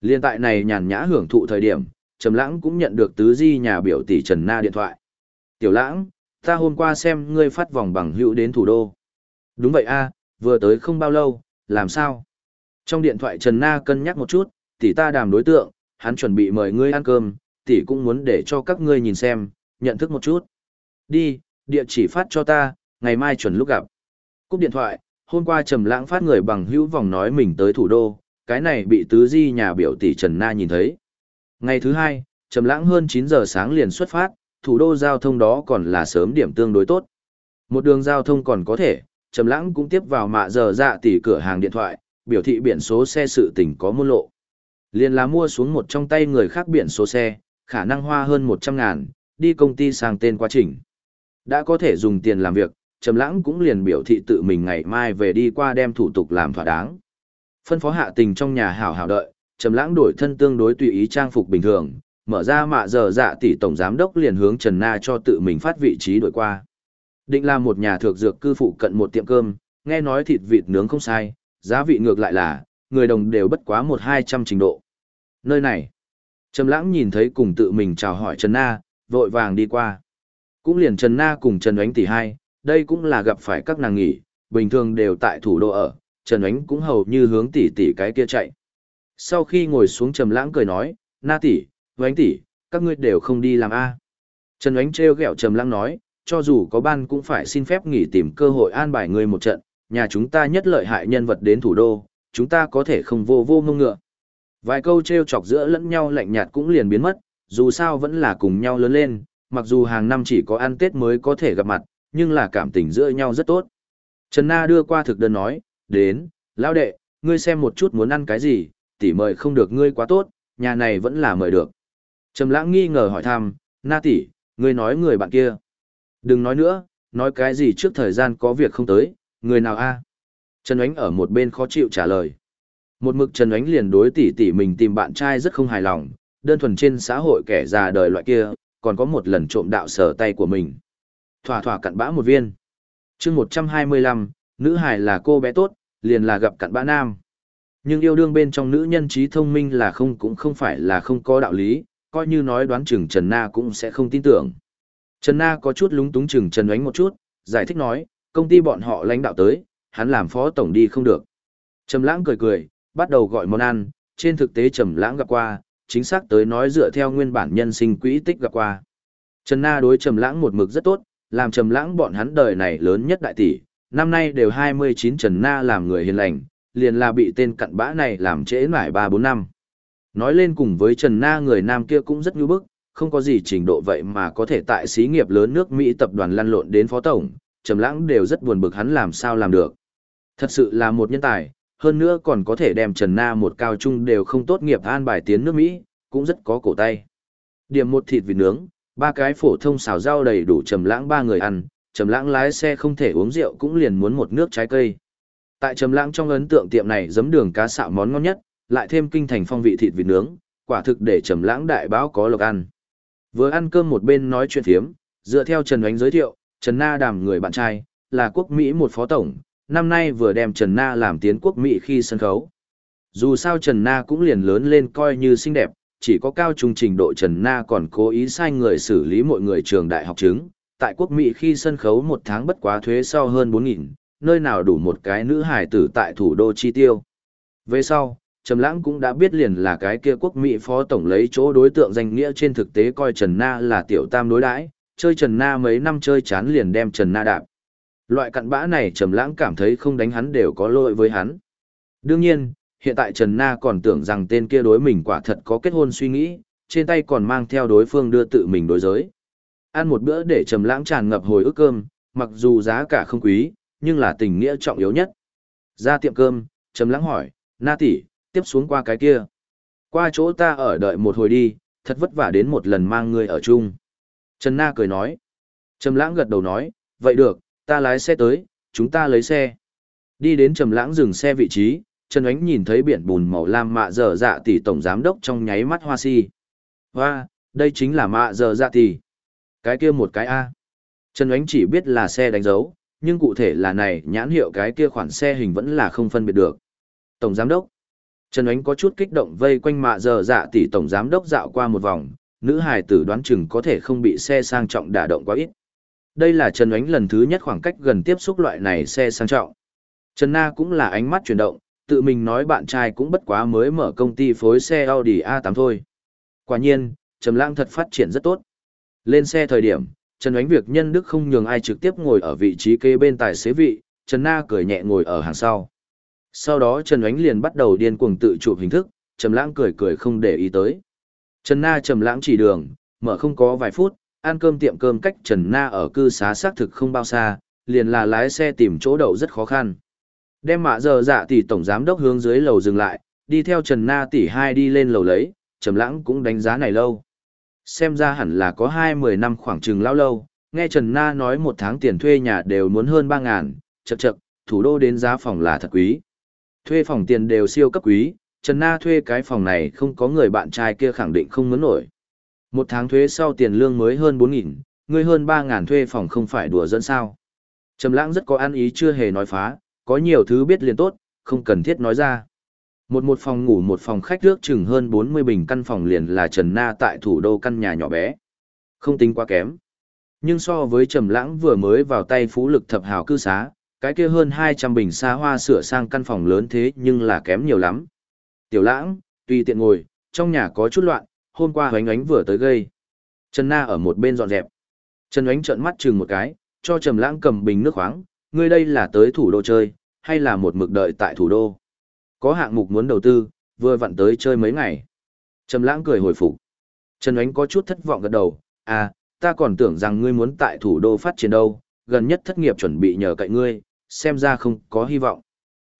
Liên tại này nhàn nhã hưởng thụ thời điểm, Trầm Lãng cũng nhận được tứ di nhà biểu tỷ Trần Na điện thoại. "Tiểu Lãng, ta hôm qua xem ngươi phát vòng bằng hữu đến thủ đô." "Đúng vậy a, vừa tới không bao lâu, làm sao?" Trong điện thoại Trần Na cân nhắc một chút, tỷ ta đàm đối tượng, hắn chuẩn bị mời ngươi ăn cơm, tỷ cũng muốn để cho các ngươi nhìn xem, nhận thức một chút. Đi, địa chỉ phát cho ta, ngày mai chuẩn lúc gặp. Cúp điện thoại, hôm qua Trầm Lãng phát người bằng hữu vòng nói mình tới thủ đô, cái này bị tứ di nhà biểu tỷ Trần Na nhìn thấy. Ngày thứ hai, Trầm Lãng hơn 9 giờ sáng liền xuất phát, thủ đô giao thông đó còn là sớm điểm tương đối tốt. Một đường giao thông còn có thể, Trầm Lãng cũng tiếp vào mạ giờ dạ tỷ cửa hàng điện thoại, biểu thị biển số xe sự tình có môn lộ. Liên là mua xuống một trong tay người khác biển số xe, khả năng hoa hơn 100 ngàn, đi công ty sang tên quá trình. Đã có thể dùng tiền làm việc, Trầm Lãng cũng liền biểu thị tự mình ngày mai về đi qua đem thủ tục làm thỏa đáng. Phân phó hạ tình trong nhà hảo hảo đợi, Trầm Lãng đổi thân tương đối tùy ý trang phục bình thường, mở ra mạ giờ dạ tỷ tổng giám đốc liền hướng Trần Na cho tự mình phát vị trí đổi qua. Định là một nhà thược dược cư phụ cận một tiệm cơm, nghe nói thịt vịt nướng không sai, giá vị ngược lại là, người đồng đều bất quá một hai trăm trình độ. Nơi này, Trầm Lãng nhìn thấy cùng tự mình chào hỏi Trần Na, vội vàng đi qua. Cũng liền Trần Na cùng Trần Oánh tỷ hai, đây cũng là gặp phải các nàng nghỉ, bình thường đều tại thủ đô ở, Trần Oánh cũng hầu như hướng tỷ tỷ cái kia chạy. Sau khi ngồi xuống Trầm Lãng cười nói, "Na tỷ, Oánh tỷ, các ngươi đều không đi làm a?" Trần Oánh trêu ghẹo Trầm Lãng nói, "Cho dù có ban cũng phải xin phép nghỉ tìm cơ hội an bài ngươi một trận, nhà chúng ta nhất lợi hại nhân vật đến thủ đô, chúng ta có thể không vô vô ngông ngựa." Vài câu trêu chọc giữa lẫn nhau lạnh nhạt cũng liền biến mất, dù sao vẫn là cùng nhau lớn lên, mặc dù hàng năm chỉ có ăn Tết mới có thể gặp mặt, nhưng là cảm tình giữa nhau rất tốt. Trần Na đưa qua thực đơn nói, đến, lão đệ, ngươi xem một chút muốn ăn cái gì, tỷ mời không được ngươi quá tốt, nhà này vẫn là mời được. Trầm lãng nghi ngờ hỏi thăm, Na tỷ, ngươi nói người bạn kia. Đừng nói nữa, nói cái gì trước thời gian có việc không tới, người nào a? Trần Ánh ở một bên khó chịu trả lời. Một mực Trần Ánh liền đối tỷ tỷ mình tìm bạn trai rất không hài lòng, đơn thuần trên xã hội kẻ già đời loại kia, còn có một lần trộm đạo sở tay của mình. Thỏa thỏa cặn bã một viên. chương 125, nữ hài là cô bé tốt, liền là gặp cặn bã nam. Nhưng yêu đương bên trong nữ nhân trí thông minh là không cũng không phải là không có đạo lý, coi như nói đoán chừng Trần Na cũng sẽ không tin tưởng. Trần Na có chút lúng túng chừng Trần Ánh một chút, giải thích nói, công ty bọn họ lãnh đạo tới, hắn làm phó tổng đi không được. Trầm lãng cười cười, bắt đầu gọi món ăn, trên thực tế Trầm lãng gặp qua, chính xác tới nói dựa theo nguyên bản nhân sinh quỹ tích gặp qua. Trần Na đối Trầm lãng một mực rất tốt, làm Trầm lãng bọn hắn đời này lớn nhất đại tỷ, năm nay đều 29 Trần Na làm người hiền lành, liền là bị tên cặn bã này làm trễ nải 3-4 năm. Nói lên cùng với Trần Na người nam kia cũng rất nhu bức, không có gì trình độ vậy mà có thể tại xí nghiệp lớn nước Mỹ tập đoàn lăn lộn đến phó tổng, Trầm Lãng đều rất buồn bực hắn làm sao làm được. Thật sự là một nhân tài, hơn nữa còn có thể đem Trần Na một cao trung đều không tốt nghiệp an bài tiến nước Mỹ, cũng rất có cổ tay. Điểm một thịt vịt nướng, ba cái phổ thông xào rau đầy đủ Trầm Lãng ba người ăn, Trầm Lãng lái xe không thể uống rượu cũng liền muốn một nước trái cây. Tại Trầm Lãng trong ấn tượng tiệm này giấm đường cá xạo món ngon nhất, lại thêm kinh thành phong vị thịt vịt nướng, quả thực để Trầm Lãng đại báo có lộc ăn. Vừa ăn cơm một bên nói chuyện phiếm, dựa theo Trần Oánh giới thiệu, Trần Na đàm người bạn trai, là quốc Mỹ một phó tổng, năm nay vừa đem Trần Na làm tiến quốc Mỹ khi sân khấu. Dù sao Trần Na cũng liền lớn lên coi như xinh đẹp, chỉ có cao trung trình độ Trần Na còn cố ý sai người xử lý mọi người trường đại học chứng, tại quốc Mỹ khi sân khấu một tháng bất quá thuế sau hơn 4.000, nơi nào đủ một cái nữ hải tử tại thủ đô chi tiêu. Về sau, Trầm Lãng cũng đã biết liền là cái kia quốc Mỹ phó tổng lấy chỗ đối tượng danh nghĩa trên thực tế coi Trần Na là tiểu tam đối đãi, chơi Trần Na mấy năm chơi chán liền đem Trần Na đạp. Loại cặn bã này Trầm Lãng cảm thấy không đánh hắn đều có lỗi với hắn. Đương nhiên, hiện tại Trần Na còn tưởng rằng tên kia đối mình quả thật có kết hôn suy nghĩ, trên tay còn mang theo đối phương đưa tự mình đối giới. Ăn một bữa để Trầm Lãng tràn ngập hồi ức cơm, mặc dù giá cả không quý, nhưng là tình nghĩa trọng yếu nhất. Ra tiệm cơm, Trầm Lãng hỏi, "Na tỷ, tiếp xuống qua cái kia. Qua chỗ ta ở đợi một hồi đi, thật vất vả đến một lần mang ngươi ở chung." Trần Na cười nói. Trầm Lãng gật đầu nói, "Vậy được, ta lái xe tới, chúng ta lấy xe." Đi đến Trầm Lãng dừng xe vị trí, Trần Ánh nhìn thấy biển bùn màu lam mạ dở dạ tỷ tổng giám đốc trong nháy mắt hoa si. Hoa, đây chính là mạ dở dạ tỷ. Cái kia một cái A. Trần Ánh chỉ biết là xe đánh dấu, nhưng cụ thể là này nhãn hiệu cái kia khoản xe hình vẫn là không phân biệt được. Tổng giám đốc. Trần Ánh có chút kích động vây quanh mạ dở dạ tỷ tổng giám đốc dạo qua một vòng, nữ hài tử đoán chừng có thể không bị xe sang trọng đả động quá ít. Đây là Trần Ánh lần thứ nhất khoảng cách gần tiếp xúc loại này xe sang trọng. Trần Na cũng là ánh mắt chuyển động, tự mình nói bạn trai cũng bất quá mới mở công ty phối xe Audi A8 thôi. Quả nhiên, Trầm Lãng thật phát triển rất tốt. Lên xe thời điểm, Trần Ánh việc nhân đức không nhường ai trực tiếp ngồi ở vị trí kế bên tài xế vị, Trần Na cười nhẹ ngồi ở hàng sau. Sau đó Trần Ánh liền bắt đầu điên cuồng tự chụp hình thức, Trầm Lãng cười cười không để ý tới. Trần Na Trầm Lãng chỉ đường, mở không có vài phút, ăn cơm tiệm cơm cách Trần Na ở cư xá xác thực không bao xa, liền là lái xe tìm chỗ đậu rất khó khăn. Đem mạ giờ dạ tỷ tổng giám đốc hướng dưới lầu dừng lại, đi theo Trần Na tỷ hai đi lên lầu lấy, Trầm Lãng cũng đánh giá này lâu. Xem ra hẳn là có hai mười năm khoảng chừng lão lâu, nghe Trần Na nói một tháng tiền thuê nhà đều muốn hơn ba ngàn, chậc chậc, thủ đô đến giá phòng là thật quý. Thuê phòng tiền đều siêu cấp quý, Trần Na thuê cái phòng này không có người bạn trai kia khẳng định không muốn nổi. Một tháng thuế sau tiền lương mới hơn bốn nghìn, người hơn ba ngàn thuê phòng không phải đùa dẫn sao. Trầm lãng rất có ăn ý chưa hề nói phá, có nhiều thứ biết liền tốt, không cần thiết nói ra. Một một phòng ngủ một phòng khách ước chừng hơn 40 bình căn phòng liền là Trần Na tại thủ đô căn nhà nhỏ bé. Không tính quá kém. Nhưng so với Trầm Lãng vừa mới vào tay phú lực thập hào cư xá, cái kia hơn 200 bình xa hoa sửa sang căn phòng lớn thế nhưng là kém nhiều lắm. Tiểu Lãng, tùy tiện ngồi, trong nhà có chút loạn, hôm qua Hoánh Ánh vừa tới gây. Trần Na ở một bên dọn dẹp. Trần Ánh trợn mắt chừng một cái, cho Trầm Lãng cầm bình nước khoáng, ngươi đây là tới thủ đô chơi, hay là một mực đợi tại thủ đô? Có hạng mục muốn đầu tư, vừa vặn tới chơi mấy ngày. Trầm Lãng cười hồi phục. Trần Ánh có chút thất vọng gật đầu, "À, ta còn tưởng rằng ngươi muốn tại thủ đô phát triển đâu, gần nhất thất nghiệp chuẩn bị nhờ cậy ngươi, xem ra không có hy vọng."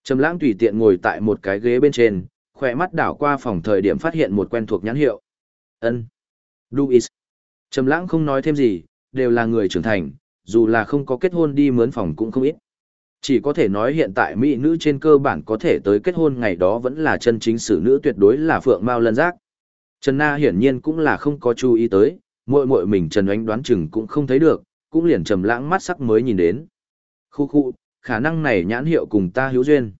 Trầm Lãng tùy tiện ngồi tại một cái ghế bên trên, khóe mắt đảo qua phòng thời điểm phát hiện một quen thuộc nhãn hiệu. Ân. Louis. Trầm Lãng không nói thêm gì, đều là người trưởng thành, dù là không có kết hôn đi mướn phòng cũng không ít. Chỉ có thể nói hiện tại mỹ nữ trên cơ bản có thể tới kết hôn ngày đó vẫn là chân chính xử nữ tuyệt đối là Phượng Mao Lân Giác. Trần Na hiển nhiên cũng là không có chú ý tới, muội muội mình Trần Oánh đoán chừng cũng không thấy được, cũng liền trầm lãng mắt sắc mới nhìn đến. Khu khu, khả năng này nhãn hiệu cùng ta hữu duyên.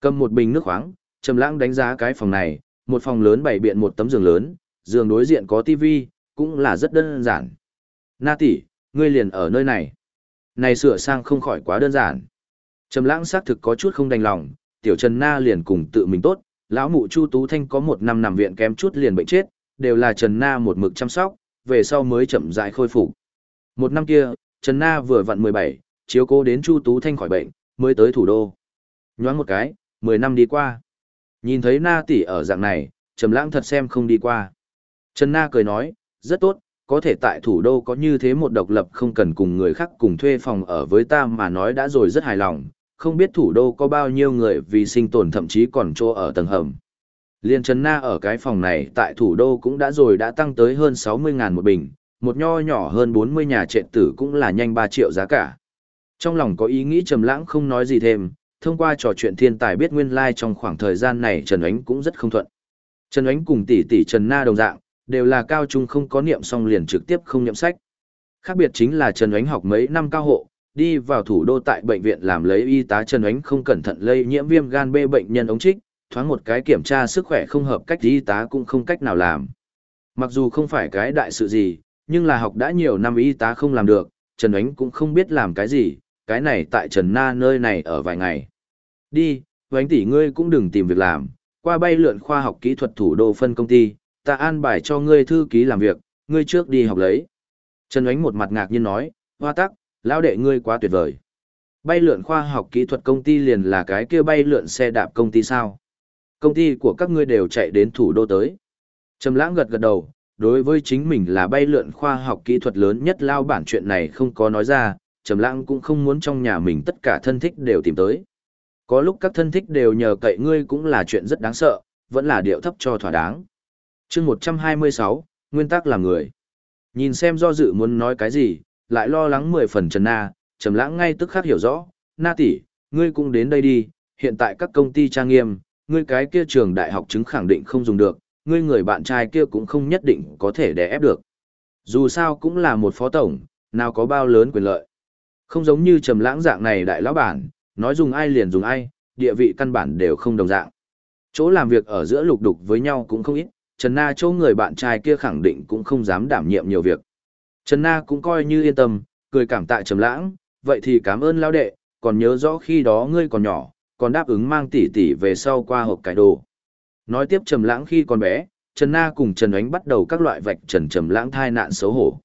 Cầm một bình nước khoáng, trầm lãng đánh giá cái phòng này, một phòng lớn bày biện một tấm giường lớn, giường đối diện có tivi, cũng là rất đơn giản. Na tỷ, ngươi liền ở nơi này. Này sửa sang không khỏi quá đơn giản. Trầm lãng xác thực có chút không đành lòng, tiểu Trần Na liền cùng tự mình tốt, lão mụ Chu Tú Thanh có một năm nằm viện kém chút liền bệnh chết, đều là Trần Na một mực chăm sóc, về sau mới chậm rãi khôi phục. Một năm kia, Trần Na vừa vặn 17, chiếu cố đến Chu Tú Thanh khỏi bệnh, mới tới thủ đô. Nhoáng một cái, 10 năm đi qua. Nhìn thấy Na tỷ ở dạng này, Trầm Lãng thật xem không đi qua. Trần Na cười nói, rất tốt, có thể tại thủ đô có như thế một độc lập không cần cùng người khác cùng thuê phòng ở với ta mà nói đã rồi rất hài lòng, không biết thủ đô có bao nhiêu người vì sinh tồn thậm chí còn chỗ ở tầng hầm. Liên Trần Na ở cái phòng này tại thủ đô cũng đã rồi đã tăng tới hơn 60.000 một bình, một nho nhỏ hơn 40 nhà trệ tử cũng là nhanh 3 triệu giá cả. Trong lòng có ý nghĩ trầm lãng không nói gì thêm, thông qua trò chuyện thiên tài biết nguyên lai like trong khoảng thời gian này Trần Ánh cũng rất không thuận. Trần Ánh cùng tỷ tỷ Trần Na đồng dạng, đều là cao trung không có niệm xong liền trực tiếp không niệm sách. Khác biệt chính là Trần Ánh học mấy năm cao hộ, đi vào thủ đô tại bệnh viện làm lấy y tá Trần Ánh không cẩn thận lây nhiễm viêm gan B bệnh nhân ống trích, thoáng một cái kiểm tra sức khỏe không hợp cách y tá cũng không cách nào làm. Mặc dù không phải cái đại sự gì, nhưng là học đã nhiều năm y tá không làm được, Trần Ánh cũng không biết làm cái gì, cái này tại Trần Na nơi này ở vài ngày. Đi, Ánh tỷ ngươi cũng đừng tìm việc làm, qua bay lượn khoa học kỹ thuật thủ đô phân công ty, ta an bài cho ngươi thư ký làm việc, ngươi trước đi học lấy. Trần Ánh một mặt ngạc nhiên nói, hoa tắc, lão đệ ngươi quá tuyệt vời. Bay lượn khoa học kỹ thuật công ty liền là cái kia bay lượn xe đạp công ty sao. Công ty của các ngươi đều chạy đến thủ đô tới. Trầm lãng gật gật đầu, đối với chính mình là bay lượn khoa học kỹ thuật lớn nhất lao bản chuyện này không có nói ra, Trầm lãng cũng không muốn trong nhà mình tất cả thân thích đều tìm tới. Có lúc các thân thích đều nhờ cậy ngươi cũng là chuyện rất đáng sợ, vẫn là điệu thấp cho thỏa đáng chương một trăm hai mươi sáu, nguyên tắc làm người. Nhìn xem do dự muốn nói cái gì, lại lo lắng mười phần trần na, trầm lãng ngay tức khắc hiểu rõ, na tỷ, ngươi cũng đến đây đi, hiện tại các công ty trang nghiêm, ngươi cái kia trường đại học chứng khẳng định không dùng được, ngươi người bạn trai kia cũng không nhất định có thể đè ép được. Dù sao cũng là một phó tổng, nào có bao lớn quyền lợi. Không giống như trầm lãng dạng này đại lão bản, nói dùng ai liền dùng ai, địa vị căn bản đều không đồng dạng. Chỗ làm việc ở giữa lục đục với nhau cũng không ít. Trần Na chỗ người bạn trai kia khẳng định cũng không dám đảm nhiệm nhiều việc. Trần Na cũng coi như yên tâm, cười cảm tạ Trầm Lãng, vậy thì cảm ơn lão đệ, còn nhớ rõ khi đó ngươi còn nhỏ, còn đáp ứng mang tỷ tỷ về sau qua hộp cải đồ. Nói tiếp Trầm Lãng khi còn bé, Trần Na cùng Trần Ánh bắt đầu các loại vạch trần Trầm Lãng thai nạn xấu hổ.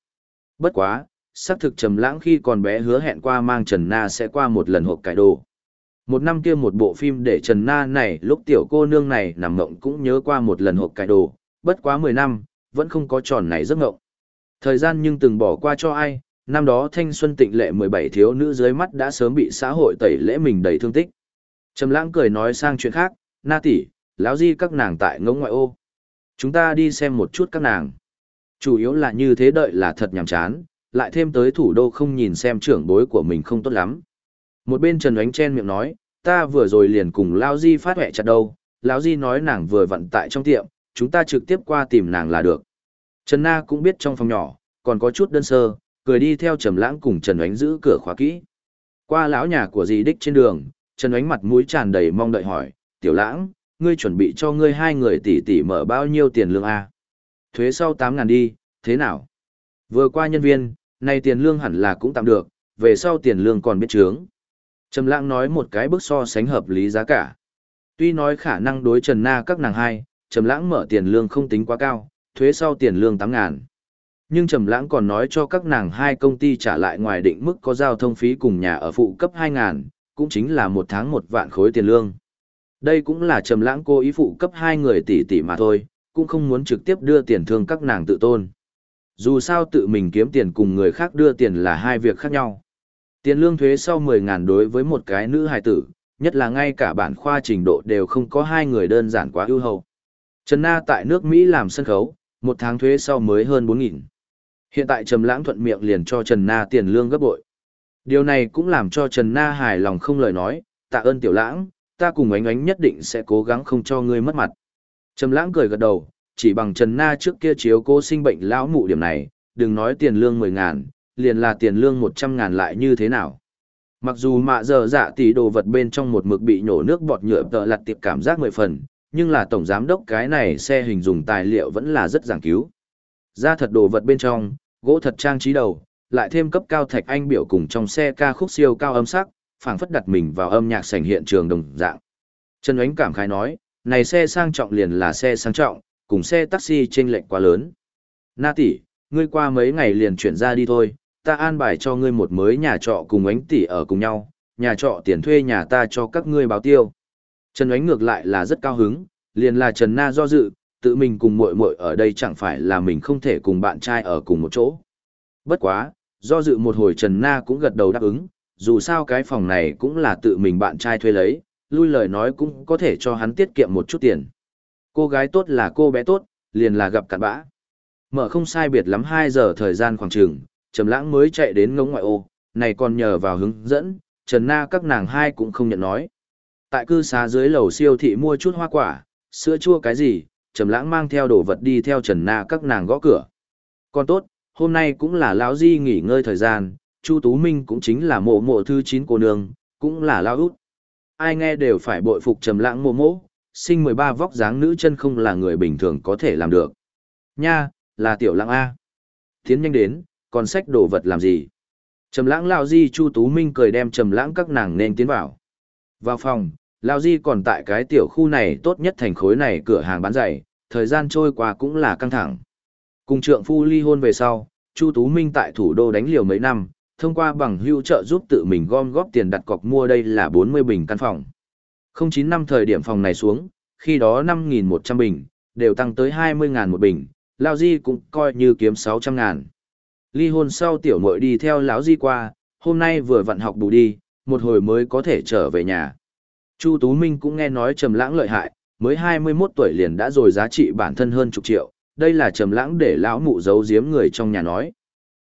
Bất quá, xác thực Trầm Lãng khi còn bé hứa hẹn qua mang Trần Na sẽ qua một lần hộp cải đồ. Một năm kia một bộ phim để Trần Na này lúc tiểu cô nương này nằm mộng cũng nhớ qua một lần hộp cải đồ, bất quá 10 năm, vẫn không có tròn này giấc ngộng. Thời gian nhưng từng bỏ qua cho ai, năm đó thanh xuân tịnh lệ 17 thiếu nữ dưới mắt đã sớm bị xã hội tẩy lễ mình đầy thương tích. Trầm lãng cười nói sang chuyện khác, na tỷ, lão di các nàng tại ngỗng ngoại ô. Chúng ta đi xem một chút các nàng. Chủ yếu là như thế đợi là thật nhàm chán, lại thêm tới thủ đô không nhìn xem trưởng bối của mình không tốt lắm. Một bên Trần Ánh chen miệng nói, ta vừa rồi liền cùng Lão Di phát hẹ chặt đâu, Lão Di nói nàng vừa vận tại trong tiệm, chúng ta trực tiếp qua tìm nàng là được. Trần Na cũng biết trong phòng nhỏ, còn có chút đơn sơ, cười đi theo Trầm Lãng cùng Trần Oánh giữ cửa khóa kỹ. Qua lão nhà của dì đích trên đường, Trần Oánh mặt mũi tràn đầy mong đợi hỏi, "Tiểu Lãng, ngươi chuẩn bị cho ngươi hai người tỷ tỷ mở bao nhiêu tiền lương a? Thuế sau 8 ngàn đi, thế nào? Vừa qua nhân viên, nay tiền lương hẳn là cũng tạm được, về sau tiền lương còn biết chướng. Trầm lãng nói một cái bước so sánh hợp lý giá cả. Tuy nói khả năng đối Trần Na các nàng hai, Trầm lãng mở tiền lương không tính quá cao, thuế sau tiền lương 8 ngàn. Nhưng Trầm lãng còn nói cho các nàng hai công ty trả lại ngoài định mức có giao thông phí cùng nhà ở phụ cấp 2 ngàn, cũng chính là một tháng một vạn khối tiền lương. Đây cũng là Trầm lãng cố ý phụ cấp hai người tỷ tỷ mà thôi, cũng không muốn trực tiếp đưa tiền thương các nàng tự tôn. Dù sao tự mình kiếm tiền cùng người khác đưa tiền là hai việc khác nhau. Tiền lương thuế sau 10.000 đối với một cái nữ hài tử, nhất là ngay cả bản khoa trình độ đều không có hai người đơn giản quá ưu hậu. Trần Na tại nước Mỹ làm sân khấu, một tháng thuế sau mới hơn 4.000. Hiện tại Trầm Lãng thuận miệng liền cho Trần Na tiền lương gấp bội. Điều này cũng làm cho Trần Na hài lòng không lời nói, tạ ơn Tiểu Lãng, ta cùng ánh ánh nhất định sẽ cố gắng không cho ngươi mất mặt. Trầm Lãng cười gật đầu, chỉ bằng Trần Na trước kia chiếu cô sinh bệnh lão mụ điểm này, đừng nói tiền lương 10 ngàn, liền là tiền lương 100 ngàn lại như thế nào. Mặc dù mạ giờ dạ tỷ đồ vật bên trong một mực bị nhổ nước bọt nhựa tợ lặt tiệp cảm giác mười phần, nhưng là tổng giám đốc cái này xe hình dùng tài liệu vẫn là rất giảng cứu. Ra thật đồ vật bên trong, gỗ thật trang trí đầu, lại thêm cấp cao thạch anh biểu cùng trong xe ca khúc siêu cao âm sắc, phảng phất đặt mình vào âm nhạc sảnh hiện trường đồng dạng. Trần Ánh cảm khái nói, này xe sang trọng liền là xe sang trọng, cùng xe taxi chênh lệch quá lớn. Na tỷ, ngươi qua mấy ngày liền chuyển ra đi thôi, ta an bài cho ngươi một mới nhà trọ cùng ánh tỷ ở cùng nhau, nhà trọ tiền thuê nhà ta cho các ngươi báo tiêu. Trần ánh ngược lại là rất cao hứng, liền là Trần Na do dự, tự mình cùng muội muội ở đây chẳng phải là mình không thể cùng bạn trai ở cùng một chỗ. Bất quá, do dự một hồi Trần Na cũng gật đầu đáp ứng, dù sao cái phòng này cũng là tự mình bạn trai thuê lấy, lui lời nói cũng có thể cho hắn tiết kiệm một chút tiền. Cô gái tốt là cô bé tốt, liền là gặp cặn bã. Mở không sai biệt lắm 2 giờ thời gian khoảng trường, Trầm Lãng mới chạy đến ngõ ngoại ô, này còn nhờ vào hướng dẫn, Trần Na các nàng hai cũng không nhận nói. Tại cư xá dưới lầu siêu thị mua chút hoa quả, sữa chua cái gì, Trầm Lãng mang theo đồ vật đi theo Trần Na các nàng gõ cửa. Còn tốt, hôm nay cũng là lão Di nghỉ ngơi thời gian, Chu Tú Minh cũng chính là mộ mộ thứ chín cô nương, cũng là lão út. Ai nghe đều phải bội phục Trầm Lãng mộ mộ, sinh 13 vóc dáng nữ chân không là người bình thường có thể làm được. Nha, là tiểu lãng A. Tiến nhanh đến, còn sách đồ vật làm gì? Trầm lãng lão Di Chu Tú Minh cười đem trầm lãng các nàng nên tiến vào. Vào phòng, Lao Di còn tại cái tiểu khu này tốt nhất thành khối này cửa hàng bán giày, thời gian trôi qua cũng là căng thẳng. Cùng trượng phu ly hôn về sau, Chu Tú Minh tại thủ đô đánh liều mấy năm, thông qua bằng hữu trợ giúp tự mình gom góp tiền đặt cọc mua đây là 40 bình căn phòng. 09 năm thời điểm phòng này xuống, khi đó 5.100 bình, đều tăng tới 20.000 một bình, Lao Di cũng coi như kiếm 600 ngàn. Ly hôn sau tiểu muội đi theo lão Di qua, hôm nay vừa vận học bù đi, một hồi mới có thể trở về nhà. Chu Tú Minh cũng nghe nói Trầm Lãng lợi hại, mới 21 tuổi liền đã rồi giá trị bản thân hơn chục triệu, đây là Trầm Lãng để lão mụ giấu giếm người trong nhà nói.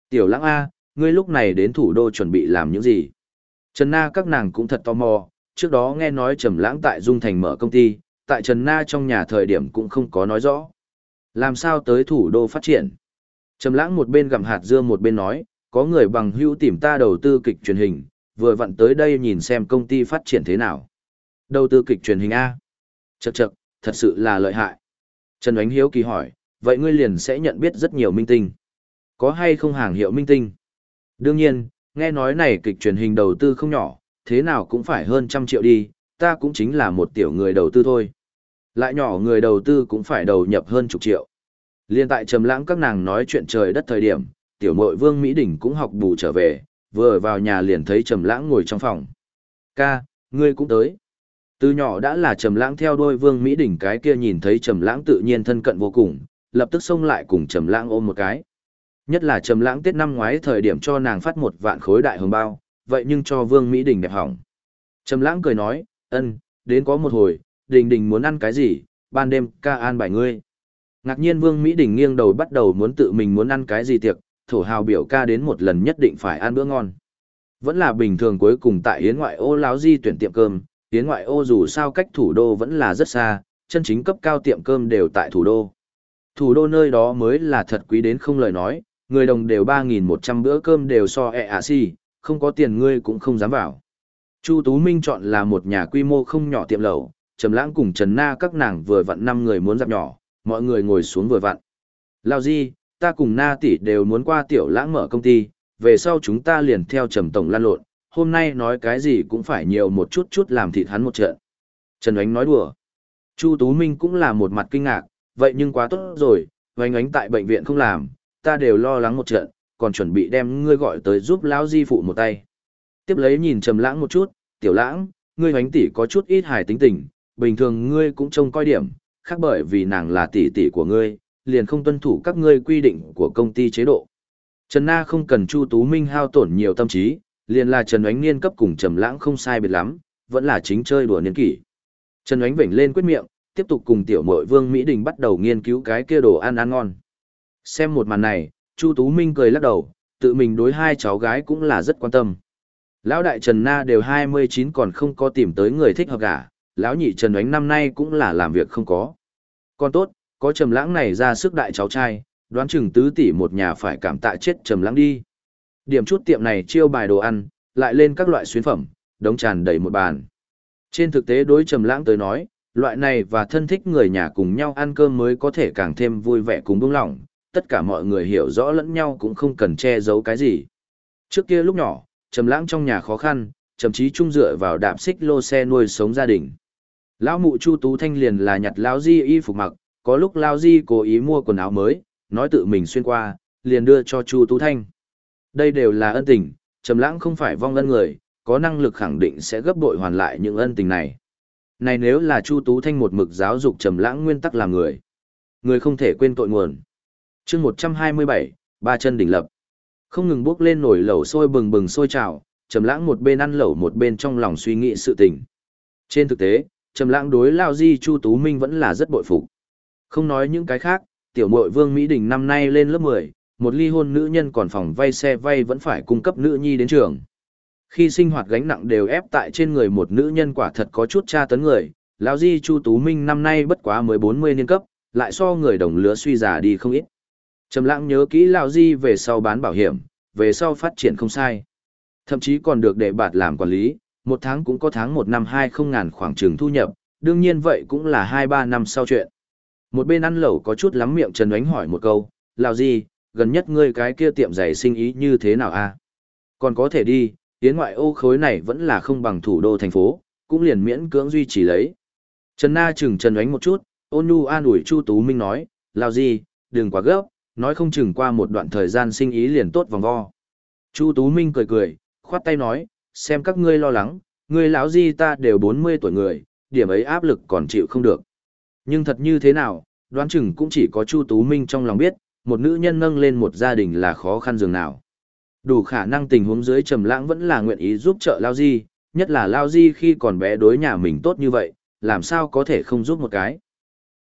"Tiểu Lãng a, ngươi lúc này đến thủ đô chuẩn bị làm những gì?" Trần Na các nàng cũng thật tò mò, trước đó nghe nói Trầm Lãng tại Dung Thành mở công ty, tại Trần Na trong nhà thời điểm cũng không có nói rõ. Làm sao tới thủ đô phát triển? Trầm lãng một bên gặm hạt dưa một bên nói, có người bằng hữu tìm ta đầu tư kịch truyền hình, vừa vặn tới đây nhìn xem công ty phát triển thế nào. Đầu tư kịch truyền hình A. Chậc chậc, thật sự là lợi hại. Trần Ánh Hiếu kỳ hỏi, vậy ngươi liền sẽ nhận biết rất nhiều minh tinh. Có hay không hàng hiệu minh tinh? Đương nhiên, nghe nói này kịch truyền hình đầu tư không nhỏ, thế nào cũng phải hơn trăm triệu đi, ta cũng chính là một tiểu người đầu tư thôi. Lại nhỏ người đầu tư cũng phải đầu nhập hơn chục triệu. Liên tại trầm lãng các nàng nói chuyện trời đất thời điểm, tiểu muội Vương Mỹ Đình cũng học bù trở về, vừa vào nhà liền thấy trầm lãng ngồi trong phòng. "Ca, ngươi cũng tới." Từ nhỏ đã là trầm lãng theo đôi Vương Mỹ Đình cái kia nhìn thấy trầm lãng tự nhiên thân cận vô cùng, lập tức xông lại cùng trầm lãng ôm một cái. Nhất là trầm lãng Tết năm ngoái thời điểm cho nàng phát một vạn khối đại hồng bao, vậy nhưng cho Vương Mỹ Đình đẹp hỏng. Trầm lãng cười nói, "Ân, đến có một hồi, Đình Đình muốn ăn cái gì, ban đêm ca an bài ngươi." Ngạc nhiên Vương Mỹ Đình nghiêng đầu bắt đầu muốn tự mình muốn ăn cái gì tiệc, thổ hào biểu ca đến một lần nhất định phải ăn bữa ngon. Vẫn là bình thường cuối cùng tại Yến ngoại ô láo di tuyển tiệm cơm, tiến ngoại ô dù sao cách thủ đô vẫn là rất xa, chân chính cấp cao tiệm cơm đều tại thủ đô. Thủ đô nơi đó mới là thật quý đến không lời nói, người đồng đều 3.100 bữa cơm đều so ẹ e si, không có tiền ngươi cũng không dám vào. Chu Tú Minh chọn là một nhà quy mô không nhỏ tiệm lẩu, Trầm Lãng cùng Trần Na các nàng vừa vặn năm người muốn dạp nhỏ, mọi người ngồi xuống vừa vặn. Lao Di, ta cùng Na tỷ đều muốn qua tiểu lãng mở công ty, về sau chúng ta liền theo Trầm tổng lan lộn, hôm nay nói cái gì cũng phải nhiều một chút chút làm thịt hắn một trận. Trần Ánh nói đùa. Chu Tú Minh cũng là một mặt kinh ngạc, vậy nhưng quá tốt rồi, Oánh ánh tại bệnh viện không làm, ta đều lo lắng một trận, còn chuẩn bị đem ngươi gọi tới giúp lão di phụ một tay. Tiếp lấy nhìn Trầm Lãng một chút, "Tiểu Lãng, ngươi Oánh tỷ có chút ít hài tính tình, bình thường ngươi cũng trông coi điểm, khác bởi vì nàng là tỷ tỷ của ngươi, liền không tuân thủ các ngươi quy định của công ty chế độ." Trần Na không cần Chu Tú Minh hao tổn nhiều tâm trí, liền là Trần Oánh niên cấp cùng Trầm Lãng không sai biệt lắm, vẫn là chính chơi đùa niên kỷ. Trần Oánh vểnh lên quyết miệng, tiếp tục cùng tiểu muội Vương Mỹ Đình bắt đầu nghiên cứu cái kia đồ ăn ăn ngon. Xem một màn này, Chu Tú Minh cười lắc đầu, tự mình đối hai cháu gái cũng là rất quan tâm. Lão đại Trần Na đều 29 còn không có tìm tới người thích hợp cả, lão nhị Trần Oánh năm nay cũng là làm việc không có. Còn tốt, có Trầm Lãng này ra sức đại cháu trai, đoán chừng tứ tỷ một nhà phải cảm tạ chết Trầm Lãng đi. Điểm chút tiệm này chiêu bài đồ ăn, lại lên các loại xuyến phẩm, đống tràn đầy một bàn. Trên thực tế đối Trầm Lãng tới nói, loại này và thân thích người nhà cùng nhau ăn cơm mới có thể càng thêm vui vẻ cùng buông lòng, tất cả mọi người hiểu rõ lẫn nhau cũng không cần che giấu cái gì. Trước kia lúc nhỏ, Trầm Lãng trong nhà khó khăn, thậm chí trung dựa vào đạp xích lô xe nuôi sống gia đình. Lão mụ Chu Tú Thanh liền là nhặt lão Di y phục mặc, có lúc lão Di cố ý mua quần áo mới, nói tự mình xuyên qua, liền đưa cho Chu Tú Thanh. Đây đều là ân tình, Trầm Lãng không phải vong ân người, có năng lực khẳng định sẽ gấp bội hoàn lại những ân tình này. Này nếu là Chu Tú Thanh một mực giáo dục Trầm Lãng nguyên tắc làm người, người không thể quên tội nguồn. Chương 127, ba chân đỉnh lập. Không ngừng bước lên nổi lẩu sôi bừng bừng sôi trào, Trầm Lãng một bên ăn lẩu một bên trong lòng suy nghĩ sự tình. Trên thực tế, Trầm Lãng đối Lão Di Chu Tú Minh vẫn là rất bội phục. Không nói những cái khác, tiểu muội Vương Mỹ Đình năm nay lên lớp 10, một ly hôn nữ nhân còn phòng vay xe vay vẫn phải cung cấp nữ nhi đến trường. Khi sinh hoạt gánh nặng đều ép tại trên người một nữ nhân quả thật có chút tra tấn người, lão di Chu Tú Minh năm nay bất quá mới 40 niên cấp, lại so người đồng lứa suy già đi không ít. Trầm Lãng nhớ kỹ lão di về sau bán bảo hiểm, về sau phát triển không sai. Thậm chí còn được đệ bạt làm quản lý, một tháng cũng có tháng một năm hai không ngàn khoảng trường thu nhập, đương nhiên vậy cũng là hai ba năm sau chuyện. Một bên ăn lẩu có chút lắm miệng Trần Ánh hỏi một câu, lão di, gần nhất ngươi cái kia tiệm giày sinh ý như thế nào a? Còn có thể đi, tiến ngoại ô khối này vẫn là không bằng thủ đô thành phố, cũng liền miễn cưỡng duy trì lấy. Trần Na chừng Trần Ánh một chút, ôn nhu an ủi Chu Tú Minh nói, lao gì, đừng quá gấp, nói không chừng qua một đoạn thời gian sinh ý liền tốt vòng vo. Chu Tú Minh cười cười, khoát tay nói, xem các ngươi lo lắng, ngươi lão di ta đều 40 tuổi người, điểm ấy áp lực còn chịu không được. Nhưng thật như thế nào, đoán chừng cũng chỉ có Chu Tú Minh trong lòng biết, một nữ nhân nâng lên một gia đình là khó khăn dường nào. Đủ khả năng tình huống dưới trầm lãng vẫn là nguyện ý giúp trợ Lao Di, nhất là Lao Di khi còn bé đối nhà mình tốt như vậy, làm sao có thể không giúp một cái.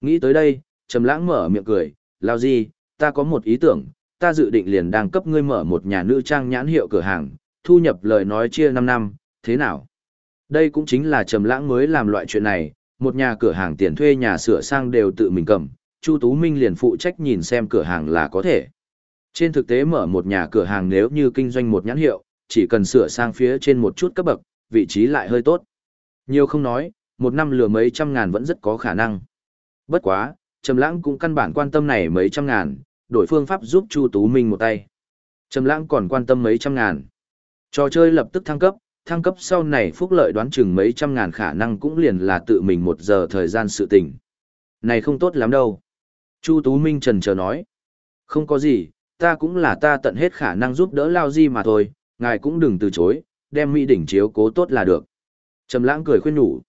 Nghĩ tới đây, trầm lãng mở miệng cười, Lao Di, ta có một ý tưởng, ta dự định liền đang cấp ngươi mở một nhà nữ trang nhãn hiệu cửa hàng, thu nhập lời nói chia 5 năm, thế nào? Đây cũng chính là trầm lãng mới làm loại chuyện này, một nhà cửa hàng tiền thuê nhà sửa sang đều tự mình cầm, Chu Tú Minh liền phụ trách nhìn xem cửa hàng là có thể. Trên thực tế mở một nhà cửa hàng nếu như kinh doanh một nhãn hiệu, chỉ cần sửa sang phía trên một chút cấp bậc, vị trí lại hơi tốt. Nhiều không nói, một năm lừa mấy trăm ngàn vẫn rất có khả năng. Bất quá, Trầm Lãng cũng căn bản quan tâm này mấy trăm ngàn, đổi phương pháp giúp Chu Tú Minh một tay. Trầm Lãng còn quan tâm mấy trăm ngàn. Trò chơi lập tức thăng cấp, thăng cấp sau này phúc lợi đoán chừng mấy trăm ngàn khả năng cũng liền là tự mình một giờ thời gian sự tình. Này không tốt lắm đâu. Chu Tú Minh trần chờ nói. Không có gì, ta cũng là ta tận hết khả năng giúp đỡ Lao Di mà thôi, ngài cũng đừng từ chối, đem Mỹ đỉnh chiếu cố tốt là được. Trầm lãng cười khuyên nhủ.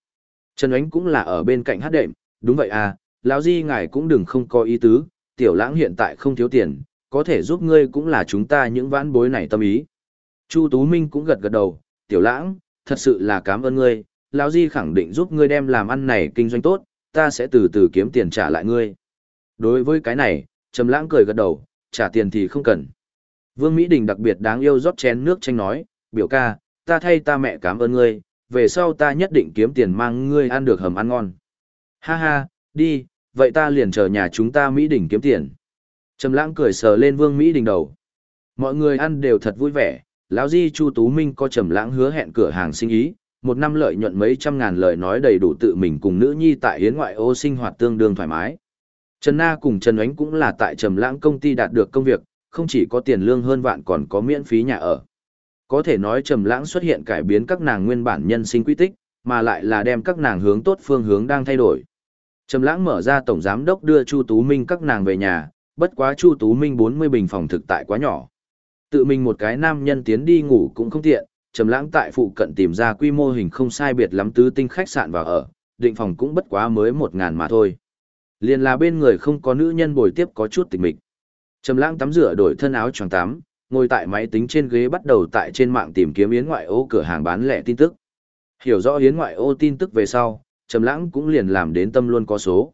Trần Ánh cũng là ở bên cạnh hát đệm, đúng vậy à, Lão Di ngài cũng đừng không có ý tứ, tiểu lãng hiện tại không thiếu tiền, có thể giúp ngươi cũng là chúng ta những vãn bối này tâm ý. Chu Tú Minh cũng gật gật đầu, tiểu lãng, thật sự là cảm ơn ngươi, Lão Di khẳng định giúp ngươi đem làm ăn này kinh doanh tốt, ta sẽ từ từ kiếm tiền trả lại ngươi. Đối với cái này, Trầm Lãng cười gật đầu, trả tiền thì không cần. Vương Mỹ Đình đặc biệt đáng yêu rót chén nước chanh nói, biểu ca, ta thay ta mẹ cảm ơn ngươi, về sau ta nhất định kiếm tiền mang ngươi ăn được hầm ăn ngon. Ha ha, đi, vậy ta liền chờ nhà chúng ta Mỹ Đình kiếm tiền. Trầm lãng cười sờ lên Vương Mỹ Đình đầu. Mọi người ăn đều thật vui vẻ, lão Di Chu Tú Minh có Trầm lãng hứa hẹn cửa hàng sinh ý, một năm lợi nhuận mấy trăm ngàn lời nói đầy đủ tự mình cùng nữ nhi tại hiến ngoại ô sinh hoạt tương đương thoải mái. Trần Na cùng Trần Ánh cũng là tại Trầm Lãng công ty đạt được công việc, không chỉ có tiền lương hơn vạn còn có miễn phí nhà ở. Có thể nói Trầm Lãng xuất hiện cải biến các nàng nguyên bản nhân sinh quy tích, mà lại là đem các nàng hướng tốt phương hướng đang thay đổi. Trầm Lãng mở ra tổng giám đốc đưa Chu Tú Minh các nàng về nhà, bất quá Chu Tú Minh 40 bình phòng thực tại quá nhỏ. Tự mình một cái nam nhân tiến đi ngủ cũng không tiện, Trầm Lãng tại phụ cận tìm ra quy mô hình không sai biệt lắm tứ tinh khách sạn vào ở, định phòng cũng bất quá mới 1000 mà thôi liền là bên người không có nữ nhân bồi tiếp có chút tịch mịch. Trầm Lãng tắm rửa đổi thân áo choàng tắm, ngồi tại máy tính trên ghế bắt đầu tại trên mạng tìm kiếm yến ngoại ô cửa hàng bán lẻ tin tức. Hiểu rõ yến ngoại ô tin tức về sau, Trầm Lãng cũng liền làm đến tâm luôn có số.